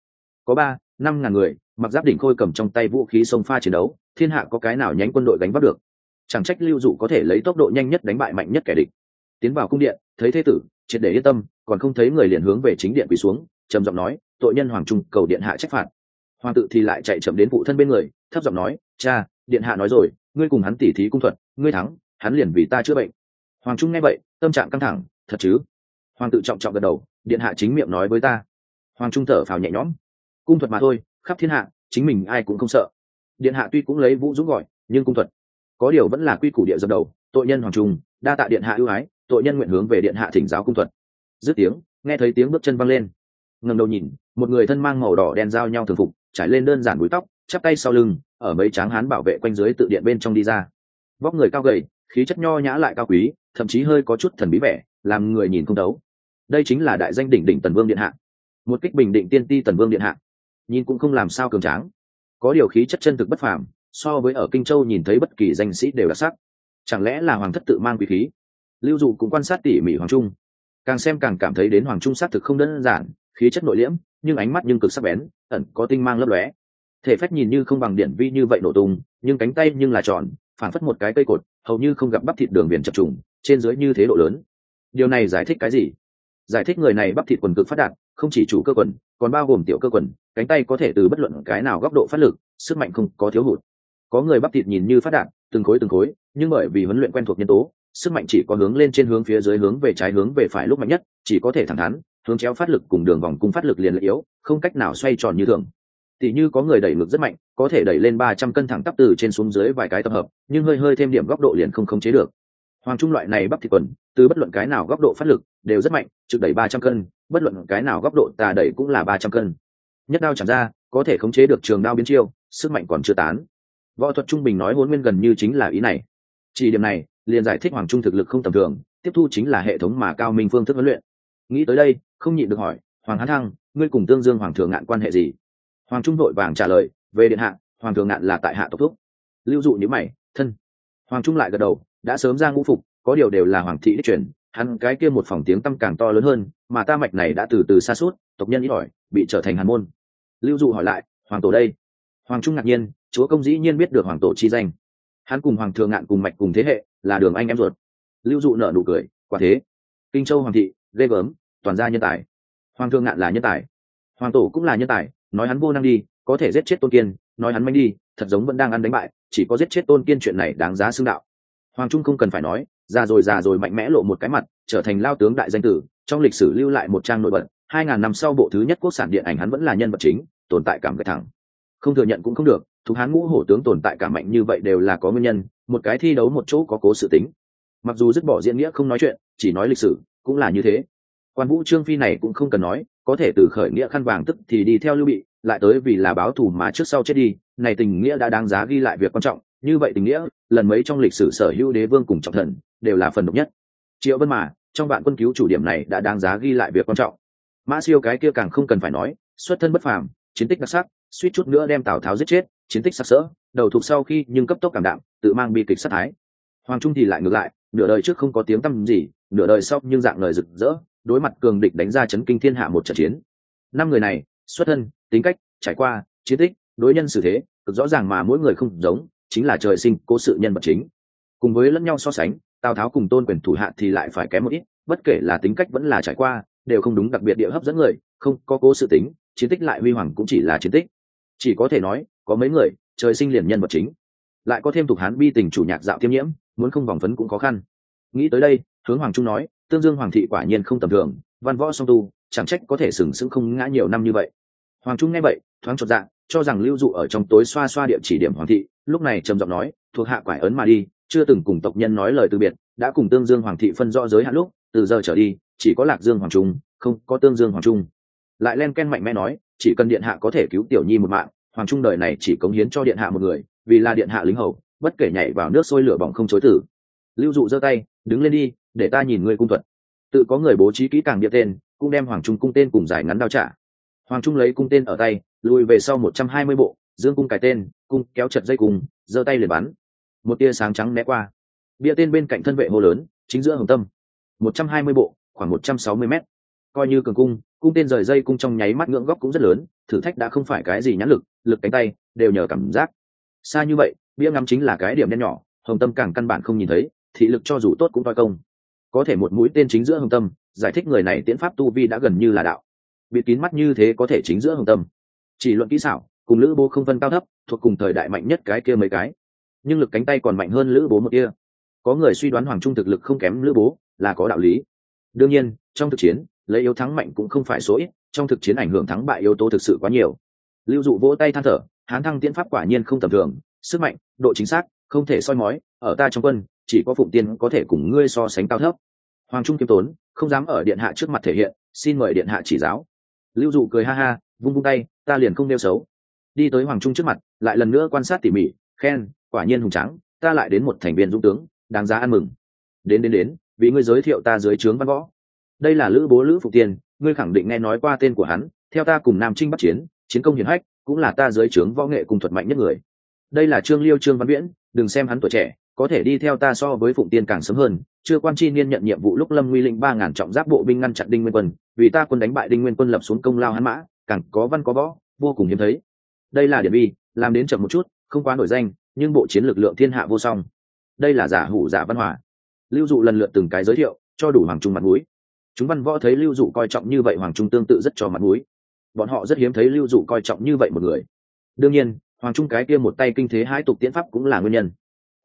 Có ba, năm ngàn người, mặc giáp đỉnh khôi cầm trong tay vũ khí sông pha chiến đấu, thiên hạ có cái nào nhánh quân đội gánh bắt được? Chẳng trách lưu dụ có thể lấy tốc độ nhanh nhất đánh bại mạnh nhất kẻ địch. Tiến vào cung điện, thấy thế tử, triệt để yên tâm, còn không thấy người liền hướng về chính điện quỳ xuống, trầm giọng nói, tội nhân hoàng trung, cầu điện hạ trách phạt. Hoàng tự thì lại chạy chậm đến phụ thân bên người, thấp giọng nói, cha điện hạ nói rồi, ngươi cùng hắn tỉ thí cung thuật, ngươi thắng, hắn liền vì ta chữa bệnh. Hoàng trung nghe vậy, tâm trạng căng thẳng, thật chứ? Hoàng tự trọng trọng gật đầu, điện hạ chính miệng nói với ta. Hoàng trung thở phào nhẹ nhõm. Cung thuật mà thôi, khắp thiên hạ, chính mình ai cũng không sợ. Điện hạ tuy cũng lấy vũ dũng gọi, nhưng cung thuật, có điều vẫn là quy củ địa dập đầu, tội nhân hoàng trung, đa tạ điện hạ ưu ái, tội nhân nguyện hướng về điện hạ thỉnh giáo cung thuật. Dứt tiếng, nghe thấy tiếng bước chân văng lên. Ngẩng đầu nhìn, một người thân mang màu đỏ đen giao nhau thường phục, trải lên đơn giản búi tóc chắp tay sau lưng, ở mấy tráng hán bảo vệ quanh dưới tự điện bên trong đi ra. Vóc người cao gầy, khí chất nho nhã lại cao quý, thậm chí hơi có chút thần bí vẻ, làm người nhìn không đấu đây chính là đại danh đỉnh đỉnh tần vương điện hạ. Một kích bình định tiên ti tần vương điện hạ. Nhìn cũng không làm sao cường tráng. Có điều khí chất chân thực bất phàm, so với ở kinh châu nhìn thấy bất kỳ danh sĩ đều đặc sắc. Chẳng lẽ là hoàng thất tự mang quý khí? Lưu dụ cũng quan sát tỉ mỉ hoàng trung. Càng xem càng cảm thấy đến hoàng trung xác thực không đơn giản, khí chất nội liễm, nhưng ánh mắt nhưng cực sắc bén, ẩn có tinh mang lấp lóe thể phách nhìn như không bằng điện vi như vậy nổ tung, nhưng cánh tay nhưng là tròn, phản phất một cái cây cột, hầu như không gặp bắp thịt đường viền chập trùng, trên dưới như thế độ lớn. Điều này giải thích cái gì? Giải thích người này bắp thịt quần cực phát đạt, không chỉ chủ cơ quần, còn bao gồm tiểu cơ quần, cánh tay có thể từ bất luận cái nào góc độ phát lực, sức mạnh không có thiếu hụt. Có người bắp thịt nhìn như phát đạt, từng khối từng khối, nhưng bởi vì huấn luyện quen thuộc nhân tố, sức mạnh chỉ có hướng lên trên hướng phía dưới hướng về trái hướng về phải lúc mạnh nhất, chỉ có thể thẳng thắn, hướng chéo phát lực cùng đường vòng cung phát lực liền lợi yếu, không cách nào xoay tròn như thường tỉ như có người đẩy ngược rất mạnh, có thể đẩy lên ba trăm cân thẳng tắp từ trên xuống dưới vài cái tập hợp, nhưng hơi hơi thêm điểm góc độ liền không khống chế được. Hoàng trung loại này bắp thịt quần, từ bất luận cái nào góc độ phát lực, đều rất mạnh, trực đẩy ba trăm cân, bất luận cái nào góc độ tà đẩy cũng là ba trăm cân. Nhất đao chẳng ra, có thể khống chế được trường đao biến chiêu, sức mạnh còn chưa tán. Võ thuật trung bình nói huấn nguyên gần như chính là ý này. Chỉ điểm này, liền giải thích hoàng trung thực lực không tầm thường, tiếp thu chính là hệ thống mà cao minh phương thức huấn luyện. Nghĩ tới đây, không nhịn được hỏi, hoàng hán thăng, ngươi cùng tương dương hoàng thượng ngạn quan hệ gì? Hoàng trung vội vàng trả lời, về điện hạ, hoàng thượng ngạn là tại hạ tộc thúc. Lưu dụ nhữ mày, thân. Hoàng trung lại gật đầu, đã sớm ra ngũ phục, có điều đều là hoàng thị đích truyền, hắn cái kia một phòng tiếng tăm càng to lớn hơn, mà ta mạch này đã từ từ xa suốt, tộc nhân ít ỏi, bị trở thành hàn môn. Lưu dụ hỏi lại, hoàng tổ đây? Hoàng trung ngạc nhiên, chúa công dĩ nhiên biết được hoàng tổ chi danh. Hắn cùng hoàng thượng ngạn cùng mạch cùng thế hệ, là đường anh em ruột. Lưu dụ nợ nụ cười, quả thế. Kinh châu hoàng thị, ghê gớm, toàn gia nhân tài. Hoàng thượng ngạn là nhân tài. Hoàng tổ cũng là nhân tài nói hắn vô năng đi, có thể giết chết tôn kiên, nói hắn manh đi, thật giống vẫn đang ăn đánh bại, chỉ có giết chết tôn kiên chuyện này đáng giá xưng đạo. Hoàng trung không cần phải nói, già rồi già rồi mạnh mẽ lộ một cái mặt, trở thành lao tướng đại danh tử, trong lịch sử lưu lại một trang nổi bật, hai ngàn năm sau bộ thứ nhất quốc sản điện ảnh hắn vẫn là nhân vật chính, tồn tại cảm gạch thẳng. Không thừa nhận cũng không được, thuộc hán ngũ hổ tướng tồn tại cảm mạnh như vậy đều là có nguyên nhân, một cái thi đấu một chỗ có cố sự tính. Mặc dù dứt bỏ diễn nghĩa không nói chuyện, chỉ nói lịch sử, cũng là như thế. Quan vũ trương phi này cũng không cần nói có thể từ khởi nghĩa khăn vàng tức thì đi theo lưu bị, lại tới vì là báo thù mà trước sau chết đi. Này tình nghĩa đã đáng giá ghi lại việc quan trọng. Như vậy tình nghĩa, lần mấy trong lịch sử sở hữu đế vương cùng trọng thần, đều là phần độc nhất. Triệu vân mà, trong bạn quân cứu chủ điểm này đã đáng giá ghi lại việc quan trọng. Mã siêu cái kia càng không cần phải nói, xuất thân bất phàm, chiến tích đặc sắc, suýt chút nữa đem tào tháo giết chết, chiến tích sắc sỡ, đầu thuộc sau khi nhưng cấp tốc cảm đạm, tự mang bi kịch sát thái. Hoàng trung thì lại ngược lại, nửa đời trước không có tiếng tăm gì, nửa đời sau nhưng dạng lời rực rỡ đối mặt cường địch đánh ra chấn kinh thiên hạ một trận chiến. Năm người này, xuất thân, tính cách, trải qua, chiến tích, đối nhân xử thế, cực rõ ràng mà mỗi người không giống, chính là trời sinh cố sự nhân vật chính. Cùng với lẫn nhau so sánh, tào tháo cùng tôn quyền thủ hạ thì lại phải kém một ít, bất kể là tính cách vẫn là trải qua, đều không đúng đặc biệt địa hấp dẫn người, không có cố sự tính, chiến tích lại huy hoàng cũng chỉ là chiến tích. Chỉ có thể nói, có mấy người, trời sinh liền nhân vật chính. Lại có thêm thuộc hán bi tình chủ nhạc dạo tiêm nhiễm, muốn không vòng phấn cũng khó khăn. Nghĩ tới đây, hướng hoàng trung nói tương dương hoàng thị quả nhiên không tầm thường, văn võ song tu, chẳng trách có thể sừng sững không ngã nhiều năm như vậy. Hoàng trung nghe vậy, thoáng chột dạ cho rằng lưu dụ ở trong tối xoa xoa địa chỉ điểm hoàng thị, lúc này trầm giọng nói, thuộc hạ quải ấn mà đi, chưa từng cùng tộc nhân nói lời từ biệt, đã cùng tương dương hoàng thị phân rõ giới hạn lúc, từ giờ trở đi, chỉ có lạc dương hoàng trung, không có tương dương hoàng trung. Lại len ken mạnh mẽ nói, chỉ cần điện hạ có thể cứu tiểu nhi một mạng, hoàng trung đời này chỉ cống hiến cho điện hạ một người, vì là điện hạ lính hầu, bất kể nhảy vào nước sôi lửa bỏng không chối tử. Lưu dụ giơ tay đứng lên đi, để ta nhìn ngươi cung thuật. Tự có người bố trí kỹ càng địa tên, cũng đem hoàng trung cung tên cùng giải ngắn đao trả. Hoàng trung lấy cung tên ở tay, lùi về sau một trăm hai mươi bộ, dương cung cài tên, cung kéo chật dây cung, giơ tay liền bắn. Một tia sáng trắng né qua. Bia tên bên cạnh thân vệ hô lớn, chính giữa hồng tâm. một trăm hai mươi bộ, khoảng một trăm sáu mươi mét. Coi như cường cung cung tên rời dây cung trong nháy mắt ngưỡng góc cũng rất lớn, thử thách đã không phải cái gì nhãn lực lực cánh tay, đều nhờ cảm giác. Xa như vậy, bia ngắm chính là cái điểm đen nhỏ, hồng tâm càng căn bản không nhìn thấy thị lực cho dù tốt cũng coi công. Có thể một mũi tên chính giữa hồng tâm, giải thích người này tiễn pháp tu vi đã gần như là đạo. Bịt kín mắt như thế có thể chính giữa hồng tâm. Chỉ luận kỹ xảo, cùng lữ bố không phân cao thấp, thuộc cùng thời đại mạnh nhất cái kia mấy cái. Nhưng lực cánh tay còn mạnh hơn lữ bố một kia. Có người suy đoán hoàng trung thực lực không kém lữ bố, là có đạo lý. Đương nhiên, trong thực chiến, lấy yếu thắng mạnh cũng không phải số ít, trong thực chiến ảnh hưởng thắng bại yếu tố thực sự quá nhiều. Lưu dụ vỗ tay than thở, hán thăng tiễn pháp quả nhiên không tầm thường, sức mạnh, độ chính xác, không thể soi mói, ở ta trong quân chỉ có phụng tiên có thể cùng ngươi so sánh cao thấp. Hoàng trung kiêm tốn, không dám ở điện hạ trước mặt thể hiện, xin mời điện hạ chỉ giáo. Lưu dụ cười ha ha, vung vung tay, ta liền không nêu xấu. Đi tới hoàng trung trước mặt, lại lần nữa quan sát tỉ mỉ, khen, quả nhiên hùng tráng, ta lại đến một thành viên dũng tướng, đáng giá ăn mừng. Đến đến đến, vì ngươi giới thiệu ta dưới trướng văn võ. Đây là lữ bố lữ phục tiên, ngươi khẳng định nghe nói qua tên của hắn, theo ta cùng nam trinh bắt chiến chiến công hiển hách, cũng là ta dưới trướng võ nghệ cùng thuật mạnh nhất người. Đây là trương liêu trương văn viễn, đừng xem hắn tuổi trẻ có thể đi theo ta so với phụng tiên càng sớm hơn. Chưa quan chi niên nhận nhiệm vụ lúc lâm nguy lĩnh ba ngàn trọng giáp bộ binh ngăn chặn đinh nguyên quân, vì ta quân đánh bại đinh nguyên quân lập xuống công lao hắn mã, càng có văn có võ, vô cùng hiếm thấy. Đây là điểm bi làm đến chậm một chút, không quá nổi danh, nhưng bộ chiến lực lượng thiên hạ vô song. Đây là giả hủ giả văn hòa. Lưu dụ lần lượt từng cái giới thiệu, cho đủ hoàng trung mặt mũi. Chúng văn võ thấy lưu dụ coi trọng như vậy, hoàng trung tương tự rất cho mặt mũi. Bọn họ rất hiếm thấy lưu dụ coi trọng như vậy một người. Đương nhiên, hoàng trung cái kia một tay kinh thế hai tục tiễn pháp cũng là nguyên nhân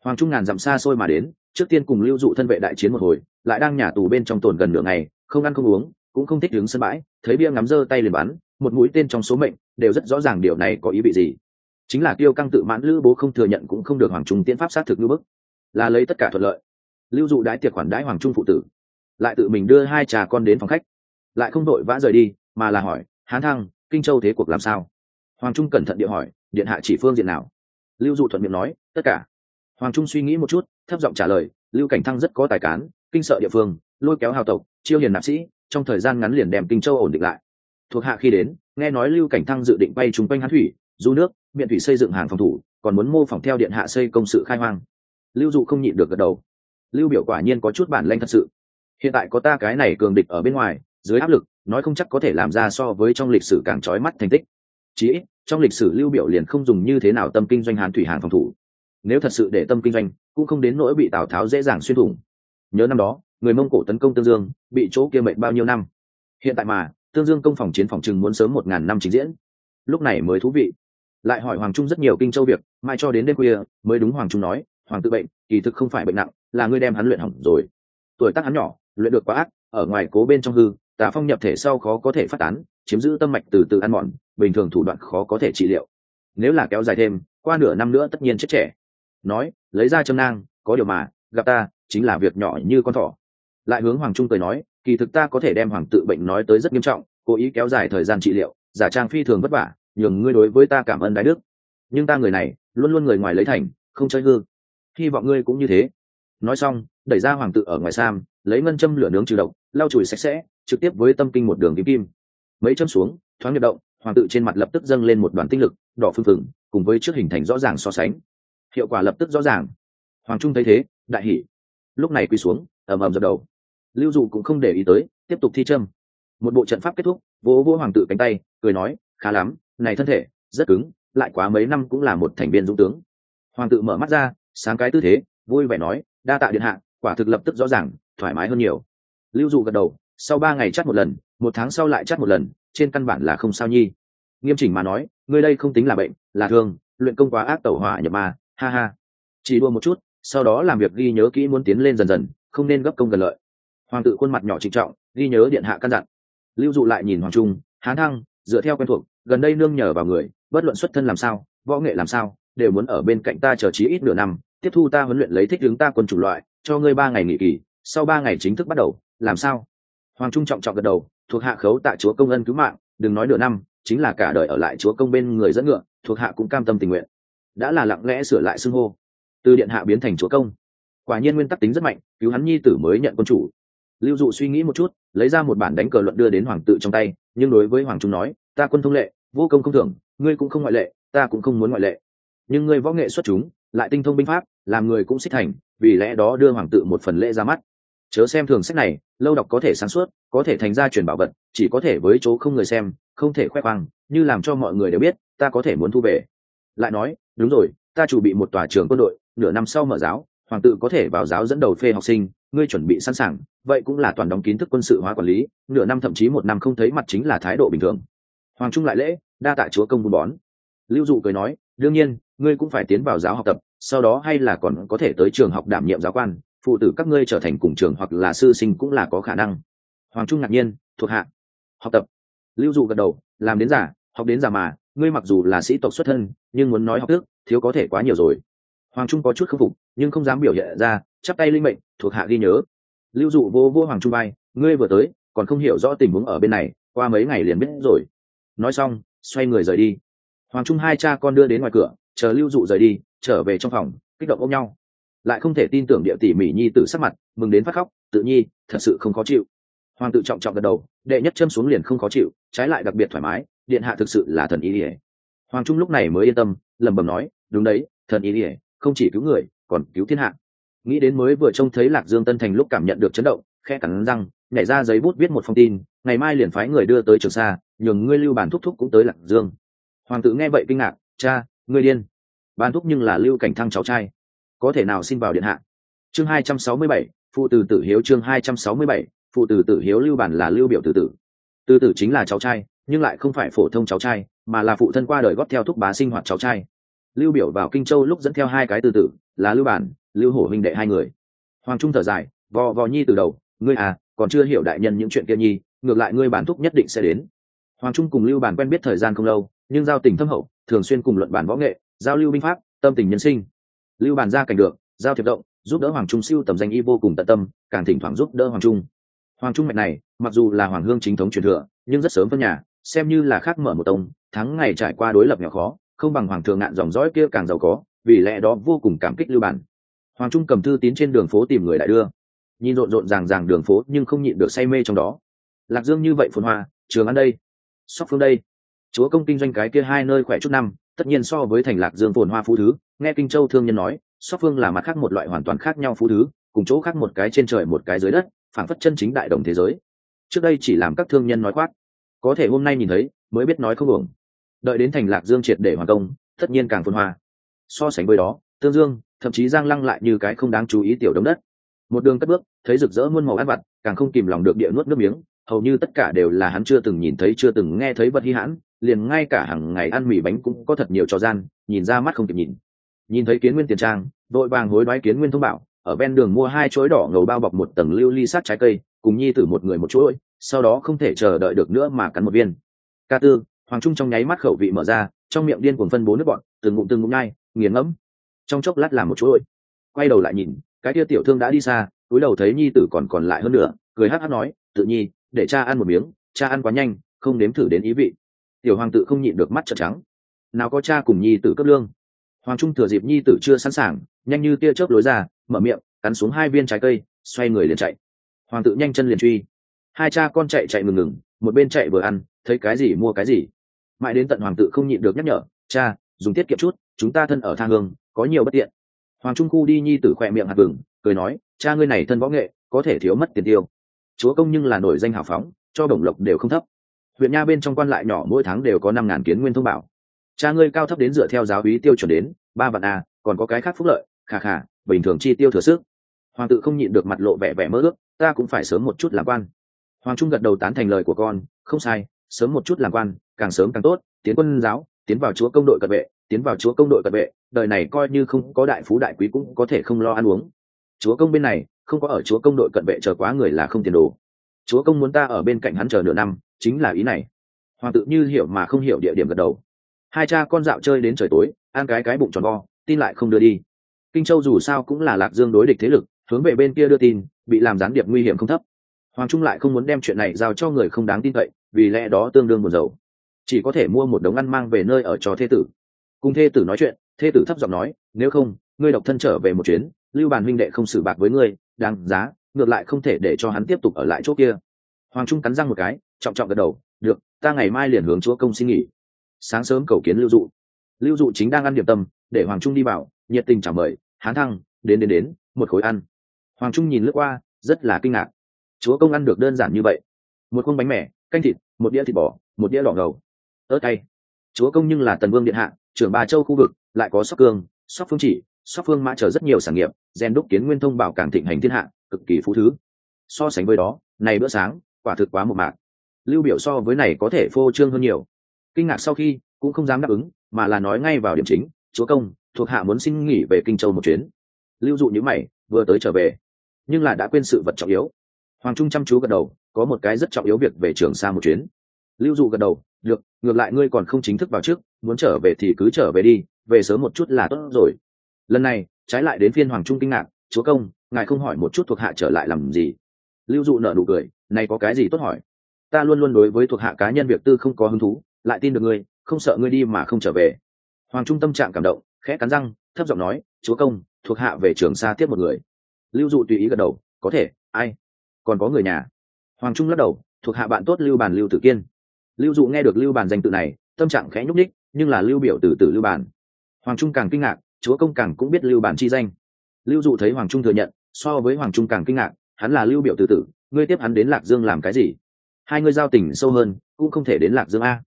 hoàng trung ngàn dặm xa xôi mà đến, trước tiên cùng lưu dụ thân vệ đại chiến một hồi, lại đang nhà tù bên trong tồn gần nửa ngày, không ăn không uống, cũng không thích đứng sân bãi, thấy bia ngắm giơ tay liền bắn, một mũi tên trong số mệnh, đều rất rõ ràng điều này có ý vị gì. Chính là tiêu căng tự mãn lữ bố không thừa nhận cũng không được hoàng trung tiễn pháp sát thực như bức. Là lấy tất cả thuận lợi. Lưu dụ đái tiệc khoản đái hoàng trung phụ tử. Lại tự mình đưa hai trà con đến phòng khách. Lại không đội vã rời đi, mà là hỏi, hán thăng, kinh châu thế cuộc làm sao? Hoàng trung cẩn thận địa hỏi, điện hạ chỉ phương diện nào? Lưu dụ thuận miệng nói, tất cả hoàng trung suy nghĩ một chút, thấp giọng trả lời, lưu cảnh thăng rất có tài cán, kinh sợ địa phương, lôi kéo hào tộc, chiêu hiền nạp sĩ, trong thời gian ngắn liền đem kinh châu ổn định lại. Thuộc hạ khi đến, nghe nói lưu cảnh thăng dự định bay chung quanh hán thủy, du nước biện thủy xây dựng hàng phòng thủ, còn muốn mô phỏng theo điện hạ xây công sự khai hoang. Lưu dụ không nhịn được gật đầu. Lưu biểu quả nhiên có chút bản lanh thật sự. Hiện tại có ta cái này cường địch ở bên ngoài, dưới áp lực, nói không chắc có thể làm ra so với trong lịch sử càng trói mắt thành tích. Chí trong lịch sử lưu biểu liền không dùng như thế nào tâm kinh doanh hán thủy hàng phòng thủ nếu thật sự để tâm kinh doanh, cũng không đến nỗi bị tào tháo dễ dàng xuyên thủng. Nhớ năm đó, người mông cổ tấn công tương dương, bị chỗ kia mệnh bao nhiêu năm? Hiện tại mà, tương dương công phòng chiến phòng trừng muốn sớm một ngàn năm trình diễn. Lúc này mới thú vị. Lại hỏi hoàng trung rất nhiều kinh châu việc, mai cho đến đêm khuya, mới đúng hoàng trung nói, hoàng tự bệnh, kỳ thực không phải bệnh nặng, là ngươi đem hắn luyện hỏng rồi. Tuổi tác hắn nhỏ, luyện được quá ác, ở ngoài cố bên trong hư, tà phong nhập thể sau khó có thể phát tán, chiếm giữ tâm mạch từ từ ăn mòn, bình thường thủ đoạn khó có thể trị liệu. Nếu là kéo dài thêm, qua nửa năm nữa tất nhiên chết trẻ nói, lấy ra châm nang, có điều mà, gặp ta, chính là việc nhỏ như con thỏ. Lại hướng hoàng trung cười nói, kỳ thực ta có thể đem hoàng tự bệnh nói tới rất nghiêm trọng, cố ý kéo dài thời gian trị liệu, giả trang phi thường vất vả, nhường ngươi đối với ta cảm ơn đại đức. Nhưng ta người này, luôn luôn người ngoài lấy thành, không chơi hư. Hy vọng ngươi cũng như thế. Nói xong, đẩy ra hoàng tự ở ngoài sam, lấy ngân châm lửa nướng trừ độc, lau chùi sạch sẽ, trực tiếp với tâm kinh một đường kim kim. Mấy châm xuống, thoáng nhập động, hoàng tự trên mặt lập tức dâng lên một đoàn tinh lực, đỏ phương phừng, cùng với trước hình thành rõ ràng so sánh hiệu quả lập tức rõ ràng. Hoàng trung thấy thế, đại hỉ. Lúc này quỳ xuống, ầm ầm dập đầu. Lưu dụ cũng không để ý tới, tiếp tục thi châm. Một bộ trận pháp kết thúc, vỗ vỗ hoàng tự cánh tay, cười nói, khá lắm, này thân thể, rất cứng, lại quá mấy năm cũng là một thành viên dũng tướng. Hoàng tự mở mắt ra, sáng cái tư thế, vui vẻ nói, đa tạ điện hạ, quả thực lập tức rõ ràng, thoải mái hơn nhiều. Lưu dụ gật đầu, sau ba ngày chắt một lần, một tháng sau lại chắt một lần, trên căn bản là không sao nhi. Nghiêm chỉnh mà nói, ngươi đây không tính là bệnh, là thương, luyện công quá ác tẩu hỏa nhập ma ha ha. Chỉ đua một chút, sau đó làm việc ghi nhớ kỹ muốn tiến lên dần dần, không nên gấp công gần lợi. Hoàng tự khuôn mặt nhỏ trịnh trọng, ghi nhớ điện hạ căn dặn. Lưu dụ lại nhìn hoàng trung hán thăng dựa theo quen thuộc, gần đây nương nhờ vào người, bất luận xuất thân làm sao, võ nghệ làm sao, đều muốn ở bên cạnh ta chờ chí ít nửa năm, tiếp thu ta huấn luyện lấy thích hướng ta quân chủ loại, cho ngươi ba ngày nghỉ kỳ, sau ba ngày chính thức bắt đầu, làm sao? Hoàng trung trọng trọng gật đầu, thuộc hạ khấu tại chúa công ân cứu mạng, đừng nói nửa năm, chính là cả đời ở lại chúa công bên người dẫn ngựa, thuộc hạ cũng cam tâm tình nguyện đã là lặng lẽ sửa lại xưng hô. Từ điện hạ biến thành chúa công. Quả nhiên nguyên tắc tính rất mạnh, cứu hắn nhi tử mới nhận quân chủ. Lưu dụ suy nghĩ một chút, lấy ra một bản đánh cờ luận đưa đến hoàng tự trong tay, nhưng đối với hoàng trung nói, ta quân thông lệ, vô công không thưởng, ngươi cũng không ngoại lệ, ta cũng không muốn ngoại lệ. Nhưng ngươi võ nghệ xuất chúng, lại tinh thông binh pháp, làm người cũng xích thành, vì lẽ đó đưa hoàng tự một phần lễ ra mắt. Chớ xem thường sách này, lâu đọc có thể sáng suốt, có thể thành ra truyền bảo vật, chỉ có thể với chỗ không người xem, không thể khoe khoang, như làm cho mọi người đều biết, ta có thể muốn thu về lại nói, đúng rồi, ta chủ bị một tòa trường quân đội, nửa năm sau mở giáo, hoàng tự có thể vào giáo dẫn đầu phê học sinh, ngươi chuẩn bị sẵn sàng, vậy cũng là toàn đóng kiến thức quân sự hóa quản lý, nửa năm thậm chí một năm không thấy mặt chính là thái độ bình thường. Hoàng trung lại lễ, đa tạ chúa công buôn bón. Lưu dụ cười nói, đương nhiên, ngươi cũng phải tiến vào giáo học tập, sau đó hay là còn có thể tới trường học đảm nhiệm giáo quan, phụ tử các ngươi trở thành cùng trường hoặc là sư sinh cũng là có khả năng. Hoàng trung ngạc nhiên, thuộc hạ, học tập. Lưu dụ gật đầu, làm đến giả học đến giả mà, ngươi mặc dù là sĩ tộc xuất thân nhưng muốn nói học tước thiếu có thể quá nhiều rồi. Hoàng trung có chút khâm phục, nhưng không dám biểu hiện ra, chắp tay linh mệnh, thuộc hạ ghi nhớ. Lưu dụ vô vô hoàng trung bay ngươi vừa tới, còn không hiểu rõ tình huống ở bên này, qua mấy ngày liền biết rồi. Nói xong, xoay người rời đi. Hoàng trung hai cha con đưa đến ngoài cửa, chờ lưu dụ rời đi, trở về trong phòng, kích động ôm nhau. Lại không thể tin tưởng địa tỷ Mỹ nhi tử sắc mặt, mừng đến phát khóc, tự nhi, thật sự không khó chịu. Hoàng tự trọng trọng gật đầu, đệ nhất châm xuống liền không khó chịu, trái lại đặc biệt thoải mái, điện hạ thực sự là thần ý ỉa hoàng trung lúc này mới yên tâm, lẩm bẩm nói, đúng đấy, thần ý ỉa không chỉ cứu người, còn cứu thiên hạ. Nghĩ đến mới vừa trông thấy lạc dương tân thành lúc cảm nhận được chấn động khe cắn răng, nhảy ra giấy bút viết một phong tin, ngày mai liền phái người đưa tới trường sa, nhường ngươi lưu bản thúc thúc cũng tới lạc dương. Hoàng tử nghe vậy kinh ngạc, cha, ngươi điên. Ban thúc nhưng là lưu cảnh thăng cháu trai. Có thể nào xin vào điện hạ? Chương hai trăm sáu mươi bảy, phụ tử tử hiếu chương hai trăm sáu mươi bảy, phụ tử tử hiếu lưu bản là lưu biểu tử tử. Tử tử chính là cháu trai nhưng lại không phải phổ thông cháu trai, mà là phụ thân qua đời góp theo thúc bá sinh hoạt cháu trai. Lưu biểu vào kinh châu lúc dẫn theo hai cái từ tử, là lưu bản, lưu hổ huynh đệ hai người. Hoàng trung thở dài, vò vò nhi từ đầu, ngươi à còn chưa hiểu đại nhân những chuyện kia nhi, ngược lại ngươi bản thúc nhất định sẽ đến. Hoàng trung cùng lưu bản quen biết thời gian không lâu, nhưng giao tình thâm hậu, thường xuyên cùng luận bản võ nghệ, giao lưu binh pháp, tâm tình nhân sinh. Lưu bản ra cảnh được, giao thiệp động, giúp đỡ hoàng trung siêu tầm danh y vô cùng tận tâm, càng thỉnh thoảng giúp đỡ hoàng trung. Hoàng trung mạch này, mặc dù là hoàng hương chính thống truyền thừa, nhưng rất sớm phân nhà xem như là khác mở một tông, thắng ngày trải qua đối lập nhỏ khó, không bằng hoàng thượng ngạn dòng dõi kia càng giàu có, vì lẽ đó vô cùng cảm kích lưu bản. Hoàng trung cầm thư tín trên đường phố tìm người đại đưa. Nhìn rộn rộn ràng ràng đường phố nhưng không nhịn được say mê trong đó. Lạc dương như vậy phồn hoa, trường ăn đây, sóc phương đây. Chúa công kinh doanh cái kia hai nơi khỏe chút năm, tất nhiên so với thành lạc dương phồn hoa phú thứ. Nghe kinh châu thương nhân nói, sóc phương là mặt khác một loại hoàn toàn khác nhau phú thứ, cùng chỗ khác một cái trên trời một cái dưới đất phản phất chân chính đại đồng thế giới. Trước đây chỉ làm các thương nhân nói khoác có thể hôm nay nhìn thấy, mới biết nói không hưởng đợi đến thành lạc dương triệt để hoàn công, tất nhiên càng phồn hoa. So sánh với đó, tương dương, thậm chí giang lăng lại như cái không đáng chú ý tiểu đống đất. Một đường cất bước, thấy rực rỡ muôn màu ăn vặt, càng không kìm lòng được địa nuốt nước miếng, hầu như tất cả đều là hắn chưa từng nhìn thấy, chưa từng nghe thấy vật hy hãn, liền ngay cả hàng ngày ăn mì bánh cũng có thật nhiều trò gian, nhìn ra mắt không kịp nhìn. Nhìn thấy kiến nguyên tiền trang đội vàng hối đoái kiến nguyên thông bảo, ở ven đường mua hai chuỗi đỏ ngầu bao bọc một tầng lưu ly sát trái cây, cùng nhi tử một người một chuỗi sau đó không thể chờ đợi được nữa mà cắn một viên. Ca tư, hoàng trung trong nháy mắt khẩu vị mở ra, trong miệng điên cuồng phân bố nước bọn từng ngụm từng ngụm nhai, nghiền ngẫm. Trong chốc lát làm một chuỗi. Quay đầu lại nhìn, cái kia tiểu thương đã đi xa, túi đầu thấy nhi tử còn còn lại hơn nữa cười hát hát nói, tự nhi, để cha ăn một miếng, cha ăn quá nhanh, không nếm thử đến ý vị. Tiểu hoàng tự không nhịn được mắt trợn trắng. Nào có cha cùng nhi tử cấp lương? Hoàng trung thừa dịp nhi tử chưa sẵn sàng, nhanh như tia chớp lối ra, mở miệng, cắn xuống hai viên trái cây, xoay người liền chạy. Hoàng tự nhanh chân liền truy hai cha con chạy chạy ngừng ngừng, một bên chạy vừa ăn, thấy cái gì mua cái gì. Mãi đến tận hoàng tự không nhịn được nhắc nhở, cha, dùng tiết kiệm chút, chúng ta thân ở thang hương, có nhiều bất tiện. Hoàng trung khu đi nhi tử khỏe miệng hạt vừng cười nói, cha ngươi này thân võ nghệ, có thể thiếu mất tiền tiêu. Chúa công nhưng là nổi danh hào phóng, cho đồng lộc đều không thấp. Huyện nha bên trong quan lại nhỏ mỗi tháng đều có năm ngàn kiến nguyên thông bảo. Cha ngươi cao thấp đến dựa theo giáo úy tiêu chuẩn đến, ba vạn a, còn có cái khác phúc lợi khà khà bình thường chi tiêu thừa sức. Hoàng tự không nhịn được mặt lộ vẻ vẻ mơ ước, ta cũng phải sớm một chút làm quan hoàng trung gật đầu tán thành lời của con, không sai, sớm một chút làm quan, càng sớm càng tốt, tiến quân giáo, tiến vào chúa công đội cận vệ, tiến vào chúa công đội cận vệ, đời này coi như không có đại phú đại quý cũng có thể không lo ăn uống. Chúa công bên này, không có ở chúa công đội cận vệ chờ quá người là không tiền đồ. Chúa công muốn ta ở bên cạnh hắn chờ nửa năm, chính là ý này. Hoàng tự như hiểu mà không hiểu địa điểm gật đầu. Hai cha con dạo chơi đến trời tối, ăn cái cái bụng tròn vo, tin lại không đưa đi. Kinh châu dù sao cũng là lạc dương đối địch thế lực, hướng về bên kia đưa tin, bị làm gián điệp nguy hiểm không thấp hoàng trung lại không muốn đem chuyện này giao cho người không đáng tin cậy, vì lẽ đó tương đương buồn dầu chỉ có thể mua một đống ăn mang về nơi ở cho thê tử. Cùng thê tử nói chuyện, thê tử thấp giọng nói, nếu không, ngươi độc thân trở về một chuyến, lưu bàn huynh đệ không xử bạc với ngươi, đáng giá, ngược lại không thể để cho hắn tiếp tục ở lại chỗ kia. Hoàng trung cắn răng một cái, trọng trọng gật đầu, được, ta ngày mai liền hướng chúa công xin nghỉ. Sáng sớm cầu kiến lưu dụ. Lưu dụ chính đang ăn điểm tâm, để hoàng trung đi vào, nhiệt tình chào mời, hán thăng, đến đến đến, một khối ăn. Hoàng trung nhìn lướt qua, rất là kinh ngạc chúa công ăn được đơn giản như vậy. Một khuôn bánh mẻ, canh thịt, một đĩa thịt bò, một đĩa đỏ ngầu. Ớt cay chúa công nhưng là tần vương điện hạ, trưởng bà châu khu vực, lại có sóc cương, sóc phương chỉ, sóc phương mã chờ rất nhiều sản nghiệp gen đúc kiến nguyên thông bảo càng thịnh hành thiên hạ, cực kỳ phú thứ. So sánh với đó, này bữa sáng, quả thực quá một mạc. Lưu biểu so với này có thể phô trương hơn nhiều. Kinh ngạc sau khi, cũng không dám đáp ứng, mà là nói ngay vào điểm chính, chúa công, thuộc hạ muốn xin nghỉ về kinh châu một chuyến. Lưu dụ như mày, vừa tới trở về, nhưng là đã quên sự vật trọng yếu hoàng trung chăm chú gật đầu, có một cái rất trọng yếu việc về trường xa một chuyến. Lưu dụ gật đầu, được, ngược lại ngươi còn không chính thức vào trước, muốn trở về thì cứ trở về đi, về sớm một chút là tốt rồi. Lần này, trái lại đến phiên hoàng trung kinh ngạc, chúa công, ngài không hỏi một chút thuộc hạ trở lại làm gì? Lưu dụ nở nụ cười, này có cái gì tốt hỏi? Ta luôn luôn đối với thuộc hạ cá nhân việc tư không có hứng thú, lại tin được ngươi, không sợ ngươi đi mà không trở về. Hoàng trung tâm trạng cảm động, khẽ cắn răng, thấp giọng nói, chúa công, thuộc hạ về trường xa tiếp một người. Lưu dụ tùy ý gật đầu, có thể, ai còn có người nhà. Hoàng trung lắc đầu, thuộc hạ bạn tốt lưu bàn lưu tử kiên. Lưu dụ nghe được lưu bàn danh tự này, tâm trạng khẽ nhúc ních nhưng là lưu biểu từ từ lưu bàn. Hoàng trung càng kinh ngạc, chúa công càng cũng biết lưu bàn chi danh. Lưu dụ thấy hoàng trung thừa nhận, so với hoàng trung càng kinh ngạc, hắn là lưu biểu từ tử, ngươi tiếp hắn đến lạc dương làm cái gì? Hai ngươi giao tình sâu hơn, cũng không thể đến lạc dương a.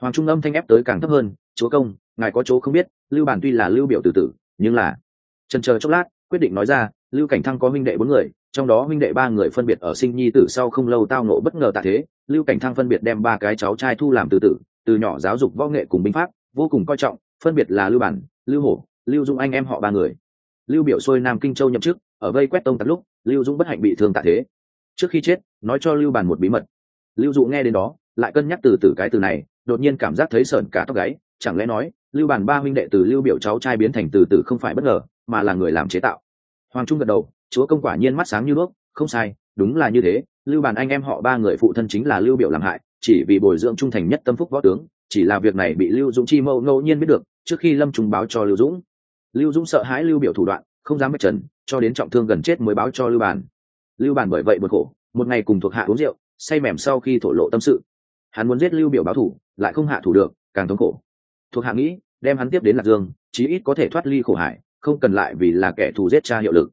Hoàng trung âm thanh ép tới càng thấp hơn, chúa công, ngài có chỗ không biết, lưu bản tuy là lưu biểu từ tử, nhưng là trần chờ chốc lát, quyết định nói ra lưu cảnh thăng có huynh đệ bốn người, trong đó huynh đệ ba người phân biệt ở sinh nhi tử sau không lâu tao nộ bất ngờ tạ thế, lưu cảnh thăng phân biệt đem ba cái cháu trai thu làm từ tử, từ nhỏ giáo dục võ nghệ cùng binh pháp, vô cùng coi trọng, phân biệt là lưu bản, lưu hổ, lưu dung anh em họ ba người. Lưu biểu xuôi nam kinh châu nhậm chức, ở vây quét tông tận lúc, lưu dũng bất hạnh bị thương tạ thế. Trước khi chết, nói cho lưu bàn một bí mật. Lưu dụ nghe đến đó, lại cân nhắc từ từ cái từ này, đột nhiên cảm giác thấy sờn cả tóc gáy, chẳng lẽ nói, lưu bàn ba huynh đệ từ lưu biểu cháu trai biến thành từ từ không phải bất ngờ, mà là người làm chế tạo hoàng trung gật đầu, chúa công quả nhiên mắt sáng như đuốc, không sai, đúng là như thế. Lưu bàn anh em họ ba người phụ thân chính là lưu biểu làm hại, chỉ vì bồi dưỡng trung thành nhất tâm phúc võ tướng, chỉ là việc này bị lưu dũng chi mâu ngẫu nhiên biết được, trước khi lâm trùng báo cho lưu dũng. Lưu dũng sợ hãi lưu biểu thủ đoạn, không dám bất trần, cho đến trọng thương gần chết mới báo cho lưu bàn. Lưu bàn bởi vậy buồn khổ, một ngày cùng thuộc hạ uống rượu, say mềm sau khi thổ lộ tâm sự. Hắn muốn giết lưu biểu báo thủ, lại không hạ thủ được, càng thống khổ. Thuộc hạ nghĩ, đem hắn tiếp đến lạc dương, chí ít có thể thoát ly khổ hải không cần lại vì là kẻ thù giết cha hiệu lực.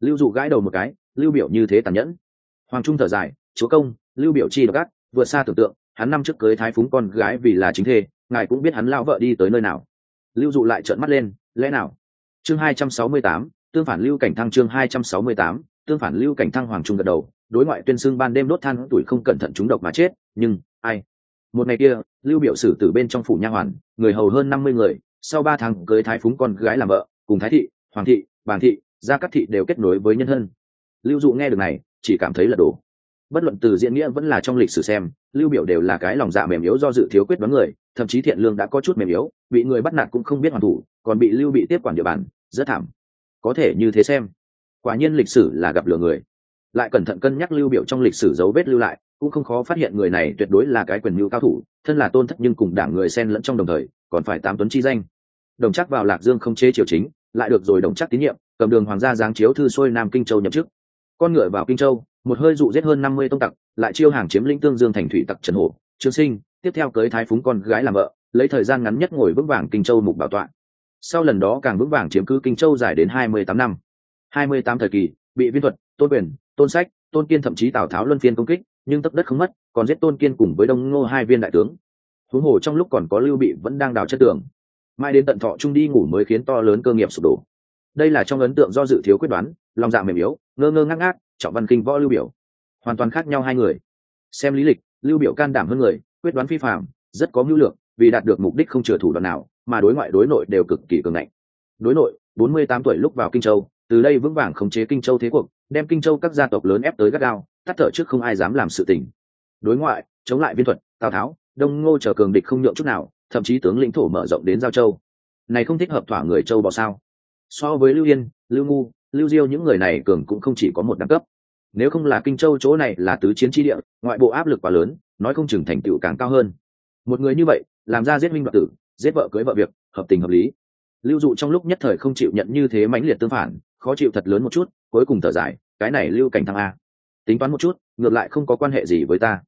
Lưu dụ gãi đầu một cái, lưu biểu như thế tàn nhẫn. Hoàng trung thở dài, chúa công, lưu biểu chi độc ác, vượt xa tưởng tượng, hắn năm trước cưới thái phúng con gái vì là chính thê, ngài cũng biết hắn lao vợ đi tới nơi nào. Lưu dụ lại trợn mắt lên, lẽ nào? Chương hai trăm sáu mươi tám, tương phản lưu cảnh thăng chương hai trăm sáu mươi tám, tương phản lưu cảnh thăng hoàng trung gật đầu, đối ngoại tuyên xưng ban đêm đốt than tuổi không cẩn thận trúng độc mà chết, nhưng ai? Một ngày kia, lưu biểu xử từ bên trong phủ nha hoàn, người hầu hơn năm mươi người, sau ba tháng cưới thái phúng con gái làm vợ cùng thái thị, hoàng thị bàn thị, gia cát thị đều kết nối với nhân thân. Lưu dụ nghe được này, chỉ cảm thấy là đổ. Bất luận từ diễn nghĩa vẫn là trong lịch sử xem, lưu biểu đều là cái lòng dạ mềm yếu do dự thiếu quyết đoán người, thậm chí thiện lương đã có chút mềm yếu, bị người bắt nạt cũng không biết hoàn thủ, còn bị lưu bị tiếp quản địa bàn, rất thảm. Có thể như thế xem, quả nhiên lịch sử là gặp lừa người. Lại cẩn thận cân nhắc lưu biểu trong lịch sử dấu vết lưu lại, cũng không khó phát hiện người này tuyệt đối là cái quyền mưu cao thủ, thân là tôn thất nhưng cùng đảng người xen lẫn trong đồng thời, còn phải tám tuấn chi danh. Đồng chắc vào lạc dương không chế triều chính lại được rồi đồng chắc tín nhiệm, cầm đường hoàng gia giáng chiếu thư xuôi nam kinh châu nhậm chức. Con ngựa vào kinh châu, một hơi dụ giết hơn năm mươi tông tặc, lại chiêu hàng chiếm lĩnh tương dương thành thủy tặc trần hổ, trương sinh, tiếp theo cưới thái phúng con gái làm vợ, lấy thời gian ngắn nhất ngồi vững vàng kinh châu mục bảo tọa. Sau lần đó càng vững vàng chiếm cứ kinh châu dài đến hai mươi tám năm. hai mươi tám thời kỳ, bị viên thuật, tôn quyền, tôn sách, tôn kiên thậm chí tào tháo luân phiên công kích, nhưng tấp đất không mất, còn giết tôn kiên cùng với đông ngô hai viên đại tướng. Huống hồ trong lúc còn có lưu bị vẫn đang đào chất tường mai đến tận thọ trung đi ngủ mới khiến to lớn cơ nghiệp sụp đổ. Đây là trong ấn tượng do dự thiếu quyết đoán, lòng dạ mềm yếu, ngơ ngơ ngác ngác, trọng văn kinh võ lưu biểu. Hoàn toàn khác nhau hai người. Xem lý lịch, lưu biểu can đảm hơn người, quyết đoán phi phạm rất có mưu lược, vì đạt được mục đích không chừa thủ đoạn nào, mà đối ngoại đối nội đều cực kỳ cường ngạnh. Đối nội 48 tuổi lúc vào kinh châu, từ đây vững vàng khống chế kinh châu thế cuộc, đem kinh châu các gia tộc lớn ép tới gắt gao, tắt thở trước không ai dám làm sự tình. Đối ngoại, chống lại viên thuật, tào tháo, đông ngô chờ cường địch không nhượng chút nào thậm chí tướng lĩnh thổ mở rộng đến giao châu. Này không thích hợp thỏa người châu bò sao? So với lưu yên, lưu ngu, lưu diêu những người này cường cũng không chỉ có một đẳng cấp. Nếu không là kinh châu chỗ này là tứ chiến tri địa, ngoại bộ áp lực quá lớn, nói không chừng thành tựu càng cao hơn. Một người như vậy, làm ra giết minh đoạt tử, giết vợ cưới vợ việc, hợp tình hợp lý. Lưu dụ trong lúc nhất thời không chịu nhận như thế mãnh liệt tương phản, khó chịu thật lớn một chút, cuối cùng thở dài, cái này lưu cảnh thăng a. Tính toán một chút, ngược lại không có quan hệ gì với ta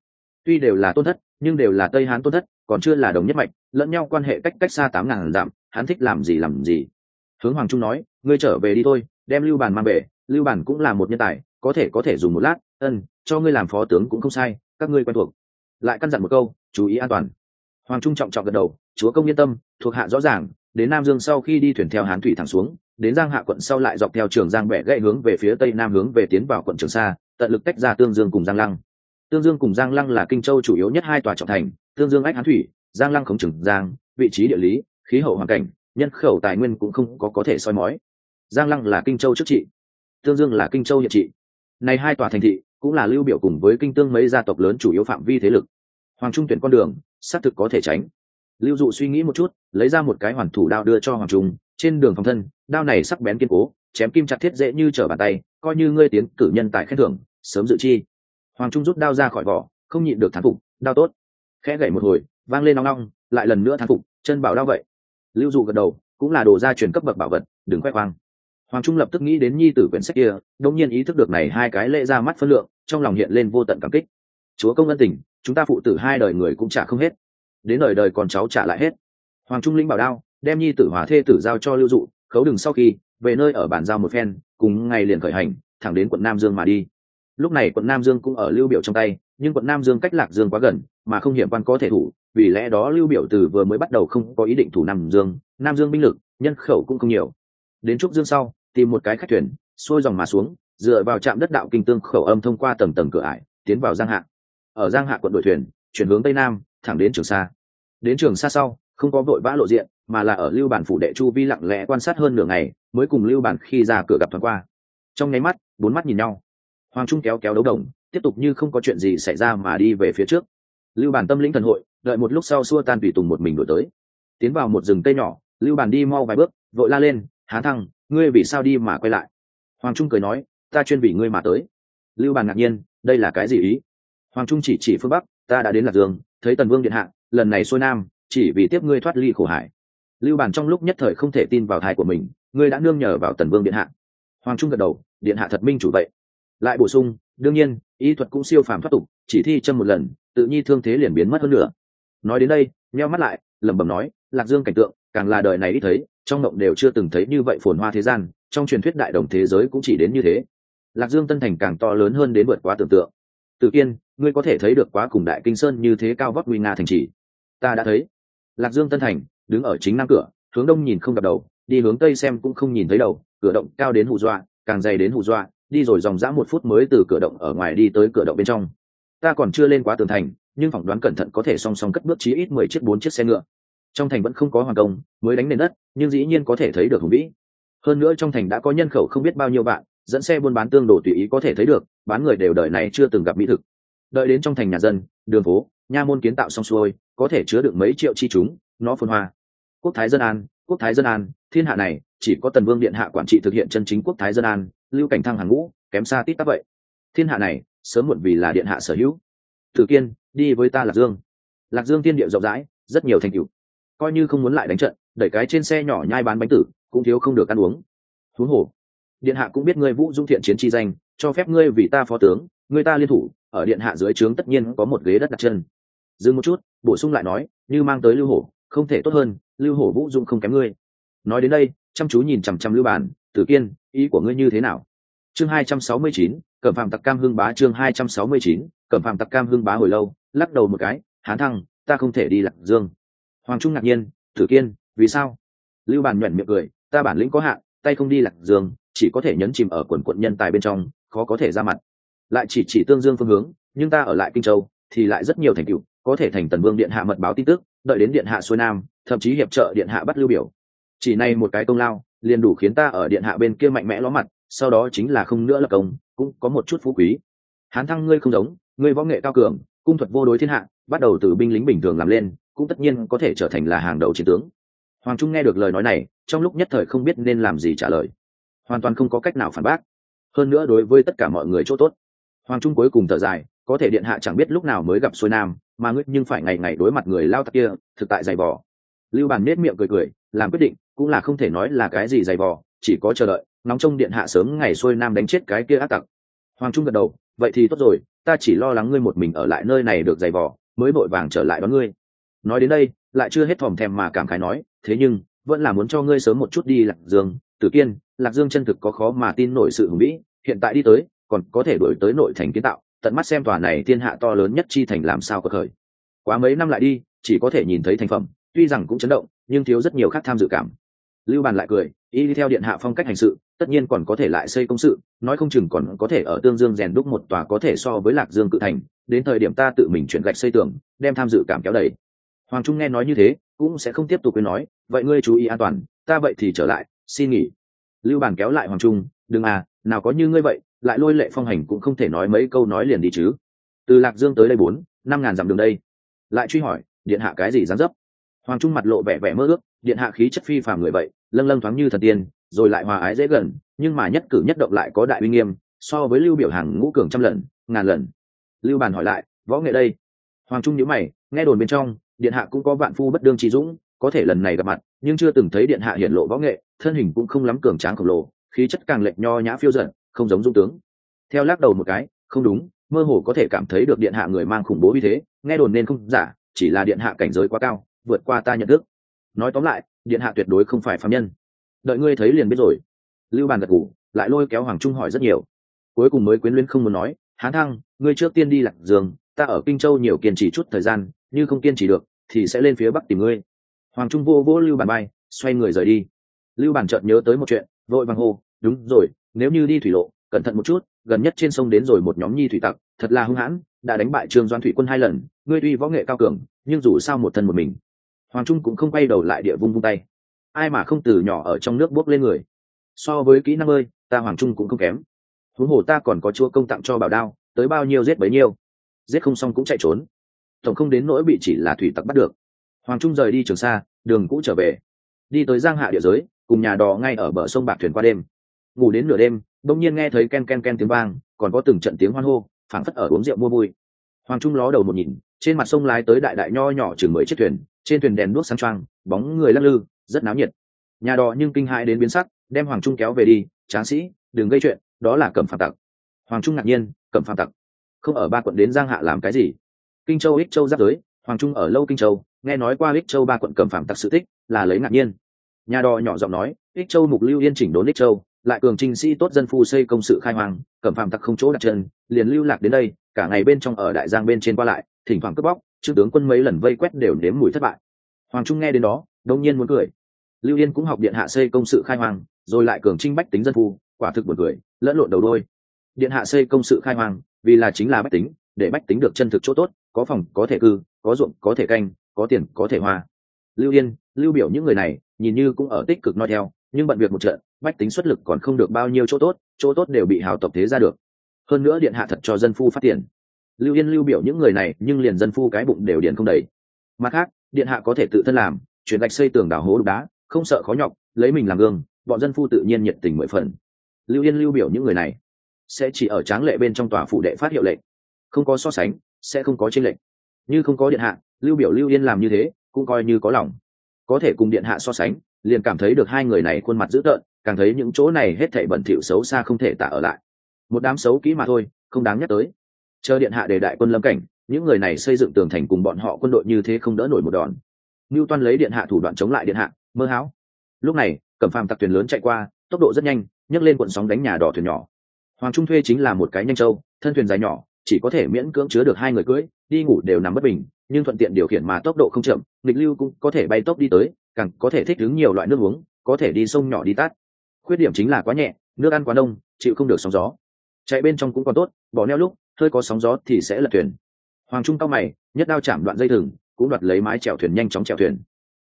tuy đều là tôn thất, nhưng đều là tây hán tôn thất, còn chưa là đồng nhất mạch, lẫn nhau quan hệ cách cách xa tám ngàn dặm, hắn thích làm gì làm gì. Hướng hoàng trung nói, ngươi trở về đi thôi, đem lưu bàn mang về, lưu bàn cũng là một nhân tài, có thể có thể dùng một lát, ân, cho ngươi làm phó tướng cũng không sai, các ngươi quen thuộc. Lại căn dặn một câu, chú ý an toàn. Hoàng trung trọng trọng gật đầu, chúa công yên tâm, thuộc hạ rõ ràng, đến nam dương sau khi đi thuyền theo hán thủy thẳng xuống, đến giang hạ quận sau lại dọc theo trường giang bẻ gãy hướng về phía tây nam hướng về tiến vào quận trường sa, tận lực tách ra tương dương cùng giang lăng tương dương cùng giang lăng là kinh châu chủ yếu nhất hai tòa trọng thành, tương dương ách hán thủy, giang lăng khống trừng giang, vị trí địa lý, khí hậu hoàn cảnh, nhân khẩu tài nguyên cũng không có có thể soi mói. Giang lăng là kinh châu trước trị, tương dương là kinh châu hiện trị. Này hai tòa thành thị cũng là lưu biểu cùng với kinh tương mấy gia tộc lớn chủ yếu phạm vi thế lực. Hoàng trung tuyển con đường, xác thực có thể tránh. Lưu dụ suy nghĩ một chút, lấy ra một cái hoàn thủ đao đưa cho hoàng trung, trên đường phòng thân, đao này sắc bén kiên cố, chém kim chặt thiết dễ như trở bàn tay, coi như ngươi tiến cử nhân tại khen thưởng, sớm dự chi hoàng trung rút đao ra khỏi vỏ, không nhịn được thán phục, đao tốt. Khẽ gậy một hồi, vang lên nong nong lại lần nữa thán phục, chân bảo đao vậy. Lưu dụ gật đầu, cũng là đồ gia truyền cấp bậc bảo vật, đừng khoe khoang. Hoàng trung lập tức nghĩ đến nhi tử quyển sách kia đông nhiên ý thức được này hai cái lệ ra mắt phân lượng, trong lòng hiện lên vô tận cảm kích. Chúa công ân tình, chúng ta phụ tử hai đời người cũng trả không hết. Đến đời đời còn cháu trả lại hết. Hoàng trung lĩnh bảo đao, đem nhi tử hòa thê tử giao cho lưu dụ, khấu đừng sau khi, về nơi ở bàn giao một phen, cùng ngày liền khởi hành, thẳng đến quận nam dương mà đi lúc này quận nam dương cũng ở lưu biểu trong tay, nhưng quận nam dương cách lạc dương quá gần, mà không hiểm quan có thể thủ, vì lẽ đó lưu biểu từ vừa mới bắt đầu không có ý định thủ nam dương. Nam dương binh lực, nhân khẩu cũng không nhiều. Đến trúc dương sau, tìm một cái khách thuyền, xuôi dòng mà xuống, dựa vào trạm đất đạo kinh tương khẩu âm thông qua tầng tầng cửa ải, tiến vào giang hạ. Ở giang hạ quận đội thuyền, chuyển hướng tây nam, thẳng đến trường sa. Đến trường sa sau, không có vội vã lộ diện, mà là ở lưu bản phủ đệ chu vi lặng lẽ quan sát hơn nửa ngày, mới cùng lưu bản khi ra cửa gặp thoáng qua. Trong nháy mắt, bốn mắt nhìn nhau hoàng trung kéo kéo đấu đồng, tiếp tục như không có chuyện gì xảy ra mà đi về phía trước. Lưu bản tâm lĩnh thần hội, đợi một lúc sau xua tan tùy tùng một mình đổi tới. Tiến vào một rừng cây nhỏ, lưu bản đi mau vài bước, vội la lên, há thăng ngươi vì sao đi mà quay lại? Hoàng trung cười nói, ta chuyên vì ngươi mà tới. Lưu bản ngạc nhiên, đây là cái gì ý? Hoàng trung chỉ chỉ phương bắc, ta đã đến lạc dương, thấy tần vương điện hạ, lần này xuôi nam, chỉ vì tiếp ngươi thoát ly khổ hải. Lưu bản trong lúc nhất thời không thể tin vào thai của mình, ngươi đã nương nhờ vào tần vương điện hạ. Hoàng trung gật đầu, điện hạ thật minh chủ vậy lại bổ sung, đương nhiên, y thuật cũng siêu phàm thoát tục, chỉ thi châm một lần, tự nhi thương thế liền biến mất hơn nữa nói đến đây, nheo mắt lại, lẩm bẩm nói, lạc dương cảnh tượng, càng là đời này ít thấy, trong mộng đều chưa từng thấy như vậy phồn hoa thế gian, trong truyền thuyết đại đồng thế giới cũng chỉ đến như thế. Lạc dương tân thành càng to lớn hơn đến vượt quá tưởng tượng. Tự kiên, ngươi có thể thấy được quá cùng đại kinh sơn như thế cao vóc nguy nga thành trì. Ta đã thấy. Lạc dương tân thành, đứng ở chính nam cửa, hướng đông nhìn không gặp đầu, đi hướng tây xem cũng không nhìn thấy đầu, cửa động cao đến hù dọa, càng dày đến hù dọa đi rồi dòng dã một phút mới từ cửa động ở ngoài đi tới cửa động bên trong. Ta còn chưa lên quá tường thành, nhưng phỏng đoán cẩn thận có thể song song cất bước chí ít mười chiếc, bốn chiếc xe ngựa. Trong thành vẫn không có hoàng công, mới đánh nền đất, nhưng dĩ nhiên có thể thấy được hùng vĩ. Hơn nữa trong thành đã có nhân khẩu không biết bao nhiêu bạn dẫn xe buôn bán tương đồ tùy ý có thể thấy được, bán người đều đời này chưa từng gặp mỹ thực. Đợi đến trong thành nhà dân, đường phố, nha môn kiến tạo xong xuôi, có thể chứa được mấy triệu chi chúng, nó phồn hoa. Quốc thái dân an, quốc thái dân an, thiên hạ này, chỉ có tần vương điện hạ quản trị thực hiện chân chính quốc thái dân an lưu cảnh thăng hàng ngũ, kém xa tít tắp vậy. Thiên hạ này, sớm muộn vì là điện hạ sở hữu. Thử kiên, đi với ta lạc dương. Lạc dương tiên điệu rộng rãi, rất nhiều thành tựu. Coi như không muốn lại đánh trận, đẩy cái trên xe nhỏ nhai bán bánh tử, cũng thiếu không được ăn uống. Thú hồ. Điện hạ cũng biết ngươi vũ dung thiện chiến chi danh, cho phép ngươi vì ta phó tướng, ngươi ta liên thủ, ở điện hạ dưới trướng tất nhiên có một ghế đất đặt chân. Dừng một chút, bổ sung lại nói, như mang tới lưu hổ, không thể tốt hơn, lưu hổ vũ dung không kém ngươi. Nói đến đây, chăm chú nhìn chằm chằm lưu bản tử kiên, ý của ngươi như thế nào? Chương hai trăm sáu mươi chín, cẩm phạm tặc cam hưng bá chương hai trăm sáu mươi chín, cẩm phạm tặc cam hưng bá hồi lâu, lắc đầu một cái, hán thăng, ta không thể đi lạc dương. Hoàng trung ngạc nhiên, tử kiên, vì sao? Lưu Bàn nhuận miệng cười, ta bản lĩnh có hạn, tay không đi lạc dương, chỉ có thể nhấn chìm ở quần quận nhân tài bên trong, khó có thể ra mặt. Lại chỉ chỉ tương dương phương hướng, nhưng ta ở lại kinh châu, thì lại rất nhiều thành tựu, có thể thành tần vương điện hạ mật báo tin tức, đợi đến điện hạ xuôi nam, thậm chí hiệp trợ điện hạ bắt lưu biểu. Chỉ nay một cái công lao liền đủ khiến ta ở điện hạ bên kia mạnh mẽ ló mặt, sau đó chính là không nữa là công, cũng có một chút phú quý. Hán thăng ngươi không giống, ngươi võ nghệ cao cường, cung thuật vô đối thiên hạ, bắt đầu từ binh lính bình thường làm lên, cũng tất nhiên có thể trở thành là hàng đầu chiến tướng. Hoàng trung nghe được lời nói này, trong lúc nhất thời không biết nên làm gì trả lời. Hoàn toàn không có cách nào phản bác. Hơn nữa đối với tất cả mọi người chỗ tốt. Hoàng trung cuối cùng thở dài, có thể điện hạ chẳng biết lúc nào mới gặp xuôi nam, mà ngươi nhưng phải ngày ngày đối mặt người lao tặc kia, thực tại dày vò. Lưu bàn nết miệng cười cười, làm quyết định cũng là không thể nói là cái gì dày vò, chỉ có chờ đợi, nóng trong điện hạ sớm ngày xuôi nam đánh chết cái kia ác tặc. Hoàng trung gật đầu, vậy thì tốt rồi, ta chỉ lo lắng ngươi một mình ở lại nơi này được dày vò, mới vội vàng trở lại đón ngươi. Nói đến đây, lại chưa hết thòm thèm mà cảm khái nói, thế nhưng, vẫn là muốn cho ngươi sớm một chút đi, lạc dương. Tử kiên, lạc dương chân thực có khó mà tin nổi sự hùng vĩ, hiện tại đi tới, còn có thể đổi tới nội thành kiến tạo, tận mắt xem tòa này thiên hạ to lớn nhất chi thành làm sao có khởi quá mấy năm lại đi, chỉ có thể nhìn thấy thành phẩm, tuy rằng cũng chấn động, nhưng thiếu rất nhiều khác tham dự cảm lưu bàn lại cười, y đi theo điện hạ phong cách hành sự, tất nhiên còn có thể lại xây công sự, nói không chừng còn có thể ở tương dương rèn đúc một tòa có thể so với lạc dương cự thành, đến thời điểm ta tự mình chuyển gạch xây tường, đem tham dự cảm kéo đầy. Hoàng trung nghe nói như thế, cũng sẽ không tiếp tục quên nói, vậy ngươi chú ý an toàn, ta vậy thì trở lại, xin nghỉ. Lưu bàn kéo lại hoàng trung, đừng à nào có như ngươi vậy, lại lôi lệ phong hành cũng không thể nói mấy câu nói liền đi chứ. Từ lạc dương tới đây bốn, năm ngàn dặm đường đây. Lại truy hỏi, điện hạ cái gì dám dấp? Hoàng trung mặt lộ vẻ vẻ mơ ước điện hạ khí chất phi phàm người vậy, lâng lâng thoáng như thần tiên, rồi lại hòa ái dễ gần, nhưng mà nhất cử nhất động lại có đại uy nghiêm, so với lưu biểu hàng ngũ cường trăm lần, ngàn lần. Lưu bàn hỏi lại, võ nghệ đây? Hoàng trung nhíu mày, nghe đồn bên trong, điện hạ cũng có vạn phu bất đương trí dũng, có thể lần này gặp mặt, nhưng chưa từng thấy điện hạ hiện lộ võ nghệ, thân hình cũng không lắm cường tráng khổng lồ, khí chất càng lệch nho nhã phiêu dần không giống dung tướng. Theo lắc đầu một cái, không đúng, mơ hồ có thể cảm thấy được điện hạ người mang khủng bố như thế, nghe đồn nên không giả, chỉ là điện hạ cảnh giới quá cao, vượt qua ta nhận thức nói tóm lại, điện hạ tuyệt đối không phải phạm nhân. Đợi ngươi thấy liền biết rồi. Lưu bàn gật ngủ lại lôi kéo hoàng trung hỏi rất nhiều. Cuối cùng mới quyến luyến không muốn nói, hán thăng, ngươi trước tiên đi lạc dương, ta ở kinh châu nhiều kiên trì chút thời gian, như không kiên trì được, thì sẽ lên phía bắc tìm ngươi. Hoàng trung vô vô lưu bàn bay xoay người rời đi. Lưu bàn chợt nhớ tới một chuyện, vội vàng hô, đúng rồi, nếu như đi thủy lộ, cẩn thận một chút, gần nhất trên sông đến rồi một nhóm nhi thủy tặc, thật là hung hãn, đã đánh bại trương doan thủy quân hai lần, ngươi tuy võ nghệ cao cường, nhưng dù sao một thân một mình hoàng trung cũng không quay đầu lại địa vung vung tay. Ai mà không từ nhỏ ở trong nước bốc lên người? So với kỹ năng ơi, ta hoàng trung cũng không kém. Huống hồ ta còn có chúa công tặng cho bảo đao, tới bao nhiêu giết bấy nhiêu. Giết không xong cũng chạy trốn. Tổng không đến nỗi bị chỉ là thủy tặc bắt được. Hoàng trung rời đi trường sa, đường cũ trở về. Đi tới giang hạ địa giới, cùng nhà đò ngay ở bờ sông bạc thuyền qua đêm. Ngủ đến nửa đêm đông nhiên nghe thấy ken ken ken tiếng vang, còn có từng trận tiếng hoan hô, phảng phất ở uống rượu mua vui. Hoàng trung ló đầu một nhìn trên mặt sông lái tới đại đại nho nhỏ chừng mười chiếc thuyền, trên thuyền đèn đuốc sáng trăng bóng người lắc lư, rất náo nhiệt. Nhà đò nhưng kinh hãi đến biến sắc, đem hoàng trung kéo về đi. Tráng sĩ, đừng gây chuyện, đó là cẩm phạm tặc. Hoàng trung ngạc nhiên, cẩm phạm tặc? Không ở ba quận đến giang hạ làm cái gì? Kinh châu, ích châu giáp giới. Hoàng trung ở lâu kinh châu, nghe nói qua ích châu ba quận cẩm phạm tặc sự tích, là lấy ngạc nhiên. Nhà đò nhỏ giọng nói, ích châu mục lưu yên chỉnh đốn ích châu, lại cường trinh sĩ tốt dân phu xây công sự khai hoàng cẩm phạm tặc không chỗ đặt chân, liền lưu lạc đến đây cả ngày bên trong ở đại giang bên trên qua lại, thỉnh thoảng cướp bóc trương tướng quân mấy lần vây quét đều nếm mùi thất bại. Hoàng trung nghe đến đó, đông nhiên muốn cười. Lưu yên cũng học điện hạ xây công sự khai hoang, rồi lại cường trinh bách tính dân phu, quả thực buồn cười, lẫn lộn đầu đôi. Điện hạ xây công sự khai hoang, vì là chính là bách tính, để bách tính được chân thực chỗ tốt, có phòng, có thể cư, có ruộng, có thể canh, có tiền, có thể hoa. Lưu yên, lưu biểu những người này, nhìn như cũng ở tích cực nói theo, nhưng bận việc một trận, bách tính xuất lực còn không được bao nhiêu chỗ tốt chỗ tốt đều bị hào tộc thế ra được hơn nữa điện hạ thật cho dân phu phát tiền. Lưu yên lưu biểu những người này, nhưng liền dân phu cái bụng đều điền không đầy. Mặt khác, điện hạ có thể tự thân làm, chuyển gạch xây tường đào hố đục đá, không sợ khó nhọc, lấy mình làm gương, bọn dân phu tự nhiên nhiệt tình mười phần. Lưu yên lưu biểu những người này, sẽ chỉ ở tráng lệ bên trong tòa phụ đệ phát hiệu lệnh. Không có so sánh, sẽ không có tranh lệnh như không có điện hạ, lưu biểu lưu yên làm như thế, cũng coi như có lòng. Có thể cùng điện hạ so sánh, liền cảm thấy được hai người này khuôn mặt dữ tợn, càng thấy những chỗ này hết thảy bẩn thỉu xấu xa không thể tả ở lại một đám xấu kỹ mà thôi, không đáng nhắc tới. Chờ điện hạ để đại quân lâm cảnh, những người này xây dựng tường thành cùng bọn họ quân đội như thế không đỡ nổi một đòn. Ngưu toan lấy điện hạ thủ đoạn chống lại điện hạ, mơ hão. Lúc này cẩm phàm tặc thuyền lớn chạy qua, tốc độ rất nhanh, nhấc lên cuộn sóng đánh nhà đỏ thuyền nhỏ. Hoàng trung thuê chính là một cái nhanh châu thân thuyền dài nhỏ, chỉ có thể miễn cưỡng chứa được hai người cưỡi, đi ngủ đều nằm bất bình, nhưng thuận tiện điều khiển mà tốc độ không chậm, nghịch lưu cũng có thể bay tốc đi tới, càng có thể thích ứng nhiều loại nước uống, có thể đi sông nhỏ đi tát. Khuyết điểm chính là quá nhẹ, nước ăn quá đông, chịu không được sóng gió chạy bên trong cũng còn tốt, bỏ neo lúc, hơi có sóng gió thì sẽ lật thuyền. Hoàng trung cao mày, nhất đao chạm đoạn dây thừng, cũng đoạt lấy mái chèo thuyền nhanh chóng chèo thuyền.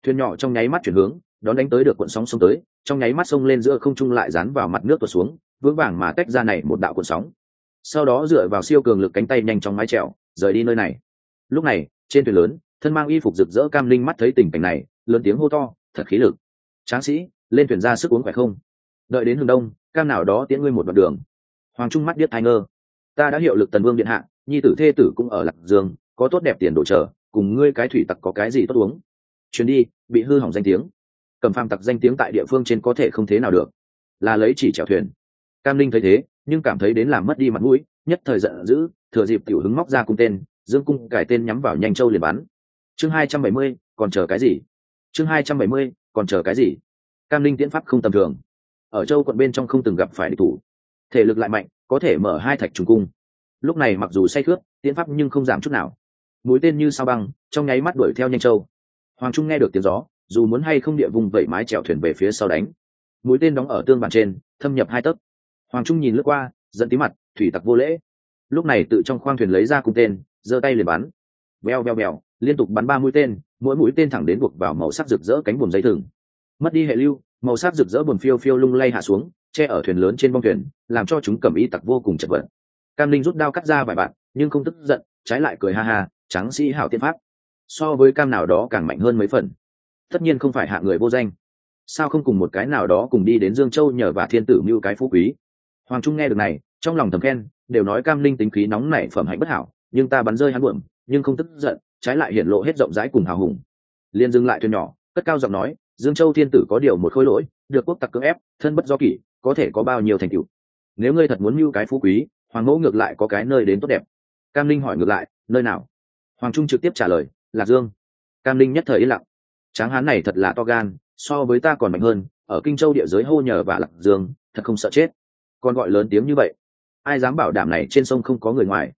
Thuyền nhỏ trong nháy mắt chuyển hướng, đón đánh tới được cuộn sóng sông tới, trong nháy mắt sông lên giữa không trung lại dán vào mặt nước tuột xuống, vững vàng mà tách ra này một đạo cuộn sóng. Sau đó dựa vào siêu cường lực cánh tay nhanh chóng mái chèo, rời đi nơi này. Lúc này, trên thuyền lớn, thân mang y phục rực rỡ cam linh mắt thấy tình cảnh này, lớn tiếng hô to, thật khí lực! Tráng sĩ, lên thuyền ra sức uống khỏe không? Đợi đến hướng đông, cam nào đó tiễn ngươi một đoạn đường hoàng trung mắt biết thai ngơ. Ta đã hiệu lực tần vương điện hạ, nhi tử thê tử cũng ở lạc dương, có tốt đẹp tiền đồ chờ cùng ngươi cái thủy tặc có cái gì tốt uống? Chuyến đi, bị hư hỏng danh tiếng. Cầm phàm tặc danh tiếng tại địa phương trên có thể không thế nào được. Là lấy chỉ chèo thuyền. Cam linh thấy thế, nhưng cảm thấy đến làm mất đi mặt mũi, nhất thời giận dữ, thừa dịp tiểu hứng móc ra cung tên, dương cung cải tên nhắm vào nhanh châu liền bắn. Chương hai trăm bảy mươi, còn chờ cái gì? Chương hai trăm bảy mươi, còn chờ cái gì? Cam linh tiễn pháp không tầm thường. Ở châu quận bên trong không từng gặp phải địch thủ thể lực lại mạnh, có thể mở hai thạch trùng cung. Lúc này mặc dù say khướp tiễn pháp nhưng không giảm chút nào. Mũi tên như sao băng, trong nháy mắt đuổi theo nhanh châu hoàng trung nghe được tiếng gió, dù muốn hay không địa vùng vẩy mái chèo thuyền về phía sau đánh. Mũi tên đóng ở tương bàn trên, thâm nhập hai tấc. Hoàng trung nhìn lướt qua dẫn tí mặt, thủy tặc vô lễ. Lúc này tự trong khoang thuyền lấy ra cung tên, giơ tay liền bắn. Veo veo veo liên tục bắn ba mũi tên, mỗi mũi tên thẳng đến buộc vào màu sắc rực rỡ cánh buồm dây thừng. Mất đi hệ lưu, màu sắc rực rỡ buồn phiêu phiêu lung lay hạ xuống che ở thuyền lớn trên bong thuyền, làm cho chúng cầm y tặc vô cùng chật vật. Cam linh rút đao cắt ra vài bạn, nhưng không tức giận, trái lại cười ha ha trắng sĩ hảo tiên pháp. So với cam nào đó càng mạnh hơn mấy phần. Tất nhiên không phải hạ người vô danh. Sao không cùng một cái nào đó cùng đi đến dương châu nhờ và thiên tử mưu cái phú quý? Hoàng trung nghe được này, trong lòng thầm khen, đều nói cam linh tính khí nóng nảy phẩm hạnh bất hảo, nhưng ta bắn rơi hắn buồm, nhưng không tức giận, trái lại hiện lộ hết rộng rãi cùng hào hùng. Liền dừng lại thuyền nhỏ, cất cao giọng nói, dương châu thiên tử có điều một khối lỗi, được quốc tặc cưỡng ép, thân bất do kỷ có thể có bao nhiêu thành tựu. Nếu ngươi thật muốn mưu cái phú quý, hoàng mẫu ngược lại có cái nơi đến tốt đẹp. Cam linh hỏi ngược lại, nơi nào? Hoàng trung trực tiếp trả lời, lạc dương. Cam linh nhất thời yên lặng. Tráng hán này thật là to gan, so với ta còn mạnh hơn, ở kinh châu địa giới hô nhờ và lạc dương, thật không sợ chết. Còn gọi lớn tiếng như vậy, ai dám bảo đảm này trên sông không có người ngoài?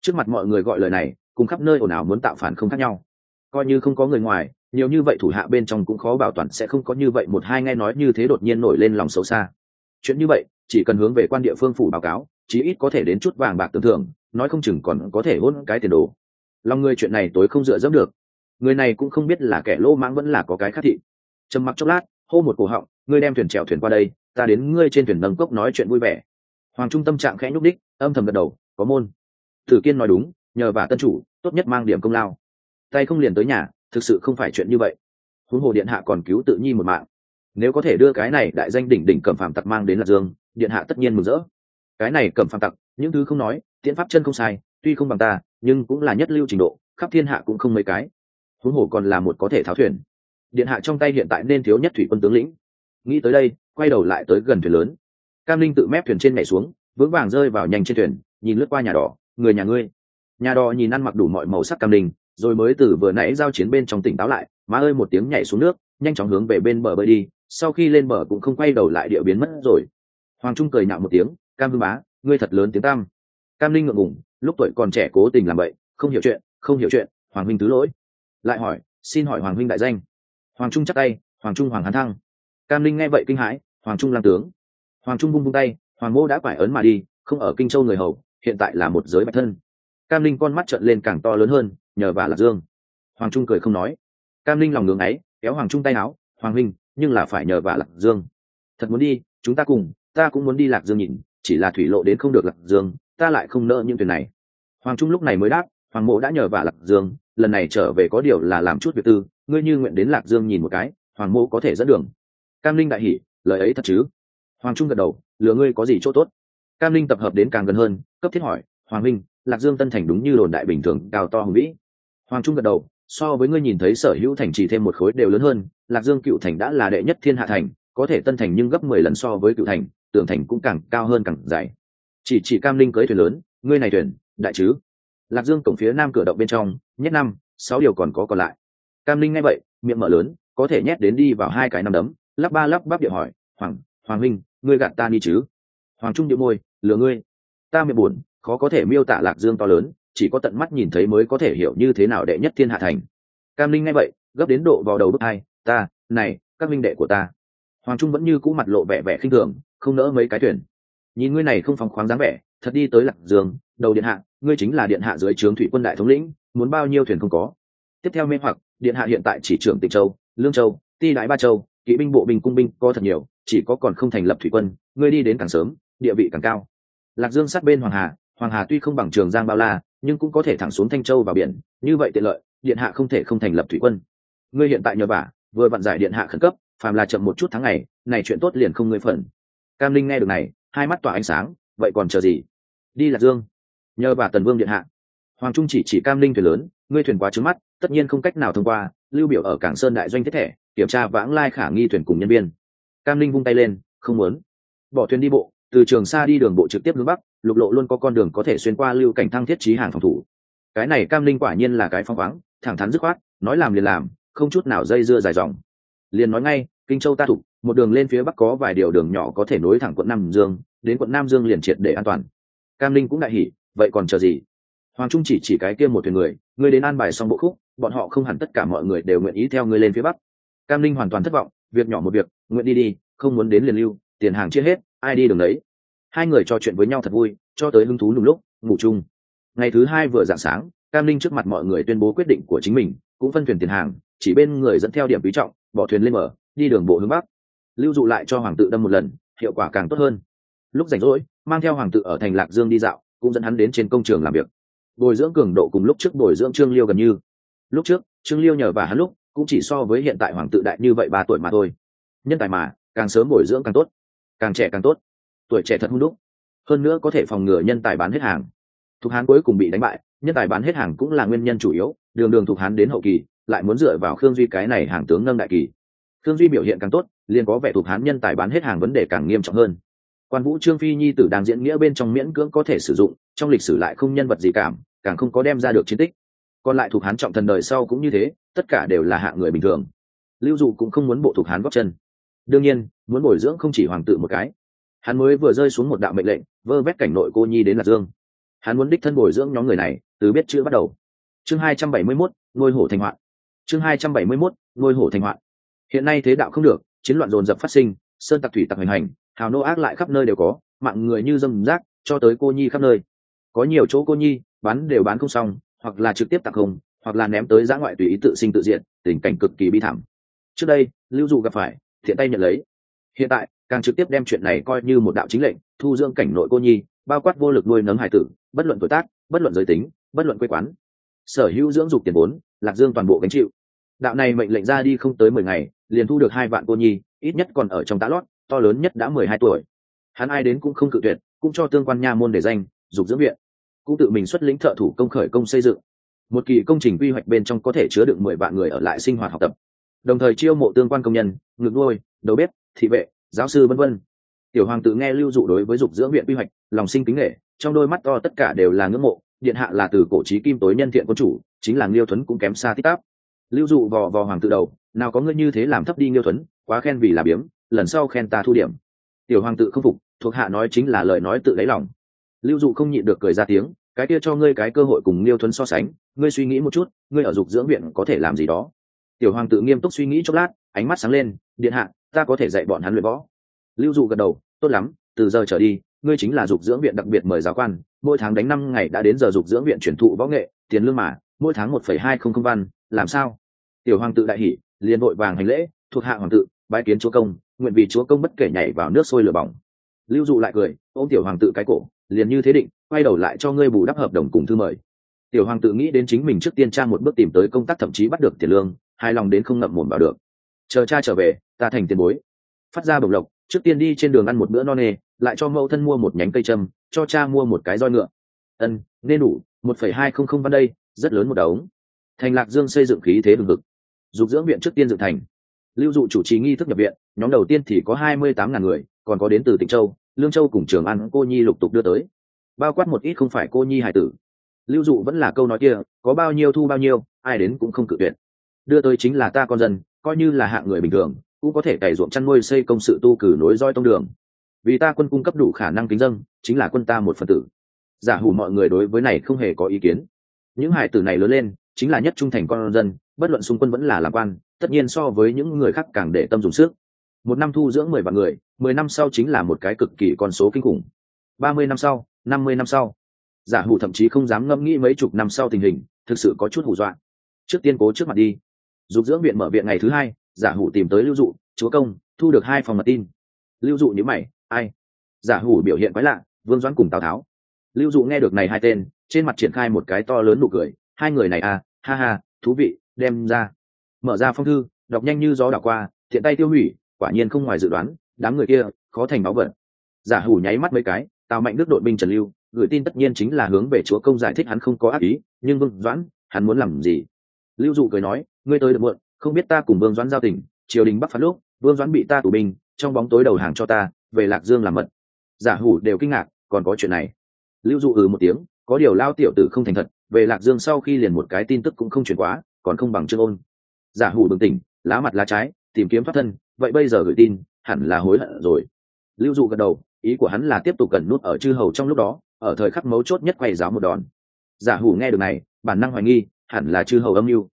Trước mặt mọi người gọi lời này, cùng khắp nơi ồn ào muốn tạo phản không khác nhau. Coi như không có người ngoài, nhiều như vậy thủ hạ bên trong cũng khó bảo toàn sẽ không có như vậy một hai nghe nói như thế đột nhiên nổi lên lòng xấu xa chuyện như vậy, chỉ cần hướng về quan địa phương phủ báo cáo, chí ít có thể đến chút vàng bạc tưởng thưởng, nói không chừng còn có thể hôn cái tiền đồ. Lòng người chuyện này tối không dựa dẫm được. Người này cũng không biết là kẻ lô mãng vẫn là có cái khác thị. Trầm mặc chốc lát, hô một cổ họng, ngươi đem thuyền trèo thuyền qua đây, ta đến ngươi trên thuyền nâng cốc nói chuyện vui vẻ. Hoàng trung tâm trạng khẽ nhúc đích âm thầm gật đầu, có môn. Tử kiên nói đúng, nhờ và tân chủ, tốt nhất mang điểm công lao. Tay không liền tới nhà, thực sự không phải chuyện như vậy. Huống hồ điện hạ còn cứu tự nhi một mạng nếu có thể đưa cái này đại danh đỉnh đỉnh cẩm phàm tặc mang đến lạc dương, điện hạ tất nhiên mừng rỡ. Cái này cẩm phàm tặc, những thứ không nói, tiễn pháp chân không sai, tuy không bằng ta, nhưng cũng là nhất lưu trình độ, khắp thiên hạ cũng không mấy cái. Huống hồ còn là một có thể tháo thuyền. Điện hạ trong tay hiện tại nên thiếu nhất thủy quân tướng lĩnh. Nghĩ tới đây, quay đầu lại tới gần thuyền lớn. Cam linh tự mép thuyền trên nhảy xuống, vững vàng rơi vào nhanh trên thuyền, nhìn lướt qua nhà đỏ, người nhà ngươi. Nhà đỏ nhìn ăn mặc đủ mọi màu sắc cam linh, rồi mới từ vừa nãy giao chiến bên trong tỉnh táo lại, má ơi một tiếng nhảy xuống nước, nhanh chóng hướng về bên bờ bơi đi sau khi lên bờ cũng không quay đầu lại địa biến mất rồi. Hoàng trung cười nhạo một tiếng, cam vương bá, ngươi thật lớn tiếng tam cam linh ngượng ngùng, lúc tuổi còn trẻ cố tình làm vậy không hiểu chuyện, không hiểu chuyện, hoàng huynh tứ lỗi. Lại hỏi, xin hỏi hoàng huynh đại danh? Hoàng trung chắc tay, hoàng trung hoàng hán thăng. Cam linh nghe vậy kinh hãi, hoàng trung làm tướng. Hoàng trung bung bung tay, hoàng mô đã phải ấn mà đi, không ở kinh châu người hầu, hiện tại là một giới bạch thân. Cam linh con mắt trợn lên càng to lớn hơn, nhờ bà lạc dương. Hoàng trung cười không nói. Cam linh lòng ngưỡng ấy, kéo hoàng trung tay áo, hoàng huynh nhưng là phải nhờ vả lạc dương. Thật muốn đi, chúng ta cùng, ta cũng muốn đi lạc dương nhìn, chỉ là thủy lộ đến không được lạc dương, ta lại không nỡ những thuyền này. Hoàng trung lúc này mới đáp, hoàng mộ đã nhờ vả lạc dương, lần này trở về có điều là làm chút việc tư, ngươi như nguyện đến lạc dương nhìn một cái, hoàng mộ có thể dẫn đường. Cam linh đại hỉ, lời ấy thật chứ? Hoàng trung gật đầu, lừa ngươi có gì chỗ tốt? Cam linh tập hợp đến càng gần hơn, cấp thiết hỏi, hoàng minh, lạc dương tân thành đúng như đồn đại bình thường, cao to hùng vĩ. Hoàng trung gật đầu so với ngươi nhìn thấy sở hữu thành chỉ thêm một khối đều lớn hơn, lạc dương cựu thành đã là đệ nhất thiên hạ thành, có thể tân thành nhưng gấp mười lần so với cựu thành tưởng thành cũng càng cao hơn càng dài. Chỉ chỉ cam linh cưới thuyền lớn, ngươi này thuyền, đại chứ? Lạc dương cổng phía nam cửa động bên trong, nhét năm, sáu điều còn có còn lại. Cam linh nghe vậy, miệng mở lớn, có thể nhét đến đi vào hai cái nằm đấm. Lắp ba lắp bắp điệu hỏi, hoàng hoàng minh, ngươi gạt ta đi chứ? Hoàng trung điệu môi, lừa ngươi. Ta miệng buồn, khó có thể miêu tả lạc dương to lớn chỉ có tận mắt nhìn thấy mới có thể hiểu như thế nào đệ nhất thiên hạ thành. Cam linh nghe vậy, gấp đến độ vào đầu bước hai, ta, này, các minh đệ của ta. Hoàng trung vẫn như cũ mặt lộ vẻ vẻ khinh thường, không nỡ mấy cái thuyền. Nhìn ngươi này không phóng khoáng dáng vẻ, thật đi tới lạc dương, đầu điện hạ, ngươi chính là điện hạ dưới trướng thủy quân đại thống lĩnh, muốn bao nhiêu thuyền không có. Tiếp theo mê hoặc, điện hạ hiện tại chỉ trưởng tịnh châu, lương châu, ti đại ba châu, kỵ binh, bộ binh, cung binh, có thật nhiều, chỉ có còn không thành lập thủy quân, ngươi đi đến càng sớm, địa vị càng cao. Lạc dương sát bên hoàng hà hoàng hà tuy không bằng trường giang bao la nhưng cũng có thể thẳng xuống thanh châu vào biển, như vậy tiện lợi, điện hạ không thể không thành lập thủy quân. Ngươi hiện tại nhờ vả, vừa vặn giải điện hạ khẩn cấp, phàm là chậm một chút tháng ngày, này chuyện tốt liền không ngươi phần. Cam linh nghe được này, hai mắt tỏa ánh sáng, vậy còn chờ gì? Đi lạc dương. Nhờ bà tần vương điện hạ. Hoàng trung chỉ chỉ cam linh thuyền lớn, ngươi thuyền quá trứng mắt, tất nhiên không cách nào thông qua, lưu biểu ở cảng sơn đại doanh thiết thẻ kiểm tra vãng lai khả nghi thuyền cùng nhân viên. Cam linh vung tay lên, không muốn. Bỏ thuyền đi bộ từ trường xa đi đường bộ trực tiếp hướng bắc, lục lộ luôn có con đường có thể xuyên qua lưu cảnh thăng thiết trí hàng phòng thủ. Cái này cam linh quả nhiên là cái phong khoáng, thẳng thắn dứt khoát, nói làm liền làm, không chút nào dây dưa dài dòng. Liền nói ngay, kinh châu ta thục một đường lên phía bắc có vài điều đường nhỏ có thể nối thẳng quận nam dương, đến quận nam dương liền triệt để an toàn. Cam linh cũng đại hỉ, vậy còn chờ gì? Hoàng trung chỉ chỉ cái kia một thuyền người, ngươi đến an bài xong bộ khúc, bọn họ không hẳn tất cả mọi người đều nguyện ý theo ngươi lên phía bắc. Cam linh hoàn toàn thất vọng, việc nhỏ một việc, nguyện đi đi, không muốn đến liền lưu, tiền hàng chia hết ai đi đường đấy? Hai người trò chuyện với nhau thật vui, cho tới hứng thú lùng lúc, ngủ chung. Ngày thứ hai vừa dạng sáng, cam linh trước mặt mọi người tuyên bố quyết định của chính mình, cũng phân thuyền tiền hàng, chỉ bên người dẫn theo điểm quý trọng, bỏ thuyền lên mở đi đường bộ hướng bắc. Lưu dụ lại cho hoàng tự đâm một lần, hiệu quả càng tốt hơn. Lúc rảnh rỗi, mang theo hoàng tự ở thành lạc dương đi dạo, cũng dẫn hắn đến trên công trường làm việc. Bồi dưỡng cường độ cùng lúc trước bồi dưỡng trương liêu gần như. Lúc trước, trương liêu nhờ và hắn lúc, cũng chỉ so với hiện tại hoàng tự đại như vậy ba tuổi mà thôi. Nhân tài mà, càng sớm bồi dưỡng càng tốt càng trẻ càng tốt. Tuổi trẻ thật hung đúc. Hơn nữa có thể phòng ngừa nhân tài bán hết hàng. Thuộc hán cuối cùng bị đánh bại, nhân tài bán hết hàng cũng là nguyên nhân chủ yếu, đường đường thuộc hán đến hậu kỳ, lại muốn dựa vào khương duy cái này hàng tướng nâng đại kỳ. Khương duy biểu hiện càng tốt, liền có vẻ thuộc hán nhân tài bán hết hàng vấn đề càng nghiêm trọng hơn. Quan vũ, trương phi nhi tử đang diễn nghĩa bên trong miễn cưỡng có thể sử dụng, trong lịch sử lại không nhân vật gì cảm, càng không có đem ra được chiến tích. Còn lại thuộc hán trọng thần đời sau cũng như thế, tất cả đều là hạng người bình thường. Lưu dụ cũng không muốn bộ thuộc hán góp chân đương nhiên muốn bồi dưỡng không chỉ hoàng tự một cái. Hắn mới vừa rơi xuống một đạo mệnh lệnh vơ vét cảnh nội cô nhi đến lạc dương. Hắn muốn đích thân bồi dưỡng nhóm người này từ biết chữ bắt đầu. Chương hai trăm bảy mươi 271, ngôi hổ thành hoạn. Chương hai trăm bảy mươi 271, ngôi hổ thành hoạn. Hiện nay thế đạo không được chiến loạn dồn dập phát sinh sơn tặc thủy tặc hành hành hào nô ác lại khắp nơi đều có mạng người như dâm rác cho tới cô nhi khắp nơi. Có nhiều chỗ cô nhi bán đều bán không xong hoặc là trực tiếp tặng không hoặc là ném tới giã ngoại tùy ý tự sinh tự diện tình cảnh cực kỳ bi thảm. Trước đây lưu dụ gặp phải thiện tay nhận lấy. Hiện tại, càng trực tiếp đem chuyện này coi như một đạo chính lệnh, thu dưỡng cảnh nội cô nhi, bao quát vô lực nuôi nấng hải tử, bất luận tuổi tác, bất luận giới tính, bất luận quê quán. Sở hữu dưỡng dục tiền vốn, lạc dương toàn bộ gánh chịu. Đạo này mệnh lệnh ra đi không tới mười ngày, liền thu được hai vạn cô nhi, ít nhất còn ở trong tá lót, to lớn nhất đã mười hai tuổi. Hắn ai đến cũng không cự tuyệt, cũng cho tương quan nha môn để danh, dục dưỡng viện. Cũng tự mình xuất lĩnh thợ thủ công khởi công xây dựng. Một kỳ công trình quy hoạch bên trong có thể chứa được mười vạn người ở lại sinh hoạt học tập đồng thời chiêu mộ tương quan công nhân ngược nuôi, đầu bếp, thị vệ, giáo sư vân vân. Tiểu hoàng tử nghe lưu dụ đối với dục dưỡng viện quy hoạch, lòng sinh kính nghệ trong đôi mắt to tất cả đều là ngưỡng mộ, điện hạ là từ cổ trí kim tối nhân thiện quân chủ, chính là nghiêu thuấn cũng kém xa tích táp. Lưu dụ vò vò hoàng tử đầu, nào có ngươi như thế làm thấp đi nghiêu thuấn, quá khen vì là biếm, lần sau khen ta thu điểm. Tiểu hoàng tử không phục, thuộc hạ nói chính là lời nói tự lấy lòng. Lưu dụ không nhịn được cười ra tiếng, cái kia cho ngươi cái cơ hội cùng nghiêu thuấn so sánh, ngươi suy nghĩ một chút, ngươi ở dục dưỡng viện có thể làm gì đó tiểu hoàng tự nghiêm túc suy nghĩ chốc lát, ánh mắt sáng lên, điện hạ, ta có thể dạy bọn hắn luyện võ. Lưu dụ gật đầu, tốt lắm, từ giờ trở đi, ngươi chính là dục dưỡng viện đặc biệt mời giáo quan, mỗi tháng đánh năm ngày đã đến giờ dục dưỡng viện chuyển thụ võ nghệ, tiền lương mà, mỗi tháng một phẩy hai không không văn, làm sao? Tiểu hoàng tự đại hỷ liền vội vàng hành lễ, thuộc hạ hoàng tự, bái kiến chúa công, nguyện vì chúa công bất kể nhảy vào nước sôi lửa bỏng. Lưu dụ lại cười, ôm tiểu hoàng tự cái cổ, liền như thế định, quay đầu lại cho ngươi bù đắp hợp đồng cùng thư mời tiểu hoàng tự nghĩ đến chính mình trước tiên tra một bước tìm tới công tác thậm chí bắt được tiền lương hài lòng đến không ngậm mồm vào được. Chờ cha trở về ta thành tiền bối. Phát ra bồng lộc trước tiên đi trên đường ăn một bữa no nê lại cho mẫu thân mua một nhánh cây trâm, cho cha mua một cái roi ngựa. Ân nên đủ một phẩy hai không không văn đây rất lớn một đống. Thành lạc dương xây dựng khí thế hừng hực dục dưỡng viện trước tiên dựng thành. Lưu dụ chủ trì nghi thức nhập viện nhóm đầu tiên thì có hai mươi tám ngàn người còn có đến từ Tịnh châu lương châu cùng trường ăn cô nhi lục tục đưa tới. Bao quát một ít không phải cô nhi hải tử lưu dụ vẫn là câu nói kia, có bao nhiêu thu bao nhiêu, ai đến cũng không cự tuyệt. Đưa tới chính là ta con dân, coi như là hạng người bình thường, cũng có thể cày ruộng chăn nuôi xây công sự tu cử nối roi tông đường. Vì ta quân cung cấp đủ khả năng kính dân, chính là quân ta một phần tử. Giả hủ mọi người đối với này không hề có ý kiến. Những hải tử này lớn lên, chính là nhất trung thành con dân, bất luận xung quân vẫn là lạc quan, tất nhiên so với những người khác càng để tâm dùng sức. Một năm thu dưỡng mười vạn người, mười năm sau chính là một cái cực kỳ con số kinh khủng. Ba mươi năm sau, năm mươi năm sau giả hủ thậm chí không dám ngẫm nghĩ mấy chục năm sau tình hình, thực sự có chút hủ dọa. Trước tiên cố trước mặt đi. Dục dưỡng viện mở viện ngày thứ hai, giả hủ tìm tới lưu dụ, chúa công, thu được hai phòng mật tin. Lưu dụ nhữ mày, ai? Giả hủ biểu hiện quái lạ, vương doãn cùng tào tháo. Lưu dụ nghe được này hai tên, trên mặt triển khai một cái to lớn nụ cười, hai người này à ha ha, thú vị, đem ra. Mở ra phong thư, đọc nhanh như gió đảo qua, thiện tay tiêu hủy, quả nhiên không ngoài dự đoán, đám người kia, khó thành báo vật giả hủ nháy mắt mấy cái, tào mạnh đức đội binh trần lưu gửi tin tất nhiên chính là hướng về chúa công giải thích hắn không có ác ý, nhưng vương doãn, hắn muốn làm gì? Lưu dụ cười nói, ngươi tới được muộn, không biết ta cùng vương doãn giao tình, triều đình bắc phạt lúc, vương doãn bị ta tù binh, trong bóng tối đầu hàng cho ta, về lạc dương làm mật. Giả hủ đều kinh ngạc, còn có chuyện này? Lưu dụ ừ một tiếng, có điều lao tiểu tử không thành thật, về lạc dương sau khi liền một cái tin tức cũng không chuyển quá, còn không bằng trương ôn. Giả hủ bừng tỉnh, lá mặt lá trái, tìm kiếm thoát thân, vậy bây giờ gửi tin, hẳn là hối hận rồi. Lưu dụ gật đầu, ý của hắn là tiếp tục cần nút ở chư hầu trong lúc đó ở thời khắc mấu chốt nhất quay giáo một đòn. Giả hủ nghe được này, bản năng hoài nghi, hẳn là chư hầu âm mưu.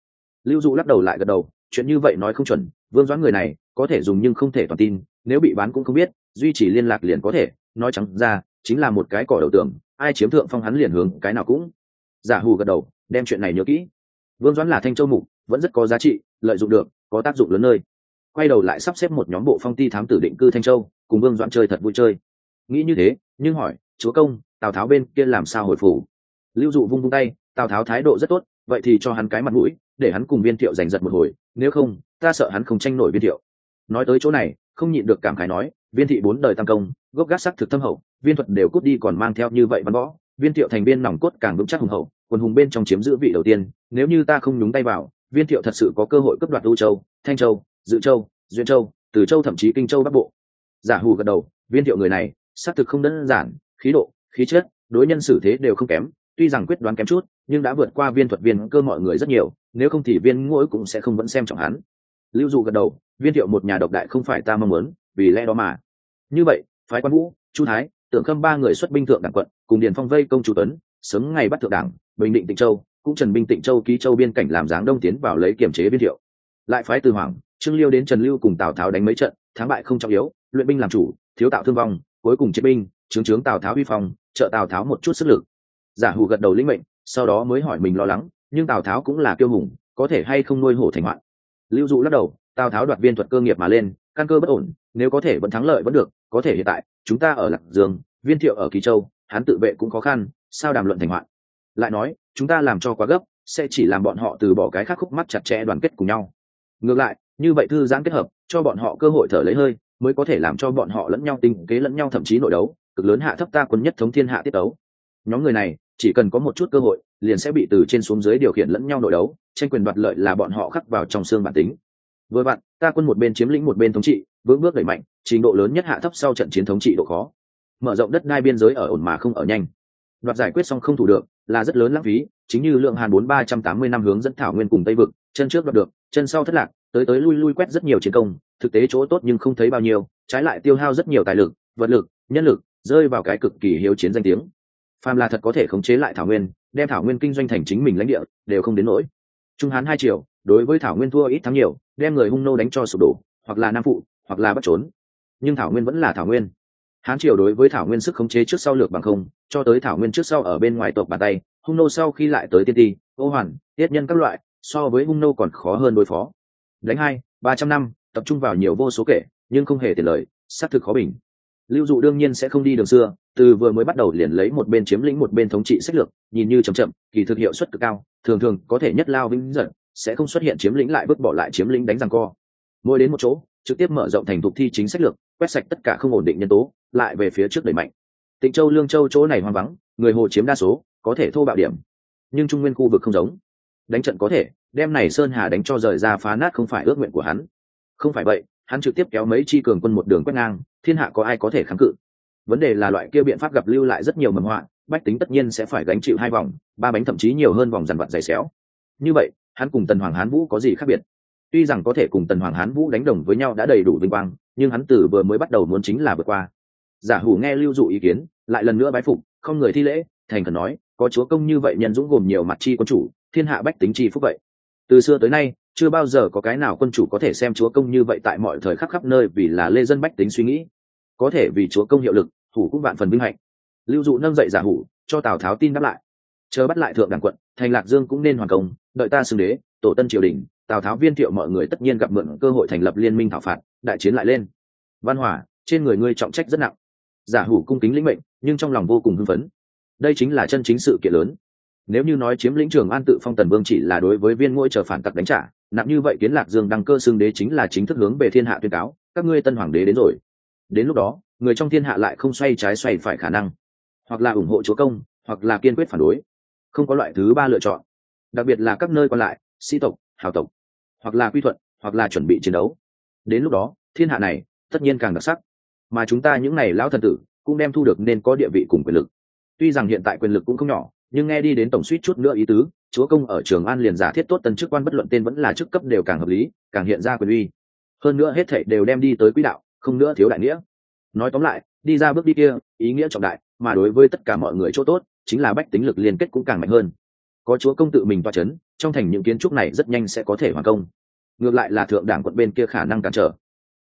Lưu dụ lắc đầu lại gật đầu, chuyện như vậy nói không chuẩn, vương doãn người này, có thể dùng nhưng không thể toàn tin, nếu bị bán cũng không biết, duy trì liên lạc liền có thể, nói trắng ra, chính là một cái cỏ đầu tường, ai chiếm thượng phong hắn liền hướng cái nào cũng. Giả hù gật đầu, đem chuyện này nhớ kỹ. Vương doãn là thanh châu mục, vẫn rất có giá trị, lợi dụng được, có tác dụng lớn nơi. Quay đầu lại sắp xếp một nhóm bộ phong ti thám tử định cư thanh châu, cùng vương doãn chơi thật vui chơi. Nghĩ như thế, nhưng hỏi chúa công, tào tháo bên kia làm sao hồi phủ? Lưu dụ vung vung tay, tào tháo thái độ rất tốt, vậy thì cho hắn cái mặt mũi, để hắn cùng viên thiệu giành giật một hồi, nếu không, ta sợ hắn không tranh nổi viên thiệu. Nói tới chỗ này, không nhịn được cảm khái nói, viên thị bốn đời tam công, gốc gác sắc thực thâm hậu, viên thuật đều cút đi còn mang theo như vậy văn võ. Viên thiệu thành viên nòng cốt càng vững chắc hùng hậu, quần hùng bên trong chiếm giữ vị đầu tiên, nếu như ta không nhúng tay vào, viên thiệu thật sự có cơ hội cấp đoạt ưu châu, thanh châu, dự châu, duyên châu, từ châu thậm chí kinh châu bắc bộ. Giả hù gật đầu, viên thiệu người này, xác thực không đơn giản khí độ, khí chất, đối nhân xử thế đều không kém, tuy rằng quyết đoán kém chút, nhưng đã vượt qua viên thuật viên cơ mọi người rất nhiều, nếu không thì viên ngỗi cũng sẽ không vẫn xem trọng hắn. Lưu dụ gật đầu, viên thiệu một nhà độc đại không phải ta mong muốn, vì lẽ đó mà. Như vậy, phái quan vũ, chu thái, tưởng khâm ba người xuất binh thượng đảng quận, cùng điền phong vây công chủ tuấn, sớm ngày bắt thượng đảng, bình định tịnh châu, cũng trần binh tịnh châu ký châu biên cảnh làm dáng đông tiến vào lấy kiểm chế viên thiệu. Lại phái từ hoàng, trương liêu đến trần lưu cùng tào tháo đánh mấy trận, thắng bại không trọng yếu, luyện binh làm chủ, thiếu tạo thương vong, cuối cùng chiến binh chướng trướng tào tháo vi phong, trợ tào tháo một chút sức lực. Giả hủ gật đầu lĩnh mệnh, sau đó mới hỏi mình lo lắng, nhưng tào tháo cũng là kiêu hùng, có thể hay không nuôi hổ thành hoạn. Lưu dụ lắc đầu, tào tháo đoạt viên thuật cơ nghiệp mà lên, căn cơ bất ổn, nếu có thể vẫn thắng lợi vẫn được, có thể hiện tại, chúng ta ở lạc dương, viên thiệu ở kỳ châu, hắn tự vệ cũng khó khăn, sao đàm luận thành hoạn? Lại nói, chúng ta làm cho quá gấp, sẽ chỉ làm bọn họ từ bỏ cái khắc khúc mắt chặt chẽ đoàn kết cùng nhau. Ngược lại, như vậy thư giãn kết hợp, cho bọn họ cơ hội thở lấy hơi, mới có thể làm cho bọn họ lẫn nhau tình kế lẫn nhau thậm chí nội đấu cực lớn hạ thấp ta quân nhất thống thiên hạ tiết đấu nhóm người này, chỉ cần có một chút cơ hội, liền sẽ bị từ trên xuống dưới điều khiển lẫn nhau nội đấu, tranh quyền đoạt lợi là bọn họ khắc vào trong xương bản tính. Với bạn ta quân một bên chiếm lĩnh một bên thống trị, vững bước đẩy mạnh, trình độ lớn nhất hạ thấp sau trận chiến thống trị độ khó. Mở rộng đất đai biên giới ở ổn mà không ở nhanh. Đoạt giải quyết xong không thủ được, là rất lớn lãng phí, chính như lượng hàn bốn ba trăm tám mươi năm hướng dẫn thảo nguyên cùng tây vực, chân trước đoạt được, chân sau thất lạc, tới tới lui lui quét rất nhiều chiến công, thực tế chỗ tốt nhưng không thấy bao nhiêu, trái lại tiêu hao rất nhiều tài lực, vật lực, nhân lực rơi vào cái cực kỳ hiếu chiến danh tiếng. Phàm là thật có thể khống chế lại thảo nguyên, đem thảo nguyên kinh doanh thành chính mình lãnh địa, đều không đến nỗi. Trung hán hai triệu đối với thảo nguyên thua ít thắng nhiều, đem người hung nô đánh cho sụp đổ, hoặc là nam phụ, hoặc là bắt trốn. Nhưng thảo nguyên vẫn là thảo nguyên. Hán triều đối với thảo nguyên sức khống chế trước sau lược bằng không, cho tới thảo nguyên trước sau ở bên ngoài tộc bàn tay, hung nô sau khi lại tới tiên ti, ô hoàn, tiết nhân các loại, so với hung nô còn khó hơn đối phó. Đánh hai, ba trăm năm, tập trung vào nhiều vô số kể, nhưng không hề tiền lời xác thực khó bình lưu dụ đương nhiên sẽ không đi đường xưa, từ vừa mới bắt đầu liền lấy một bên chiếm lĩnh một bên thống trị sách lược, nhìn như chậm chậm, kỳ thực hiệu suất cực cao, thường thường có thể nhất lao vĩnh giận sẽ không xuất hiện chiếm lĩnh lại vứt bỏ lại chiếm lĩnh đánh răng co. Mỗi đến một chỗ, trực tiếp mở rộng thành thục thi chính sách lược, quét sạch tất cả không ổn định nhân tố, lại về phía trước đẩy mạnh. Tịnh châu lương châu chỗ này hoang vắng, người hồ chiếm đa số, có thể thô bạo điểm. Nhưng trung nguyên khu vực không giống. Đánh trận có thể, đem này sơn hà đánh cho rời ra phá nát không phải ước nguyện của hắn. Không phải vậy, hắn trực tiếp kéo mấy chi cường quân một đường quét ngang thiên hạ có ai có thể kháng cự? Vấn đề là loại kia biện pháp gặp lưu lại rất nhiều mầm họa, bách tính tất nhiên sẽ phải gánh chịu hai vòng, ba bánh thậm chí nhiều hơn vòng dằn vặt dày xéo. Như vậy, hắn cùng tần hoàng hán vũ có gì khác biệt? Tuy rằng có thể cùng tần hoàng hán vũ đánh đồng với nhau đã đầy đủ vinh quang, nhưng hắn từ vừa mới bắt đầu muốn chính là vượt qua. Giả hủ nghe lưu dụ ý kiến, lại lần nữa bái phục, không người thi lễ, thành cần nói, có chúa công như vậy nhân dũng gồm nhiều mặt chi quân chủ, thiên hạ bách tính chi phúc vậy. Từ xưa tới nay chưa bao giờ có cái nào quân chủ có thể xem chúa công như vậy tại mọi thời khắp khắp nơi vì là lê dân bách tính suy nghĩ. Có thể vì chúa công hiệu lực, thủ cũng vạn phần vinh hạnh. Lưu dụ nâng dậy giả hủ, cho tào tháo tin đáp lại. Chờ bắt lại thượng đảng quận, thành lạc dương cũng nên hoàn công, đợi ta xưng đế, tổ tân triều đình, tào tháo viên thiệu mọi người tất nhiên gặp mượn cơ hội thành lập liên minh thảo phạt, đại chiến lại lên. Văn hỏa trên người ngươi trọng trách rất nặng. Giả hủ cung kính lĩnh mệnh, nhưng trong lòng vô cùng hưng phấn. Đây chính là chân chính sự kiện lớn. Nếu như nói chiếm lĩnh trường an tự phong tần vương chỉ là đối với viên ngôi chờ phản tặc đánh trả nặng như vậy kiến lạc dương đăng cơ xưng đế chính là chính thức hướng về thiên hạ tuyên cáo, các ngươi tân hoàng đế đến rồi. Đến lúc đó, người trong thiên hạ lại không xoay trái xoay phải khả năng. Hoặc là ủng hộ chúa công, hoặc là kiên quyết phản đối. Không có loại thứ ba lựa chọn. Đặc biệt là các nơi còn lại, sĩ tộc, hào tộc, hoặc là quy thuận, hoặc là chuẩn bị chiến đấu. Đến lúc đó, thiên hạ này, tất nhiên càng đặc sắc. Mà chúng ta những n à y lão thần tử, cũng đem thu được nên có địa vị cùng quyền lực. Tuy rằng hiện tại quyền lực cũng không nhỏ, nhưng nghe đi đến tổng suýt chút nữa ý tứ chúa công ở trường an liền giả thiết tốt tân chức quan bất luận tên vẫn là chức cấp đều càng hợp lý, càng hiện ra quyền uy. Hơn nữa hết thảy đều đem đi tới quỹ đạo, không nữa thiếu đại nghĩa. Nói tóm lại, đi ra bước đi kia, ý nghĩa trọng đại, mà đối với tất cả mọi người chỗ tốt, chính là bách tính lực liên kết cũng càng mạnh hơn. Có chúa công tự mình toa c h ấ n trong thành những kiến trúc này rất nhanh sẽ có thể hoàn công. Ngược lại là thượng đảng quận bên kia khả năng cản trở.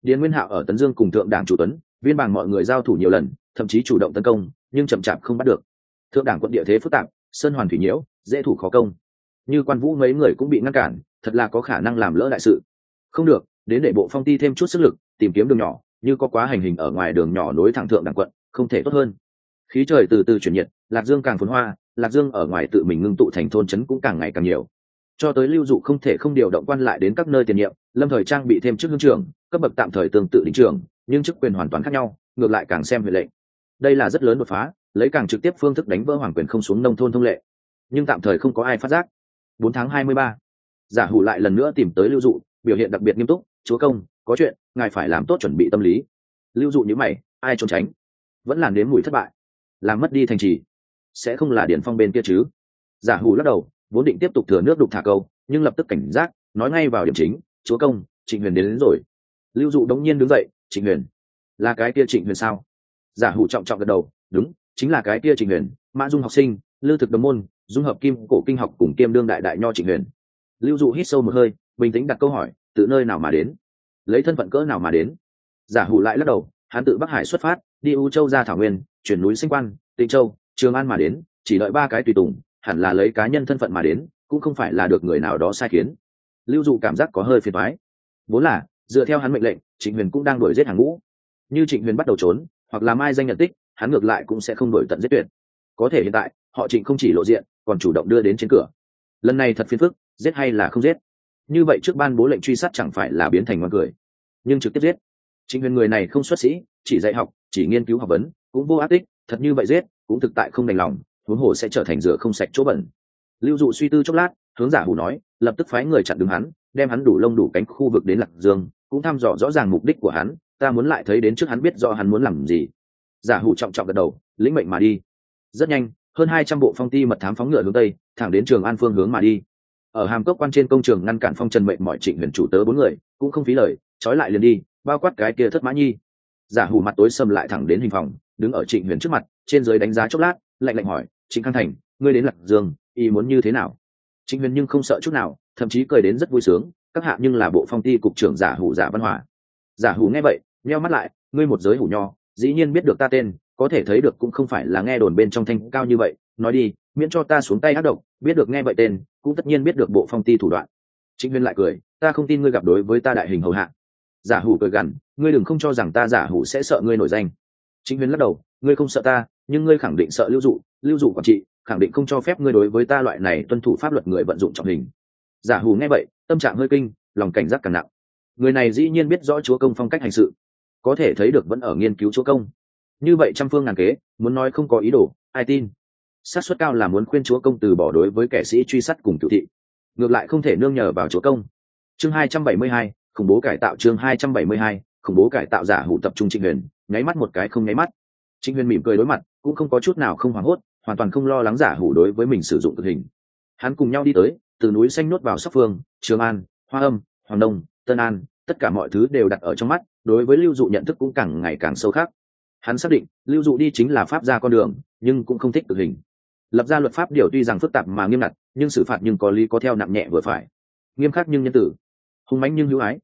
Điền nguyên hạo ở tấn dương cùng thượng đảng chủ tuấn, viên bằng mọi người giao thủ nhiều lần, thậm chí chủ động tấn công, nhưng chậm chạp không bắt được. Thượng đảng quận địa thế phức tạp sơn hoàn thủy nhiễu, dễ thủ khó công. Như quan vũ mấy người cũng bị ngăn cản, thật là có khả năng làm lỡ đại sự. Không được, đến để bộ phong ti thêm chút sức lực, tìm kiếm đường nhỏ, như có quá hành hình ở ngoài đường nhỏ nối thẳng thượng đẳng quận, không thể tốt hơn. Khí trời từ từ chuyển nhiệt, lạc dương càng phồn hoa, lạc dương ở ngoài tự mình ngưng tụ thành thôn trấn cũng càng ngày càng nhiều. Cho tới lưu dụ không thể không điều động quan lại đến các nơi tiền nhiệm, lâm thời trang bị thêm chức hương trưởng, cấp bậc tạm thời tương tự định trưởng, nhưng chức quyền hoàn toàn khác nhau, ngược lại càng xem huệ lệnh. Đây là rất lớn đột phá lấy càng trực tiếp phương thức đánh vỡ hoàng quyền không xuống nông thôn thông lệ. Nhưng tạm thời không có ai phát giác. Bốn tháng hai mươi ba giả hủ lại lần nữa tìm tới lưu dụ biểu hiện đặc biệt nghiêm túc chúa công có chuyện ngài phải làm tốt chuẩn bị tâm lý. Lưu dụ như mày ai trốn tránh? Vẫn làm đến mùi thất bại. Làm mất đi thành trì sẽ không là điển phong bên kia chứ? Giả hủ lắc đầu vốn định tiếp tục thừa nước đục thả câu nhưng lập tức cảnh giác nói ngay vào điểm chính chúa công trịnh huyền đến, đến rồi. Lưu dụ đống nhiên đứng dậy trịnh huyền là cái kia trịnh huyền sao? Giả hủ trọng trọng gật đầu đúng chính là cái kia trịnh huyền, mã dung học sinh lưu thực đồng môn, dung hợp kim, cổ kinh học cùng kiêm đương đại đại nho trịnh huyền. Lưu dụ hít sâu một hơi, bình tĩnh đặt câu hỏi, từ nơi nào mà đến? Lấy thân phận cỡ nào mà đến? Giả hủ lại lắc đầu, hắn tự bắc hải xuất phát, đi u châu ra thảo nguyên, chuyển núi sinh quan, tịnh châu, trường an mà đến, chỉ đợi ba cái tùy tùng, hẳn là lấy cá nhân thân phận mà đến, cũng không phải là được người nào đó sai khiến. Lưu dụ cảm giác có hơi phiền thoái vốn là, dựa theo hắn mệnh lệnh, trịnh huyền cũng đang đuổi giết hàng ngũ. Như trịnh huyền bắt đầu trốn, hoặc làm ai danh nhận tích hắn ngược lại cũng sẽ không đổi tận giết tuyệt. Có thể hiện tại, họ trịnh không chỉ lộ diện, còn chủ động đưa đến trên cửa. Lần này thật phiền phức, giết hay là không giết? Như vậy trước ban bố lệnh truy sát chẳng phải là biến thành ngoan cười. Nhưng trực tiếp giết. Chính huyền người này không xuất sĩ, chỉ dạy học, chỉ nghiên cứu học vấn, cũng vô ác tích, thật như vậy giết, cũng thực tại không đành lòng, huống hồ sẽ trở thành rửa không sạch chỗ bẩn. Lưu dụ suy tư chốc lát, hướng giả hủ nói, lập tức phái người chặn đứng hắn, đem hắn đủ lông đủ cánh khu vực đến lạc dương, cũng thăm dò rõ ràng mục đích của hắn, ta muốn lại thấy đến trước hắn biết do hắn muốn làm gì giả hủ trọng trọng gật đầu, lĩnh mệnh mà đi. Rất nhanh, hơn hai trăm bộ phong ti mật thám phóng ngựa hướng tây, thẳng đến trường an phương hướng mà đi. Ở hàm cốc quan trên công trường ngăn cản phong trần mệnh mọi trịnh huyền chủ tớ bốn người, cũng không phí lời, trói lại liền đi, bao quát cái kia thất mã nhi. Giả hủ mặt tối xâm lại thẳng đến hình phòng, đứng ở trịnh huyền trước mặt, trên dưới đánh giá chốc lát, lạnh lạnh hỏi, trịnh khang thành, ngươi đến lạc dương, ý muốn như thế nào? Trịnh huyền nhưng không sợ chút nào, thậm chí cười đến rất vui sướng, các hạ nhưng là bộ phong ti cục trưởng giả hủ giả văn hòa. Giả hủ nghe vậy, nheo mắt lại, ngươi một giới hủ nho dĩ nhiên biết được ta tên, có thể thấy được cũng không phải là nghe đồn bên trong thanh cao như vậy. Nói đi, miễn cho ta xuống tay ác độc, biết được nghe vậy tên, cũng tất nhiên biết được bộ phong ti thủ đoạn. Trịnh huyên lại cười, ta không tin ngươi gặp đối với ta đại hình hầu hạ. Giả hủ cười gằn, ngươi đừng không cho rằng ta giả hủ sẽ sợ ngươi nổi danh. Trịnh huyên lắc đầu, ngươi không sợ ta, nhưng ngươi khẳng định sợ lưu dụ lưu dụ quản trị, khẳng định không cho phép ngươi đối với ta loại này tuân thủ pháp luật người vận dụng trọng hình. Giả hủ nghe vậy, tâm trạng hơi kinh, lòng cảnh giác càng nặng. Người này dĩ nhiên biết rõ chúa công phong cách hành sự có thể thấy được vẫn ở nghiên cứu chúa công. Như vậy trăm phương ngàn kế, muốn nói không có ý đồ, ai tin? Sát suất cao là muốn khuyên chúa công từ bỏ đối với kẻ sĩ truy sát cùng cựu thị. Ngược lại không thể nương nhờ vào chúa công. Chương hai trăm bảy mươi hai, khủng bố cải tạo chương hai trăm bảy mươi hai, khủng bố cải tạo giả hủ tập trung trịnh huyền, nháy mắt một cái không nháy mắt. Trịnh huyền mỉm cười đối mặt, cũng không có chút nào không hoảng hốt, hoàn toàn không lo lắng giả hủ đối với mình sử dụng thực hình. Hắn cùng nhau đi tới, từ núi xanh nuốt vào sóc phương, trường an, hoa âm, hoàng đông, tân an, tất cả mọi thứ đều đặt ở trong mắt đối với lưu dụ nhận thức cũng càng ngày càng sâu khác. Hắn xác định, lưu dụ đi chính là pháp ra con đường, nhưng cũng không thích tự hình. Lập ra luật pháp điều tuy rằng phức tạp mà nghiêm ngặt, nhưng xử phạt nhưng có lý có theo nặng nhẹ vừa phải. Nghiêm khắc nhưng nhân tử hùng mãnh nhưng hữu ái.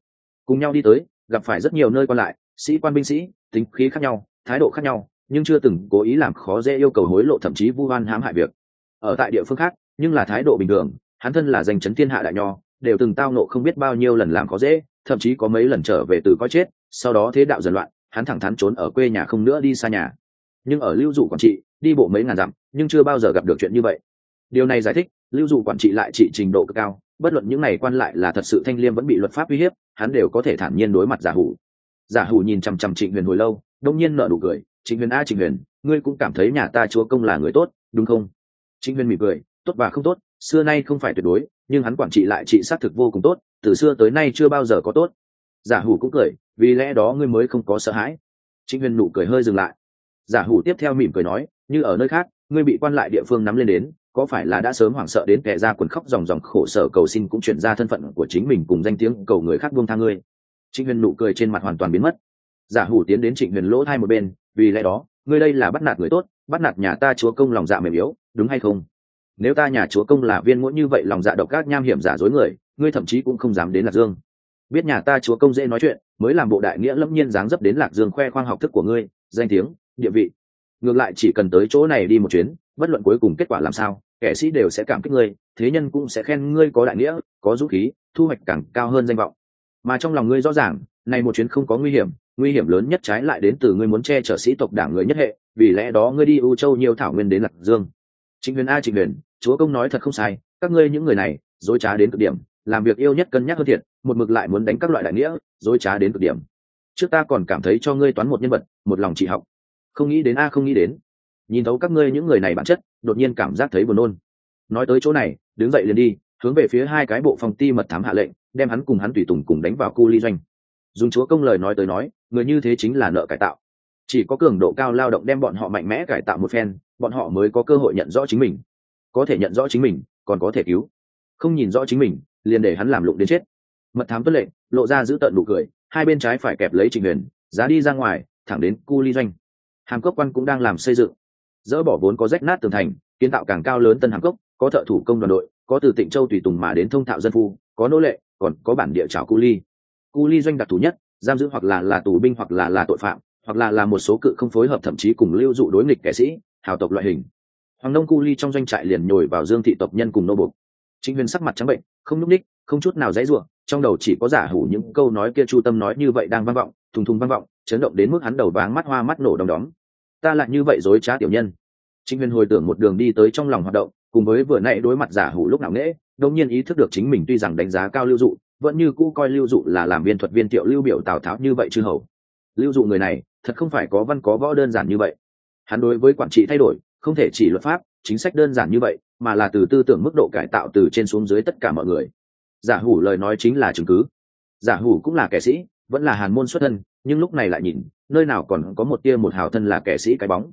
Cùng nhau đi tới, gặp phải rất nhiều nơi còn lại, sĩ quan binh sĩ, tính khí khác nhau, thái độ khác nhau, nhưng chưa từng cố ý làm khó dễ yêu cầu hối lộ thậm chí vu oan hãm hại việc. Ở tại địa phương khác, nhưng là thái độ bình thường, hắn thân là danh chấn thiên hạ đại nho, đều từng tao nộ không biết bao nhiêu lần làm khó dễ, thậm chí có mấy lần trở về từ coi chết sau đó thế đạo dần loạn, hắn thẳng thắn trốn ở quê nhà không nữa đi xa nhà. Nhưng ở lưu dụ quản trị, đi bộ mấy ngàn dặm, nhưng chưa bao giờ gặp được chuyện như vậy. Điều này giải thích, lưu dụ quản trị lại trị trình độ cực cao, bất luận những này quan lại là thật sự thanh liêm vẫn bị luật pháp uy hiếp, hắn đều có thể thản nhiên đối mặt giả hủ. Giả hủ nhìn chằm chằm trịnh huyền hồi lâu, đông nhiên nợ nụ cười, trịnh huyền a, trịnh huyền, ngươi cũng cảm thấy nhà ta chúa công là người tốt, đúng không? Trịnh huyền mỉm cười, tốt và không tốt, xưa nay không phải tuyệt đối, nhưng hắn quản trị lại trị xác thực vô cùng tốt, từ xưa tới nay chưa bao giờ có tốt. Giả hủ cũng cười vì lẽ đó ngươi mới không có sợ hãi. Trịnh huyền nụ cười hơi dừng lại. Giả hủ tiếp theo mỉm cười nói, như ở nơi khác, ngươi bị quan lại địa phương nắm lên đến, có phải là đã sớm hoảng sợ đến kẻ ra quần khóc dòng dòng khổ sở cầu xin cũng chuyển ra thân phận của chính mình cùng danh tiếng cầu người khác buông tha ngươi? Trịnh huyền nụ cười trên mặt hoàn toàn biến mất. Giả hủ tiến đến trịnh huyền lỗ thai một bên, vì lẽ đó, ngươi đây là bắt nạt người tốt, bắt nạt nhà ta chúa công lòng dạ mềm yếu, đúng hay không? Nếu ta nhà chúa công là viên mũi như vậy lòng dạ độc ác nham hiểm giả dối người, ngươi thậm chí cũng không dám đến lạc dương biết nhà ta chúa công dễ nói chuyện, mới làm bộ đại nghĩa lâm nhiên dáng dấp đến lạc dương khoe khoang học thức của ngươi, danh tiếng, địa vị. Ngược lại chỉ cần tới chỗ này đi một chuyến, bất luận cuối cùng kết quả làm sao, kẻ sĩ đều sẽ cảm kích ngươi, thế nhân cũng sẽ khen ngươi có đại nghĩa, có dũng khí, thu hoạch càng cao hơn danh vọng. Mà trong lòng ngươi rõ ràng này một chuyến không có nguy hiểm nguy hiểm lớn nhất trái lại đến từ ngươi muốn che chở sĩ tộc đảng người nhất hệ, vì lẽ đó ngươi đi u châu nhiều thảo nguyên đến lạc dương. Chính huyền a trịnh huyền, chúa công nói thật không sai, các ngươi những người này, dối trá đến cực điểm làm việc yêu nhất cân nhắc hơn thiệt, một mực lại muốn đánh các loại đại nghĩa, dối trá đến cực điểm. Trước ta còn cảm thấy cho ngươi toán một nhân vật, một lòng chỉ học. Không nghĩ đến a, không nghĩ đến. Nhìn thấu các ngươi những người này bản chất, đột nhiên cảm giác thấy buồn nôn. Nói tới chỗ này, đứng dậy liền đi, hướng về phía hai cái bộ phòng ti mật thám hạ lệnh, đem hắn cùng hắn tùy tùng cùng đánh vào cu ly doanh. Dùng chúa công lời nói tới nói, người như thế chính là nợ cải tạo. Chỉ có cường độ cao lao động đem bọn họ mạnh mẽ cải tạo một phen, bọn họ mới có cơ hội nhận rõ chính mình. Có thể nhận rõ chính mình, còn có thể cứu. Không nhìn rõ chính mình liền để hắn làm lụng đến chết. Mật thám tuất lệnh, lộ ra giữ tận nụ cười, hai bên trái phải kẹp lấy trịnh huyền, giá đi ra ngoài, thẳng đến cu ly doanh. Hàm cốc quan cũng đang làm xây dựng. Dỡ bỏ vốn có rách nát tường thành, kiến tạo càng cao lớn tân hàm cốc, có thợ thủ công đoàn đội, có từ tịnh châu tùy tùng mà đến thông thạo dân phu, có nô lệ, còn có bản địa trào cu ly. Cu ly doanh đặc thù nhất, giam giữ hoặc là là tù binh hoặc là là tội phạm, hoặc là là một số cự không phối hợp thậm chí cùng lưu dụ đối nghịch kẻ sĩ, hào tộc loại hình. Hoàng nông cu ly trong doanh trại liền nhồi vào dương thị tộc nhân cùng nô bục chính huyền sắc mặt trắng bệnh, không nhúc ních không chút nào dãy ruộng trong đầu chỉ có giả hủ những câu nói kia chu tâm nói như vậy đang vang vọng, thùng thùng vang vọng, chấn động đến mức hắn đầu váng mắt hoa mắt nổ đom đóm. Ta lại như vậy dối trá tiểu nhân. Chính huyền hồi tưởng một đường đi tới trong lòng hoạt động, cùng với vừa nãy đối mặt giả hủ lúc nào nễ đông nhiên ý thức được chính mình tuy rằng đánh giá cao lưu dụ, vẫn như cũ coi lưu dụ là làm viên thuật viên tiểu lưu biểu tào tháo như vậy chư hầu. Lưu dụ người này, thật không phải có văn có võ đơn giản như vậy. Hắn đối với quản trị thay đổi, không thể chỉ luật pháp, chính sách đơn giản như vậy mà là từ tư tưởng mức độ cải tạo từ trên xuống dưới tất cả mọi người. Giả hủ lời nói chính là chứng cứ. Giả hủ cũng là kẻ sĩ, vẫn là hàn môn xuất thân, nhưng lúc này lại nhìn, nơi nào còn có một tia một hào thân là kẻ sĩ cái bóng.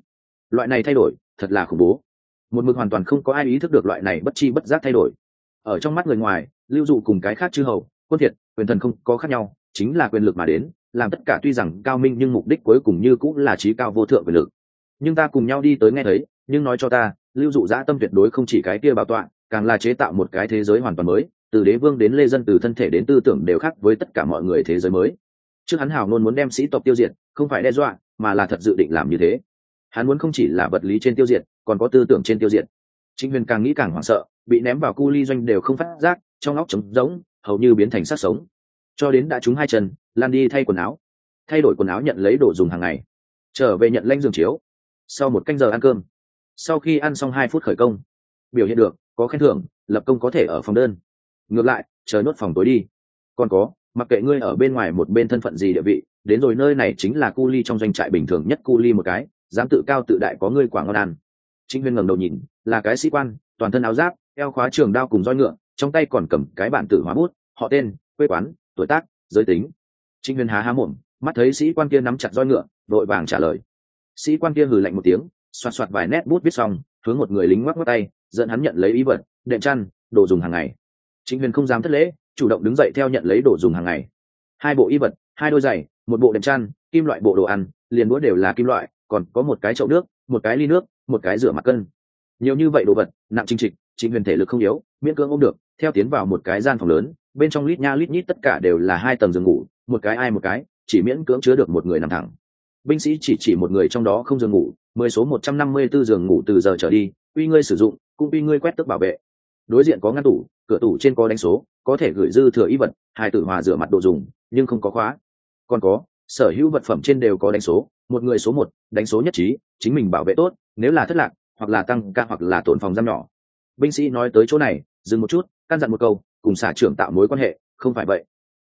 Loại này thay đổi, thật là khủng bố. Một mực hoàn toàn không có ai ý thức được loại này bất chi bất giác thay đổi. Ở trong mắt người ngoài, lưu dụ cùng cái khác chư hầu, quân thiệt, quyền thần không có khác nhau, chính là quyền lực mà đến, làm tất cả tuy rằng cao minh nhưng mục đích cuối cùng như cũng là trí cao vô thượng quyền lực. Nhưng ta cùng nhau đi tới nghe thấy, nhưng nói cho ta lưu dụ dã tâm tuyệt đối không chỉ cái kia bảo tọa, càng là chế tạo một cái thế giới hoàn toàn mới, từ đế vương đến lê dân, từ thân thể đến tư tưởng đều khác với tất cả mọi người thế giới mới. Trước hắn hào nôn muốn đem sĩ tộc tiêu diệt, không phải đe dọa, mà là thật dự định làm như thế. Hắn muốn không chỉ là vật lý trên tiêu diệt, còn có tư tưởng trên tiêu diệt. Chính huyền càng nghĩ càng hoảng sợ, bị ném vào cu ly doanh đều không phát giác, trong óc trống rỗng, hầu như biến thành sát sống. Cho đến đã trúng hai chân, lan đi thay quần áo. Thay đổi quần áo nhận lấy đồ dùng hàng ngày. Trở về nhận lanh giường chiếu. Sau một canh giờ ăn cơm sau khi ăn xong hai phút khởi công, biểu hiện được, có khen thưởng, lập công có thể ở phòng đơn. Ngược lại, chờ nốt phòng tối đi. Còn có, mặc kệ ngươi ở bên ngoài một bên thân phận gì địa vị, đến rồi nơi này chính là cu ly trong doanh trại bình thường nhất cu ly một cái, dám tự cao tự đại có ngươi quả ngon ăn. Chính huyên ngẩng đầu nhìn, là cái sĩ quan, toàn thân áo giáp, eo khóa trường đao cùng roi ngựa, trong tay còn cầm cái bản tử hóa bút, họ tên, quê quán, tuổi tác, giới tính. Chính huyên há há mồm, mắt thấy sĩ quan kia nắm chặt roi ngựa, vội vàng trả lời. Sĩ quan kia hừ lạnh một tiếng xoạt xoạt vài nét bút viết xong, hướng một người lính ngoắc ngoắc tay, dẫn hắn nhận lấy ý vật, đệm chăn, đồ dùng hàng ngày. Chính huyền không dám thất lễ, chủ động đứng dậy theo nhận lấy đồ dùng hàng ngày. Hai bộ y vật, hai đôi giày, một bộ đệm chăn, kim loại bộ đồ ăn, liền đũa đều là kim loại, còn có một cái chậu nước, một cái ly nước, một cái rửa mặt cân. Nhiều như vậy đồ vật, nặng trinh trịch chính huyền thể lực không yếu, miễn cưỡng ôm được, theo tiến vào một cái gian phòng lớn, bên trong lít nha lít nhít tất cả đều là hai tầng giường ngủ, một cái ai một cái, chỉ miễn cưỡng chứa được một người nằm thẳng. Binh sĩ chỉ chỉ một người trong đó không giường ngủ mười số một trăm năm mươi 154 giường ngủ từ giờ trở đi, uy ngươi sử dụng, cũng uy ngươi quét tức bảo vệ. Đối diện có ngăn tủ, cửa tủ trên có đánh số, có thể gửi dư thừa y vật, hai tử hòa rửa mặt đồ dùng, nhưng không có khóa. Còn có, sở hữu vật phẩm trên đều có đánh số, một người số một, đánh số nhất trí, chính mình bảo vệ tốt, nếu là thất lạc, hoặc là tăng ca hoặc là tổn phòng giam nhỏ. Binh sĩ nói tới chỗ này, dừng một chút, căn dặn một câu, cùng xả trưởng tạo mối quan hệ, không phải vậy.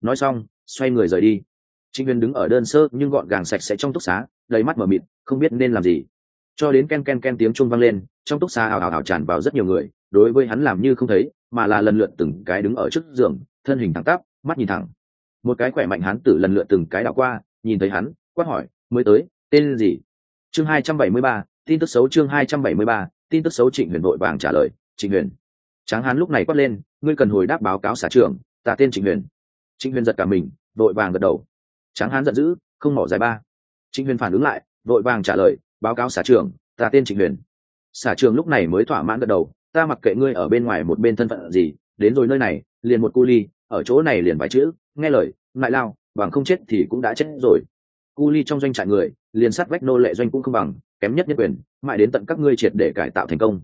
Nói xong, xoay người rời đi trịnh huyền đứng ở đơn sơ nhưng gọn gàng sạch sẽ trong túc xá, đầy mắt mờ mịt, không biết nên làm gì. Cho đến ken ken ken tiếng chuông vang lên, trong túc xá ào ào ào tràn vào rất nhiều người, đối với hắn làm như không thấy, mà là lần lượt từng cái đứng ở trước giường, thân hình thẳng tắp, mắt nhìn thẳng. Một cái khỏe mạnh hắn tử lần lượt từng cái đảo qua, nhìn thấy hắn, quát hỏi, mới tới, tên gì? Chương hai trăm bảy mươi ba, tin tức xấu chương hai trăm bảy mươi ba, tin tức xấu trịnh huyền vội vàng trả lời, trịnh huyền. Tráng hán lúc này quát lên, ngươi cần hồi đáp báo cáo xã trưởng, ta tên trịnh huyền. Trịnh huyền giật cả mình, vội vàng gật đầu tráng hán giận dữ, không mỏ dài ba. Trịnh huyền phản ứng lại, vội vàng trả lời, báo cáo xã trưởng ta tên trịnh huyền. Xã trưởng lúc này mới thỏa mãn gật đầu, ta mặc kệ ngươi ở bên ngoài một bên thân phận gì, đến rồi nơi này, liền một cu ly, ở chỗ này liền vài chữ, nghe lời, ngại lao, bằng không chết thì cũng đã chết rồi. Cu ly trong doanh trại người, liền sát vách nô lệ doanh cũng không bằng, kém nhất nhân quyền, mãi đến tận các ngươi triệt để cải tạo thành công.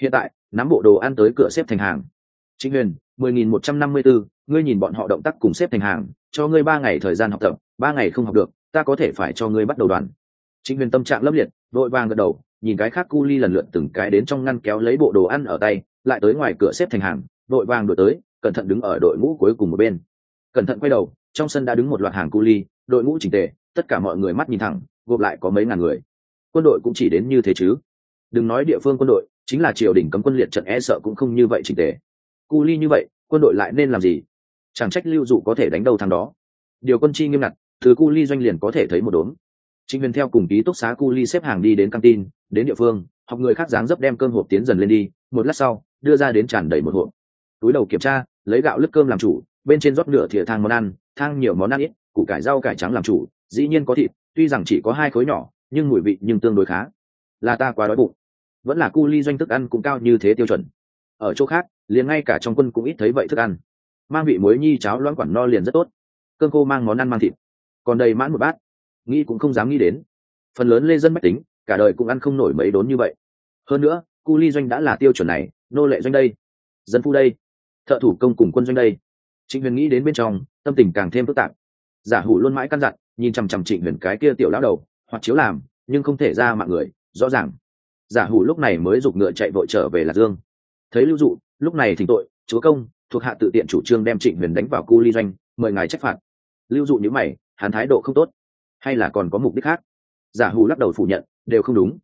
Hiện tại, nắm bộ đồ ăn tới cửa xếp thành hàng. Trịnh huyền, mười nghìn một trăm năm mươi bốn ngươi nhìn bọn họ động tác cùng xếp thành hàng cho ngươi ba ngày thời gian học tập, ba ngày không học được, ta có thể phải cho ngươi bắt đầu đoàn. Chính huyền tâm trạng lâm liệt, vội vàng gật đầu, nhìn cái khác cu ly lần lượt từng cái đến trong ngăn kéo lấy bộ đồ ăn ở tay, lại tới ngoài cửa xếp thành hàng đội vàng đổi tới, cẩn thận đứng ở đội ngũ cuối cùng một bên. Cẩn thận quay đầu, trong sân đã đứng một loạt hàng cu ly, đội ngũ chỉnh tề, tất cả mọi người mắt nhìn thẳng, gộp lại có mấy ngàn người. Quân đội cũng chỉ đến như thế chứ. Đừng nói địa phương quân đội, chính là triều đình cấm quân liệt trận e sợ cũng không như vậy chỉnh tề. Cu ly như vậy, quân đội lại nên làm gì? Chẳng trách lưu dụ có thể đánh đầu thằng đó điều quân chi nghiêm ngặt thứ cu ly doanh liền có thể thấy một đốm Trịnh Huyền theo cùng ký túc xá cu ly xếp hàng đi đến căng tin, đến địa phương, học người khác dáng dấp đem cơm hộp tiến dần lên đi, một lát sau, đưa ra đến tràn đầy một hộp. Túi đầu kiểm tra, lấy gạo lứt cơm làm chủ, bên trên rót nửa thìa thang món ăn, thang nhiều món ăn ít, củ cải rau cải trắng làm chủ, dĩ nhiên có thịt, tuy rằng chỉ có hai khối nhỏ, nhưng mùi vị nhưng tương đối khá. Là ta quá đói bụng. Vẫn là cu ly doanh thức ăn cũng cao như thế tiêu chuẩn. Ở chỗ khác, liền ngay cả trong quân cũng ít thấy vậy thức ăn. Mang vị muối nhi cháo loãng quản no liền rất tốt. Cơm khô mang món ăn mang thịt, còn đầy mãn một bát. Nghĩ cũng không dám nghĩ đến. Phần lớn lê dân mách tính cả đời cũng ăn không nổi mấy đốn như vậy. Hơn nữa cu ly doanh đã là tiêu chuẩn này nô lệ doanh đây. Dân phu đây. Thợ thủ công cùng quân doanh đây. Trịnh huyền nghĩ đến bên trong tâm tình càng thêm phức tạp. Giả hủ luôn mãi căn dặn nhìn chằm chằm trịnh huyền cái kia tiểu lão đầu hoặc chiếu làm nhưng không thể ra mạng người rõ ràng. Giả hủ lúc này mới giục ngựa chạy vội trở về lạc dương. Thấy lưu dụ lúc này thỉnh tội chúa công thuộc hạ tự tiện chủ trương đem trịnh huyền đánh vào cu ly doanh, mời ngài trách phạt. Lưu dụ nhữ mày, hắn thái độ không tốt. Hay là còn có mục đích khác? Giả hù lắc đầu phủ nhận, đều không đúng.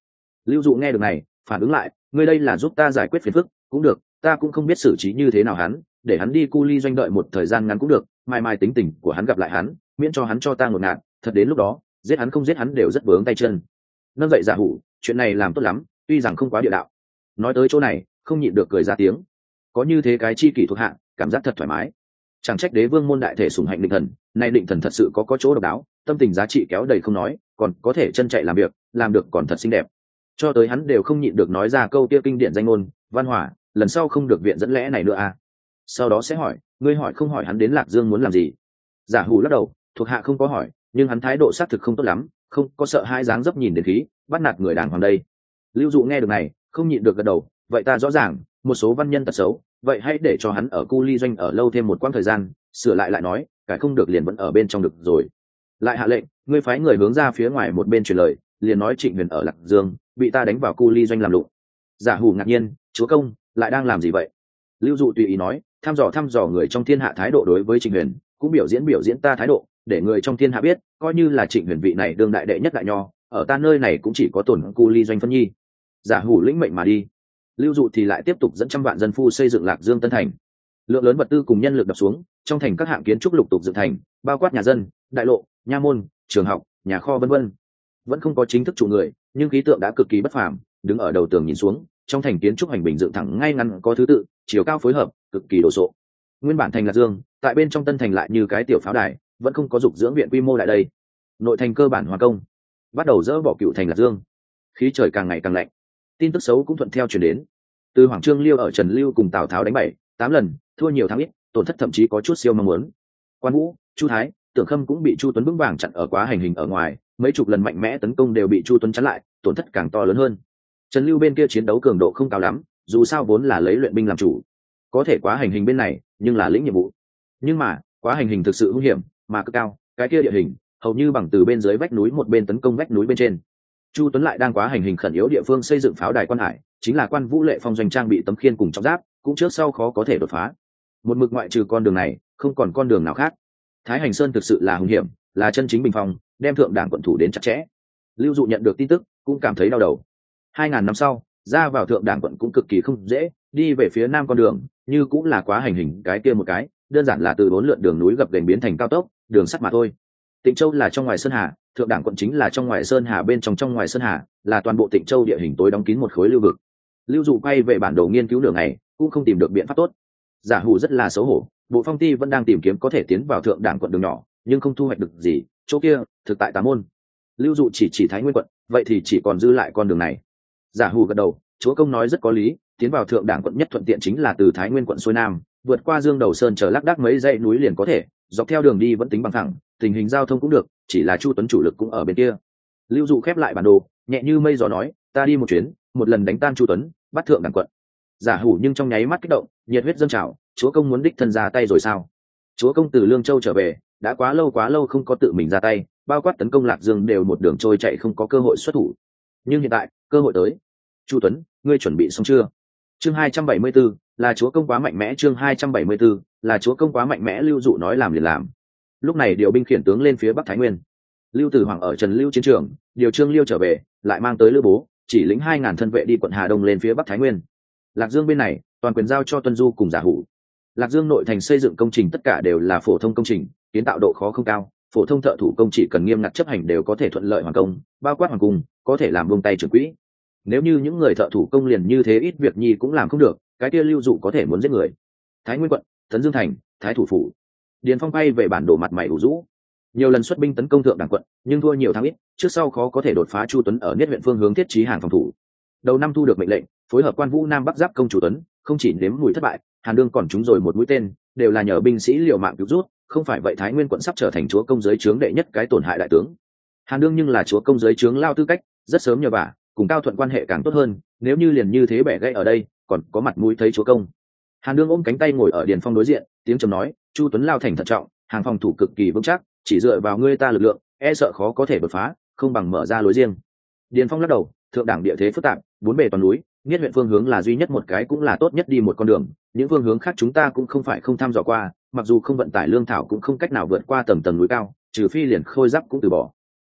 Lưu dụ nghe được này, phản ứng lại, ngươi đây là giúp ta giải quyết phiền phức, cũng được, ta cũng không biết xử trí như thế nào hắn, để hắn đi cu ly doanh đợi một thời gian ngắn cũng được, mai mai tính tình của hắn gặp lại hắn, miễn cho hắn cho ta ngột ngạt, thật đến lúc đó, giết hắn không giết hắn đều rất vướng tay chân. Nâng dậy giả hủ, chuyện này làm tốt lắm, tuy rằng không quá địa đạo. Nói tới chỗ này, không nhịn được cười ra tiếng có như thế cái chi kỷ thuộc hạ, cảm giác thật thoải mái. Chẳng trách đế vương môn đại thể sùng hạnh định thần, nay định thần thật sự có có chỗ độc đáo, tâm tình giá trị kéo đầy không nói, còn có thể chân chạy làm việc, làm được còn thật xinh đẹp. Cho tới hắn đều không nhịn được nói ra câu kia kinh điển danh ngôn, văn hỏa, lần sau không được viện dẫn lẽ này nữa à? Sau đó sẽ hỏi, ngươi hỏi không hỏi hắn đến lạc dương muốn làm gì? Giả hù lắc đầu, thuộc hạ không có hỏi, nhưng hắn thái độ xác thực không tốt lắm, không có sợ hai dáng dấp nhìn đến khí, bắt nạt người đàng hoàng đây. Lưu dụ nghe được này, không nhịn được gật đầu, vậy ta rõ ràng một số văn nhân tật xấu, vậy hãy để cho hắn ở cu ly doanh ở lâu thêm một quãng thời gian, sửa lại lại nói, cải không được liền vẫn ở bên trong được rồi. Lại hạ lệnh, ngươi phái người hướng ra phía ngoài một bên truyền lời, liền nói trịnh huyền ở lạc dương, bị ta đánh vào cu ly doanh làm lụng. Giả hủ ngạc nhiên, chúa công, lại đang làm gì vậy? Lưu dụ tùy ý nói thăm dò thăm dò người trong thiên hạ thái độ đối với trịnh huyền, cũng biểu diễn biểu diễn ta thái độ, để người trong thiên hạ biết, coi như là trịnh huyền vị này đương đại đệ nhất đại nho, ở ta nơi này cũng chỉ có tổn cu ly doanh phân nhi. Giả hủ lĩnh mệnh mà đi lưu dụ thì lại tiếp tục dẫn trăm vạn dân phu xây dựng lạc dương tân thành. Lượng lớn vật tư cùng nhân lực đập xuống, trong thành các hạng kiến trúc lục tục dựng thành, bao quát nhà dân, đại lộ, nha môn, trường học, nhà kho vân vân. Vẫn không có chính thức chủ người, nhưng khí tượng đã cực kỳ bất phàm, đứng ở đầu tường nhìn xuống, trong thành kiến trúc hành bình dựng thẳng ngay ngắn có thứ tự, chiều cao phối hợp, cực kỳ đồ sộ. Nguyên bản thành lạc dương, tại bên trong tân thành lại như cái tiểu pháo đài, vẫn không có dục dưỡng viện quy mô lại đây. Nội thành cơ bản hoàn công, bắt đầu dỡ bỏ cựu thành lạc dương. Khí trời càng ngày càng lạnh tin tức xấu cũng thuận theo chuyển đến. Từ hoàng trương liêu ở trần lưu cùng tào tháo đánh bảy tám lần, thua nhiều thắng ít, tổn thất thậm chí có chút siêu mong muốn. Quan vũ, chu thái, tưởng khâm cũng bị chu tuấn vững vàng chặn ở quá hành hình ở ngoài, mấy chục lần mạnh mẽ tấn công đều bị chu tuấn chặn lại, tổn thất càng to lớn hơn. Trần lưu bên kia chiến đấu cường độ không cao lắm, dù sao vốn là lấy luyện binh làm chủ. Có thể quá hành hình bên này, nhưng là lĩnh nhiệm vụ. Nhưng mà, quá hành hình thực sự nguy hiểm, mà cực cao, cái kia địa hình, hầu như bằng từ bên dưới vách núi một bên tấn công vách núi bên trên chu tuấn lại đang quá hành hình khẩn yếu địa phương xây dựng pháo đài quan hải, chính là quan vũ lệ phong doanh trang bị tấm khiên cùng trọng giáp, cũng trước sau khó có thể đột phá. Một mực ngoại trừ con đường này, không còn con đường nào khác. Thái hành sơn thực sự là hung hiểm, là chân chính bình phong, đem thượng đảng quận thủ đến chặt chẽ. Lưu dụ nhận được tin tức, cũng cảm thấy đau đầu. Hai ngàn năm sau, ra vào thượng đảng quận cũng cực kỳ không dễ, đi về phía nam con đường, như cũng là quá hành hình cái kia một cái, đơn giản là từ bốn lượn đường núi gập gành biến thành cao tốc, đường sắt mà thôi tịnh châu là trong ngoài sơn hà, thượng đảng quận chính là trong ngoài sơn hà bên trong trong ngoài sơn hà, là toàn bộ tịnh châu địa hình tối đóng kín một khối lưu vực. Lưu dụ quay về bản đồ nghiên cứu đường này cũng không tìm được biện pháp tốt. Giả hủ rất là xấu hổ, bộ phong ti vẫn đang tìm kiếm có thể tiến vào thượng đảng quận đường nhỏ, nhưng không thu hoạch được gì. Chỗ kia, thực tại tám môn. Lưu dụ chỉ chỉ thái nguyên quận, vậy thì chỉ còn dư lại con đường này. Giả hủ gật đầu, chúa công nói rất có lý, tiến vào thượng đảng quận nhất thuận tiện chính là từ thái nguyên quận xuôi nam, vượt qua dương đầu sơn chờ lác đác mấy dãy núi liền có thể, dọc theo đường đi vẫn tính bằng thẳng tình hình giao thông cũng được chỉ là chu tuấn chủ lực cũng ở bên kia. Lưu dụ khép lại bản đồ nhẹ như mây gió nói ta đi một chuyến một lần đánh tan chu tuấn bắt thượng đảng quận. Giả hủ nhưng trong nháy mắt kích động nhiệt huyết dâng trào chúa công muốn đích thân ra tay rồi sao? Chúa công từ lương châu trở về đã quá lâu quá lâu không có tự mình ra tay bao quát tấn công lạc dương đều một đường trôi chạy không có cơ hội xuất thủ. Nhưng hiện tại cơ hội tới. Chu tuấn ngươi chuẩn bị xong chưa? Chương hai trăm bảy mươi 274, là chúa công quá mạnh mẽ chương hai trăm bảy mươi 274, là chúa công quá mạnh mẽ lưu dụ nói làm liền làm lúc này điều binh khiển tướng lên phía bắc thái nguyên. Lưu tử hoàng ở trần lưu chiến trường, điều trương liêu trở về, lại mang tới lưu bố, chỉ lĩnh hai ngàn thân vệ đi quận hà đông lên phía bắc thái nguyên. Lạc dương bên này, toàn quyền giao cho tuân du cùng giả hủ. Lạc dương nội thành xây dựng công trình tất cả đều là phổ thông công trình, kiến tạo độ khó không cao, phổ thông thợ thủ công chỉ cần nghiêm ngặt chấp hành đều có thể thuận lợi hoàn công, bao quát hoàng cung có thể làm vông tay trưởng quỹ. Nếu như những người thợ thủ công liền như thế ít việc nhi cũng làm không được, cái kia lưu dụ có thể muốn giết người. Thái nguyên quận, tấn dương thành, thái thủ phủ điền phong bay về bản đồ mặt mày ủ rũ. Nhiều lần xuất binh tấn công thượng đảng quận, nhưng thua nhiều tháng ít, trước sau khó có thể đột phá chu tuấn ở niết huyện phương hướng thiết trí hàng phòng thủ. Đầu năm thu được mệnh lệnh, phối hợp quan vũ nam bắc giáp công chủ tuấn, không chỉ nếm mùi thất bại, hàn đương còn trúng rồi một mũi tên, đều là nhờ binh sĩ liều mạng cứu rút, không phải vậy thái nguyên quận sắp trở thành chúa công giới trướng đệ nhất cái tổn hại đại tướng. Hàn đương nhưng là chúa công giới trướng lao tư cách, rất sớm nhờ bà, cùng cao thuận quan hệ càng tốt hơn, nếu như liền như thế bẻ gãy ở đây, còn có mặt mũi thấy chúa công. Hàn đương ôm cánh tay ngồi ở điền phong đối diện, tiếng trầm nói chu tuấn lao thành thận trọng, hàng phòng thủ cực kỳ vững chắc, chỉ dựa vào ngươi ta lực lượng e sợ khó có thể đột phá, không bằng mở ra lối riêng. Điền phong lắc đầu, thượng đẳng địa thế phức tạp, bốn bề toàn núi, nghiết huyện phương hướng là duy nhất một cái cũng là tốt nhất đi một con đường, những phương hướng khác chúng ta cũng không phải không thăm dò qua, mặc dù không vận tải lương thảo cũng không cách nào vượt qua tầng tầng núi cao, trừ phi liền khôi giáp cũng từ bỏ.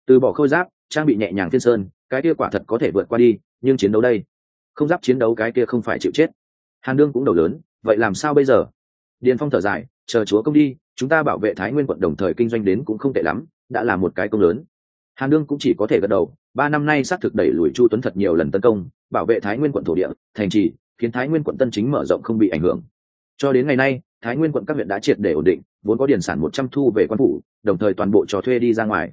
Từ bỏ khôi giáp, trang bị nhẹ nhàng thiên sơn, cái kia quả thật có thể vượt qua đi, nhưng chiến đấu đây, không giáp chiến đấu cái kia không phải chịu chết. Hàn đương cũng đầu lớn, vậy làm sao bây giờ? Điền phong thở dài chờ chúa công đi, chúng ta bảo vệ thái nguyên quận đồng thời kinh doanh đến cũng không tệ lắm, đã là một cái công lớn. Hàn đương cũng chỉ có thể gật đầu, ba năm nay xác thực đẩy lùi chu tuấn thật nhiều lần tấn công, bảo vệ thái nguyên quận thổ địa, thành trì, khiến thái nguyên quận tân chính mở rộng không bị ảnh hưởng. Cho đến ngày nay, thái nguyên quận các huyện đã triệt để ổn định, vốn có điển sản một trăm thu về quan phủ, đồng thời toàn bộ cho thuê đi ra ngoài.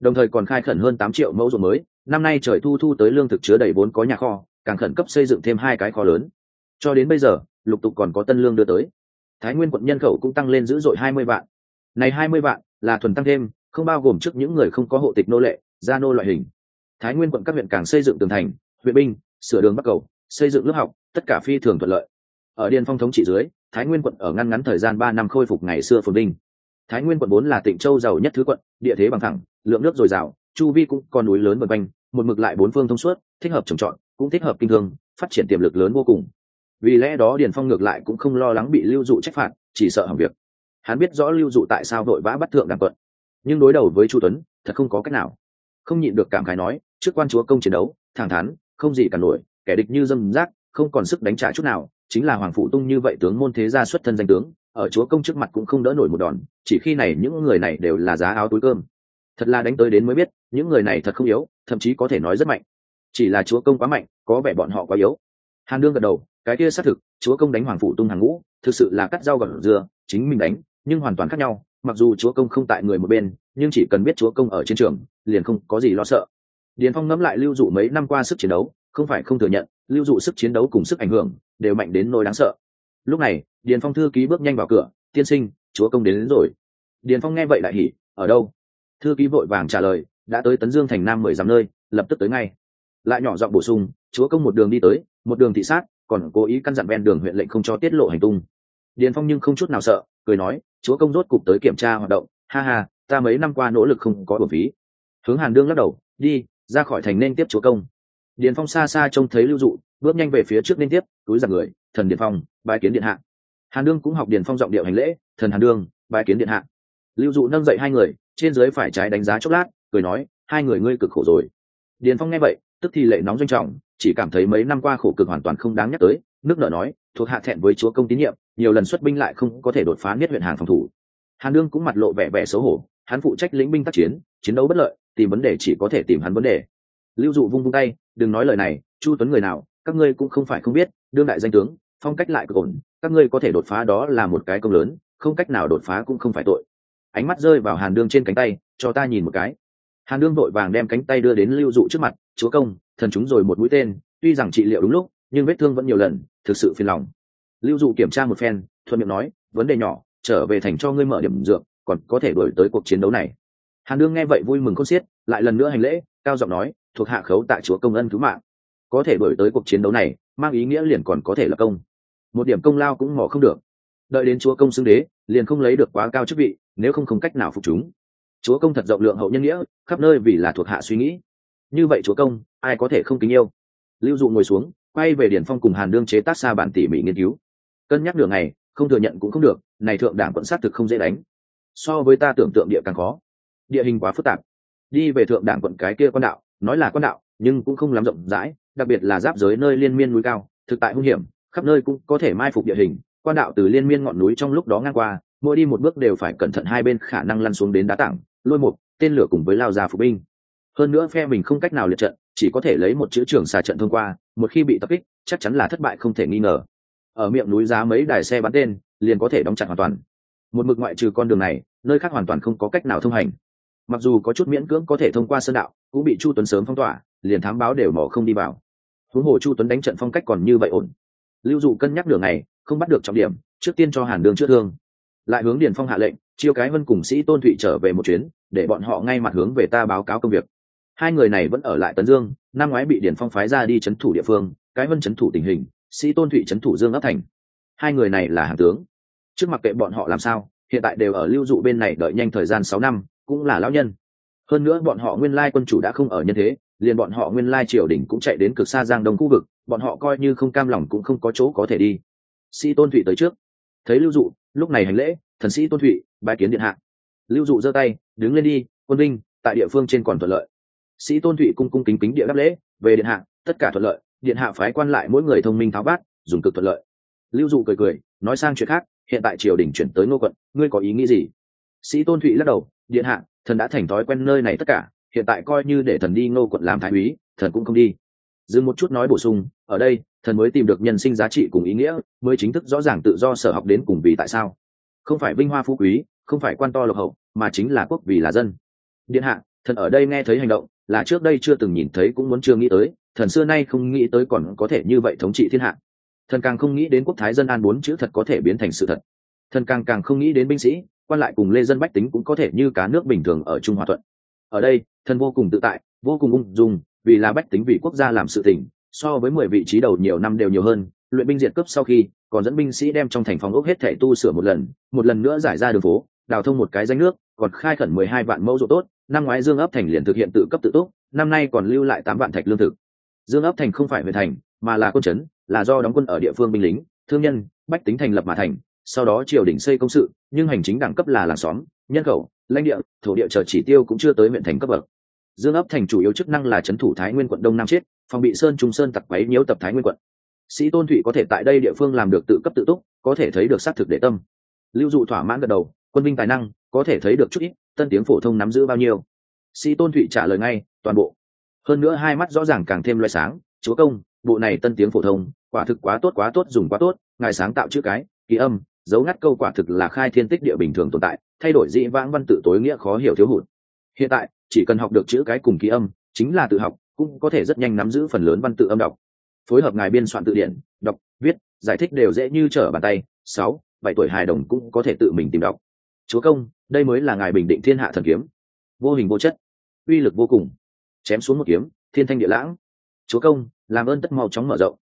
Đồng thời còn khai khẩn hơn tám triệu mẫu ruộng mới, năm nay trời thu thu tới lương thực chứa đầy vốn có nhà kho, càng khẩn cấp xây dựng thêm hai cái kho lớn. Cho đến bây giờ, lục tục còn có tân lương đưa tới thái nguyên quận nhân khẩu cũng tăng lên dữ dội hai mươi vạn. Này hai mươi vạn là thuần tăng thêm, không bao gồm trước những người không có hộ tịch nô lệ, gia nô loại hình. Thái nguyên quận các huyện càng xây dựng tường thành, huyện binh, sửa đường bắc cầu, xây dựng lớp học, tất cả phi thường thuận lợi. Ở điền phong thống trị dưới, thái nguyên quận ở ngăn ngắn thời gian ba năm khôi phục ngày xưa phồn vinh. Thái nguyên quận vốn là tỉnh châu giàu nhất thứ quận, địa thế bằng thẳng, lượng nước dồi dào, chu vi cũng còn núi lớn vân quanh, một mực lại bốn phương thông suốt, thích hợp trồng trọt, cũng thích hợp kinh thương, phát triển tiềm lực lớn vô cùng vì lẽ đó điền phong ngược lại cũng không lo lắng bị lưu dụ trách phạt, chỉ sợ hỏng việc. Hắn biết rõ lưu dụ tại sao đội vã bắt thượng đàm quận. Nhưng đối đầu với chu tuấn, thật không có cách nào. Không nhịn được cảm khái nói, trước quan chúa công chiến đấu, thẳng thắn, không gì cả nổi, kẻ địch như dâm rác, không còn sức đánh trả chút nào, chính là hoàng phụ tung như vậy tướng môn thế gia xuất thân danh tướng, ở chúa công trước mặt cũng không đỡ nổi một đòn, chỉ khi này những người này đều là giá áo túi cơm. Thật là đánh tới đến mới biết, những người này thật không yếu, thậm chí có thể nói rất mạnh. Chỉ là chúa công quá mạnh, có vẻ bọn họ quá yếu. Hàn đương gật đầu cái kia xác thực chúa công đánh hoàng phụ tung hàng ngũ thực sự là cắt rau gọt dừa chính mình đánh nhưng hoàn toàn khác nhau. Mặc dù chúa công không tại người một bên nhưng chỉ cần biết chúa công ở chiến trường liền không có gì lo sợ. Điền phong ngẫm lại lưu dụ mấy năm qua sức chiến đấu không phải không thừa nhận lưu dụ sức chiến đấu cùng sức ảnh hưởng đều mạnh đến nỗi đáng sợ. Lúc này điền phong thư ký bước nhanh vào cửa tiên sinh chúa công đến, đến rồi. Điền phong nghe vậy đại hỉ ở đâu? Thư ký vội vàng trả lời đã tới tấn dương thành nam mười dặm nơi lập tức tới ngay. Lại nhỏ giọng bổ sung chúa công một đường đi tới một đường thị sát còn cố ý căn dặn ven đường huyện lệnh không cho tiết lộ hành tung. Điền phong nhưng không chút nào sợ, cười nói, chúa công rốt cục tới kiểm tra hoạt động. Ha ha, ta mấy năm qua nỗ lực không có bổn phí. Hướng hàn đương lắc đầu, đi, ra khỏi thành nên tiếp chúa công. Điền phong xa xa trông thấy lưu dụ, bước nhanh về phía trước nên tiếp, túi giặc người, thần Điền phong bãi kiến điện hạ. Hàn đương cũng học điền phong giọng điệu hành lễ, thần hàn đương bãi kiến điện hạ. Lưu dụ nâng dậy hai người, trên dưới phải trái đánh giá chốc lát, cười nói, hai người ngươi cực khổ rồi. Điền phong nghe vậy, tức thì lệ nóng doanh trọng chỉ cảm thấy mấy năm qua khổ cực hoàn toàn không đáng nhắc tới, nước nợ nói, thuộc hạ thẹn với chúa công tín nhiệm, nhiều lần xuất binh lại không có thể đột phá nhất huyện hàng phòng thủ. Hàn đương cũng mặt lộ vẻ vẻ xấu hổ, hắn phụ trách lĩnh binh tác chiến chiến đấu bất lợi, tìm vấn đề chỉ có thể tìm hắn vấn đề. Lưu dụ vung vung tay, đừng nói lời này, chu tuấn người nào, các ngươi cũng không phải không biết, đương đại danh tướng, phong cách lại cực ổn, các ngươi có thể đột phá đó là một cái công lớn, không cách nào đột phá cũng không phải tội. Ánh mắt rơi vào hàn đương trên cánh tay, cho ta nhìn một cái. Hàn đương vội vàng đem cánh tay đưa đến lưu dụ trước mặt, chúa công thần chúng rồi một mũi tên, tuy rằng trị liệu đúng lúc, nhưng vết thương vẫn nhiều lần, thực sự phiền lòng. Lưu dụ kiểm tra một phen, thuận miệng nói, vấn đề nhỏ, trở về thành cho ngươi mở điểm dược, còn có thể đổi tới cuộc chiến đấu này. Hàn đương nghe vậy vui mừng con xiết, lại lần nữa hành lễ, cao giọng nói, thuộc hạ khấu tại chúa công ân cứu mạng. Có thể đổi tới cuộc chiến đấu này, mang ý nghĩa liền còn có thể là công. Một điểm công lao cũng mò không được. Đợi đến chúa công xưng đế, liền không lấy được quá cao chức vị, nếu không không cách nào phục chúng. Chúa công thật rộng lượng hậu nhân nghĩa, khắp nơi vì là thuộc hạ suy nghĩ như vậy chúa công, ai có thể không kính yêu? Lưu dụ ngồi xuống, quay về điển phong cùng hàn đương chế tác xa bản tỉ mỉ nghiên cứu. Cân nhắc đường này không thừa nhận cũng không được, này thượng đảng quận sát thực không dễ đánh. So với ta tưởng tượng địa càng khó. Địa hình quá phức tạp. Đi về thượng đảng quận cái kia quan đạo, nói là quan đạo, nhưng cũng không lắm rộng rãi, đặc biệt là giáp giới nơi liên miên núi cao, thực tại hung hiểm, khắp nơi cũng có thể mai phục địa hình. Quan đạo từ liên miên ngọn núi trong lúc đó ngang qua, mỗi đi một bước đều phải cẩn thận hai bên khả năng lăn xuống đến đá tảng, lôi mục, tên lửa cùng với lao ra phục binh hơn nữa phe mình không cách nào liệt trận, chỉ có thể lấy một chữ trường xà trận thông qua, một khi bị tập kích, chắc chắn là thất bại không thể nghi ngờ. Ở miệng núi giá mấy đài xe bắn tên, liền có thể đóng chặt hoàn toàn. Một mực ngoại trừ con đường này, nơi khác hoàn toàn không có cách nào thông hành. Mặc dù có chút miễn cưỡng có thể thông qua sơn đạo, cũng bị chu tuấn sớm phong tỏa, liền thám báo đều mỏ không đi vào. Huống hồ chu tuấn đánh trận phong cách còn như vậy ổn. Lưu dụ cân nhắc đường này, không bắt được trọng điểm, trước tiên cho hàn đường chữa thương. Lại hướng điền phong hạ lệnh, chiêu cái vân cùng sĩ tôn thụy trở về một chuyến, để bọn họ ngay mặt hướng về ta báo cáo công việc hai người này vẫn ở lại tấn dương, năm ngoái bị điển phong phái ra đi c h ấ n thủ địa phương, cái vân c h ấ n thủ tình hình, sĩ tôn thụy c h ấ n thủ dương ấp thành. Hai người này là hàng tướng. Trước mặt kệ bọn họ làm sao, hiện tại đều ở lưu dụ bên này đợi nhanh thời gian sáu năm, cũng là lão nhân. Hơn nữa bọn họ nguyên lai quân chủ đã không ở nhân thế, liền bọn họ nguyên lai triều đình cũng chạy đến cực xa giang đông khu vực, bọn họ coi như không cam lòng cũng không có chỗ có thể đi. Sĩ tôn thụy tới trước. Thấy lưu dụ, lúc này hành lễ, thần sĩ tôn thụy bãi kiến điện hạ. Lưu dụ giơ tay, đứng lên đi, quân binh, tại địa phương trên còn thuận lợi sĩ tôn thụy cung cung kính kính địa đáp lễ, về điện hạ, tất cả thuận lợi, điện hạ phái quan lại mỗi người thông minh tháo bát, dùng cực thuận lợi. Lưu dụ cười cười, nói sang chuyện khác, hiện tại triều đình chuyển tới ngô quận, ngươi có ý nghĩ gì? Sĩ tôn thụy lắc đầu, điện hạ, thần đã thành thói quen nơi này tất cả, hiện tại coi như để thần đi ngô quận làm thái úy, thần cũng không đi. Dừng một chút nói bổ sung, ở đây, thần mới tìm được nhân sinh giá trị cùng ý nghĩa, mới chính thức rõ ràng tự do sở học đến cùng vì tại sao. Không phải vinh hoa phú quý, không phải quan to lộc hậu, mà chính là quốc vì là dân. Điện hạ, thần ở đây nghe thấy hành động là trước đây chưa từng nhìn thấy cũng muốn chưa nghĩ tới, thần xưa nay không nghĩ tới còn có thể như vậy thống trị thiên hạ. Thần càng không nghĩ đến quốc thái dân an bốn chữ thật có thể biến thành sự thật. Thần càng càng không nghĩ đến binh sĩ, quan lại cùng lê dân bách tính cũng có thể như cá nước bình thường ở trung hòa thuận. Ở đây, thần vô cùng tự tại, vô cùng ung dung, vì là bách tính vì quốc gia làm sự tỉnh so với mười vị trí đầu nhiều năm đều nhiều hơn, luyện binh diệt cấp sau khi, còn dẫn binh sĩ đem trong thành phòng ốc hết thể tu sửa một lần một lần nữa giải ra đường phố, đào thông một cái danh nước, còn khai khẩn mười hai vạn mẫu ruộng tốt năm ngoái dương ấp thành liền thực hiện tự cấp tự túc, năm nay còn lưu lại tám vạn thạch lương thực. Dương ấp thành không phải huyện thành, mà là quân trấn là do đóng quân ở địa phương binh lính, thương nhân, bách tính thành lập mà thành, sau đó triều đình xây công sự, nhưng hành chính đẳng cấp là làng xóm, nhân khẩu, lãnh địa, thổ địa chờ chỉ tiêu cũng chưa tới huyện thành cấp bậc. Dương ấp thành chủ yếu chức năng là trấn thủ thái nguyên quận đông nam chiết phòng bị sơn trung sơn tặc quấy nhiễu tập thái nguyên quận. Sĩ tôn thụy có thể tại đây địa phương làm được tự cấp tự túc, có thể thấy được xác thực để tâm. Lưu dụ thỏa mãn gật đầu, quân binh tài năng, có thể thấy được chút ít tân tiếng phổ thông nắm giữ bao nhiêu? Sĩ tôn thụy trả lời ngay, toàn bộ. Hơn nữa hai mắt rõ ràng càng thêm loay sáng, chúa công, bộ này tân tiếng phổ thông, quả thực quá tốt quá tốt, dùng quá tốt, ngài sáng tạo chữ cái ký âm, dấu ngắt câu quả thực là khai thiên tích địa bình thường tồn tại, thay đổi dị vãng văn tự tối nghĩa khó hiểu thiếu hụt. Hiện tại, chỉ cần học được chữ cái cùng ký âm, chính là tự học, cũng có thể rất nhanh nắm giữ phần lớn văn tự âm đọc. Phối hợp ngài biên soạn tự điển, đọc, viết, giải thích đều dễ như trở bàn tay. Sáu, bảy tuổi hài đồng cũng có thể tự mình tìm đọc chúa công, đây mới là ngài bình định thiên hạ thần kiếm. Vô hình vô chất, uy lực vô cùng. Chém xuống một kiếm, thiên thanh địa lãng. Chúa công, làm ơn tất mau chóng mở rộng.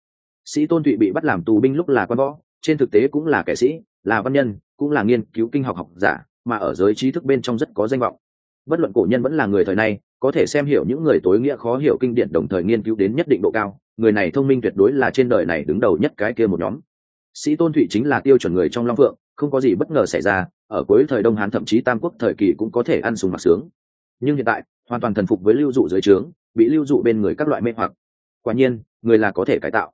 Sĩ tôn thụy bị bắt làm tù binh lúc là quan võ, trên thực tế cũng là kẻ sĩ, là văn nhân, cũng là nghiên cứu kinh học học giả, mà ở giới trí thức bên trong rất có danh vọng. Bất luận cổ nhân vẫn là người thời nay, có thể xem hiểu những người tối nghĩa khó hiểu kinh điển đồng thời nghiên cứu đến nhất định độ cao, người này thông minh tuyệt đối là trên đời này đứng đầu nhất cái kia một nhóm. Sĩ tôn thụy chính là tiêu chuẩn người trong long phượng không có gì bất ngờ xảy ra, ở cuối thời đông hán thậm chí tam quốc thời kỳ cũng có thể ăn sùng mặc sướng. Nhưng hiện tại, hoàn toàn thần phục với lưu dụ dưới trướng, bị lưu dụ bên người các loại mê hoặc. Quả nhiên, người là có thể cải tạo.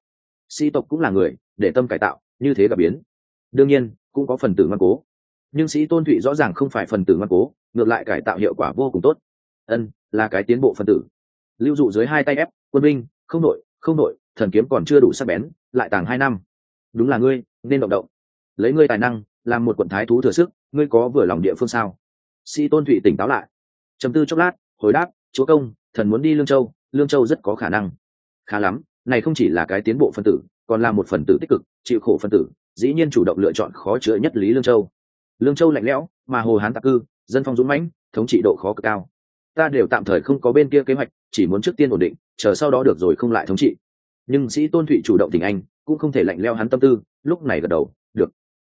Sĩ tộc cũng là người, để tâm cải tạo, như thế gặp biến. Đương nhiên, cũng có phần tử ngoan cố. Nhưng sĩ tôn thụy rõ ràng không phải phần tử ngoan cố, ngược lại cải tạo hiệu quả vô cùng tốt. Ân, là cái tiến bộ phần tử. Lưu dụ dưới hai tay ép, quân binh, không nội không nội thần kiếm còn chưa đủ sắc bén, lại tàng hai năm. Đúng là ngươi, nên động động. Lấy ngươi tài năng làm một quận thái thú thừa sức, ngươi có vừa lòng địa phương sao? Sĩ tôn thụy tỉnh táo lại. Chấm tư chốc lát, hồi đáp, chúa công, thần muốn đi lương châu lương châu rất có khả năng. Khá lắm, này không chỉ là cái tiến bộ phân tử, còn là một phần tử tích cực, chịu khổ phân tử, dĩ nhiên chủ động lựa chọn khó chữa nhất lý lương châu. Lương châu lạnh lẽo, mà hồ hán tạc cư, dân phong dũng mãnh, thống trị độ khó cực cao. Ta đều tạm thời không có bên kia kế hoạch, chỉ muốn trước tiên ổn định, chờ sau đó được rồi không lại thống trị. Nhưng sĩ tôn thụy chủ động tình anh, cũng không thể lạnh leo hắn tâm tư, lúc này gật đầu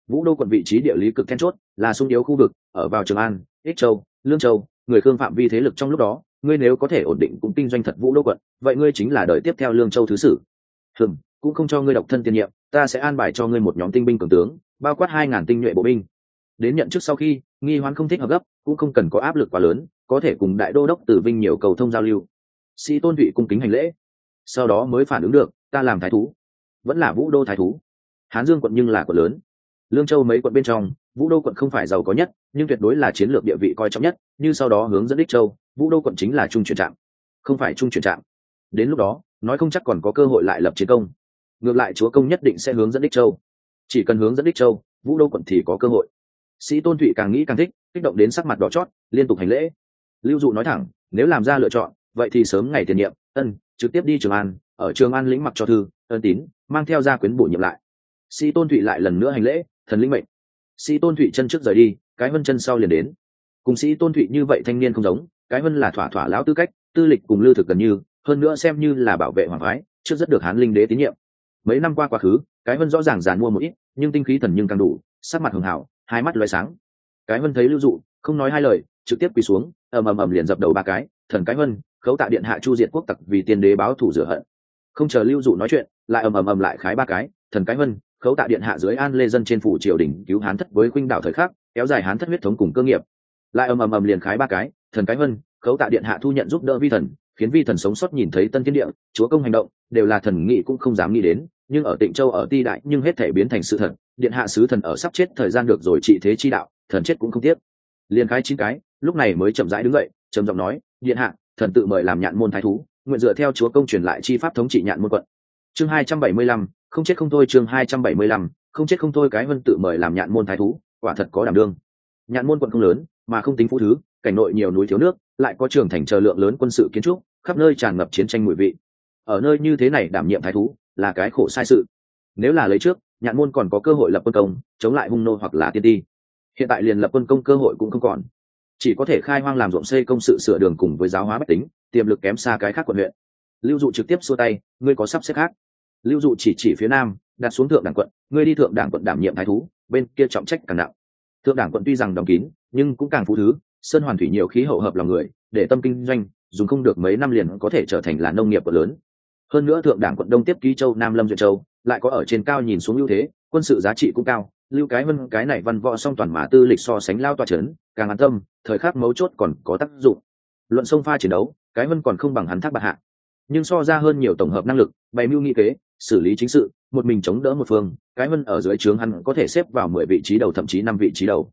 vũ đô quận vị trí địa lý cực then chốt là sung yếu khu vực, ở vào trường an, ích châu, lương châu, người khương phạm vi thế lực trong lúc đó, ngươi nếu có thể ổn định cũng kinh doanh thật vũ đô quận, vậy ngươi chính là đời tiếp theo lương châu thứ sử. Hừm, cũng không cho ngươi độc thân tiền nhiệm, ta sẽ an bài cho ngươi một nhóm tinh binh cường tướng, bao quát hai ngàn tinh nhuệ bộ binh. Đến nhận chức sau khi, nghi hoan không thích hợp gấp, cũng không cần có áp lực quá lớn, có thể cùng đại đô đốc tử vinh nhiều cầu thông giao lưu. Sĩ tôn thụy cung kính hành lễ. Sau đó mới phản ứng được, ta làm thái thú. Vẫn là vũ đô thái thú. Hán dương quận nhưng là quận lớn lương châu mấy quận bên trong, vũ đô quận không phải giàu có nhất, nhưng tuyệt đối là chiến lược địa vị coi trọng nhất, như sau đó hướng dẫn đích châu, vũ đô quận chính là trung chuyển trạm. Không phải trung chuyển trạm. Đến lúc đó, nói không chắc còn có cơ hội lại lập chiến công. Ngược lại chúa công nhất định sẽ hướng dẫn đích châu. Chỉ cần hướng dẫn đích châu, vũ đô quận thì có cơ hội. Sĩ tôn thụy càng nghĩ càng thích, kích động đến sắc mặt đỏ chót, liên tục hành lễ. Lưu dụ nói thẳng, nếu làm ra lựa chọn, vậy thì sớm ngày tiền nhiệm, ân, trực tiếp đi trường an, ở trường an lĩnh mặc cho thư, ân tín, mang theo gia quyến bổ nhiệm lại. Sĩ tôn thụy lại lần nữa hành lễ thần lĩnh mệnh. Sĩ tôn thụy chân trước rời đi, cái vân chân sau liền đến. Cùng sĩ tôn thụy như vậy thanh niên không giống, cái vân là thỏa thỏa lão tư cách, tư lịch cùng lưu thực gần như, hơn nữa xem như là bảo vệ hoàng phái, trước rất được hán linh đế tín nhiệm. Mấy năm qua quá khứ, cái vân rõ ràng giàn mua một ít, nhưng tinh khí thần nhưng càng đủ, sắc mặt hường hảo, hai mắt loay sáng. Cái vân thấy lưu dụ, không nói hai lời, trực tiếp quỳ xuống, ầm ầm ầm liền dập đầu ba cái, thần cái vân, khấu tạ điện hạ chu diệt quốc tặc vì tiên đế báo thủ rửa hận. Không chờ lưu dụ nói chuyện, lại ầm ầm ầm lại khái ba cái, thần cái vân khấu tạ điện hạ dưới an lê dân trên phủ triều đình cứu hán thất với khuynh đảo thời khắc, kéo dài hán thất huyết thống cùng cơ nghiệp. Lại ầm ầm ầm liền khái ba cái, thần cái vân khấu tạ điện hạ thu nhận giúp đỡ vi thần, khiến vi thần sống sót nhìn thấy tân thiên địa, chúa công hành động, đều là thần nghị cũng không dám nghĩ đến, nhưng ở tịnh châu ở ti đại nhưng hết thể biến thành sự thật, điện hạ sứ thần ở sắp chết thời gian được rồi trị thế chi đạo, thần chết cũng không tiếc. Liền khái chín cái, lúc này mới chậm rãi đứng dậy, trầm giọng nói, điện hạ, thần tự mời làm nhạn môn thái thú, nguyện dựa theo chúa công truyền lại chi pháp thống trị nhạn môn quận. Chương hai trăm bảy mươi lăm không chết không thôi chương hai trăm bảy mươi lăm, không chết không thôi cái vân tự mời làm nhạn môn thái thú, quả thật có đảm đương. Nhạn môn quận không lớn, mà không tính phú thứ, cảnh nội nhiều núi thiếu nước, lại có trường thành chờ lượng lớn quân sự kiến trúc, khắp nơi tràn ngập chiến tranh mùi vị. Ở nơi như thế này đảm nhiệm thái thú, là cái khổ sai sự. Nếu là lấy trước, nhạn môn còn có cơ hội lập quân công, chống lại hung nô hoặc là tiên ti. Hiện tại liền lập quân công cơ hội cũng không còn. Chỉ có thể khai hoang làm ruộng xây công sự sửa đường cùng với giáo hóa bách tính, tiềm lực kém xa cái khác quận huyện. Lưu dụ trực tiếp xua tay, ngươi có sắp xếp khác? Lưu dụ chỉ chỉ phía nam, đặt xuống thượng đảng quận, ngươi đi thượng đảng quận đảm nhiệm thái thú, bên kia trọng trách càng nặng. Thượng đảng quận tuy rằng đóng kín, nhưng cũng càng phú thứ, sơn hoàn thủy nhiều khí hậu hợp lòng người, để tâm kinh doanh, dùng không được mấy năm liền có thể trở thành là nông nghiệp của lớn. Hơn nữa thượng đảng quận đông tiếp ký châu, nam lâm duyệt châu, lại có ở trên cao nhìn xuống ưu thế, quân sự giá trị cũng cao, lưu cái vân, cái này văn võ song toàn mà tư lịch so sánh lao toa trấn càng an tâm, thời khắc mấu chốt còn có tác dụng. Luận sông pha chiến đấu, cái vân còn không bằng hắn thác bạc hạ. Nhưng so ra hơn nhiều tổng hợp năng lực, bày mưu nghị kế xử lý chính sự, một mình chống đỡ một phương, cái vân ở dưới trướng hắn có thể xếp vào mười vị trí đầu thậm chí năm vị trí đầu.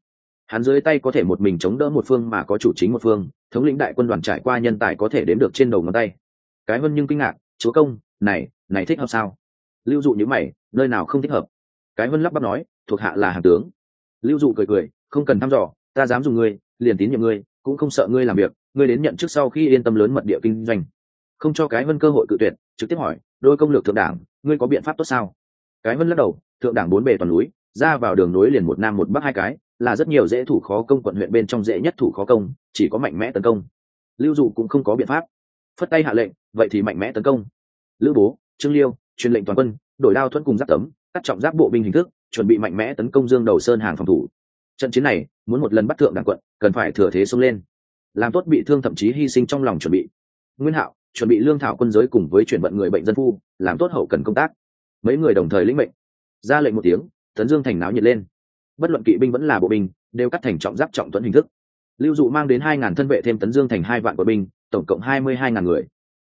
Hắn dưới tay có thể một mình chống đỡ một phương mà có chủ chính một phương, thống lĩnh đại quân đoàn trải qua nhân tài có thể đếm được trên đầu ngón tay. Cái vân nhưng kinh ngạc, chúa công, này này thích hợp sao? Lưu dụ như mày, nơi nào không thích hợp? Cái vân lắp bắp nói, thuộc hạ là hàng tướng. Lưu dụ cười cười, không cần thăm dò, ta dám dùng ngươi, liền tín nhiệm ngươi, cũng không sợ ngươi làm việc, ngươi đến nhận trước sau khi yên tâm lớn mật địa kinh doanh. Không cho cái vân cơ hội cự tuyệt trực tiếp hỏi, đôi công lược thượng đảng, ngươi có biện pháp tốt sao? Cái vân lắc đầu, thượng đảng bốn bề toàn núi, ra vào đường núi liền một nam một bắc hai cái, là rất nhiều dễ thủ khó công quận huyện bên trong dễ nhất thủ khó công, chỉ có mạnh mẽ tấn công. Lưu dụ cũng không có biện pháp. Phất tay hạ lệnh, vậy thì mạnh mẽ tấn công. Lữ bố, trương liêu, truyền lệnh toàn quân, đổi đao thuẫn cùng giáp tấm, cắt trọng giáp bộ binh hình thức, chuẩn bị mạnh mẽ tấn công dương đầu sơn hàng phòng thủ. Trận chiến này, muốn một lần bắt thượng đảng quận, cần phải thừa thế xông lên. Làm tốt bị thương thậm chí hy sinh trong lòng chuẩn bị. Nguyên hạo chuẩn bị lương thảo quân giới cùng với chuyển vận người bệnh dân phu, làm tốt hậu cần công tác. Mấy người đồng thời lĩnh mệnh. Ra lệnh một tiếng, tấn dương thành náo nhiệt lên. Bất luận kỵ binh vẫn là bộ binh, đều cắt thành trọng giáp trọng tuấn hình thức. Lưu dụ mang đến hai ngàn thân vệ thêm tấn dương thành hai vạn bộ binh, tổng cộng hai mươi hai ngàn người.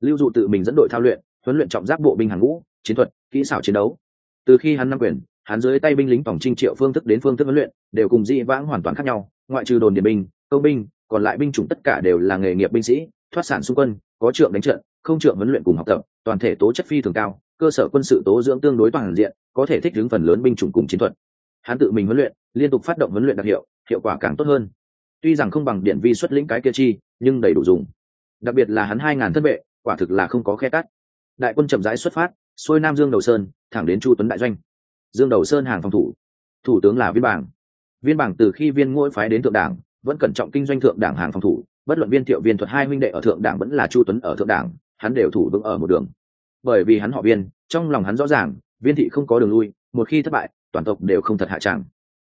Lưu dụ tự mình dẫn đội thao luyện, huấn luyện trọng giáp bộ binh hàng ngũ, chiến thuật, kỹ xảo chiến đấu. Từ khi hắn nắm quyền, hắn dưới tay binh lính tổng trinh triệu phương thức đến phương thức huấn luyện, đều cùng di vãng hoàn toàn khác nhau, ngoại trừ đồn điện binh, công binh, còn lại binh chủng tất cả đều là nghề nghiệp binh sĩ, thoát sản xung quân có trượng đánh trận, không trượng huấn luyện cùng học tập, toàn thể tố chất phi thường cao, cơ sở quân sự tố dưỡng tương đối toàn diện, có thể thích ứng phần lớn binh chủng cùng chiến thuật. Hắn tự mình huấn luyện, liên tục phát động huấn luyện đặc hiệu hiệu quả càng tốt hơn. Tuy rằng không bằng điện vi xuất lĩnh cái kia chi, nhưng đầy đủ dùng. Đặc biệt là hắn hai ngàn thân vệ, quả thực là không có khe cắt đại quân chậm rãi xuất phát, xuôi nam dương đầu sơn, thẳng đến chu tuấn đại doanh. Dương đầu sơn hàng phòng thủ. Thủ tướng là viên bảng. Viên bảng từ khi viên ngôi phái đến thượng đảng, vẫn cẩn trọng kinh doanh thượng đảng hàng phòng thủ bất luận viên thiệu viên thuật hai huynh đệ ở thượng đảng vẫn là chu tuấn ở thượng đảng, hắn đều thủ vững ở một đường. Bởi vì hắn họ viên, trong lòng hắn rõ ràng, viên thị không có đường lui, một khi thất bại, toàn tộc đều không thật hạ tràng.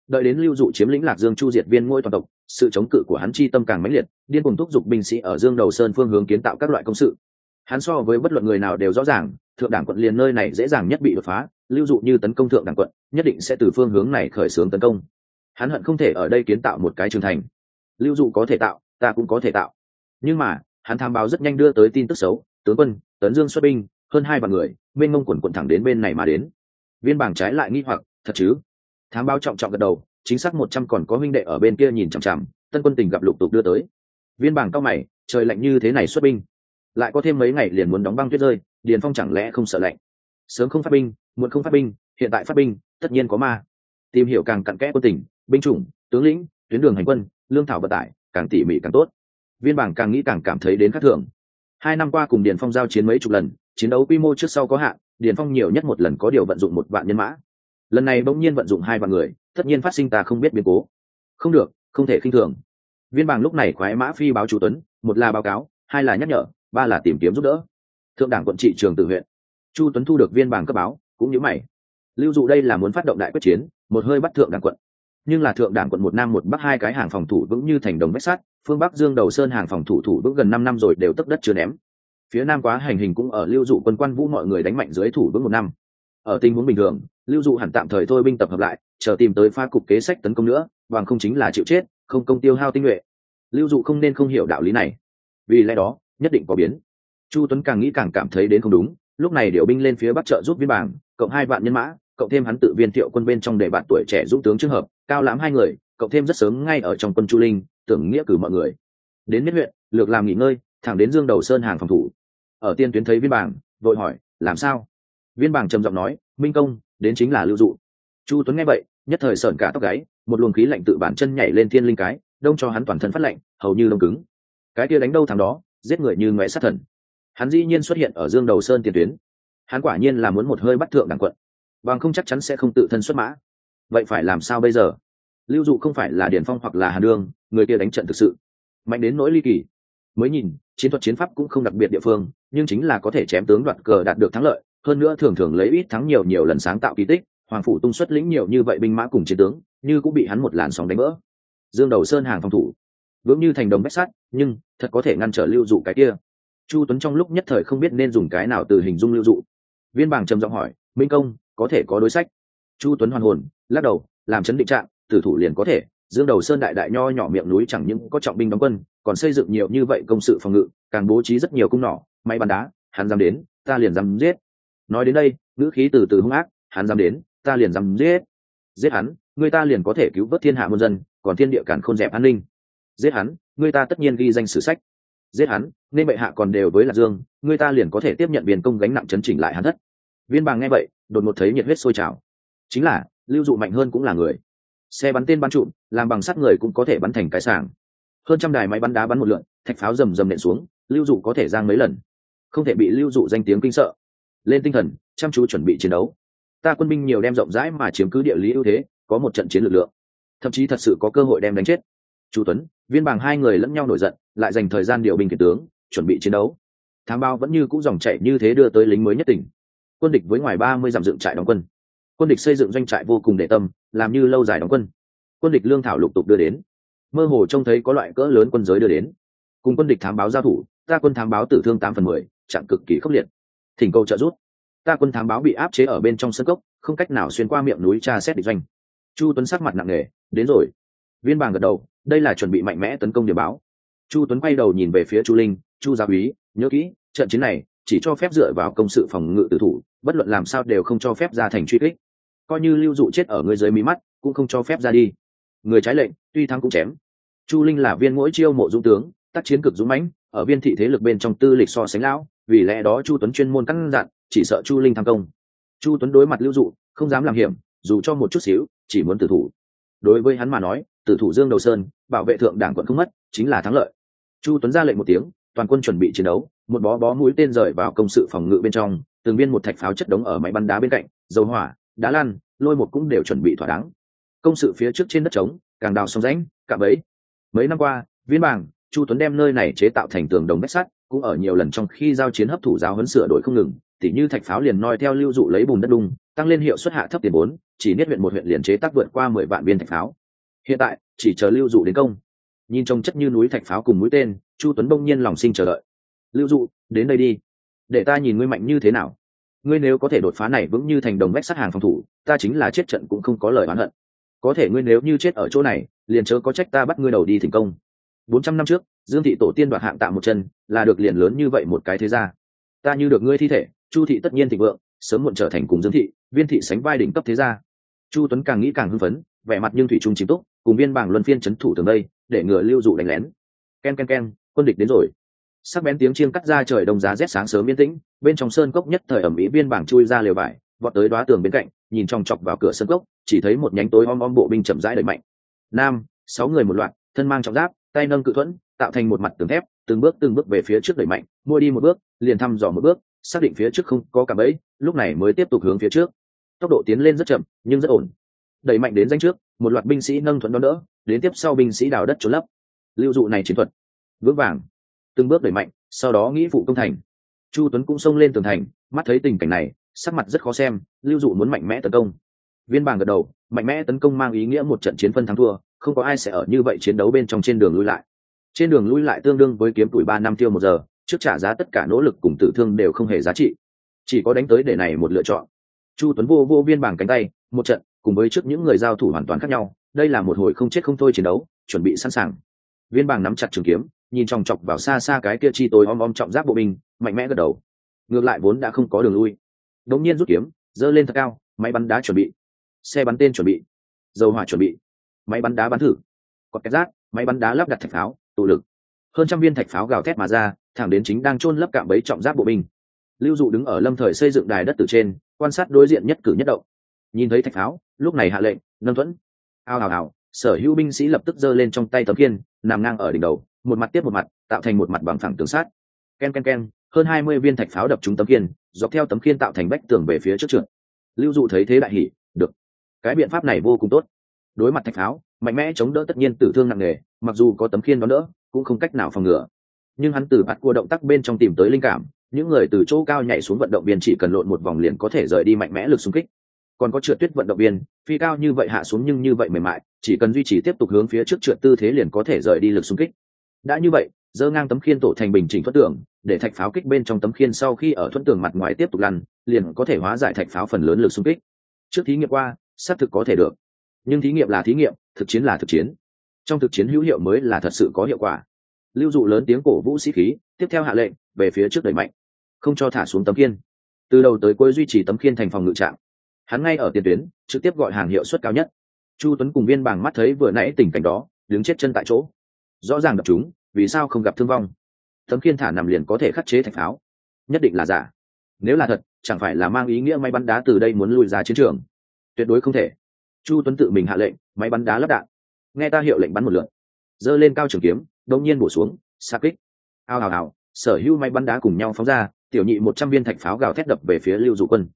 Đợi đến lưu dụ chiếm lĩnh lạc dương chu diệt viên ngôi toàn tộc, sự chống cự của hắn chi tâm càng mãnh liệt, điên cùng thúc giục binh sĩ ở dương đầu sơn phương hướng kiến tạo các loại công sự. Hắn so với bất luận người nào đều rõ ràng, thượng đảng quận liền nơi này dễ dàng nhất bị đột phá, lưu dụ như tấn công thượng đảng quận, nhất định sẽ từ phương hướng này khởi xướng tấn công. Hắn hận không thể ở đây kiến tạo một cái trường thành. Lưu dụ có thể tạo ta cũng có thể tạo. Nhưng mà, hắn tham báo rất nhanh đưa tới tin tức xấu, tướng quân, tấn dương xuất binh, hơn hai vạn người bên ngông quần quận thẳng đến bên này mà đến. Viên bảng trái lại nghi hoặc, thật chứ? Thám báo trọng trọng gật đầu, chính xác một trăm còn có huynh đệ ở bên kia nhìn chằm chằm, tân quân tình gặp lục tục đưa tới. Viên bảng cao mày, trời lạnh như thế này xuất binh. Lại có thêm mấy ngày liền muốn đóng băng tuyết rơi, điền phong chẳng lẽ không sợ lạnh? Sớm không phát binh, muộn không phát binh, hiện tại phát binh, tất nhiên có ma. Tìm hiểu càng cặn kẽ quân tỉnh binh chủng, tướng lĩnh, tuyến đường hành quân, lương thảo vận tải càng tỉ mỉ càng tốt. Viên bảng càng nghĩ càng cảm thấy đến khắc thường. Hai năm qua cùng điền phong giao chiến mấy chục lần, chiến đấu quy mô trước sau có hạn, điền phong nhiều nhất một lần có điều vận dụng một vạn nhân mã. Lần này bỗng nhiên vận dụng hai vạn người, tất nhiên phát sinh ta không biết biến cố. Không được, không thể khinh thường. Viên bảng lúc này khoái mã phi báo chủ tuấn, một là báo cáo, hai là nhắc nhở, ba là tìm kiếm giúp đỡ. Thượng đảng quận trị trường tự huyện. Chu tuấn thu được viên bảng cấp báo, cũng như mày. Lưu dụ đây là muốn phát động đại quyết chiến, một hơi bắt thượng đảng quận nhưng là thượng đảng quận một nam một bắc hai cái hàng phòng thủ vững như thành đồng vách sắt, phương bắc dương đầu sơn hàng phòng thủ thủ vững gần năm năm rồi đều tấp đất chưa ném. Phía nam quá hành hình cũng ở lưu dụ quân quan vũ mọi người đánh mạnh dưới thủ vững một năm. Ở tình huống bình thường, lưu dụ hẳn tạm thời thôi binh tập hợp lại, chờ tìm tới pha cục kế sách tấn công nữa, bằng không chính là chịu chết, không công tiêu hao tinh nhuệ. Lưu dụ không nên không hiểu đạo lý này. Vì lẽ đó, nhất định có biến. Chu tuấn càng nghĩ càng cảm thấy đến không đúng, lúc này điều binh lên phía bắc trợ giúp viên bảng, cộng hai vạn nhân mã cộng thêm hắn tự viên thiệu quân bên trong để bạn tuổi trẻ dũng tướng trường hợp, cao lãm hai người, cộng thêm rất sớm ngay ở trong quân chu linh, tưởng nghĩa cử mọi người. Đến miết huyện, lược làm nghỉ ngơi, thẳng đến dương đầu sơn hàng phòng thủ. Ở tiên tuyến thấy viên bảng, vội hỏi, làm sao? Viên bảng trầm giọng nói, minh công, đến chính là lưu dụ. Chu tuấn nghe vậy, nhất thời sởn cả tóc gáy, một luồng khí lạnh tự bản chân nhảy lên thiên linh cái, đông cho hắn toàn thân phát lạnh, hầu như đông cứng. Cái kia đánh đâu thằng đó, giết người như ngoại sát thần. Hắn dĩ nhiên xuất hiện ở dương đầu sơn tiền tuyến. Hắn quả nhiên là muốn một hơi bắt thượng đảng quận bằng không chắc chắn sẽ không tự thân xuất mã. Vậy phải làm sao bây giờ? Lưu dụ không phải là điển phong hoặc là hàn đương, người kia đánh trận thực sự. Mạnh đến nỗi ly kỳ. Mới nhìn, chiến thuật chiến pháp cũng không đặc biệt địa phương, nhưng chính là có thể chém tướng đoạt cờ đạt được thắng lợi, hơn nữa thường thường lấy ít thắng nhiều nhiều lần sáng tạo kỳ tích, hoàng phủ tung xuất lĩnh nhiều như vậy binh mã cùng chiến tướng, như cũng bị hắn một làn sóng đánh vỡ. Dương đầu sơn hàng phòng thủ. Vững như thành đồng bách sắt, nhưng thật có thể ngăn trở lưu dụ cái kia. Chu tuấn trong lúc nhất thời không biết nên dùng cái nào từ hình dung lưu dụ. Viên bảng trầm giọng hỏi, minh công có thể có đối sách. Chu tuấn hoàn hồn, lắc đầu, làm chấn định trạng, tử thủ liền có thể, dương đầu sơn đại đại nho nhỏ miệng núi chẳng những có trọng binh đóng quân, còn xây dựng nhiều như vậy công sự phòng ngự, càng bố trí rất nhiều cung nỏ, máy bắn đá, hắn dám đến, ta liền dám giết. Nói đến đây, ngữ khí từ từ hung ác, hắn dám đến, ta liền dám giết. Giết hắn, người ta liền có thể cứu vớt thiên hạ muôn dân, còn thiên địa cản khôn dẹp an ninh. Giết hắn, người ta tất nhiên ghi danh sử sách. Giết hắn, nên bệ hạ còn đều với lạc dương, người ta liền có thể tiếp nhận biên công gánh nặng chấn chỉnh lại hắn thất. Viên bàng nghe vậy đột ngột thấy nhiệt huyết sôi trào. Chính là, lưu dụ mạnh hơn cũng là người. Xe bắn tên bắn trụm, làm bằng sắt người cũng có thể bắn thành cái sàng hơn trăm đài máy bắn đá bắn một lượn, thạch pháo rầm rầm nện xuống, lưu dụ có thể giang mấy lần. Không thể bị lưu dụ danh tiếng kinh sợ. Lên tinh thần, chăm chú chuẩn bị chiến đấu. Ta quân binh nhiều đem rộng rãi mà chiếm cứ địa lý ưu thế, có một trận chiến lực lượng. Thậm chí thật sự có cơ hội đem đánh chết. Chu tuấn, viên bàng hai người lẫn nhau nổi giận, lại dành thời gian điều binh kiệt tướng, chuẩn bị chiến đấu. Thám bao vẫn như cũ dòng chạy như thế đưa tới lính mới nhất tỉnh quân địch với ngoài ba mươi dặm dựng trại đóng quân. Quân địch xây dựng doanh trại vô cùng để tâm, làm như lâu dài đóng quân. Quân địch lương thảo lục tục đưa đến. Mơ hồ trông thấy có loại cỡ lớn quân giới đưa đến. Cùng quân địch thám báo giao thủ, ta quân thám báo tử thương tám phần mười trận cực kỳ khốc liệt. Thỉnh cầu trợ giúp. Ta quân thám báo bị áp chế ở bên trong sân cốc, không cách nào xuyên qua miệng núi tra xét địch doanh. Chu tuấn sắc mặt nặng nề, đến rồi. Viên bàng gật đầu, đây là chuẩn bị mạnh mẽ tấn công điểm báo. Chu tuấn quay đầu nhìn về phía chu linh, chu gia úy, nhớ kỹ, trận chiến này chỉ cho phép dựa vào công sự phòng ngự tử thủ, bất luận làm sao đều không cho phép ra thành truy kích. Coi như lưu dụ chết ở người dưới mí mắt, cũng không cho phép ra đi. Người trái lệnh, tuy thắng cũng chém. Chu linh là viên mỗi chiêu mộ dũng tướng, tác chiến cực dũng mãnh, ở viên thị thế lực bên trong tư lịch so sánh lão, vì lẽ đó chu tuấn chuyên môn căn dặn, chỉ sợ chu linh tham công. Chu tuấn đối mặt lưu dụ, không dám làm hiểm, dù cho một chút xíu, chỉ muốn tử thủ. Đối với hắn mà nói, tử thủ dương đầu sơn, bảo vệ thượng đảng quận không mất, chính là thắng lợi. Chu tuấn ra lệnh một tiếng, toàn quân chuẩn bị chiến đấu một bó bó mũi tên rời vào công sự phòng ngự bên trong, từng viên một thạch pháo chất đống ở máy bắn đá bên cạnh, dầu hỏa, đá lan, lôi một cũng đều chuẩn bị thỏa đáng. Công sự phía trước trên đất trống, càng đào sông rãnh, cạm ấy mấy năm qua, viên bảng, chu tuấn đem nơi này chế tạo thành tường đồng bách sắt, cũng ở nhiều lần trong khi giao chiến hấp thủ giáo huấn sửa đổi không ngừng, tỉ như thạch pháo liền noi theo lưu dụ lấy bùn đất đung, tăng lên hiệu suất hạ thấp tiền vốn, chỉ niết huyện một huyện liền chế tác vượt qua mười vạn viên thạch pháo. Hiện tại, chỉ chờ lưu dụ đến công. Nhìn trông chất như núi thạch pháo cùng mũi tên, chu tuấn bỗng nhiên lòng sinh chờ đợi lưu dụ, đến đây đi. Để ta nhìn ngươi mạnh như thế nào. Ngươi nếu có thể đột phá này vững như thành đồng vách sát hàng phòng thủ, ta chính là chết trận cũng không có lời oán hận. Có thể ngươi nếu như chết ở chỗ này, liền chớ có trách ta bắt ngươi đầu đi thành công. Bốn trăm năm trước, dương thị tổ tiên đoạt hạng tạm một chân, là được liền lớn như vậy một cái thế gia. Ta như được ngươi thi thể, chu thị tất nhiên thịnh vượng, sớm muộn trở thành cùng dương thị, viên thị sánh vai đỉnh cấp thế gia. Chu tuấn càng nghĩ càng hưng phấn, vẻ mặt nhưng thủy trung chính túc, cùng viên bảng luân phiên c thủ tường đây, để ngừa lưu dụ đánh lén. Ken ken ken, quân địch đến rồi sắc bén tiếng chiêng cắt ra trời đông giá rét sáng sớm yên tĩnh, bên trong sơn cốc nhất thời ẩm ý viên bảng chui ra lều vải, vọt tới đoá tường bên cạnh, nhìn trong chọc vào cửa sân cốc, chỉ thấy một nhánh tối om om bộ binh chậm rãi đẩy mạnh. Nam, sáu người một loạt, thân mang trọng giáp, tay nâng cự thuẫn, tạo thành một mặt tường thép, từng bước từng bước về phía trước đẩy mạnh mua đi một bước, liền thăm dò một bước, xác định phía trước không có cả bẫy, lúc này mới tiếp tục hướng phía trước. Tốc độ tiến lên rất chậm, nhưng rất ổn. Đẩy mạnh đến danh trước, một loạt binh sĩ nâng thuận đón đỡ, đến tiếp sau binh sĩ đào đất trốn lấp. Lưu dụ này chiến thuật, vững vàng từng bước đẩy mạnh, sau đó nghĩ phụ công thành. Chu tuấn cũng xông lên tường thành, mắt thấy tình cảnh này, sắc mặt rất khó xem, lưu dụ muốn mạnh mẽ tấn công. Viên bàng gật đầu, mạnh mẽ tấn công mang ý nghĩa một trận chiến phân thắng thua, không có ai sẽ ở như vậy chiến đấu bên trong trên đường lui lại. Trên đường lui lại tương đương với kiếm tuổi ba năm tiêu một giờ, trước trả giá tất cả nỗ lực cùng tử thương đều không hề giá trị. Chỉ có đánh tới để này một lựa chọn. Chu tuấn vô vô viên bảng cánh tay, một trận, cùng với trước những người giao thủ hoàn toàn khác nhau, đây là một hồi không chết không thôi chiến đấu, chuẩn bị sẵn sàng viên bảng nắm chặt trường kiếm, nhìn chòng chọc vào xa xa cái kia chi tối om om trọng giáp bộ binh, mạnh mẽ gật đầu. Ngược lại vốn đã không có đường lui. Đống nhiên rút kiếm, giơ lên thật cao, máy bắn đá chuẩn bị. Xe bắn tên chuẩn bị. Dầu hỏa chuẩn bị. Máy bắn đá bắn thử. Có cái rác, máy bắn đá lắp đặt thạch pháo, tụ lực. Hơn trăm viên thạch pháo gào thét mà ra, thẳng đến chính đang chôn lấp cạm bẫy trọng giáp bộ binh. Lưu dụ đứng ở lâm thời xây dựng đài đất từ trên, quan sát đối diện nhất cử nhất động. Nhìn thấy thạch pháo, lúc này hạ lệnh, nâng thuẫn. Ao hào hào sở hữu binh sĩ lập tức giơ lên trong tay tấm kiên nằm ngang ở đỉnh đầu, một mặt tiếp một mặt, tạo thành một mặt bằng phẳng tường sát ken ken ken, hơn hai mươi viên thạch pháo đập trúng tấm kiên dọc theo tấm kiên tạo thành bách tường về phía trước trượt. Lưu dụ thấy thế đại hỉ, được, cái biện pháp này vô cùng tốt. Đối mặt thạch pháo, mạnh mẽ chống đỡ tất nhiên tử thương nặng nề, mặc dù có tấm khiên đó đỡ, cũng không cách nào phòng ngừa. Nhưng hắn từ bạt cua động tác bên trong tìm tới linh cảm, những người từ chỗ cao nhảy xuống vận động viên chỉ cần lộn một vòng liền có thể rời đi mạnh mẽ lực xung kích còn có trượt tuyết vận động viên phi cao như vậy hạ xuống nhưng như vậy mềm mại chỉ cần duy trì tiếp tục hướng phía trước trượt tư thế liền có thể rời đi lực xung kích. Đã như vậy dơ ngang tấm khiên tổ thành bình chỉnh thuận tường để thạch pháo kích bên trong tấm khiên sau khi ở thuận tường mặt ngoài tiếp tục lăn liền có thể hóa giải thạch pháo phần lớn lực xung kích. Trước thí nghiệm qua xác thực có thể được. Nhưng thí nghiệm là thí nghiệm thực chiến là thực chiến. Trong thực chiến hữu hiệu mới là thật sự có hiệu quả. Lưu dụ lớn tiếng cổ vũ sĩ khí tiếp theo hạ lệnh về phía trước đẩy mạnh. Không cho thả xuống tấm khiên, từ đầu tới cuối duy trì tấm khiên thành phòng ngự trạng hắn ngay ở tiền tuyến, trực tiếp gọi hàng hiệu suất cao nhất. Chu tuấn cùng viên bàng mắt thấy vừa nãy tình cảnh đó, đứng chết chân tại chỗ. Rõ ràng đập chúng, vì sao không gặp thương vong? Tấm khiên thả nằm liền có thể khắc chế thạch pháo. Nhất định là giả. Nếu là thật, chẳng phải là mang ý nghĩa máy bắn đá từ đây muốn lùi ra chiến trường? Tuyệt đối không thể. Chu tuấn tự mình hạ lệnh máy bắn đá lắp đạn. Nghe ta hiệu lệnh bắn một lượt. Giơ lên cao trường kiếm đông nhiên bổ xuống xa kích. Ao hào hào, sở hữu máy bắn đá cùng nhau phóng ra, tiểu nhị một trăm viên thạch pháo gào thét đập về phía lưu dụ quân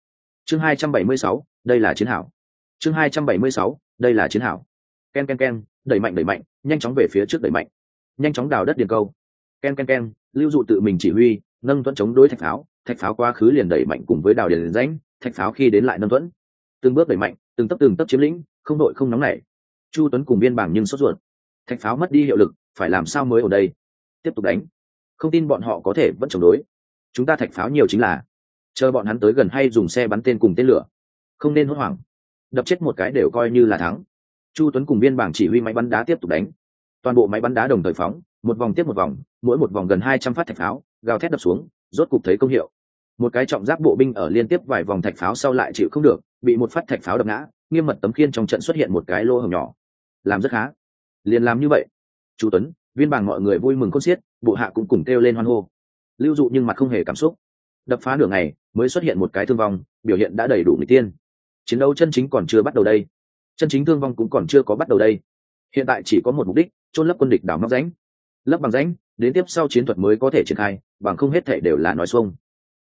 chương hai trăm bảy mươi sáu, đây là chiến hảo. Chương hai trăm bảy mươi sáu, đây là chiến hảo. Ken ken ken, đẩy mạnh đẩy mạnh, nhanh chóng về phía trước đẩy mạnh. Nhanh chóng đào đất điền câu. Ken ken ken, lưu dụ tự mình chỉ huy, nâng thuẫn chống đối thạch pháo. Thạch pháo quá khứ liền đẩy mạnh cùng với đào điền rãnh. Thạch pháo khi đến lại nâng thuẫn. Từng bước đẩy mạnh, từng tấp từng tấp chiếm lĩnh, không đội không nóng nảy. Chu tuấn cùng biên bảng nhưng sốt ruột. Thạch pháo mất đi hiệu lực, phải làm sao mới ở đây? Tiếp tục đánh. Không tin bọn họ có thể vẫn chống đối. Chúng ta thạch pháo nhiều chính là chờ bọn hắn tới gần hay dùng xe bắn tên cùng tên lửa. Không nên hốt hoảng. Đập chết một cái đều coi như là thắng. Chu tuấn cùng Viên bảng chỉ huy máy bắn đá tiếp tục đánh. Toàn bộ máy bắn đá đồng thời phóng, một vòng tiếp một vòng, mỗi một vòng gần hai trăm phát thạch pháo, gào thét đập xuống, rốt cục thấy công hiệu. Một cái trọng giáp bộ binh ở liên tiếp vài vòng thạch pháo sau lại chịu không được, bị một phát thạch pháo đập ngã, nghiêm mật tấm khiên trong trận xuất hiện một cái lô hồng nhỏ. Làm rất khá. Liền làm như vậy. Chu tuấn viên bảng mọi người vui mừng con xiết, bộ hạ cũng cùng kêu lên hoan hô. Lưu dụ nhưng mặt không hề cảm xúc đập phá nửa ngày mới xuất hiện một cái thương vong, biểu hiện đã đầy đủ người tiên. Chiến đấu chân chính còn chưa bắt đầu đây. Chân chính thương vong cũng còn chưa có bắt đầu đây. Hiện tại chỉ có một mục đích trôn lấp quân địch đảo móc ránh lấp bằng ránh đến tiếp sau chiến thuật mới có thể triển khai, bằng không hết thể đều là nói xuông.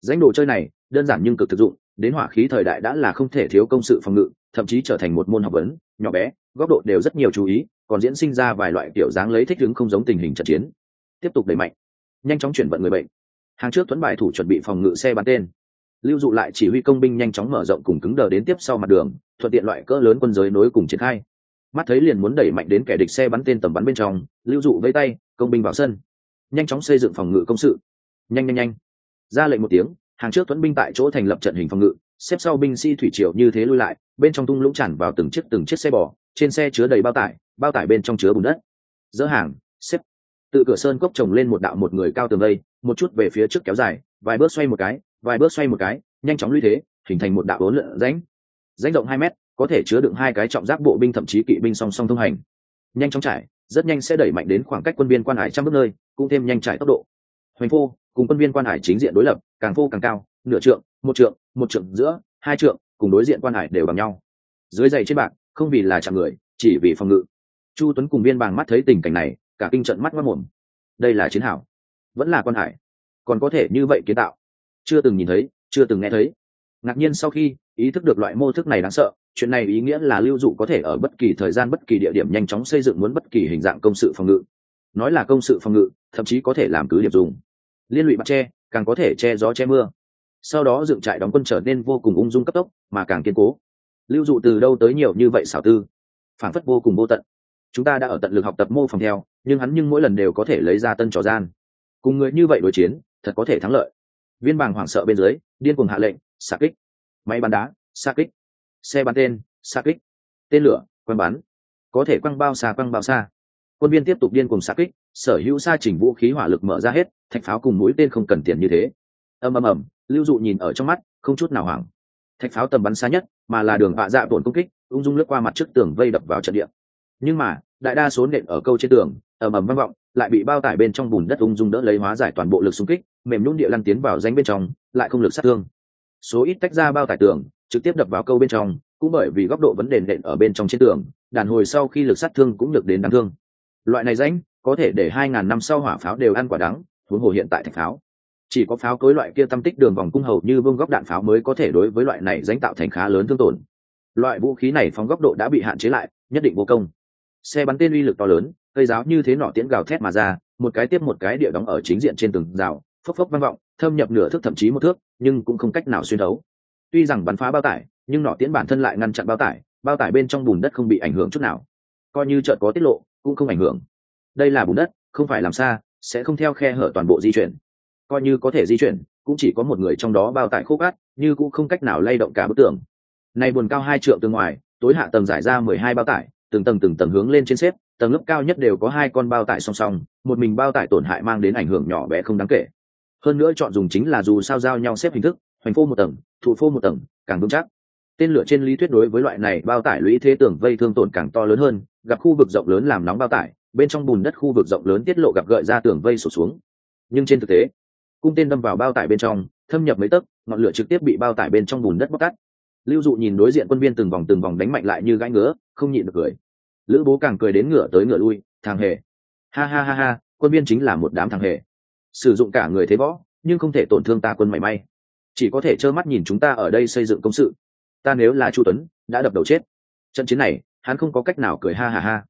Ránh đồ chơi này, đơn giản nhưng cực thực dụng, đến hỏa khí thời đại đã là không thể thiếu công sự phòng ngự, thậm chí trở thành một môn học vấn, nhỏ bé, góc độ đều rất nhiều chú ý, còn diễn sinh ra vài loại kiểu dáng lấy thích ứng không giống tình hình trận chiến. Tiếp tục đẩy mạnh, nhanh chóng chuyển vận người bệnh hàng trước tuấn bài thủ chuẩn bị phòng ngự xe bắn tên. Lưu dụ lại chỉ huy công binh nhanh chóng mở rộng cùng cứng đờ đến tiếp sau mặt đường, thuận tiện loại cỡ lớn quân giới nối cùng triển khai. Mắt thấy liền muốn đẩy mạnh đến kẻ địch xe bắn tên tầm bắn bên trong, lưu dụ vây tay, công binh vào sân. Nhanh chóng xây dựng phòng ngự công sự. Nhanh nhanh nhanh. Ra lệnh một tiếng, hàng trước tuấn binh tại chỗ thành lập trận hình phòng ngự, xếp sau binh sĩ thủy triều như thế lui lại, bên trong tung lũng tràn vào từng chiếc từng chiếc xe bò, trên xe chứa đầy bao tải bao tải bên trong chứa bùn đất. Dỡ hàng, xếp. Tự cửa sơn cốc trồng lên một đạo một người cao tường đây một chút về phía trước kéo dài, vài bước xoay một cái, vài bước xoay một cái, nhanh chóng lui thế, hình thành một đạo bốn lượn rãnh. Rãnh rộng hai mét, có thể chứa đựng hai cái trọng giáp bộ binh thậm chí kỵ binh song song thông hành. Nhanh chóng trải, rất nhanh sẽ đẩy mạnh đến khoảng cách quân viên quan hải trăm bước nơi, cũng thêm nhanh trải tốc độ. Hoành phô, cùng quân viên quan hải chính diện đối lập, càng phô càng cao, nửa trượng, một trượng một trượng giữa, hai trượng, cùng đối diện quan hải đều bằng nhau. Dưới dày trên bạc, không vì là chạm người, chỉ vì phòng ngự. Chu tuấn cùng viên bàng mắt thấy tình cảnh này, cả kinh trận mắt mất mồm. Đây là chiến hảo vẫn là quan hải. Còn có thể như vậy kiến tạo. Chưa từng nhìn thấy, chưa từng nghe thấy. Ngạc nhiên sau khi ý thức được loại mô thức này đáng sợ, chuyện này ý nghĩa là lưu dụ có thể ở bất kỳ thời gian bất kỳ địa điểm nhanh chóng xây dựng muốn bất kỳ hình dạng công sự phòng ngự. Nói là công sự phòng ngự, thậm chí có thể làm cứ điểm dùng. Liên lụy bắt tre càng có thể che gió che mưa. Sau đó dựng trại đóng quân trở nên vô cùng ung dung cấp tốc, mà càng kiên cố. Lưu dụ từ đâu tới nhiều như vậy xảo tư? Phản phất vô cùng vô tận. Chúng ta đã ở tận lực học tập mô phòng theo, nhưng hắn nhưng mỗi lần đều có thể lấy ra tân trò gian cùng người như vậy đối chiến, thật có thể thắng lợi. Viên bàng hoảng sợ bên dưới, điên cuồng hạ lệnh xa kích. Máy bắn đá xa kích. Xe bắn tên xa kích. Tên lửa quăng bắn. Có thể quăng bao xa, quăng bao xa. Quân viên tiếp tục điên cuồng xa kích, sở hữu xa chỉnh vũ khí hỏa lực mở ra hết, thạch pháo cùng mũi tên không cần tiền như thế. Ầm ầm ầm, lưu dụ nhìn ở trong mắt, không chút nào hoảng. Thạch pháo tầm bắn xa nhất, mà là đường vạ dạ tổn công kích, ung dung lướt qua mặt trước tường vây đập vào trận địa. Nhưng mà, đại đa số nện ở câu trên tường ầm ầm vang vọng, lại bị bao tải bên trong bùn đất ung dung đỡ lấy hóa giải toàn bộ lực xung kích, mềm nhún địa lăn tiến vào danh bên trong, lại không lực sát thương. Số ít tách ra bao tải tường, trực tiếp đập vào câu bên trong, cũng bởi vì góc độ vấn đề nện ở bên trong trên tường, đàn hồi sau khi lực sát thương cũng được đến đáng thương. Loại này rãnh, có thể để hai ngàn năm sau hỏa pháo đều ăn quả đắng, huống hồ hiện tại thạch pháo. Chỉ có pháo cối loại kia tâm tích đường vòng cung hầu như vương góc đạn pháo mới có thể đối với loại này rãnh tạo thành khá lớn thương tổn. Loại vũ khí này phóng góc độ đã bị hạn chế lại, nhất định vô công. Xe bắn tên uy lực to lớn cây giáo như thế nọ tiễn gào thét mà ra, một cái tiếp một cái địa đóng ở chính diện trên tường rào, phốc phốc vang vọng, thâm nhập nửa thước thậm chí một thước, nhưng cũng không cách nào xuyên đấu tuy rằng bắn phá bao tải, nhưng nọ tiễn bản thân lại ngăn chặn bao tải bao tải bên trong bùn đất không bị ảnh hưởng chút nào. Coi như chợt có tiết lộ, cũng không ảnh hưởng. Đây là bùn đất, không phải làm xa, sẽ không theo khe hở toàn bộ di chuyển. Coi như có thể di chuyển, cũng chỉ có một người trong đó bao tải khô cát, như cũng không cách nào lay động cả bức tường. Này buồn cao hai trượng từ ngoài, tối hạ tầng giải ra mười hai bao tải, từng tầng từng tầng hướng lên trên xếp tầng lớp cao nhất đều có hai con bao tải song song, một mình bao tải tổn hại mang đến ảnh hưởng nhỏ bé không đáng kể. Hơn nữa chọn dùng chính là dù sao giao nhau xếp hình thức, hoành phô một tầng, thụ phô một tầng, càng vững chắc. Tên lửa trên lý thuyết đối với loại này bao tải lũy thế tưởng vây thương tổn càng to lớn hơn, gặp khu vực rộng lớn làm nóng bao tải, bên trong bùn đất khu vực rộng lớn tiết lộ gặp gợi ra tường vây sụt xuống. Nhưng trên thực tế, cung tên đâm vào bao tải bên trong, thâm nhập mấy tấc, ngọn lửa trực tiếp bị bao tải bên trong bùn đất bóc tắt lưu dụ nhìn đối diện quân viên từng vòng từng vòng đánh mạnh lại như gãi ngứa, không nhịn được cười lữ bố càng cười đến ngựa tới ngựa lui, thằng hề. Ha ha ha ha, quân viên chính là một đám thằng hề. Sử dụng cả người thế võ, nhưng không thể tổn thương ta quân mảy may. Chỉ có thể trơ mắt nhìn chúng ta ở đây xây dựng công sự. Ta nếu là chu tuấn, đã đập đầu chết. Trận chiến này, hắn không có cách nào cười ha ha ha.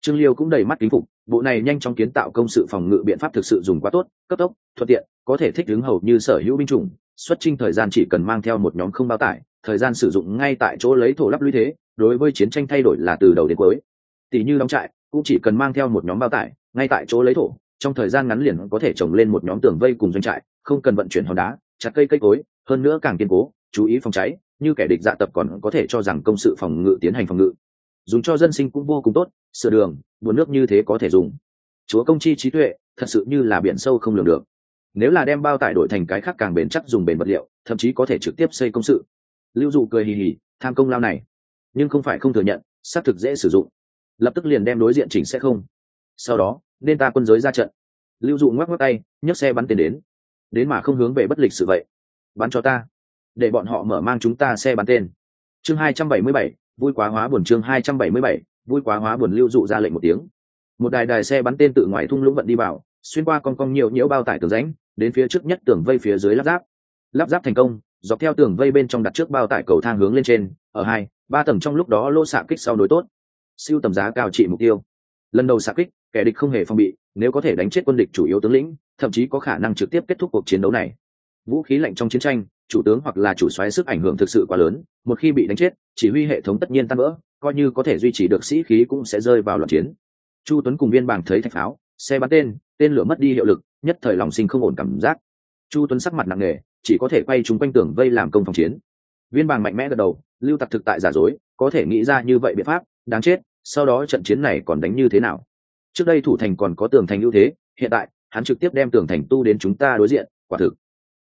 Trương liêu cũng đầy mắt kính phục, bộ này nhanh chóng kiến tạo công sự phòng ngự biện pháp thực sự dùng quá tốt, cấp tốc, thuận tiện, có thể thích ứng hầu như sở hữu binh chủng, xuất trình thời gian chỉ cần mang theo một nhóm không bao tải, thời gian sử dụng ngay tại chỗ lấy thổ lắp lũy thế, đối với chiến tranh thay đổi là từ đầu đến cuối tỷ như đóng trại, cũng chỉ cần mang theo một nhóm bao tải, ngay tại chỗ lấy thổ, trong thời gian ngắn liền có thể trồng lên một nhóm tường vây cùng doanh trại, không cần vận chuyển hòn đá, chặt cây cây cối, hơn nữa càng kiên cố, chú ý phòng cháy, như kẻ địch dạ tập còn có thể cho rằng công sự phòng ngự tiến hành phòng ngự. Dùng cho dân sinh cũng vô cùng tốt, sửa đường, buồn nước như thế có thể dùng. Chúa công chi trí tuệ, thật sự như là biển sâu không lường được. Nếu là đem bao tải đổi thành cái khác càng bền chắc dùng bền vật liệu, thậm chí có thể trực tiếp xây công sự. Lưu dụ cười hì hì, tham công lao này. Nhưng không phải không thừa nhận, xác thực dễ sử dụng lập tức liền đem đối diện chỉnh sẽ không. Sau đó, nên ta quân giới ra trận. Lưu dụ ngoắc ngoắc tay, nhấc xe bắn tên đến. Đến mà không hướng về bất lịch sự vậy. Bắn cho ta. Để bọn họ mở mang chúng ta xe bắn tên. Chương hai trăm bảy mươi bảy, vui quá hóa buồn chương hai trăm bảy mươi bảy, vui quá hóa buồn lưu dụ ra lệnh một tiếng. Một đài đài xe bắn tên tự ngoài thung lũng vận đi vào, xuyên qua con cong nhiều nhiễu bao tải tường rãnh, đến phía trước nhất tường vây phía dưới lắp ráp. Lắp ráp thành công, dọc theo tường vây bên trong đặt trước bao tải cầu thang hướng lên trên, ở hai, ba tầng trong lúc đó lô xạ kích sau đối tốt siêu tầm giá cao trị mục tiêu. Lần đầu xạ kích, kẻ địch không hề phòng bị, nếu có thể đánh chết quân địch chủ yếu tướng lĩnh, thậm chí có khả năng trực tiếp kết thúc cuộc chiến đấu này. Vũ khí lạnh trong chiến tranh, chủ tướng hoặc là chủ xoáy sức ảnh hưởng thực sự quá lớn, một khi bị đánh chết, chỉ huy hệ thống tất nhiên tan vỡ, coi như có thể duy trì được sĩ khí cũng sẽ rơi vào loạt chiến. Chu tuấn cùng viên bảng thấy thạch pháo, xe bắn tên tên lửa mất đi hiệu lực, nhất thời lòng sinh không ổn cảm giác. Chu tuấn sắc mặt nặng nề, chỉ có thể quay chúng quanh tường vây làm công phòng chiến. Viên bàng mạnh mẽ gật đầu, lưu tặc thực tại giả dối, có thể nghĩ ra như vậy biện pháp, đáng chết sau đó trận chiến này còn đánh như thế nào? Trước đây thủ thành còn có tường thành ưu thế, hiện tại, hắn trực tiếp đem tường thành tu đến chúng ta đối diện, quả thực.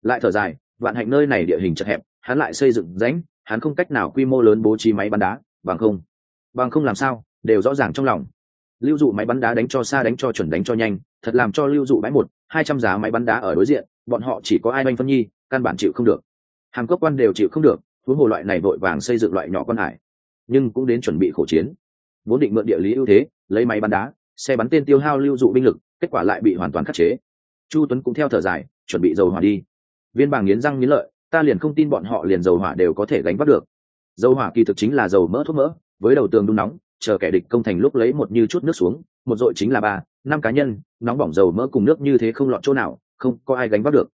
Lại thở dài, vạn hạnh nơi này địa hình chật hẹp, hắn lại xây dựng rãnh, hắn không cách nào quy mô lớn bố trí máy bắn đá, bằng không. Bằng không làm sao, đều rõ ràng trong lòng. Lưu dụ máy bắn đá đánh cho xa đánh cho chuẩn đánh cho nhanh, thật làm cho lưu dụ bãi một, hai trăm giá máy bắn đá ở đối diện, bọn họ chỉ có ai oanh phân nhi, căn bản chịu không được. Hàm cốc quan đều chịu không được, huống hồ loại này vội vàng xây dựng loại nhỏ quan hải. Nhưng cũng đến chuẩn bị khổ chiến vốn định mượn địa lý ưu thế, lấy máy bắn đá, xe bắn tên tiêu hao lưu dụ binh lực, kết quả lại bị hoàn toàn khắc chế. Chu tuấn cũng theo thở dài, chuẩn bị dầu hỏa đi. Viên bàng nghiến răng nghiến lợi, ta liền không tin bọn họ liền dầu hỏa đều có thể gánh vác được. Dầu hỏa kỳ thực chính là dầu mỡ thuốc mỡ, với đầu tường đun nóng, chờ kẻ địch công thành lúc lấy một như chút nước xuống, một dội chính là ba, năm cá nhân, nóng bỏng dầu mỡ cùng nước như thế không lọt chỗ nào, không có ai gánh vác được.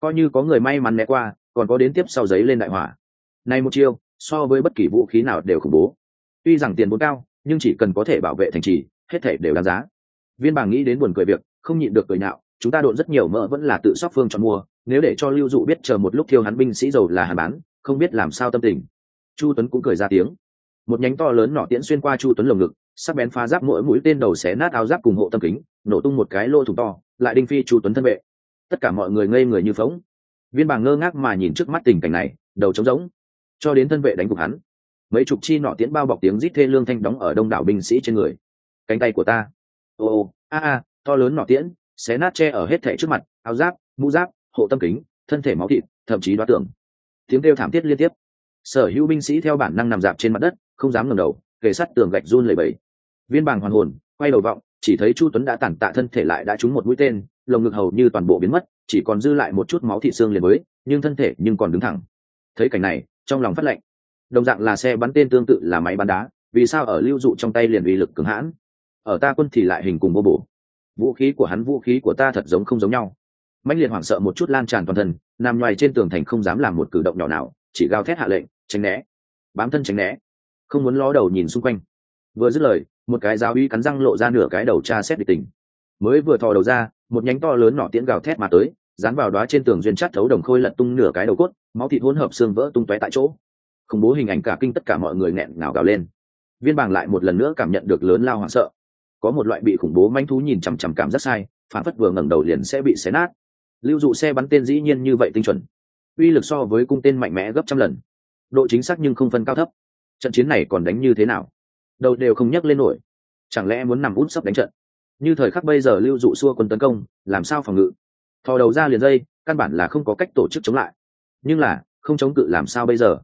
Coi như có người may mắn né qua, còn có đến tiếp sau giấy lên đại hỏa. Này một chiêu, so với bất kỳ vũ khí nào đều khủng bố. Tuy rằng tiền vốn cao nhưng chỉ cần có thể bảo vệ thành trì, hết thể đều đáng giá. Viên bàng nghĩ đến buồn cười việc, không nhịn được cười nhạo, chúng ta độn rất nhiều mỡ vẫn là tự sóc phương chọn mua, nếu để cho lưu dụ biết chờ một lúc thiêu hắn binh sĩ dầu là hàn bán, không biết làm sao tâm tình. Chu tuấn cũng cười ra tiếng. Một nhánh to lớn nọ tiễn xuyên qua chu tuấn lồng ngực, sắc bén phá giáp mỗi mũi tên đầu xé nát áo giáp cùng hộ tâm kính, nổ tung một cái lô thủng to, lại đinh phi chu tuấn thân vệ. Tất cả mọi người ngây người như phóng viên bàng ngơ ngác mà nhìn trước mắt tình cảnh này, đầu trống rỗng. Cho đến thân vệ đánh gục hắn mấy chục chi nọ tiễn bao bọc tiếng rít thê lương thanh đóng ở đông đảo binh sĩ trên người. Cánh tay của ta. Ô ô, a a, to lớn nọ tiễn, xé nát che ở hết thẻ trước mặt, áo giáp, mũ giáp, hộ tâm kính, thân thể máu thịt, thậm chí đoá tưởng tiếng kêu thảm thiết liên tiếp. Sở hữu binh sĩ theo bản năng nằm dạp trên mặt đất, không dám ngẩng đầu, kề sát tường gạch run lẩy bẩy. Viên bàng hoàn hồn, quay đầu vọng, chỉ thấy chu tuấn đã tản tạ thân thể lại đã trúng một mũi tên, lồng ngực hầu như toàn bộ biến mất, chỉ còn dư lại một chút máu thị xương liền mới, nhưng thân thể nhưng còn đứng thẳng. Thấy cảnh này, trong lòng phát lạnh đồng dạng là xe bắn tên tương tự là máy bắn đá, vì sao ở lưu dụ trong tay liền uy lực cứng hãn? Ở ta quân thì lại hình cùng vô bổ. Vũ khí của hắn, vũ khí của ta thật giống không giống nhau. Mạnh liệt hoảng sợ một chút lan tràn toàn thân, nằm ngoài trên tường thành không dám làm một cử động nhỏ nào, chỉ gào thét hạ lệnh, tránh né. Bám thân tránh né. Không muốn ló đầu nhìn xung quanh. Vừa dứt lời, một cái giáo uy cắn răng lộ ra nửa cái đầu tra xét địch tình. Mới vừa thò đầu ra, một nhánh to lớn nọ tiễn gào thét mà tới, dán vào đó trên tường duyên chắt thấu đồng khôi lật tung nửa cái đầu cốt, máu thịt hỗn hợp xương vỡ tung tóe tại chỗ khủng bố hình ảnh cả kinh tất cả mọi người nghẹn ngào gào lên. Viên bàng lại một lần nữa cảm nhận được lớn lao hoảng sợ. Có một loại bị khủng bố manh thú nhìn chằm chằm cảm rất sai, phản phất vừa ngẩng đầu liền sẽ bị xé nát. Lưu dụ xe bắn tên dĩ nhiên như vậy tinh chuẩn. Uy lực so với cung tên mạnh mẽ gấp trăm lần. Độ chính xác nhưng không phân cao thấp. Trận chiến này còn đánh như thế nào? Đầu đều không nhắc lên nổi. Chẳng lẽ muốn nằm út sấp đánh trận? Như thời khắc bây giờ lưu dụ xua quân tấn công, làm sao phòng ngự? Thò đầu ra liền dây, căn bản là không có cách tổ chức chống lại. Nhưng là, không chống cự làm sao bây giờ?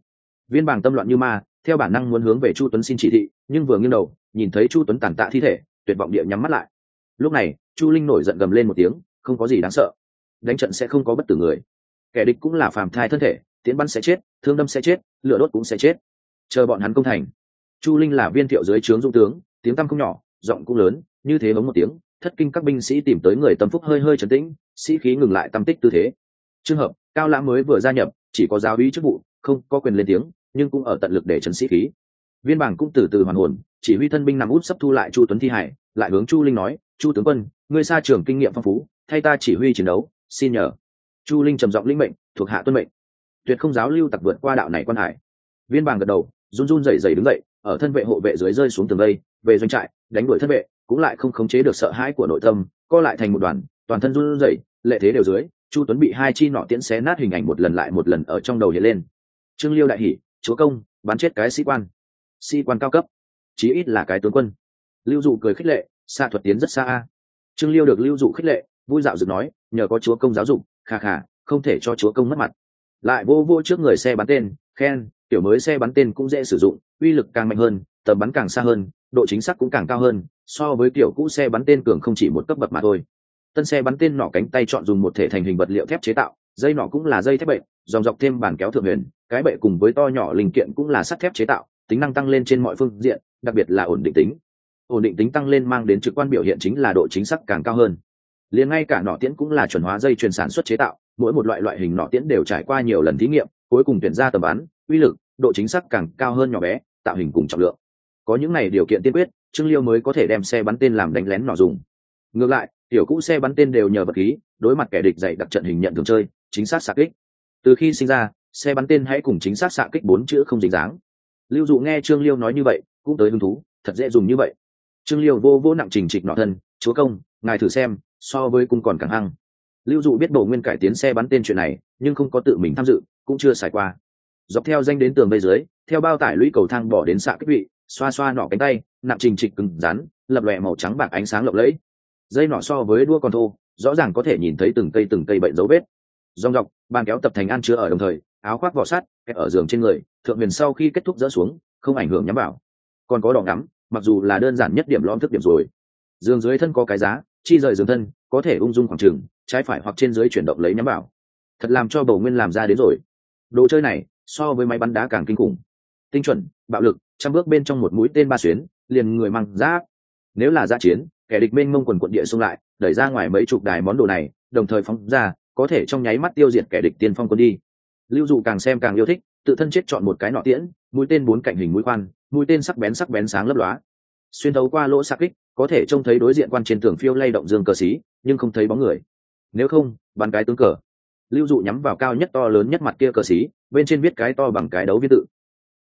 Viên bảng tâm loạn như ma, theo bản năng muốn hướng về chu tuấn xin chỉ thị, nhưng vừa nghiêng đầu, nhìn thấy chu tuấn tàn tạ thi thể, tuyệt vọng địa nhắm mắt lại. Lúc này, chu linh nổi giận gầm lên một tiếng, không có gì đáng sợ. Đánh trận sẽ không có bất tử người. Kẻ địch cũng là phàm thai thân thể tiến bắn sẽ chết, thương đâm sẽ chết, lửa đốt cũng sẽ chết. Chờ bọn hắn công thành. Chu linh là viên thiệu dưới trướng dung tướng, tiếng tăm không nhỏ, giọng cũng lớn, như thế bóng một tiếng, thất kinh các binh sĩ tìm tới người tâm phúc hơi hơi trấn tĩnh, sĩ khí ngừng lại tâm tích tư thế. Trường hợp, cao lãm mới vừa gia nhập, chỉ có giáo ý chức vụ không có quyền lên tiếng nhưng cũng ở tận lực để trấn sĩ khí. Viên bảng cũng từ từ hoàn hồn chỉ huy thân binh nằm út sắp thu lại chu tuấn thi hải lại hướng chu linh nói chu tướng quân ngươi xa trường kinh nghiệm phong phú thay ta chỉ huy chiến đấu xin nhờ. Chu linh trầm giọng linh mệnh thuộc hạ tuân mệnh. Tuyệt không giáo lưu tặc vượt qua đạo này quan hải. Viên bàng gật đầu run run rẩy rẩy đứng dậy ở thân vệ hộ vệ dưới rơi xuống tường đây, về doanh trại đánh đuổi thân vệ cũng lại không khống chế được sợ hãi của nội tâm co lại thành một đoàn toàn thân run rẩy lệ thế đều dưới chu tuấn bị hai chi nọ tiễn xé nát hình ảnh một lần lại một lần ở trong đầu hiện lên trương liêu đại hỉ, chúa công, bắn chết cái sĩ quan. Sĩ quan cao cấp, chí ít là cái tướng quân. Lưu dụ cười khích lệ xa thuật tiến rất xa a. trương liêu được lưu dụ khích lệ, vui dạo dựng nói, nhờ có chúa công giáo dục khà khà không thể cho chúa công mất mặt. Lại vô vô trước người xe bắn tên, khen tiểu mới xe bắn tên cũng dễ sử dụng, uy lực càng mạnh hơn, tầm bắn càng xa hơn, độ chính xác cũng càng cao hơn, so với kiểu cũ xe bắn tên cường không chỉ một cấp bậc mà thôi. Tân xe bắn tên nỏ cánh tay chọn dùng một thể thành hình vật liệu thép chế tạo dây nỏ cũng là dây thép bệ, dòng dọc thêm bàn kéo thượng huyền, cái bệ cùng với to nhỏ linh kiện cũng là sắt thép chế tạo, tính năng tăng lên trên mọi phương diện, đặc biệt là ổn định tính. Ổn định tính tăng lên mang đến trực quan biểu hiện chính là độ chính xác càng cao hơn. Liền ngay cả nỏ tiễn cũng là chuẩn hóa dây chuyền sản xuất chế tạo, mỗi một loại loại hình nỏ tiễn đều trải qua nhiều lần thí nghiệm, cuối cùng tuyển ra tầm bắn, uy lực, độ chính xác càng cao hơn nhỏ bé, tạo hình cùng trọng lượng. Có những này điều kiện tiên quyết, trương liêu mới có thể đem xe bắn tên làm đánh lén nỏ dùng. Ngược lại, tiểu cũ xe bắn tên đều nhờ vật khí, đối mặt kẻ địch dày đặc trận hình nhận thường chơi chính xác sạc kích. Từ khi sinh ra, xe bắn tên hãy cùng chính xác xạ kích bốn chữ không dính dáng. Lưu dụ nghe trương liêu nói như vậy, cũng tới hứng thú, thật dễ dùng như vậy. Trương liêu vô vô nặng trình trịch nọ thân, chúa công, ngài thử xem, so với cung còn càng hăng. Lưu dụ biết bổ nguyên cải tiến xe bắn tên chuyện này, nhưng không có tự mình tham dự, cũng chưa xài qua. Dọc theo danh đến tường bên dưới, theo bao tải lũy cầu thang bỏ đến xạ kích vị, xoa xoa nọ cánh tay, nặng trình trịch cứng rắn, lập lòe màu trắng bạc ánh sáng lộng lẫy. Dây nọ so với đua còn thô, rõ ràng có thể nhìn thấy từng cây từng cây bệnh dấu vết dòng dọc, bàn kéo tập thành ăn chứa ở đồng thời, áo khoác vỏ sắt ở giường trên người, thượng huyền sau khi kết thúc dỡ xuống, không ảnh hưởng nhắm vào. Còn có đỏ ngắm, mặc dù là đơn giản nhất điểm lõm thức điểm rồi. Giường dưới thân có cái giá, chi rời giường thân, có thể ung dung khoảng trừng trái phải hoặc trên dưới chuyển động lấy nhắm vào. Thật làm cho bầu nguyên làm ra đến rồi. Đồ chơi này, so với máy bắn đá càng kinh khủng. Tinh chuẩn, bạo lực, trăm bước bên trong một mũi tên ba xuyến, liền người mang giáp nếu là giã chiến, kẻ địch mênh mông quần quận địa xung lại, đẩy ra ngoài mấy chục đài món đồ này, đồng thời phóng ra có thể trong nháy mắt tiêu diệt kẻ địch tiên phong quân đi. Lưu dụ càng xem càng yêu thích, tự thân chết chọn một cái nọ tiễn, mũi tên bốn cạnh hình mũi khoan, mũi tên sắc bén sắc bén sáng lấp lóa. Xuyên thấu qua lỗ sắc kích, có thể trông thấy đối diện quan trên tường phiêu lay động dương cờ xí, nhưng không thấy bóng người. Nếu không, bắn cái tướng cờ. Lưu dụ nhắm vào cao nhất to lớn nhất mặt kia cờ xí, bên trên viết cái to bằng cái đấu viên tự.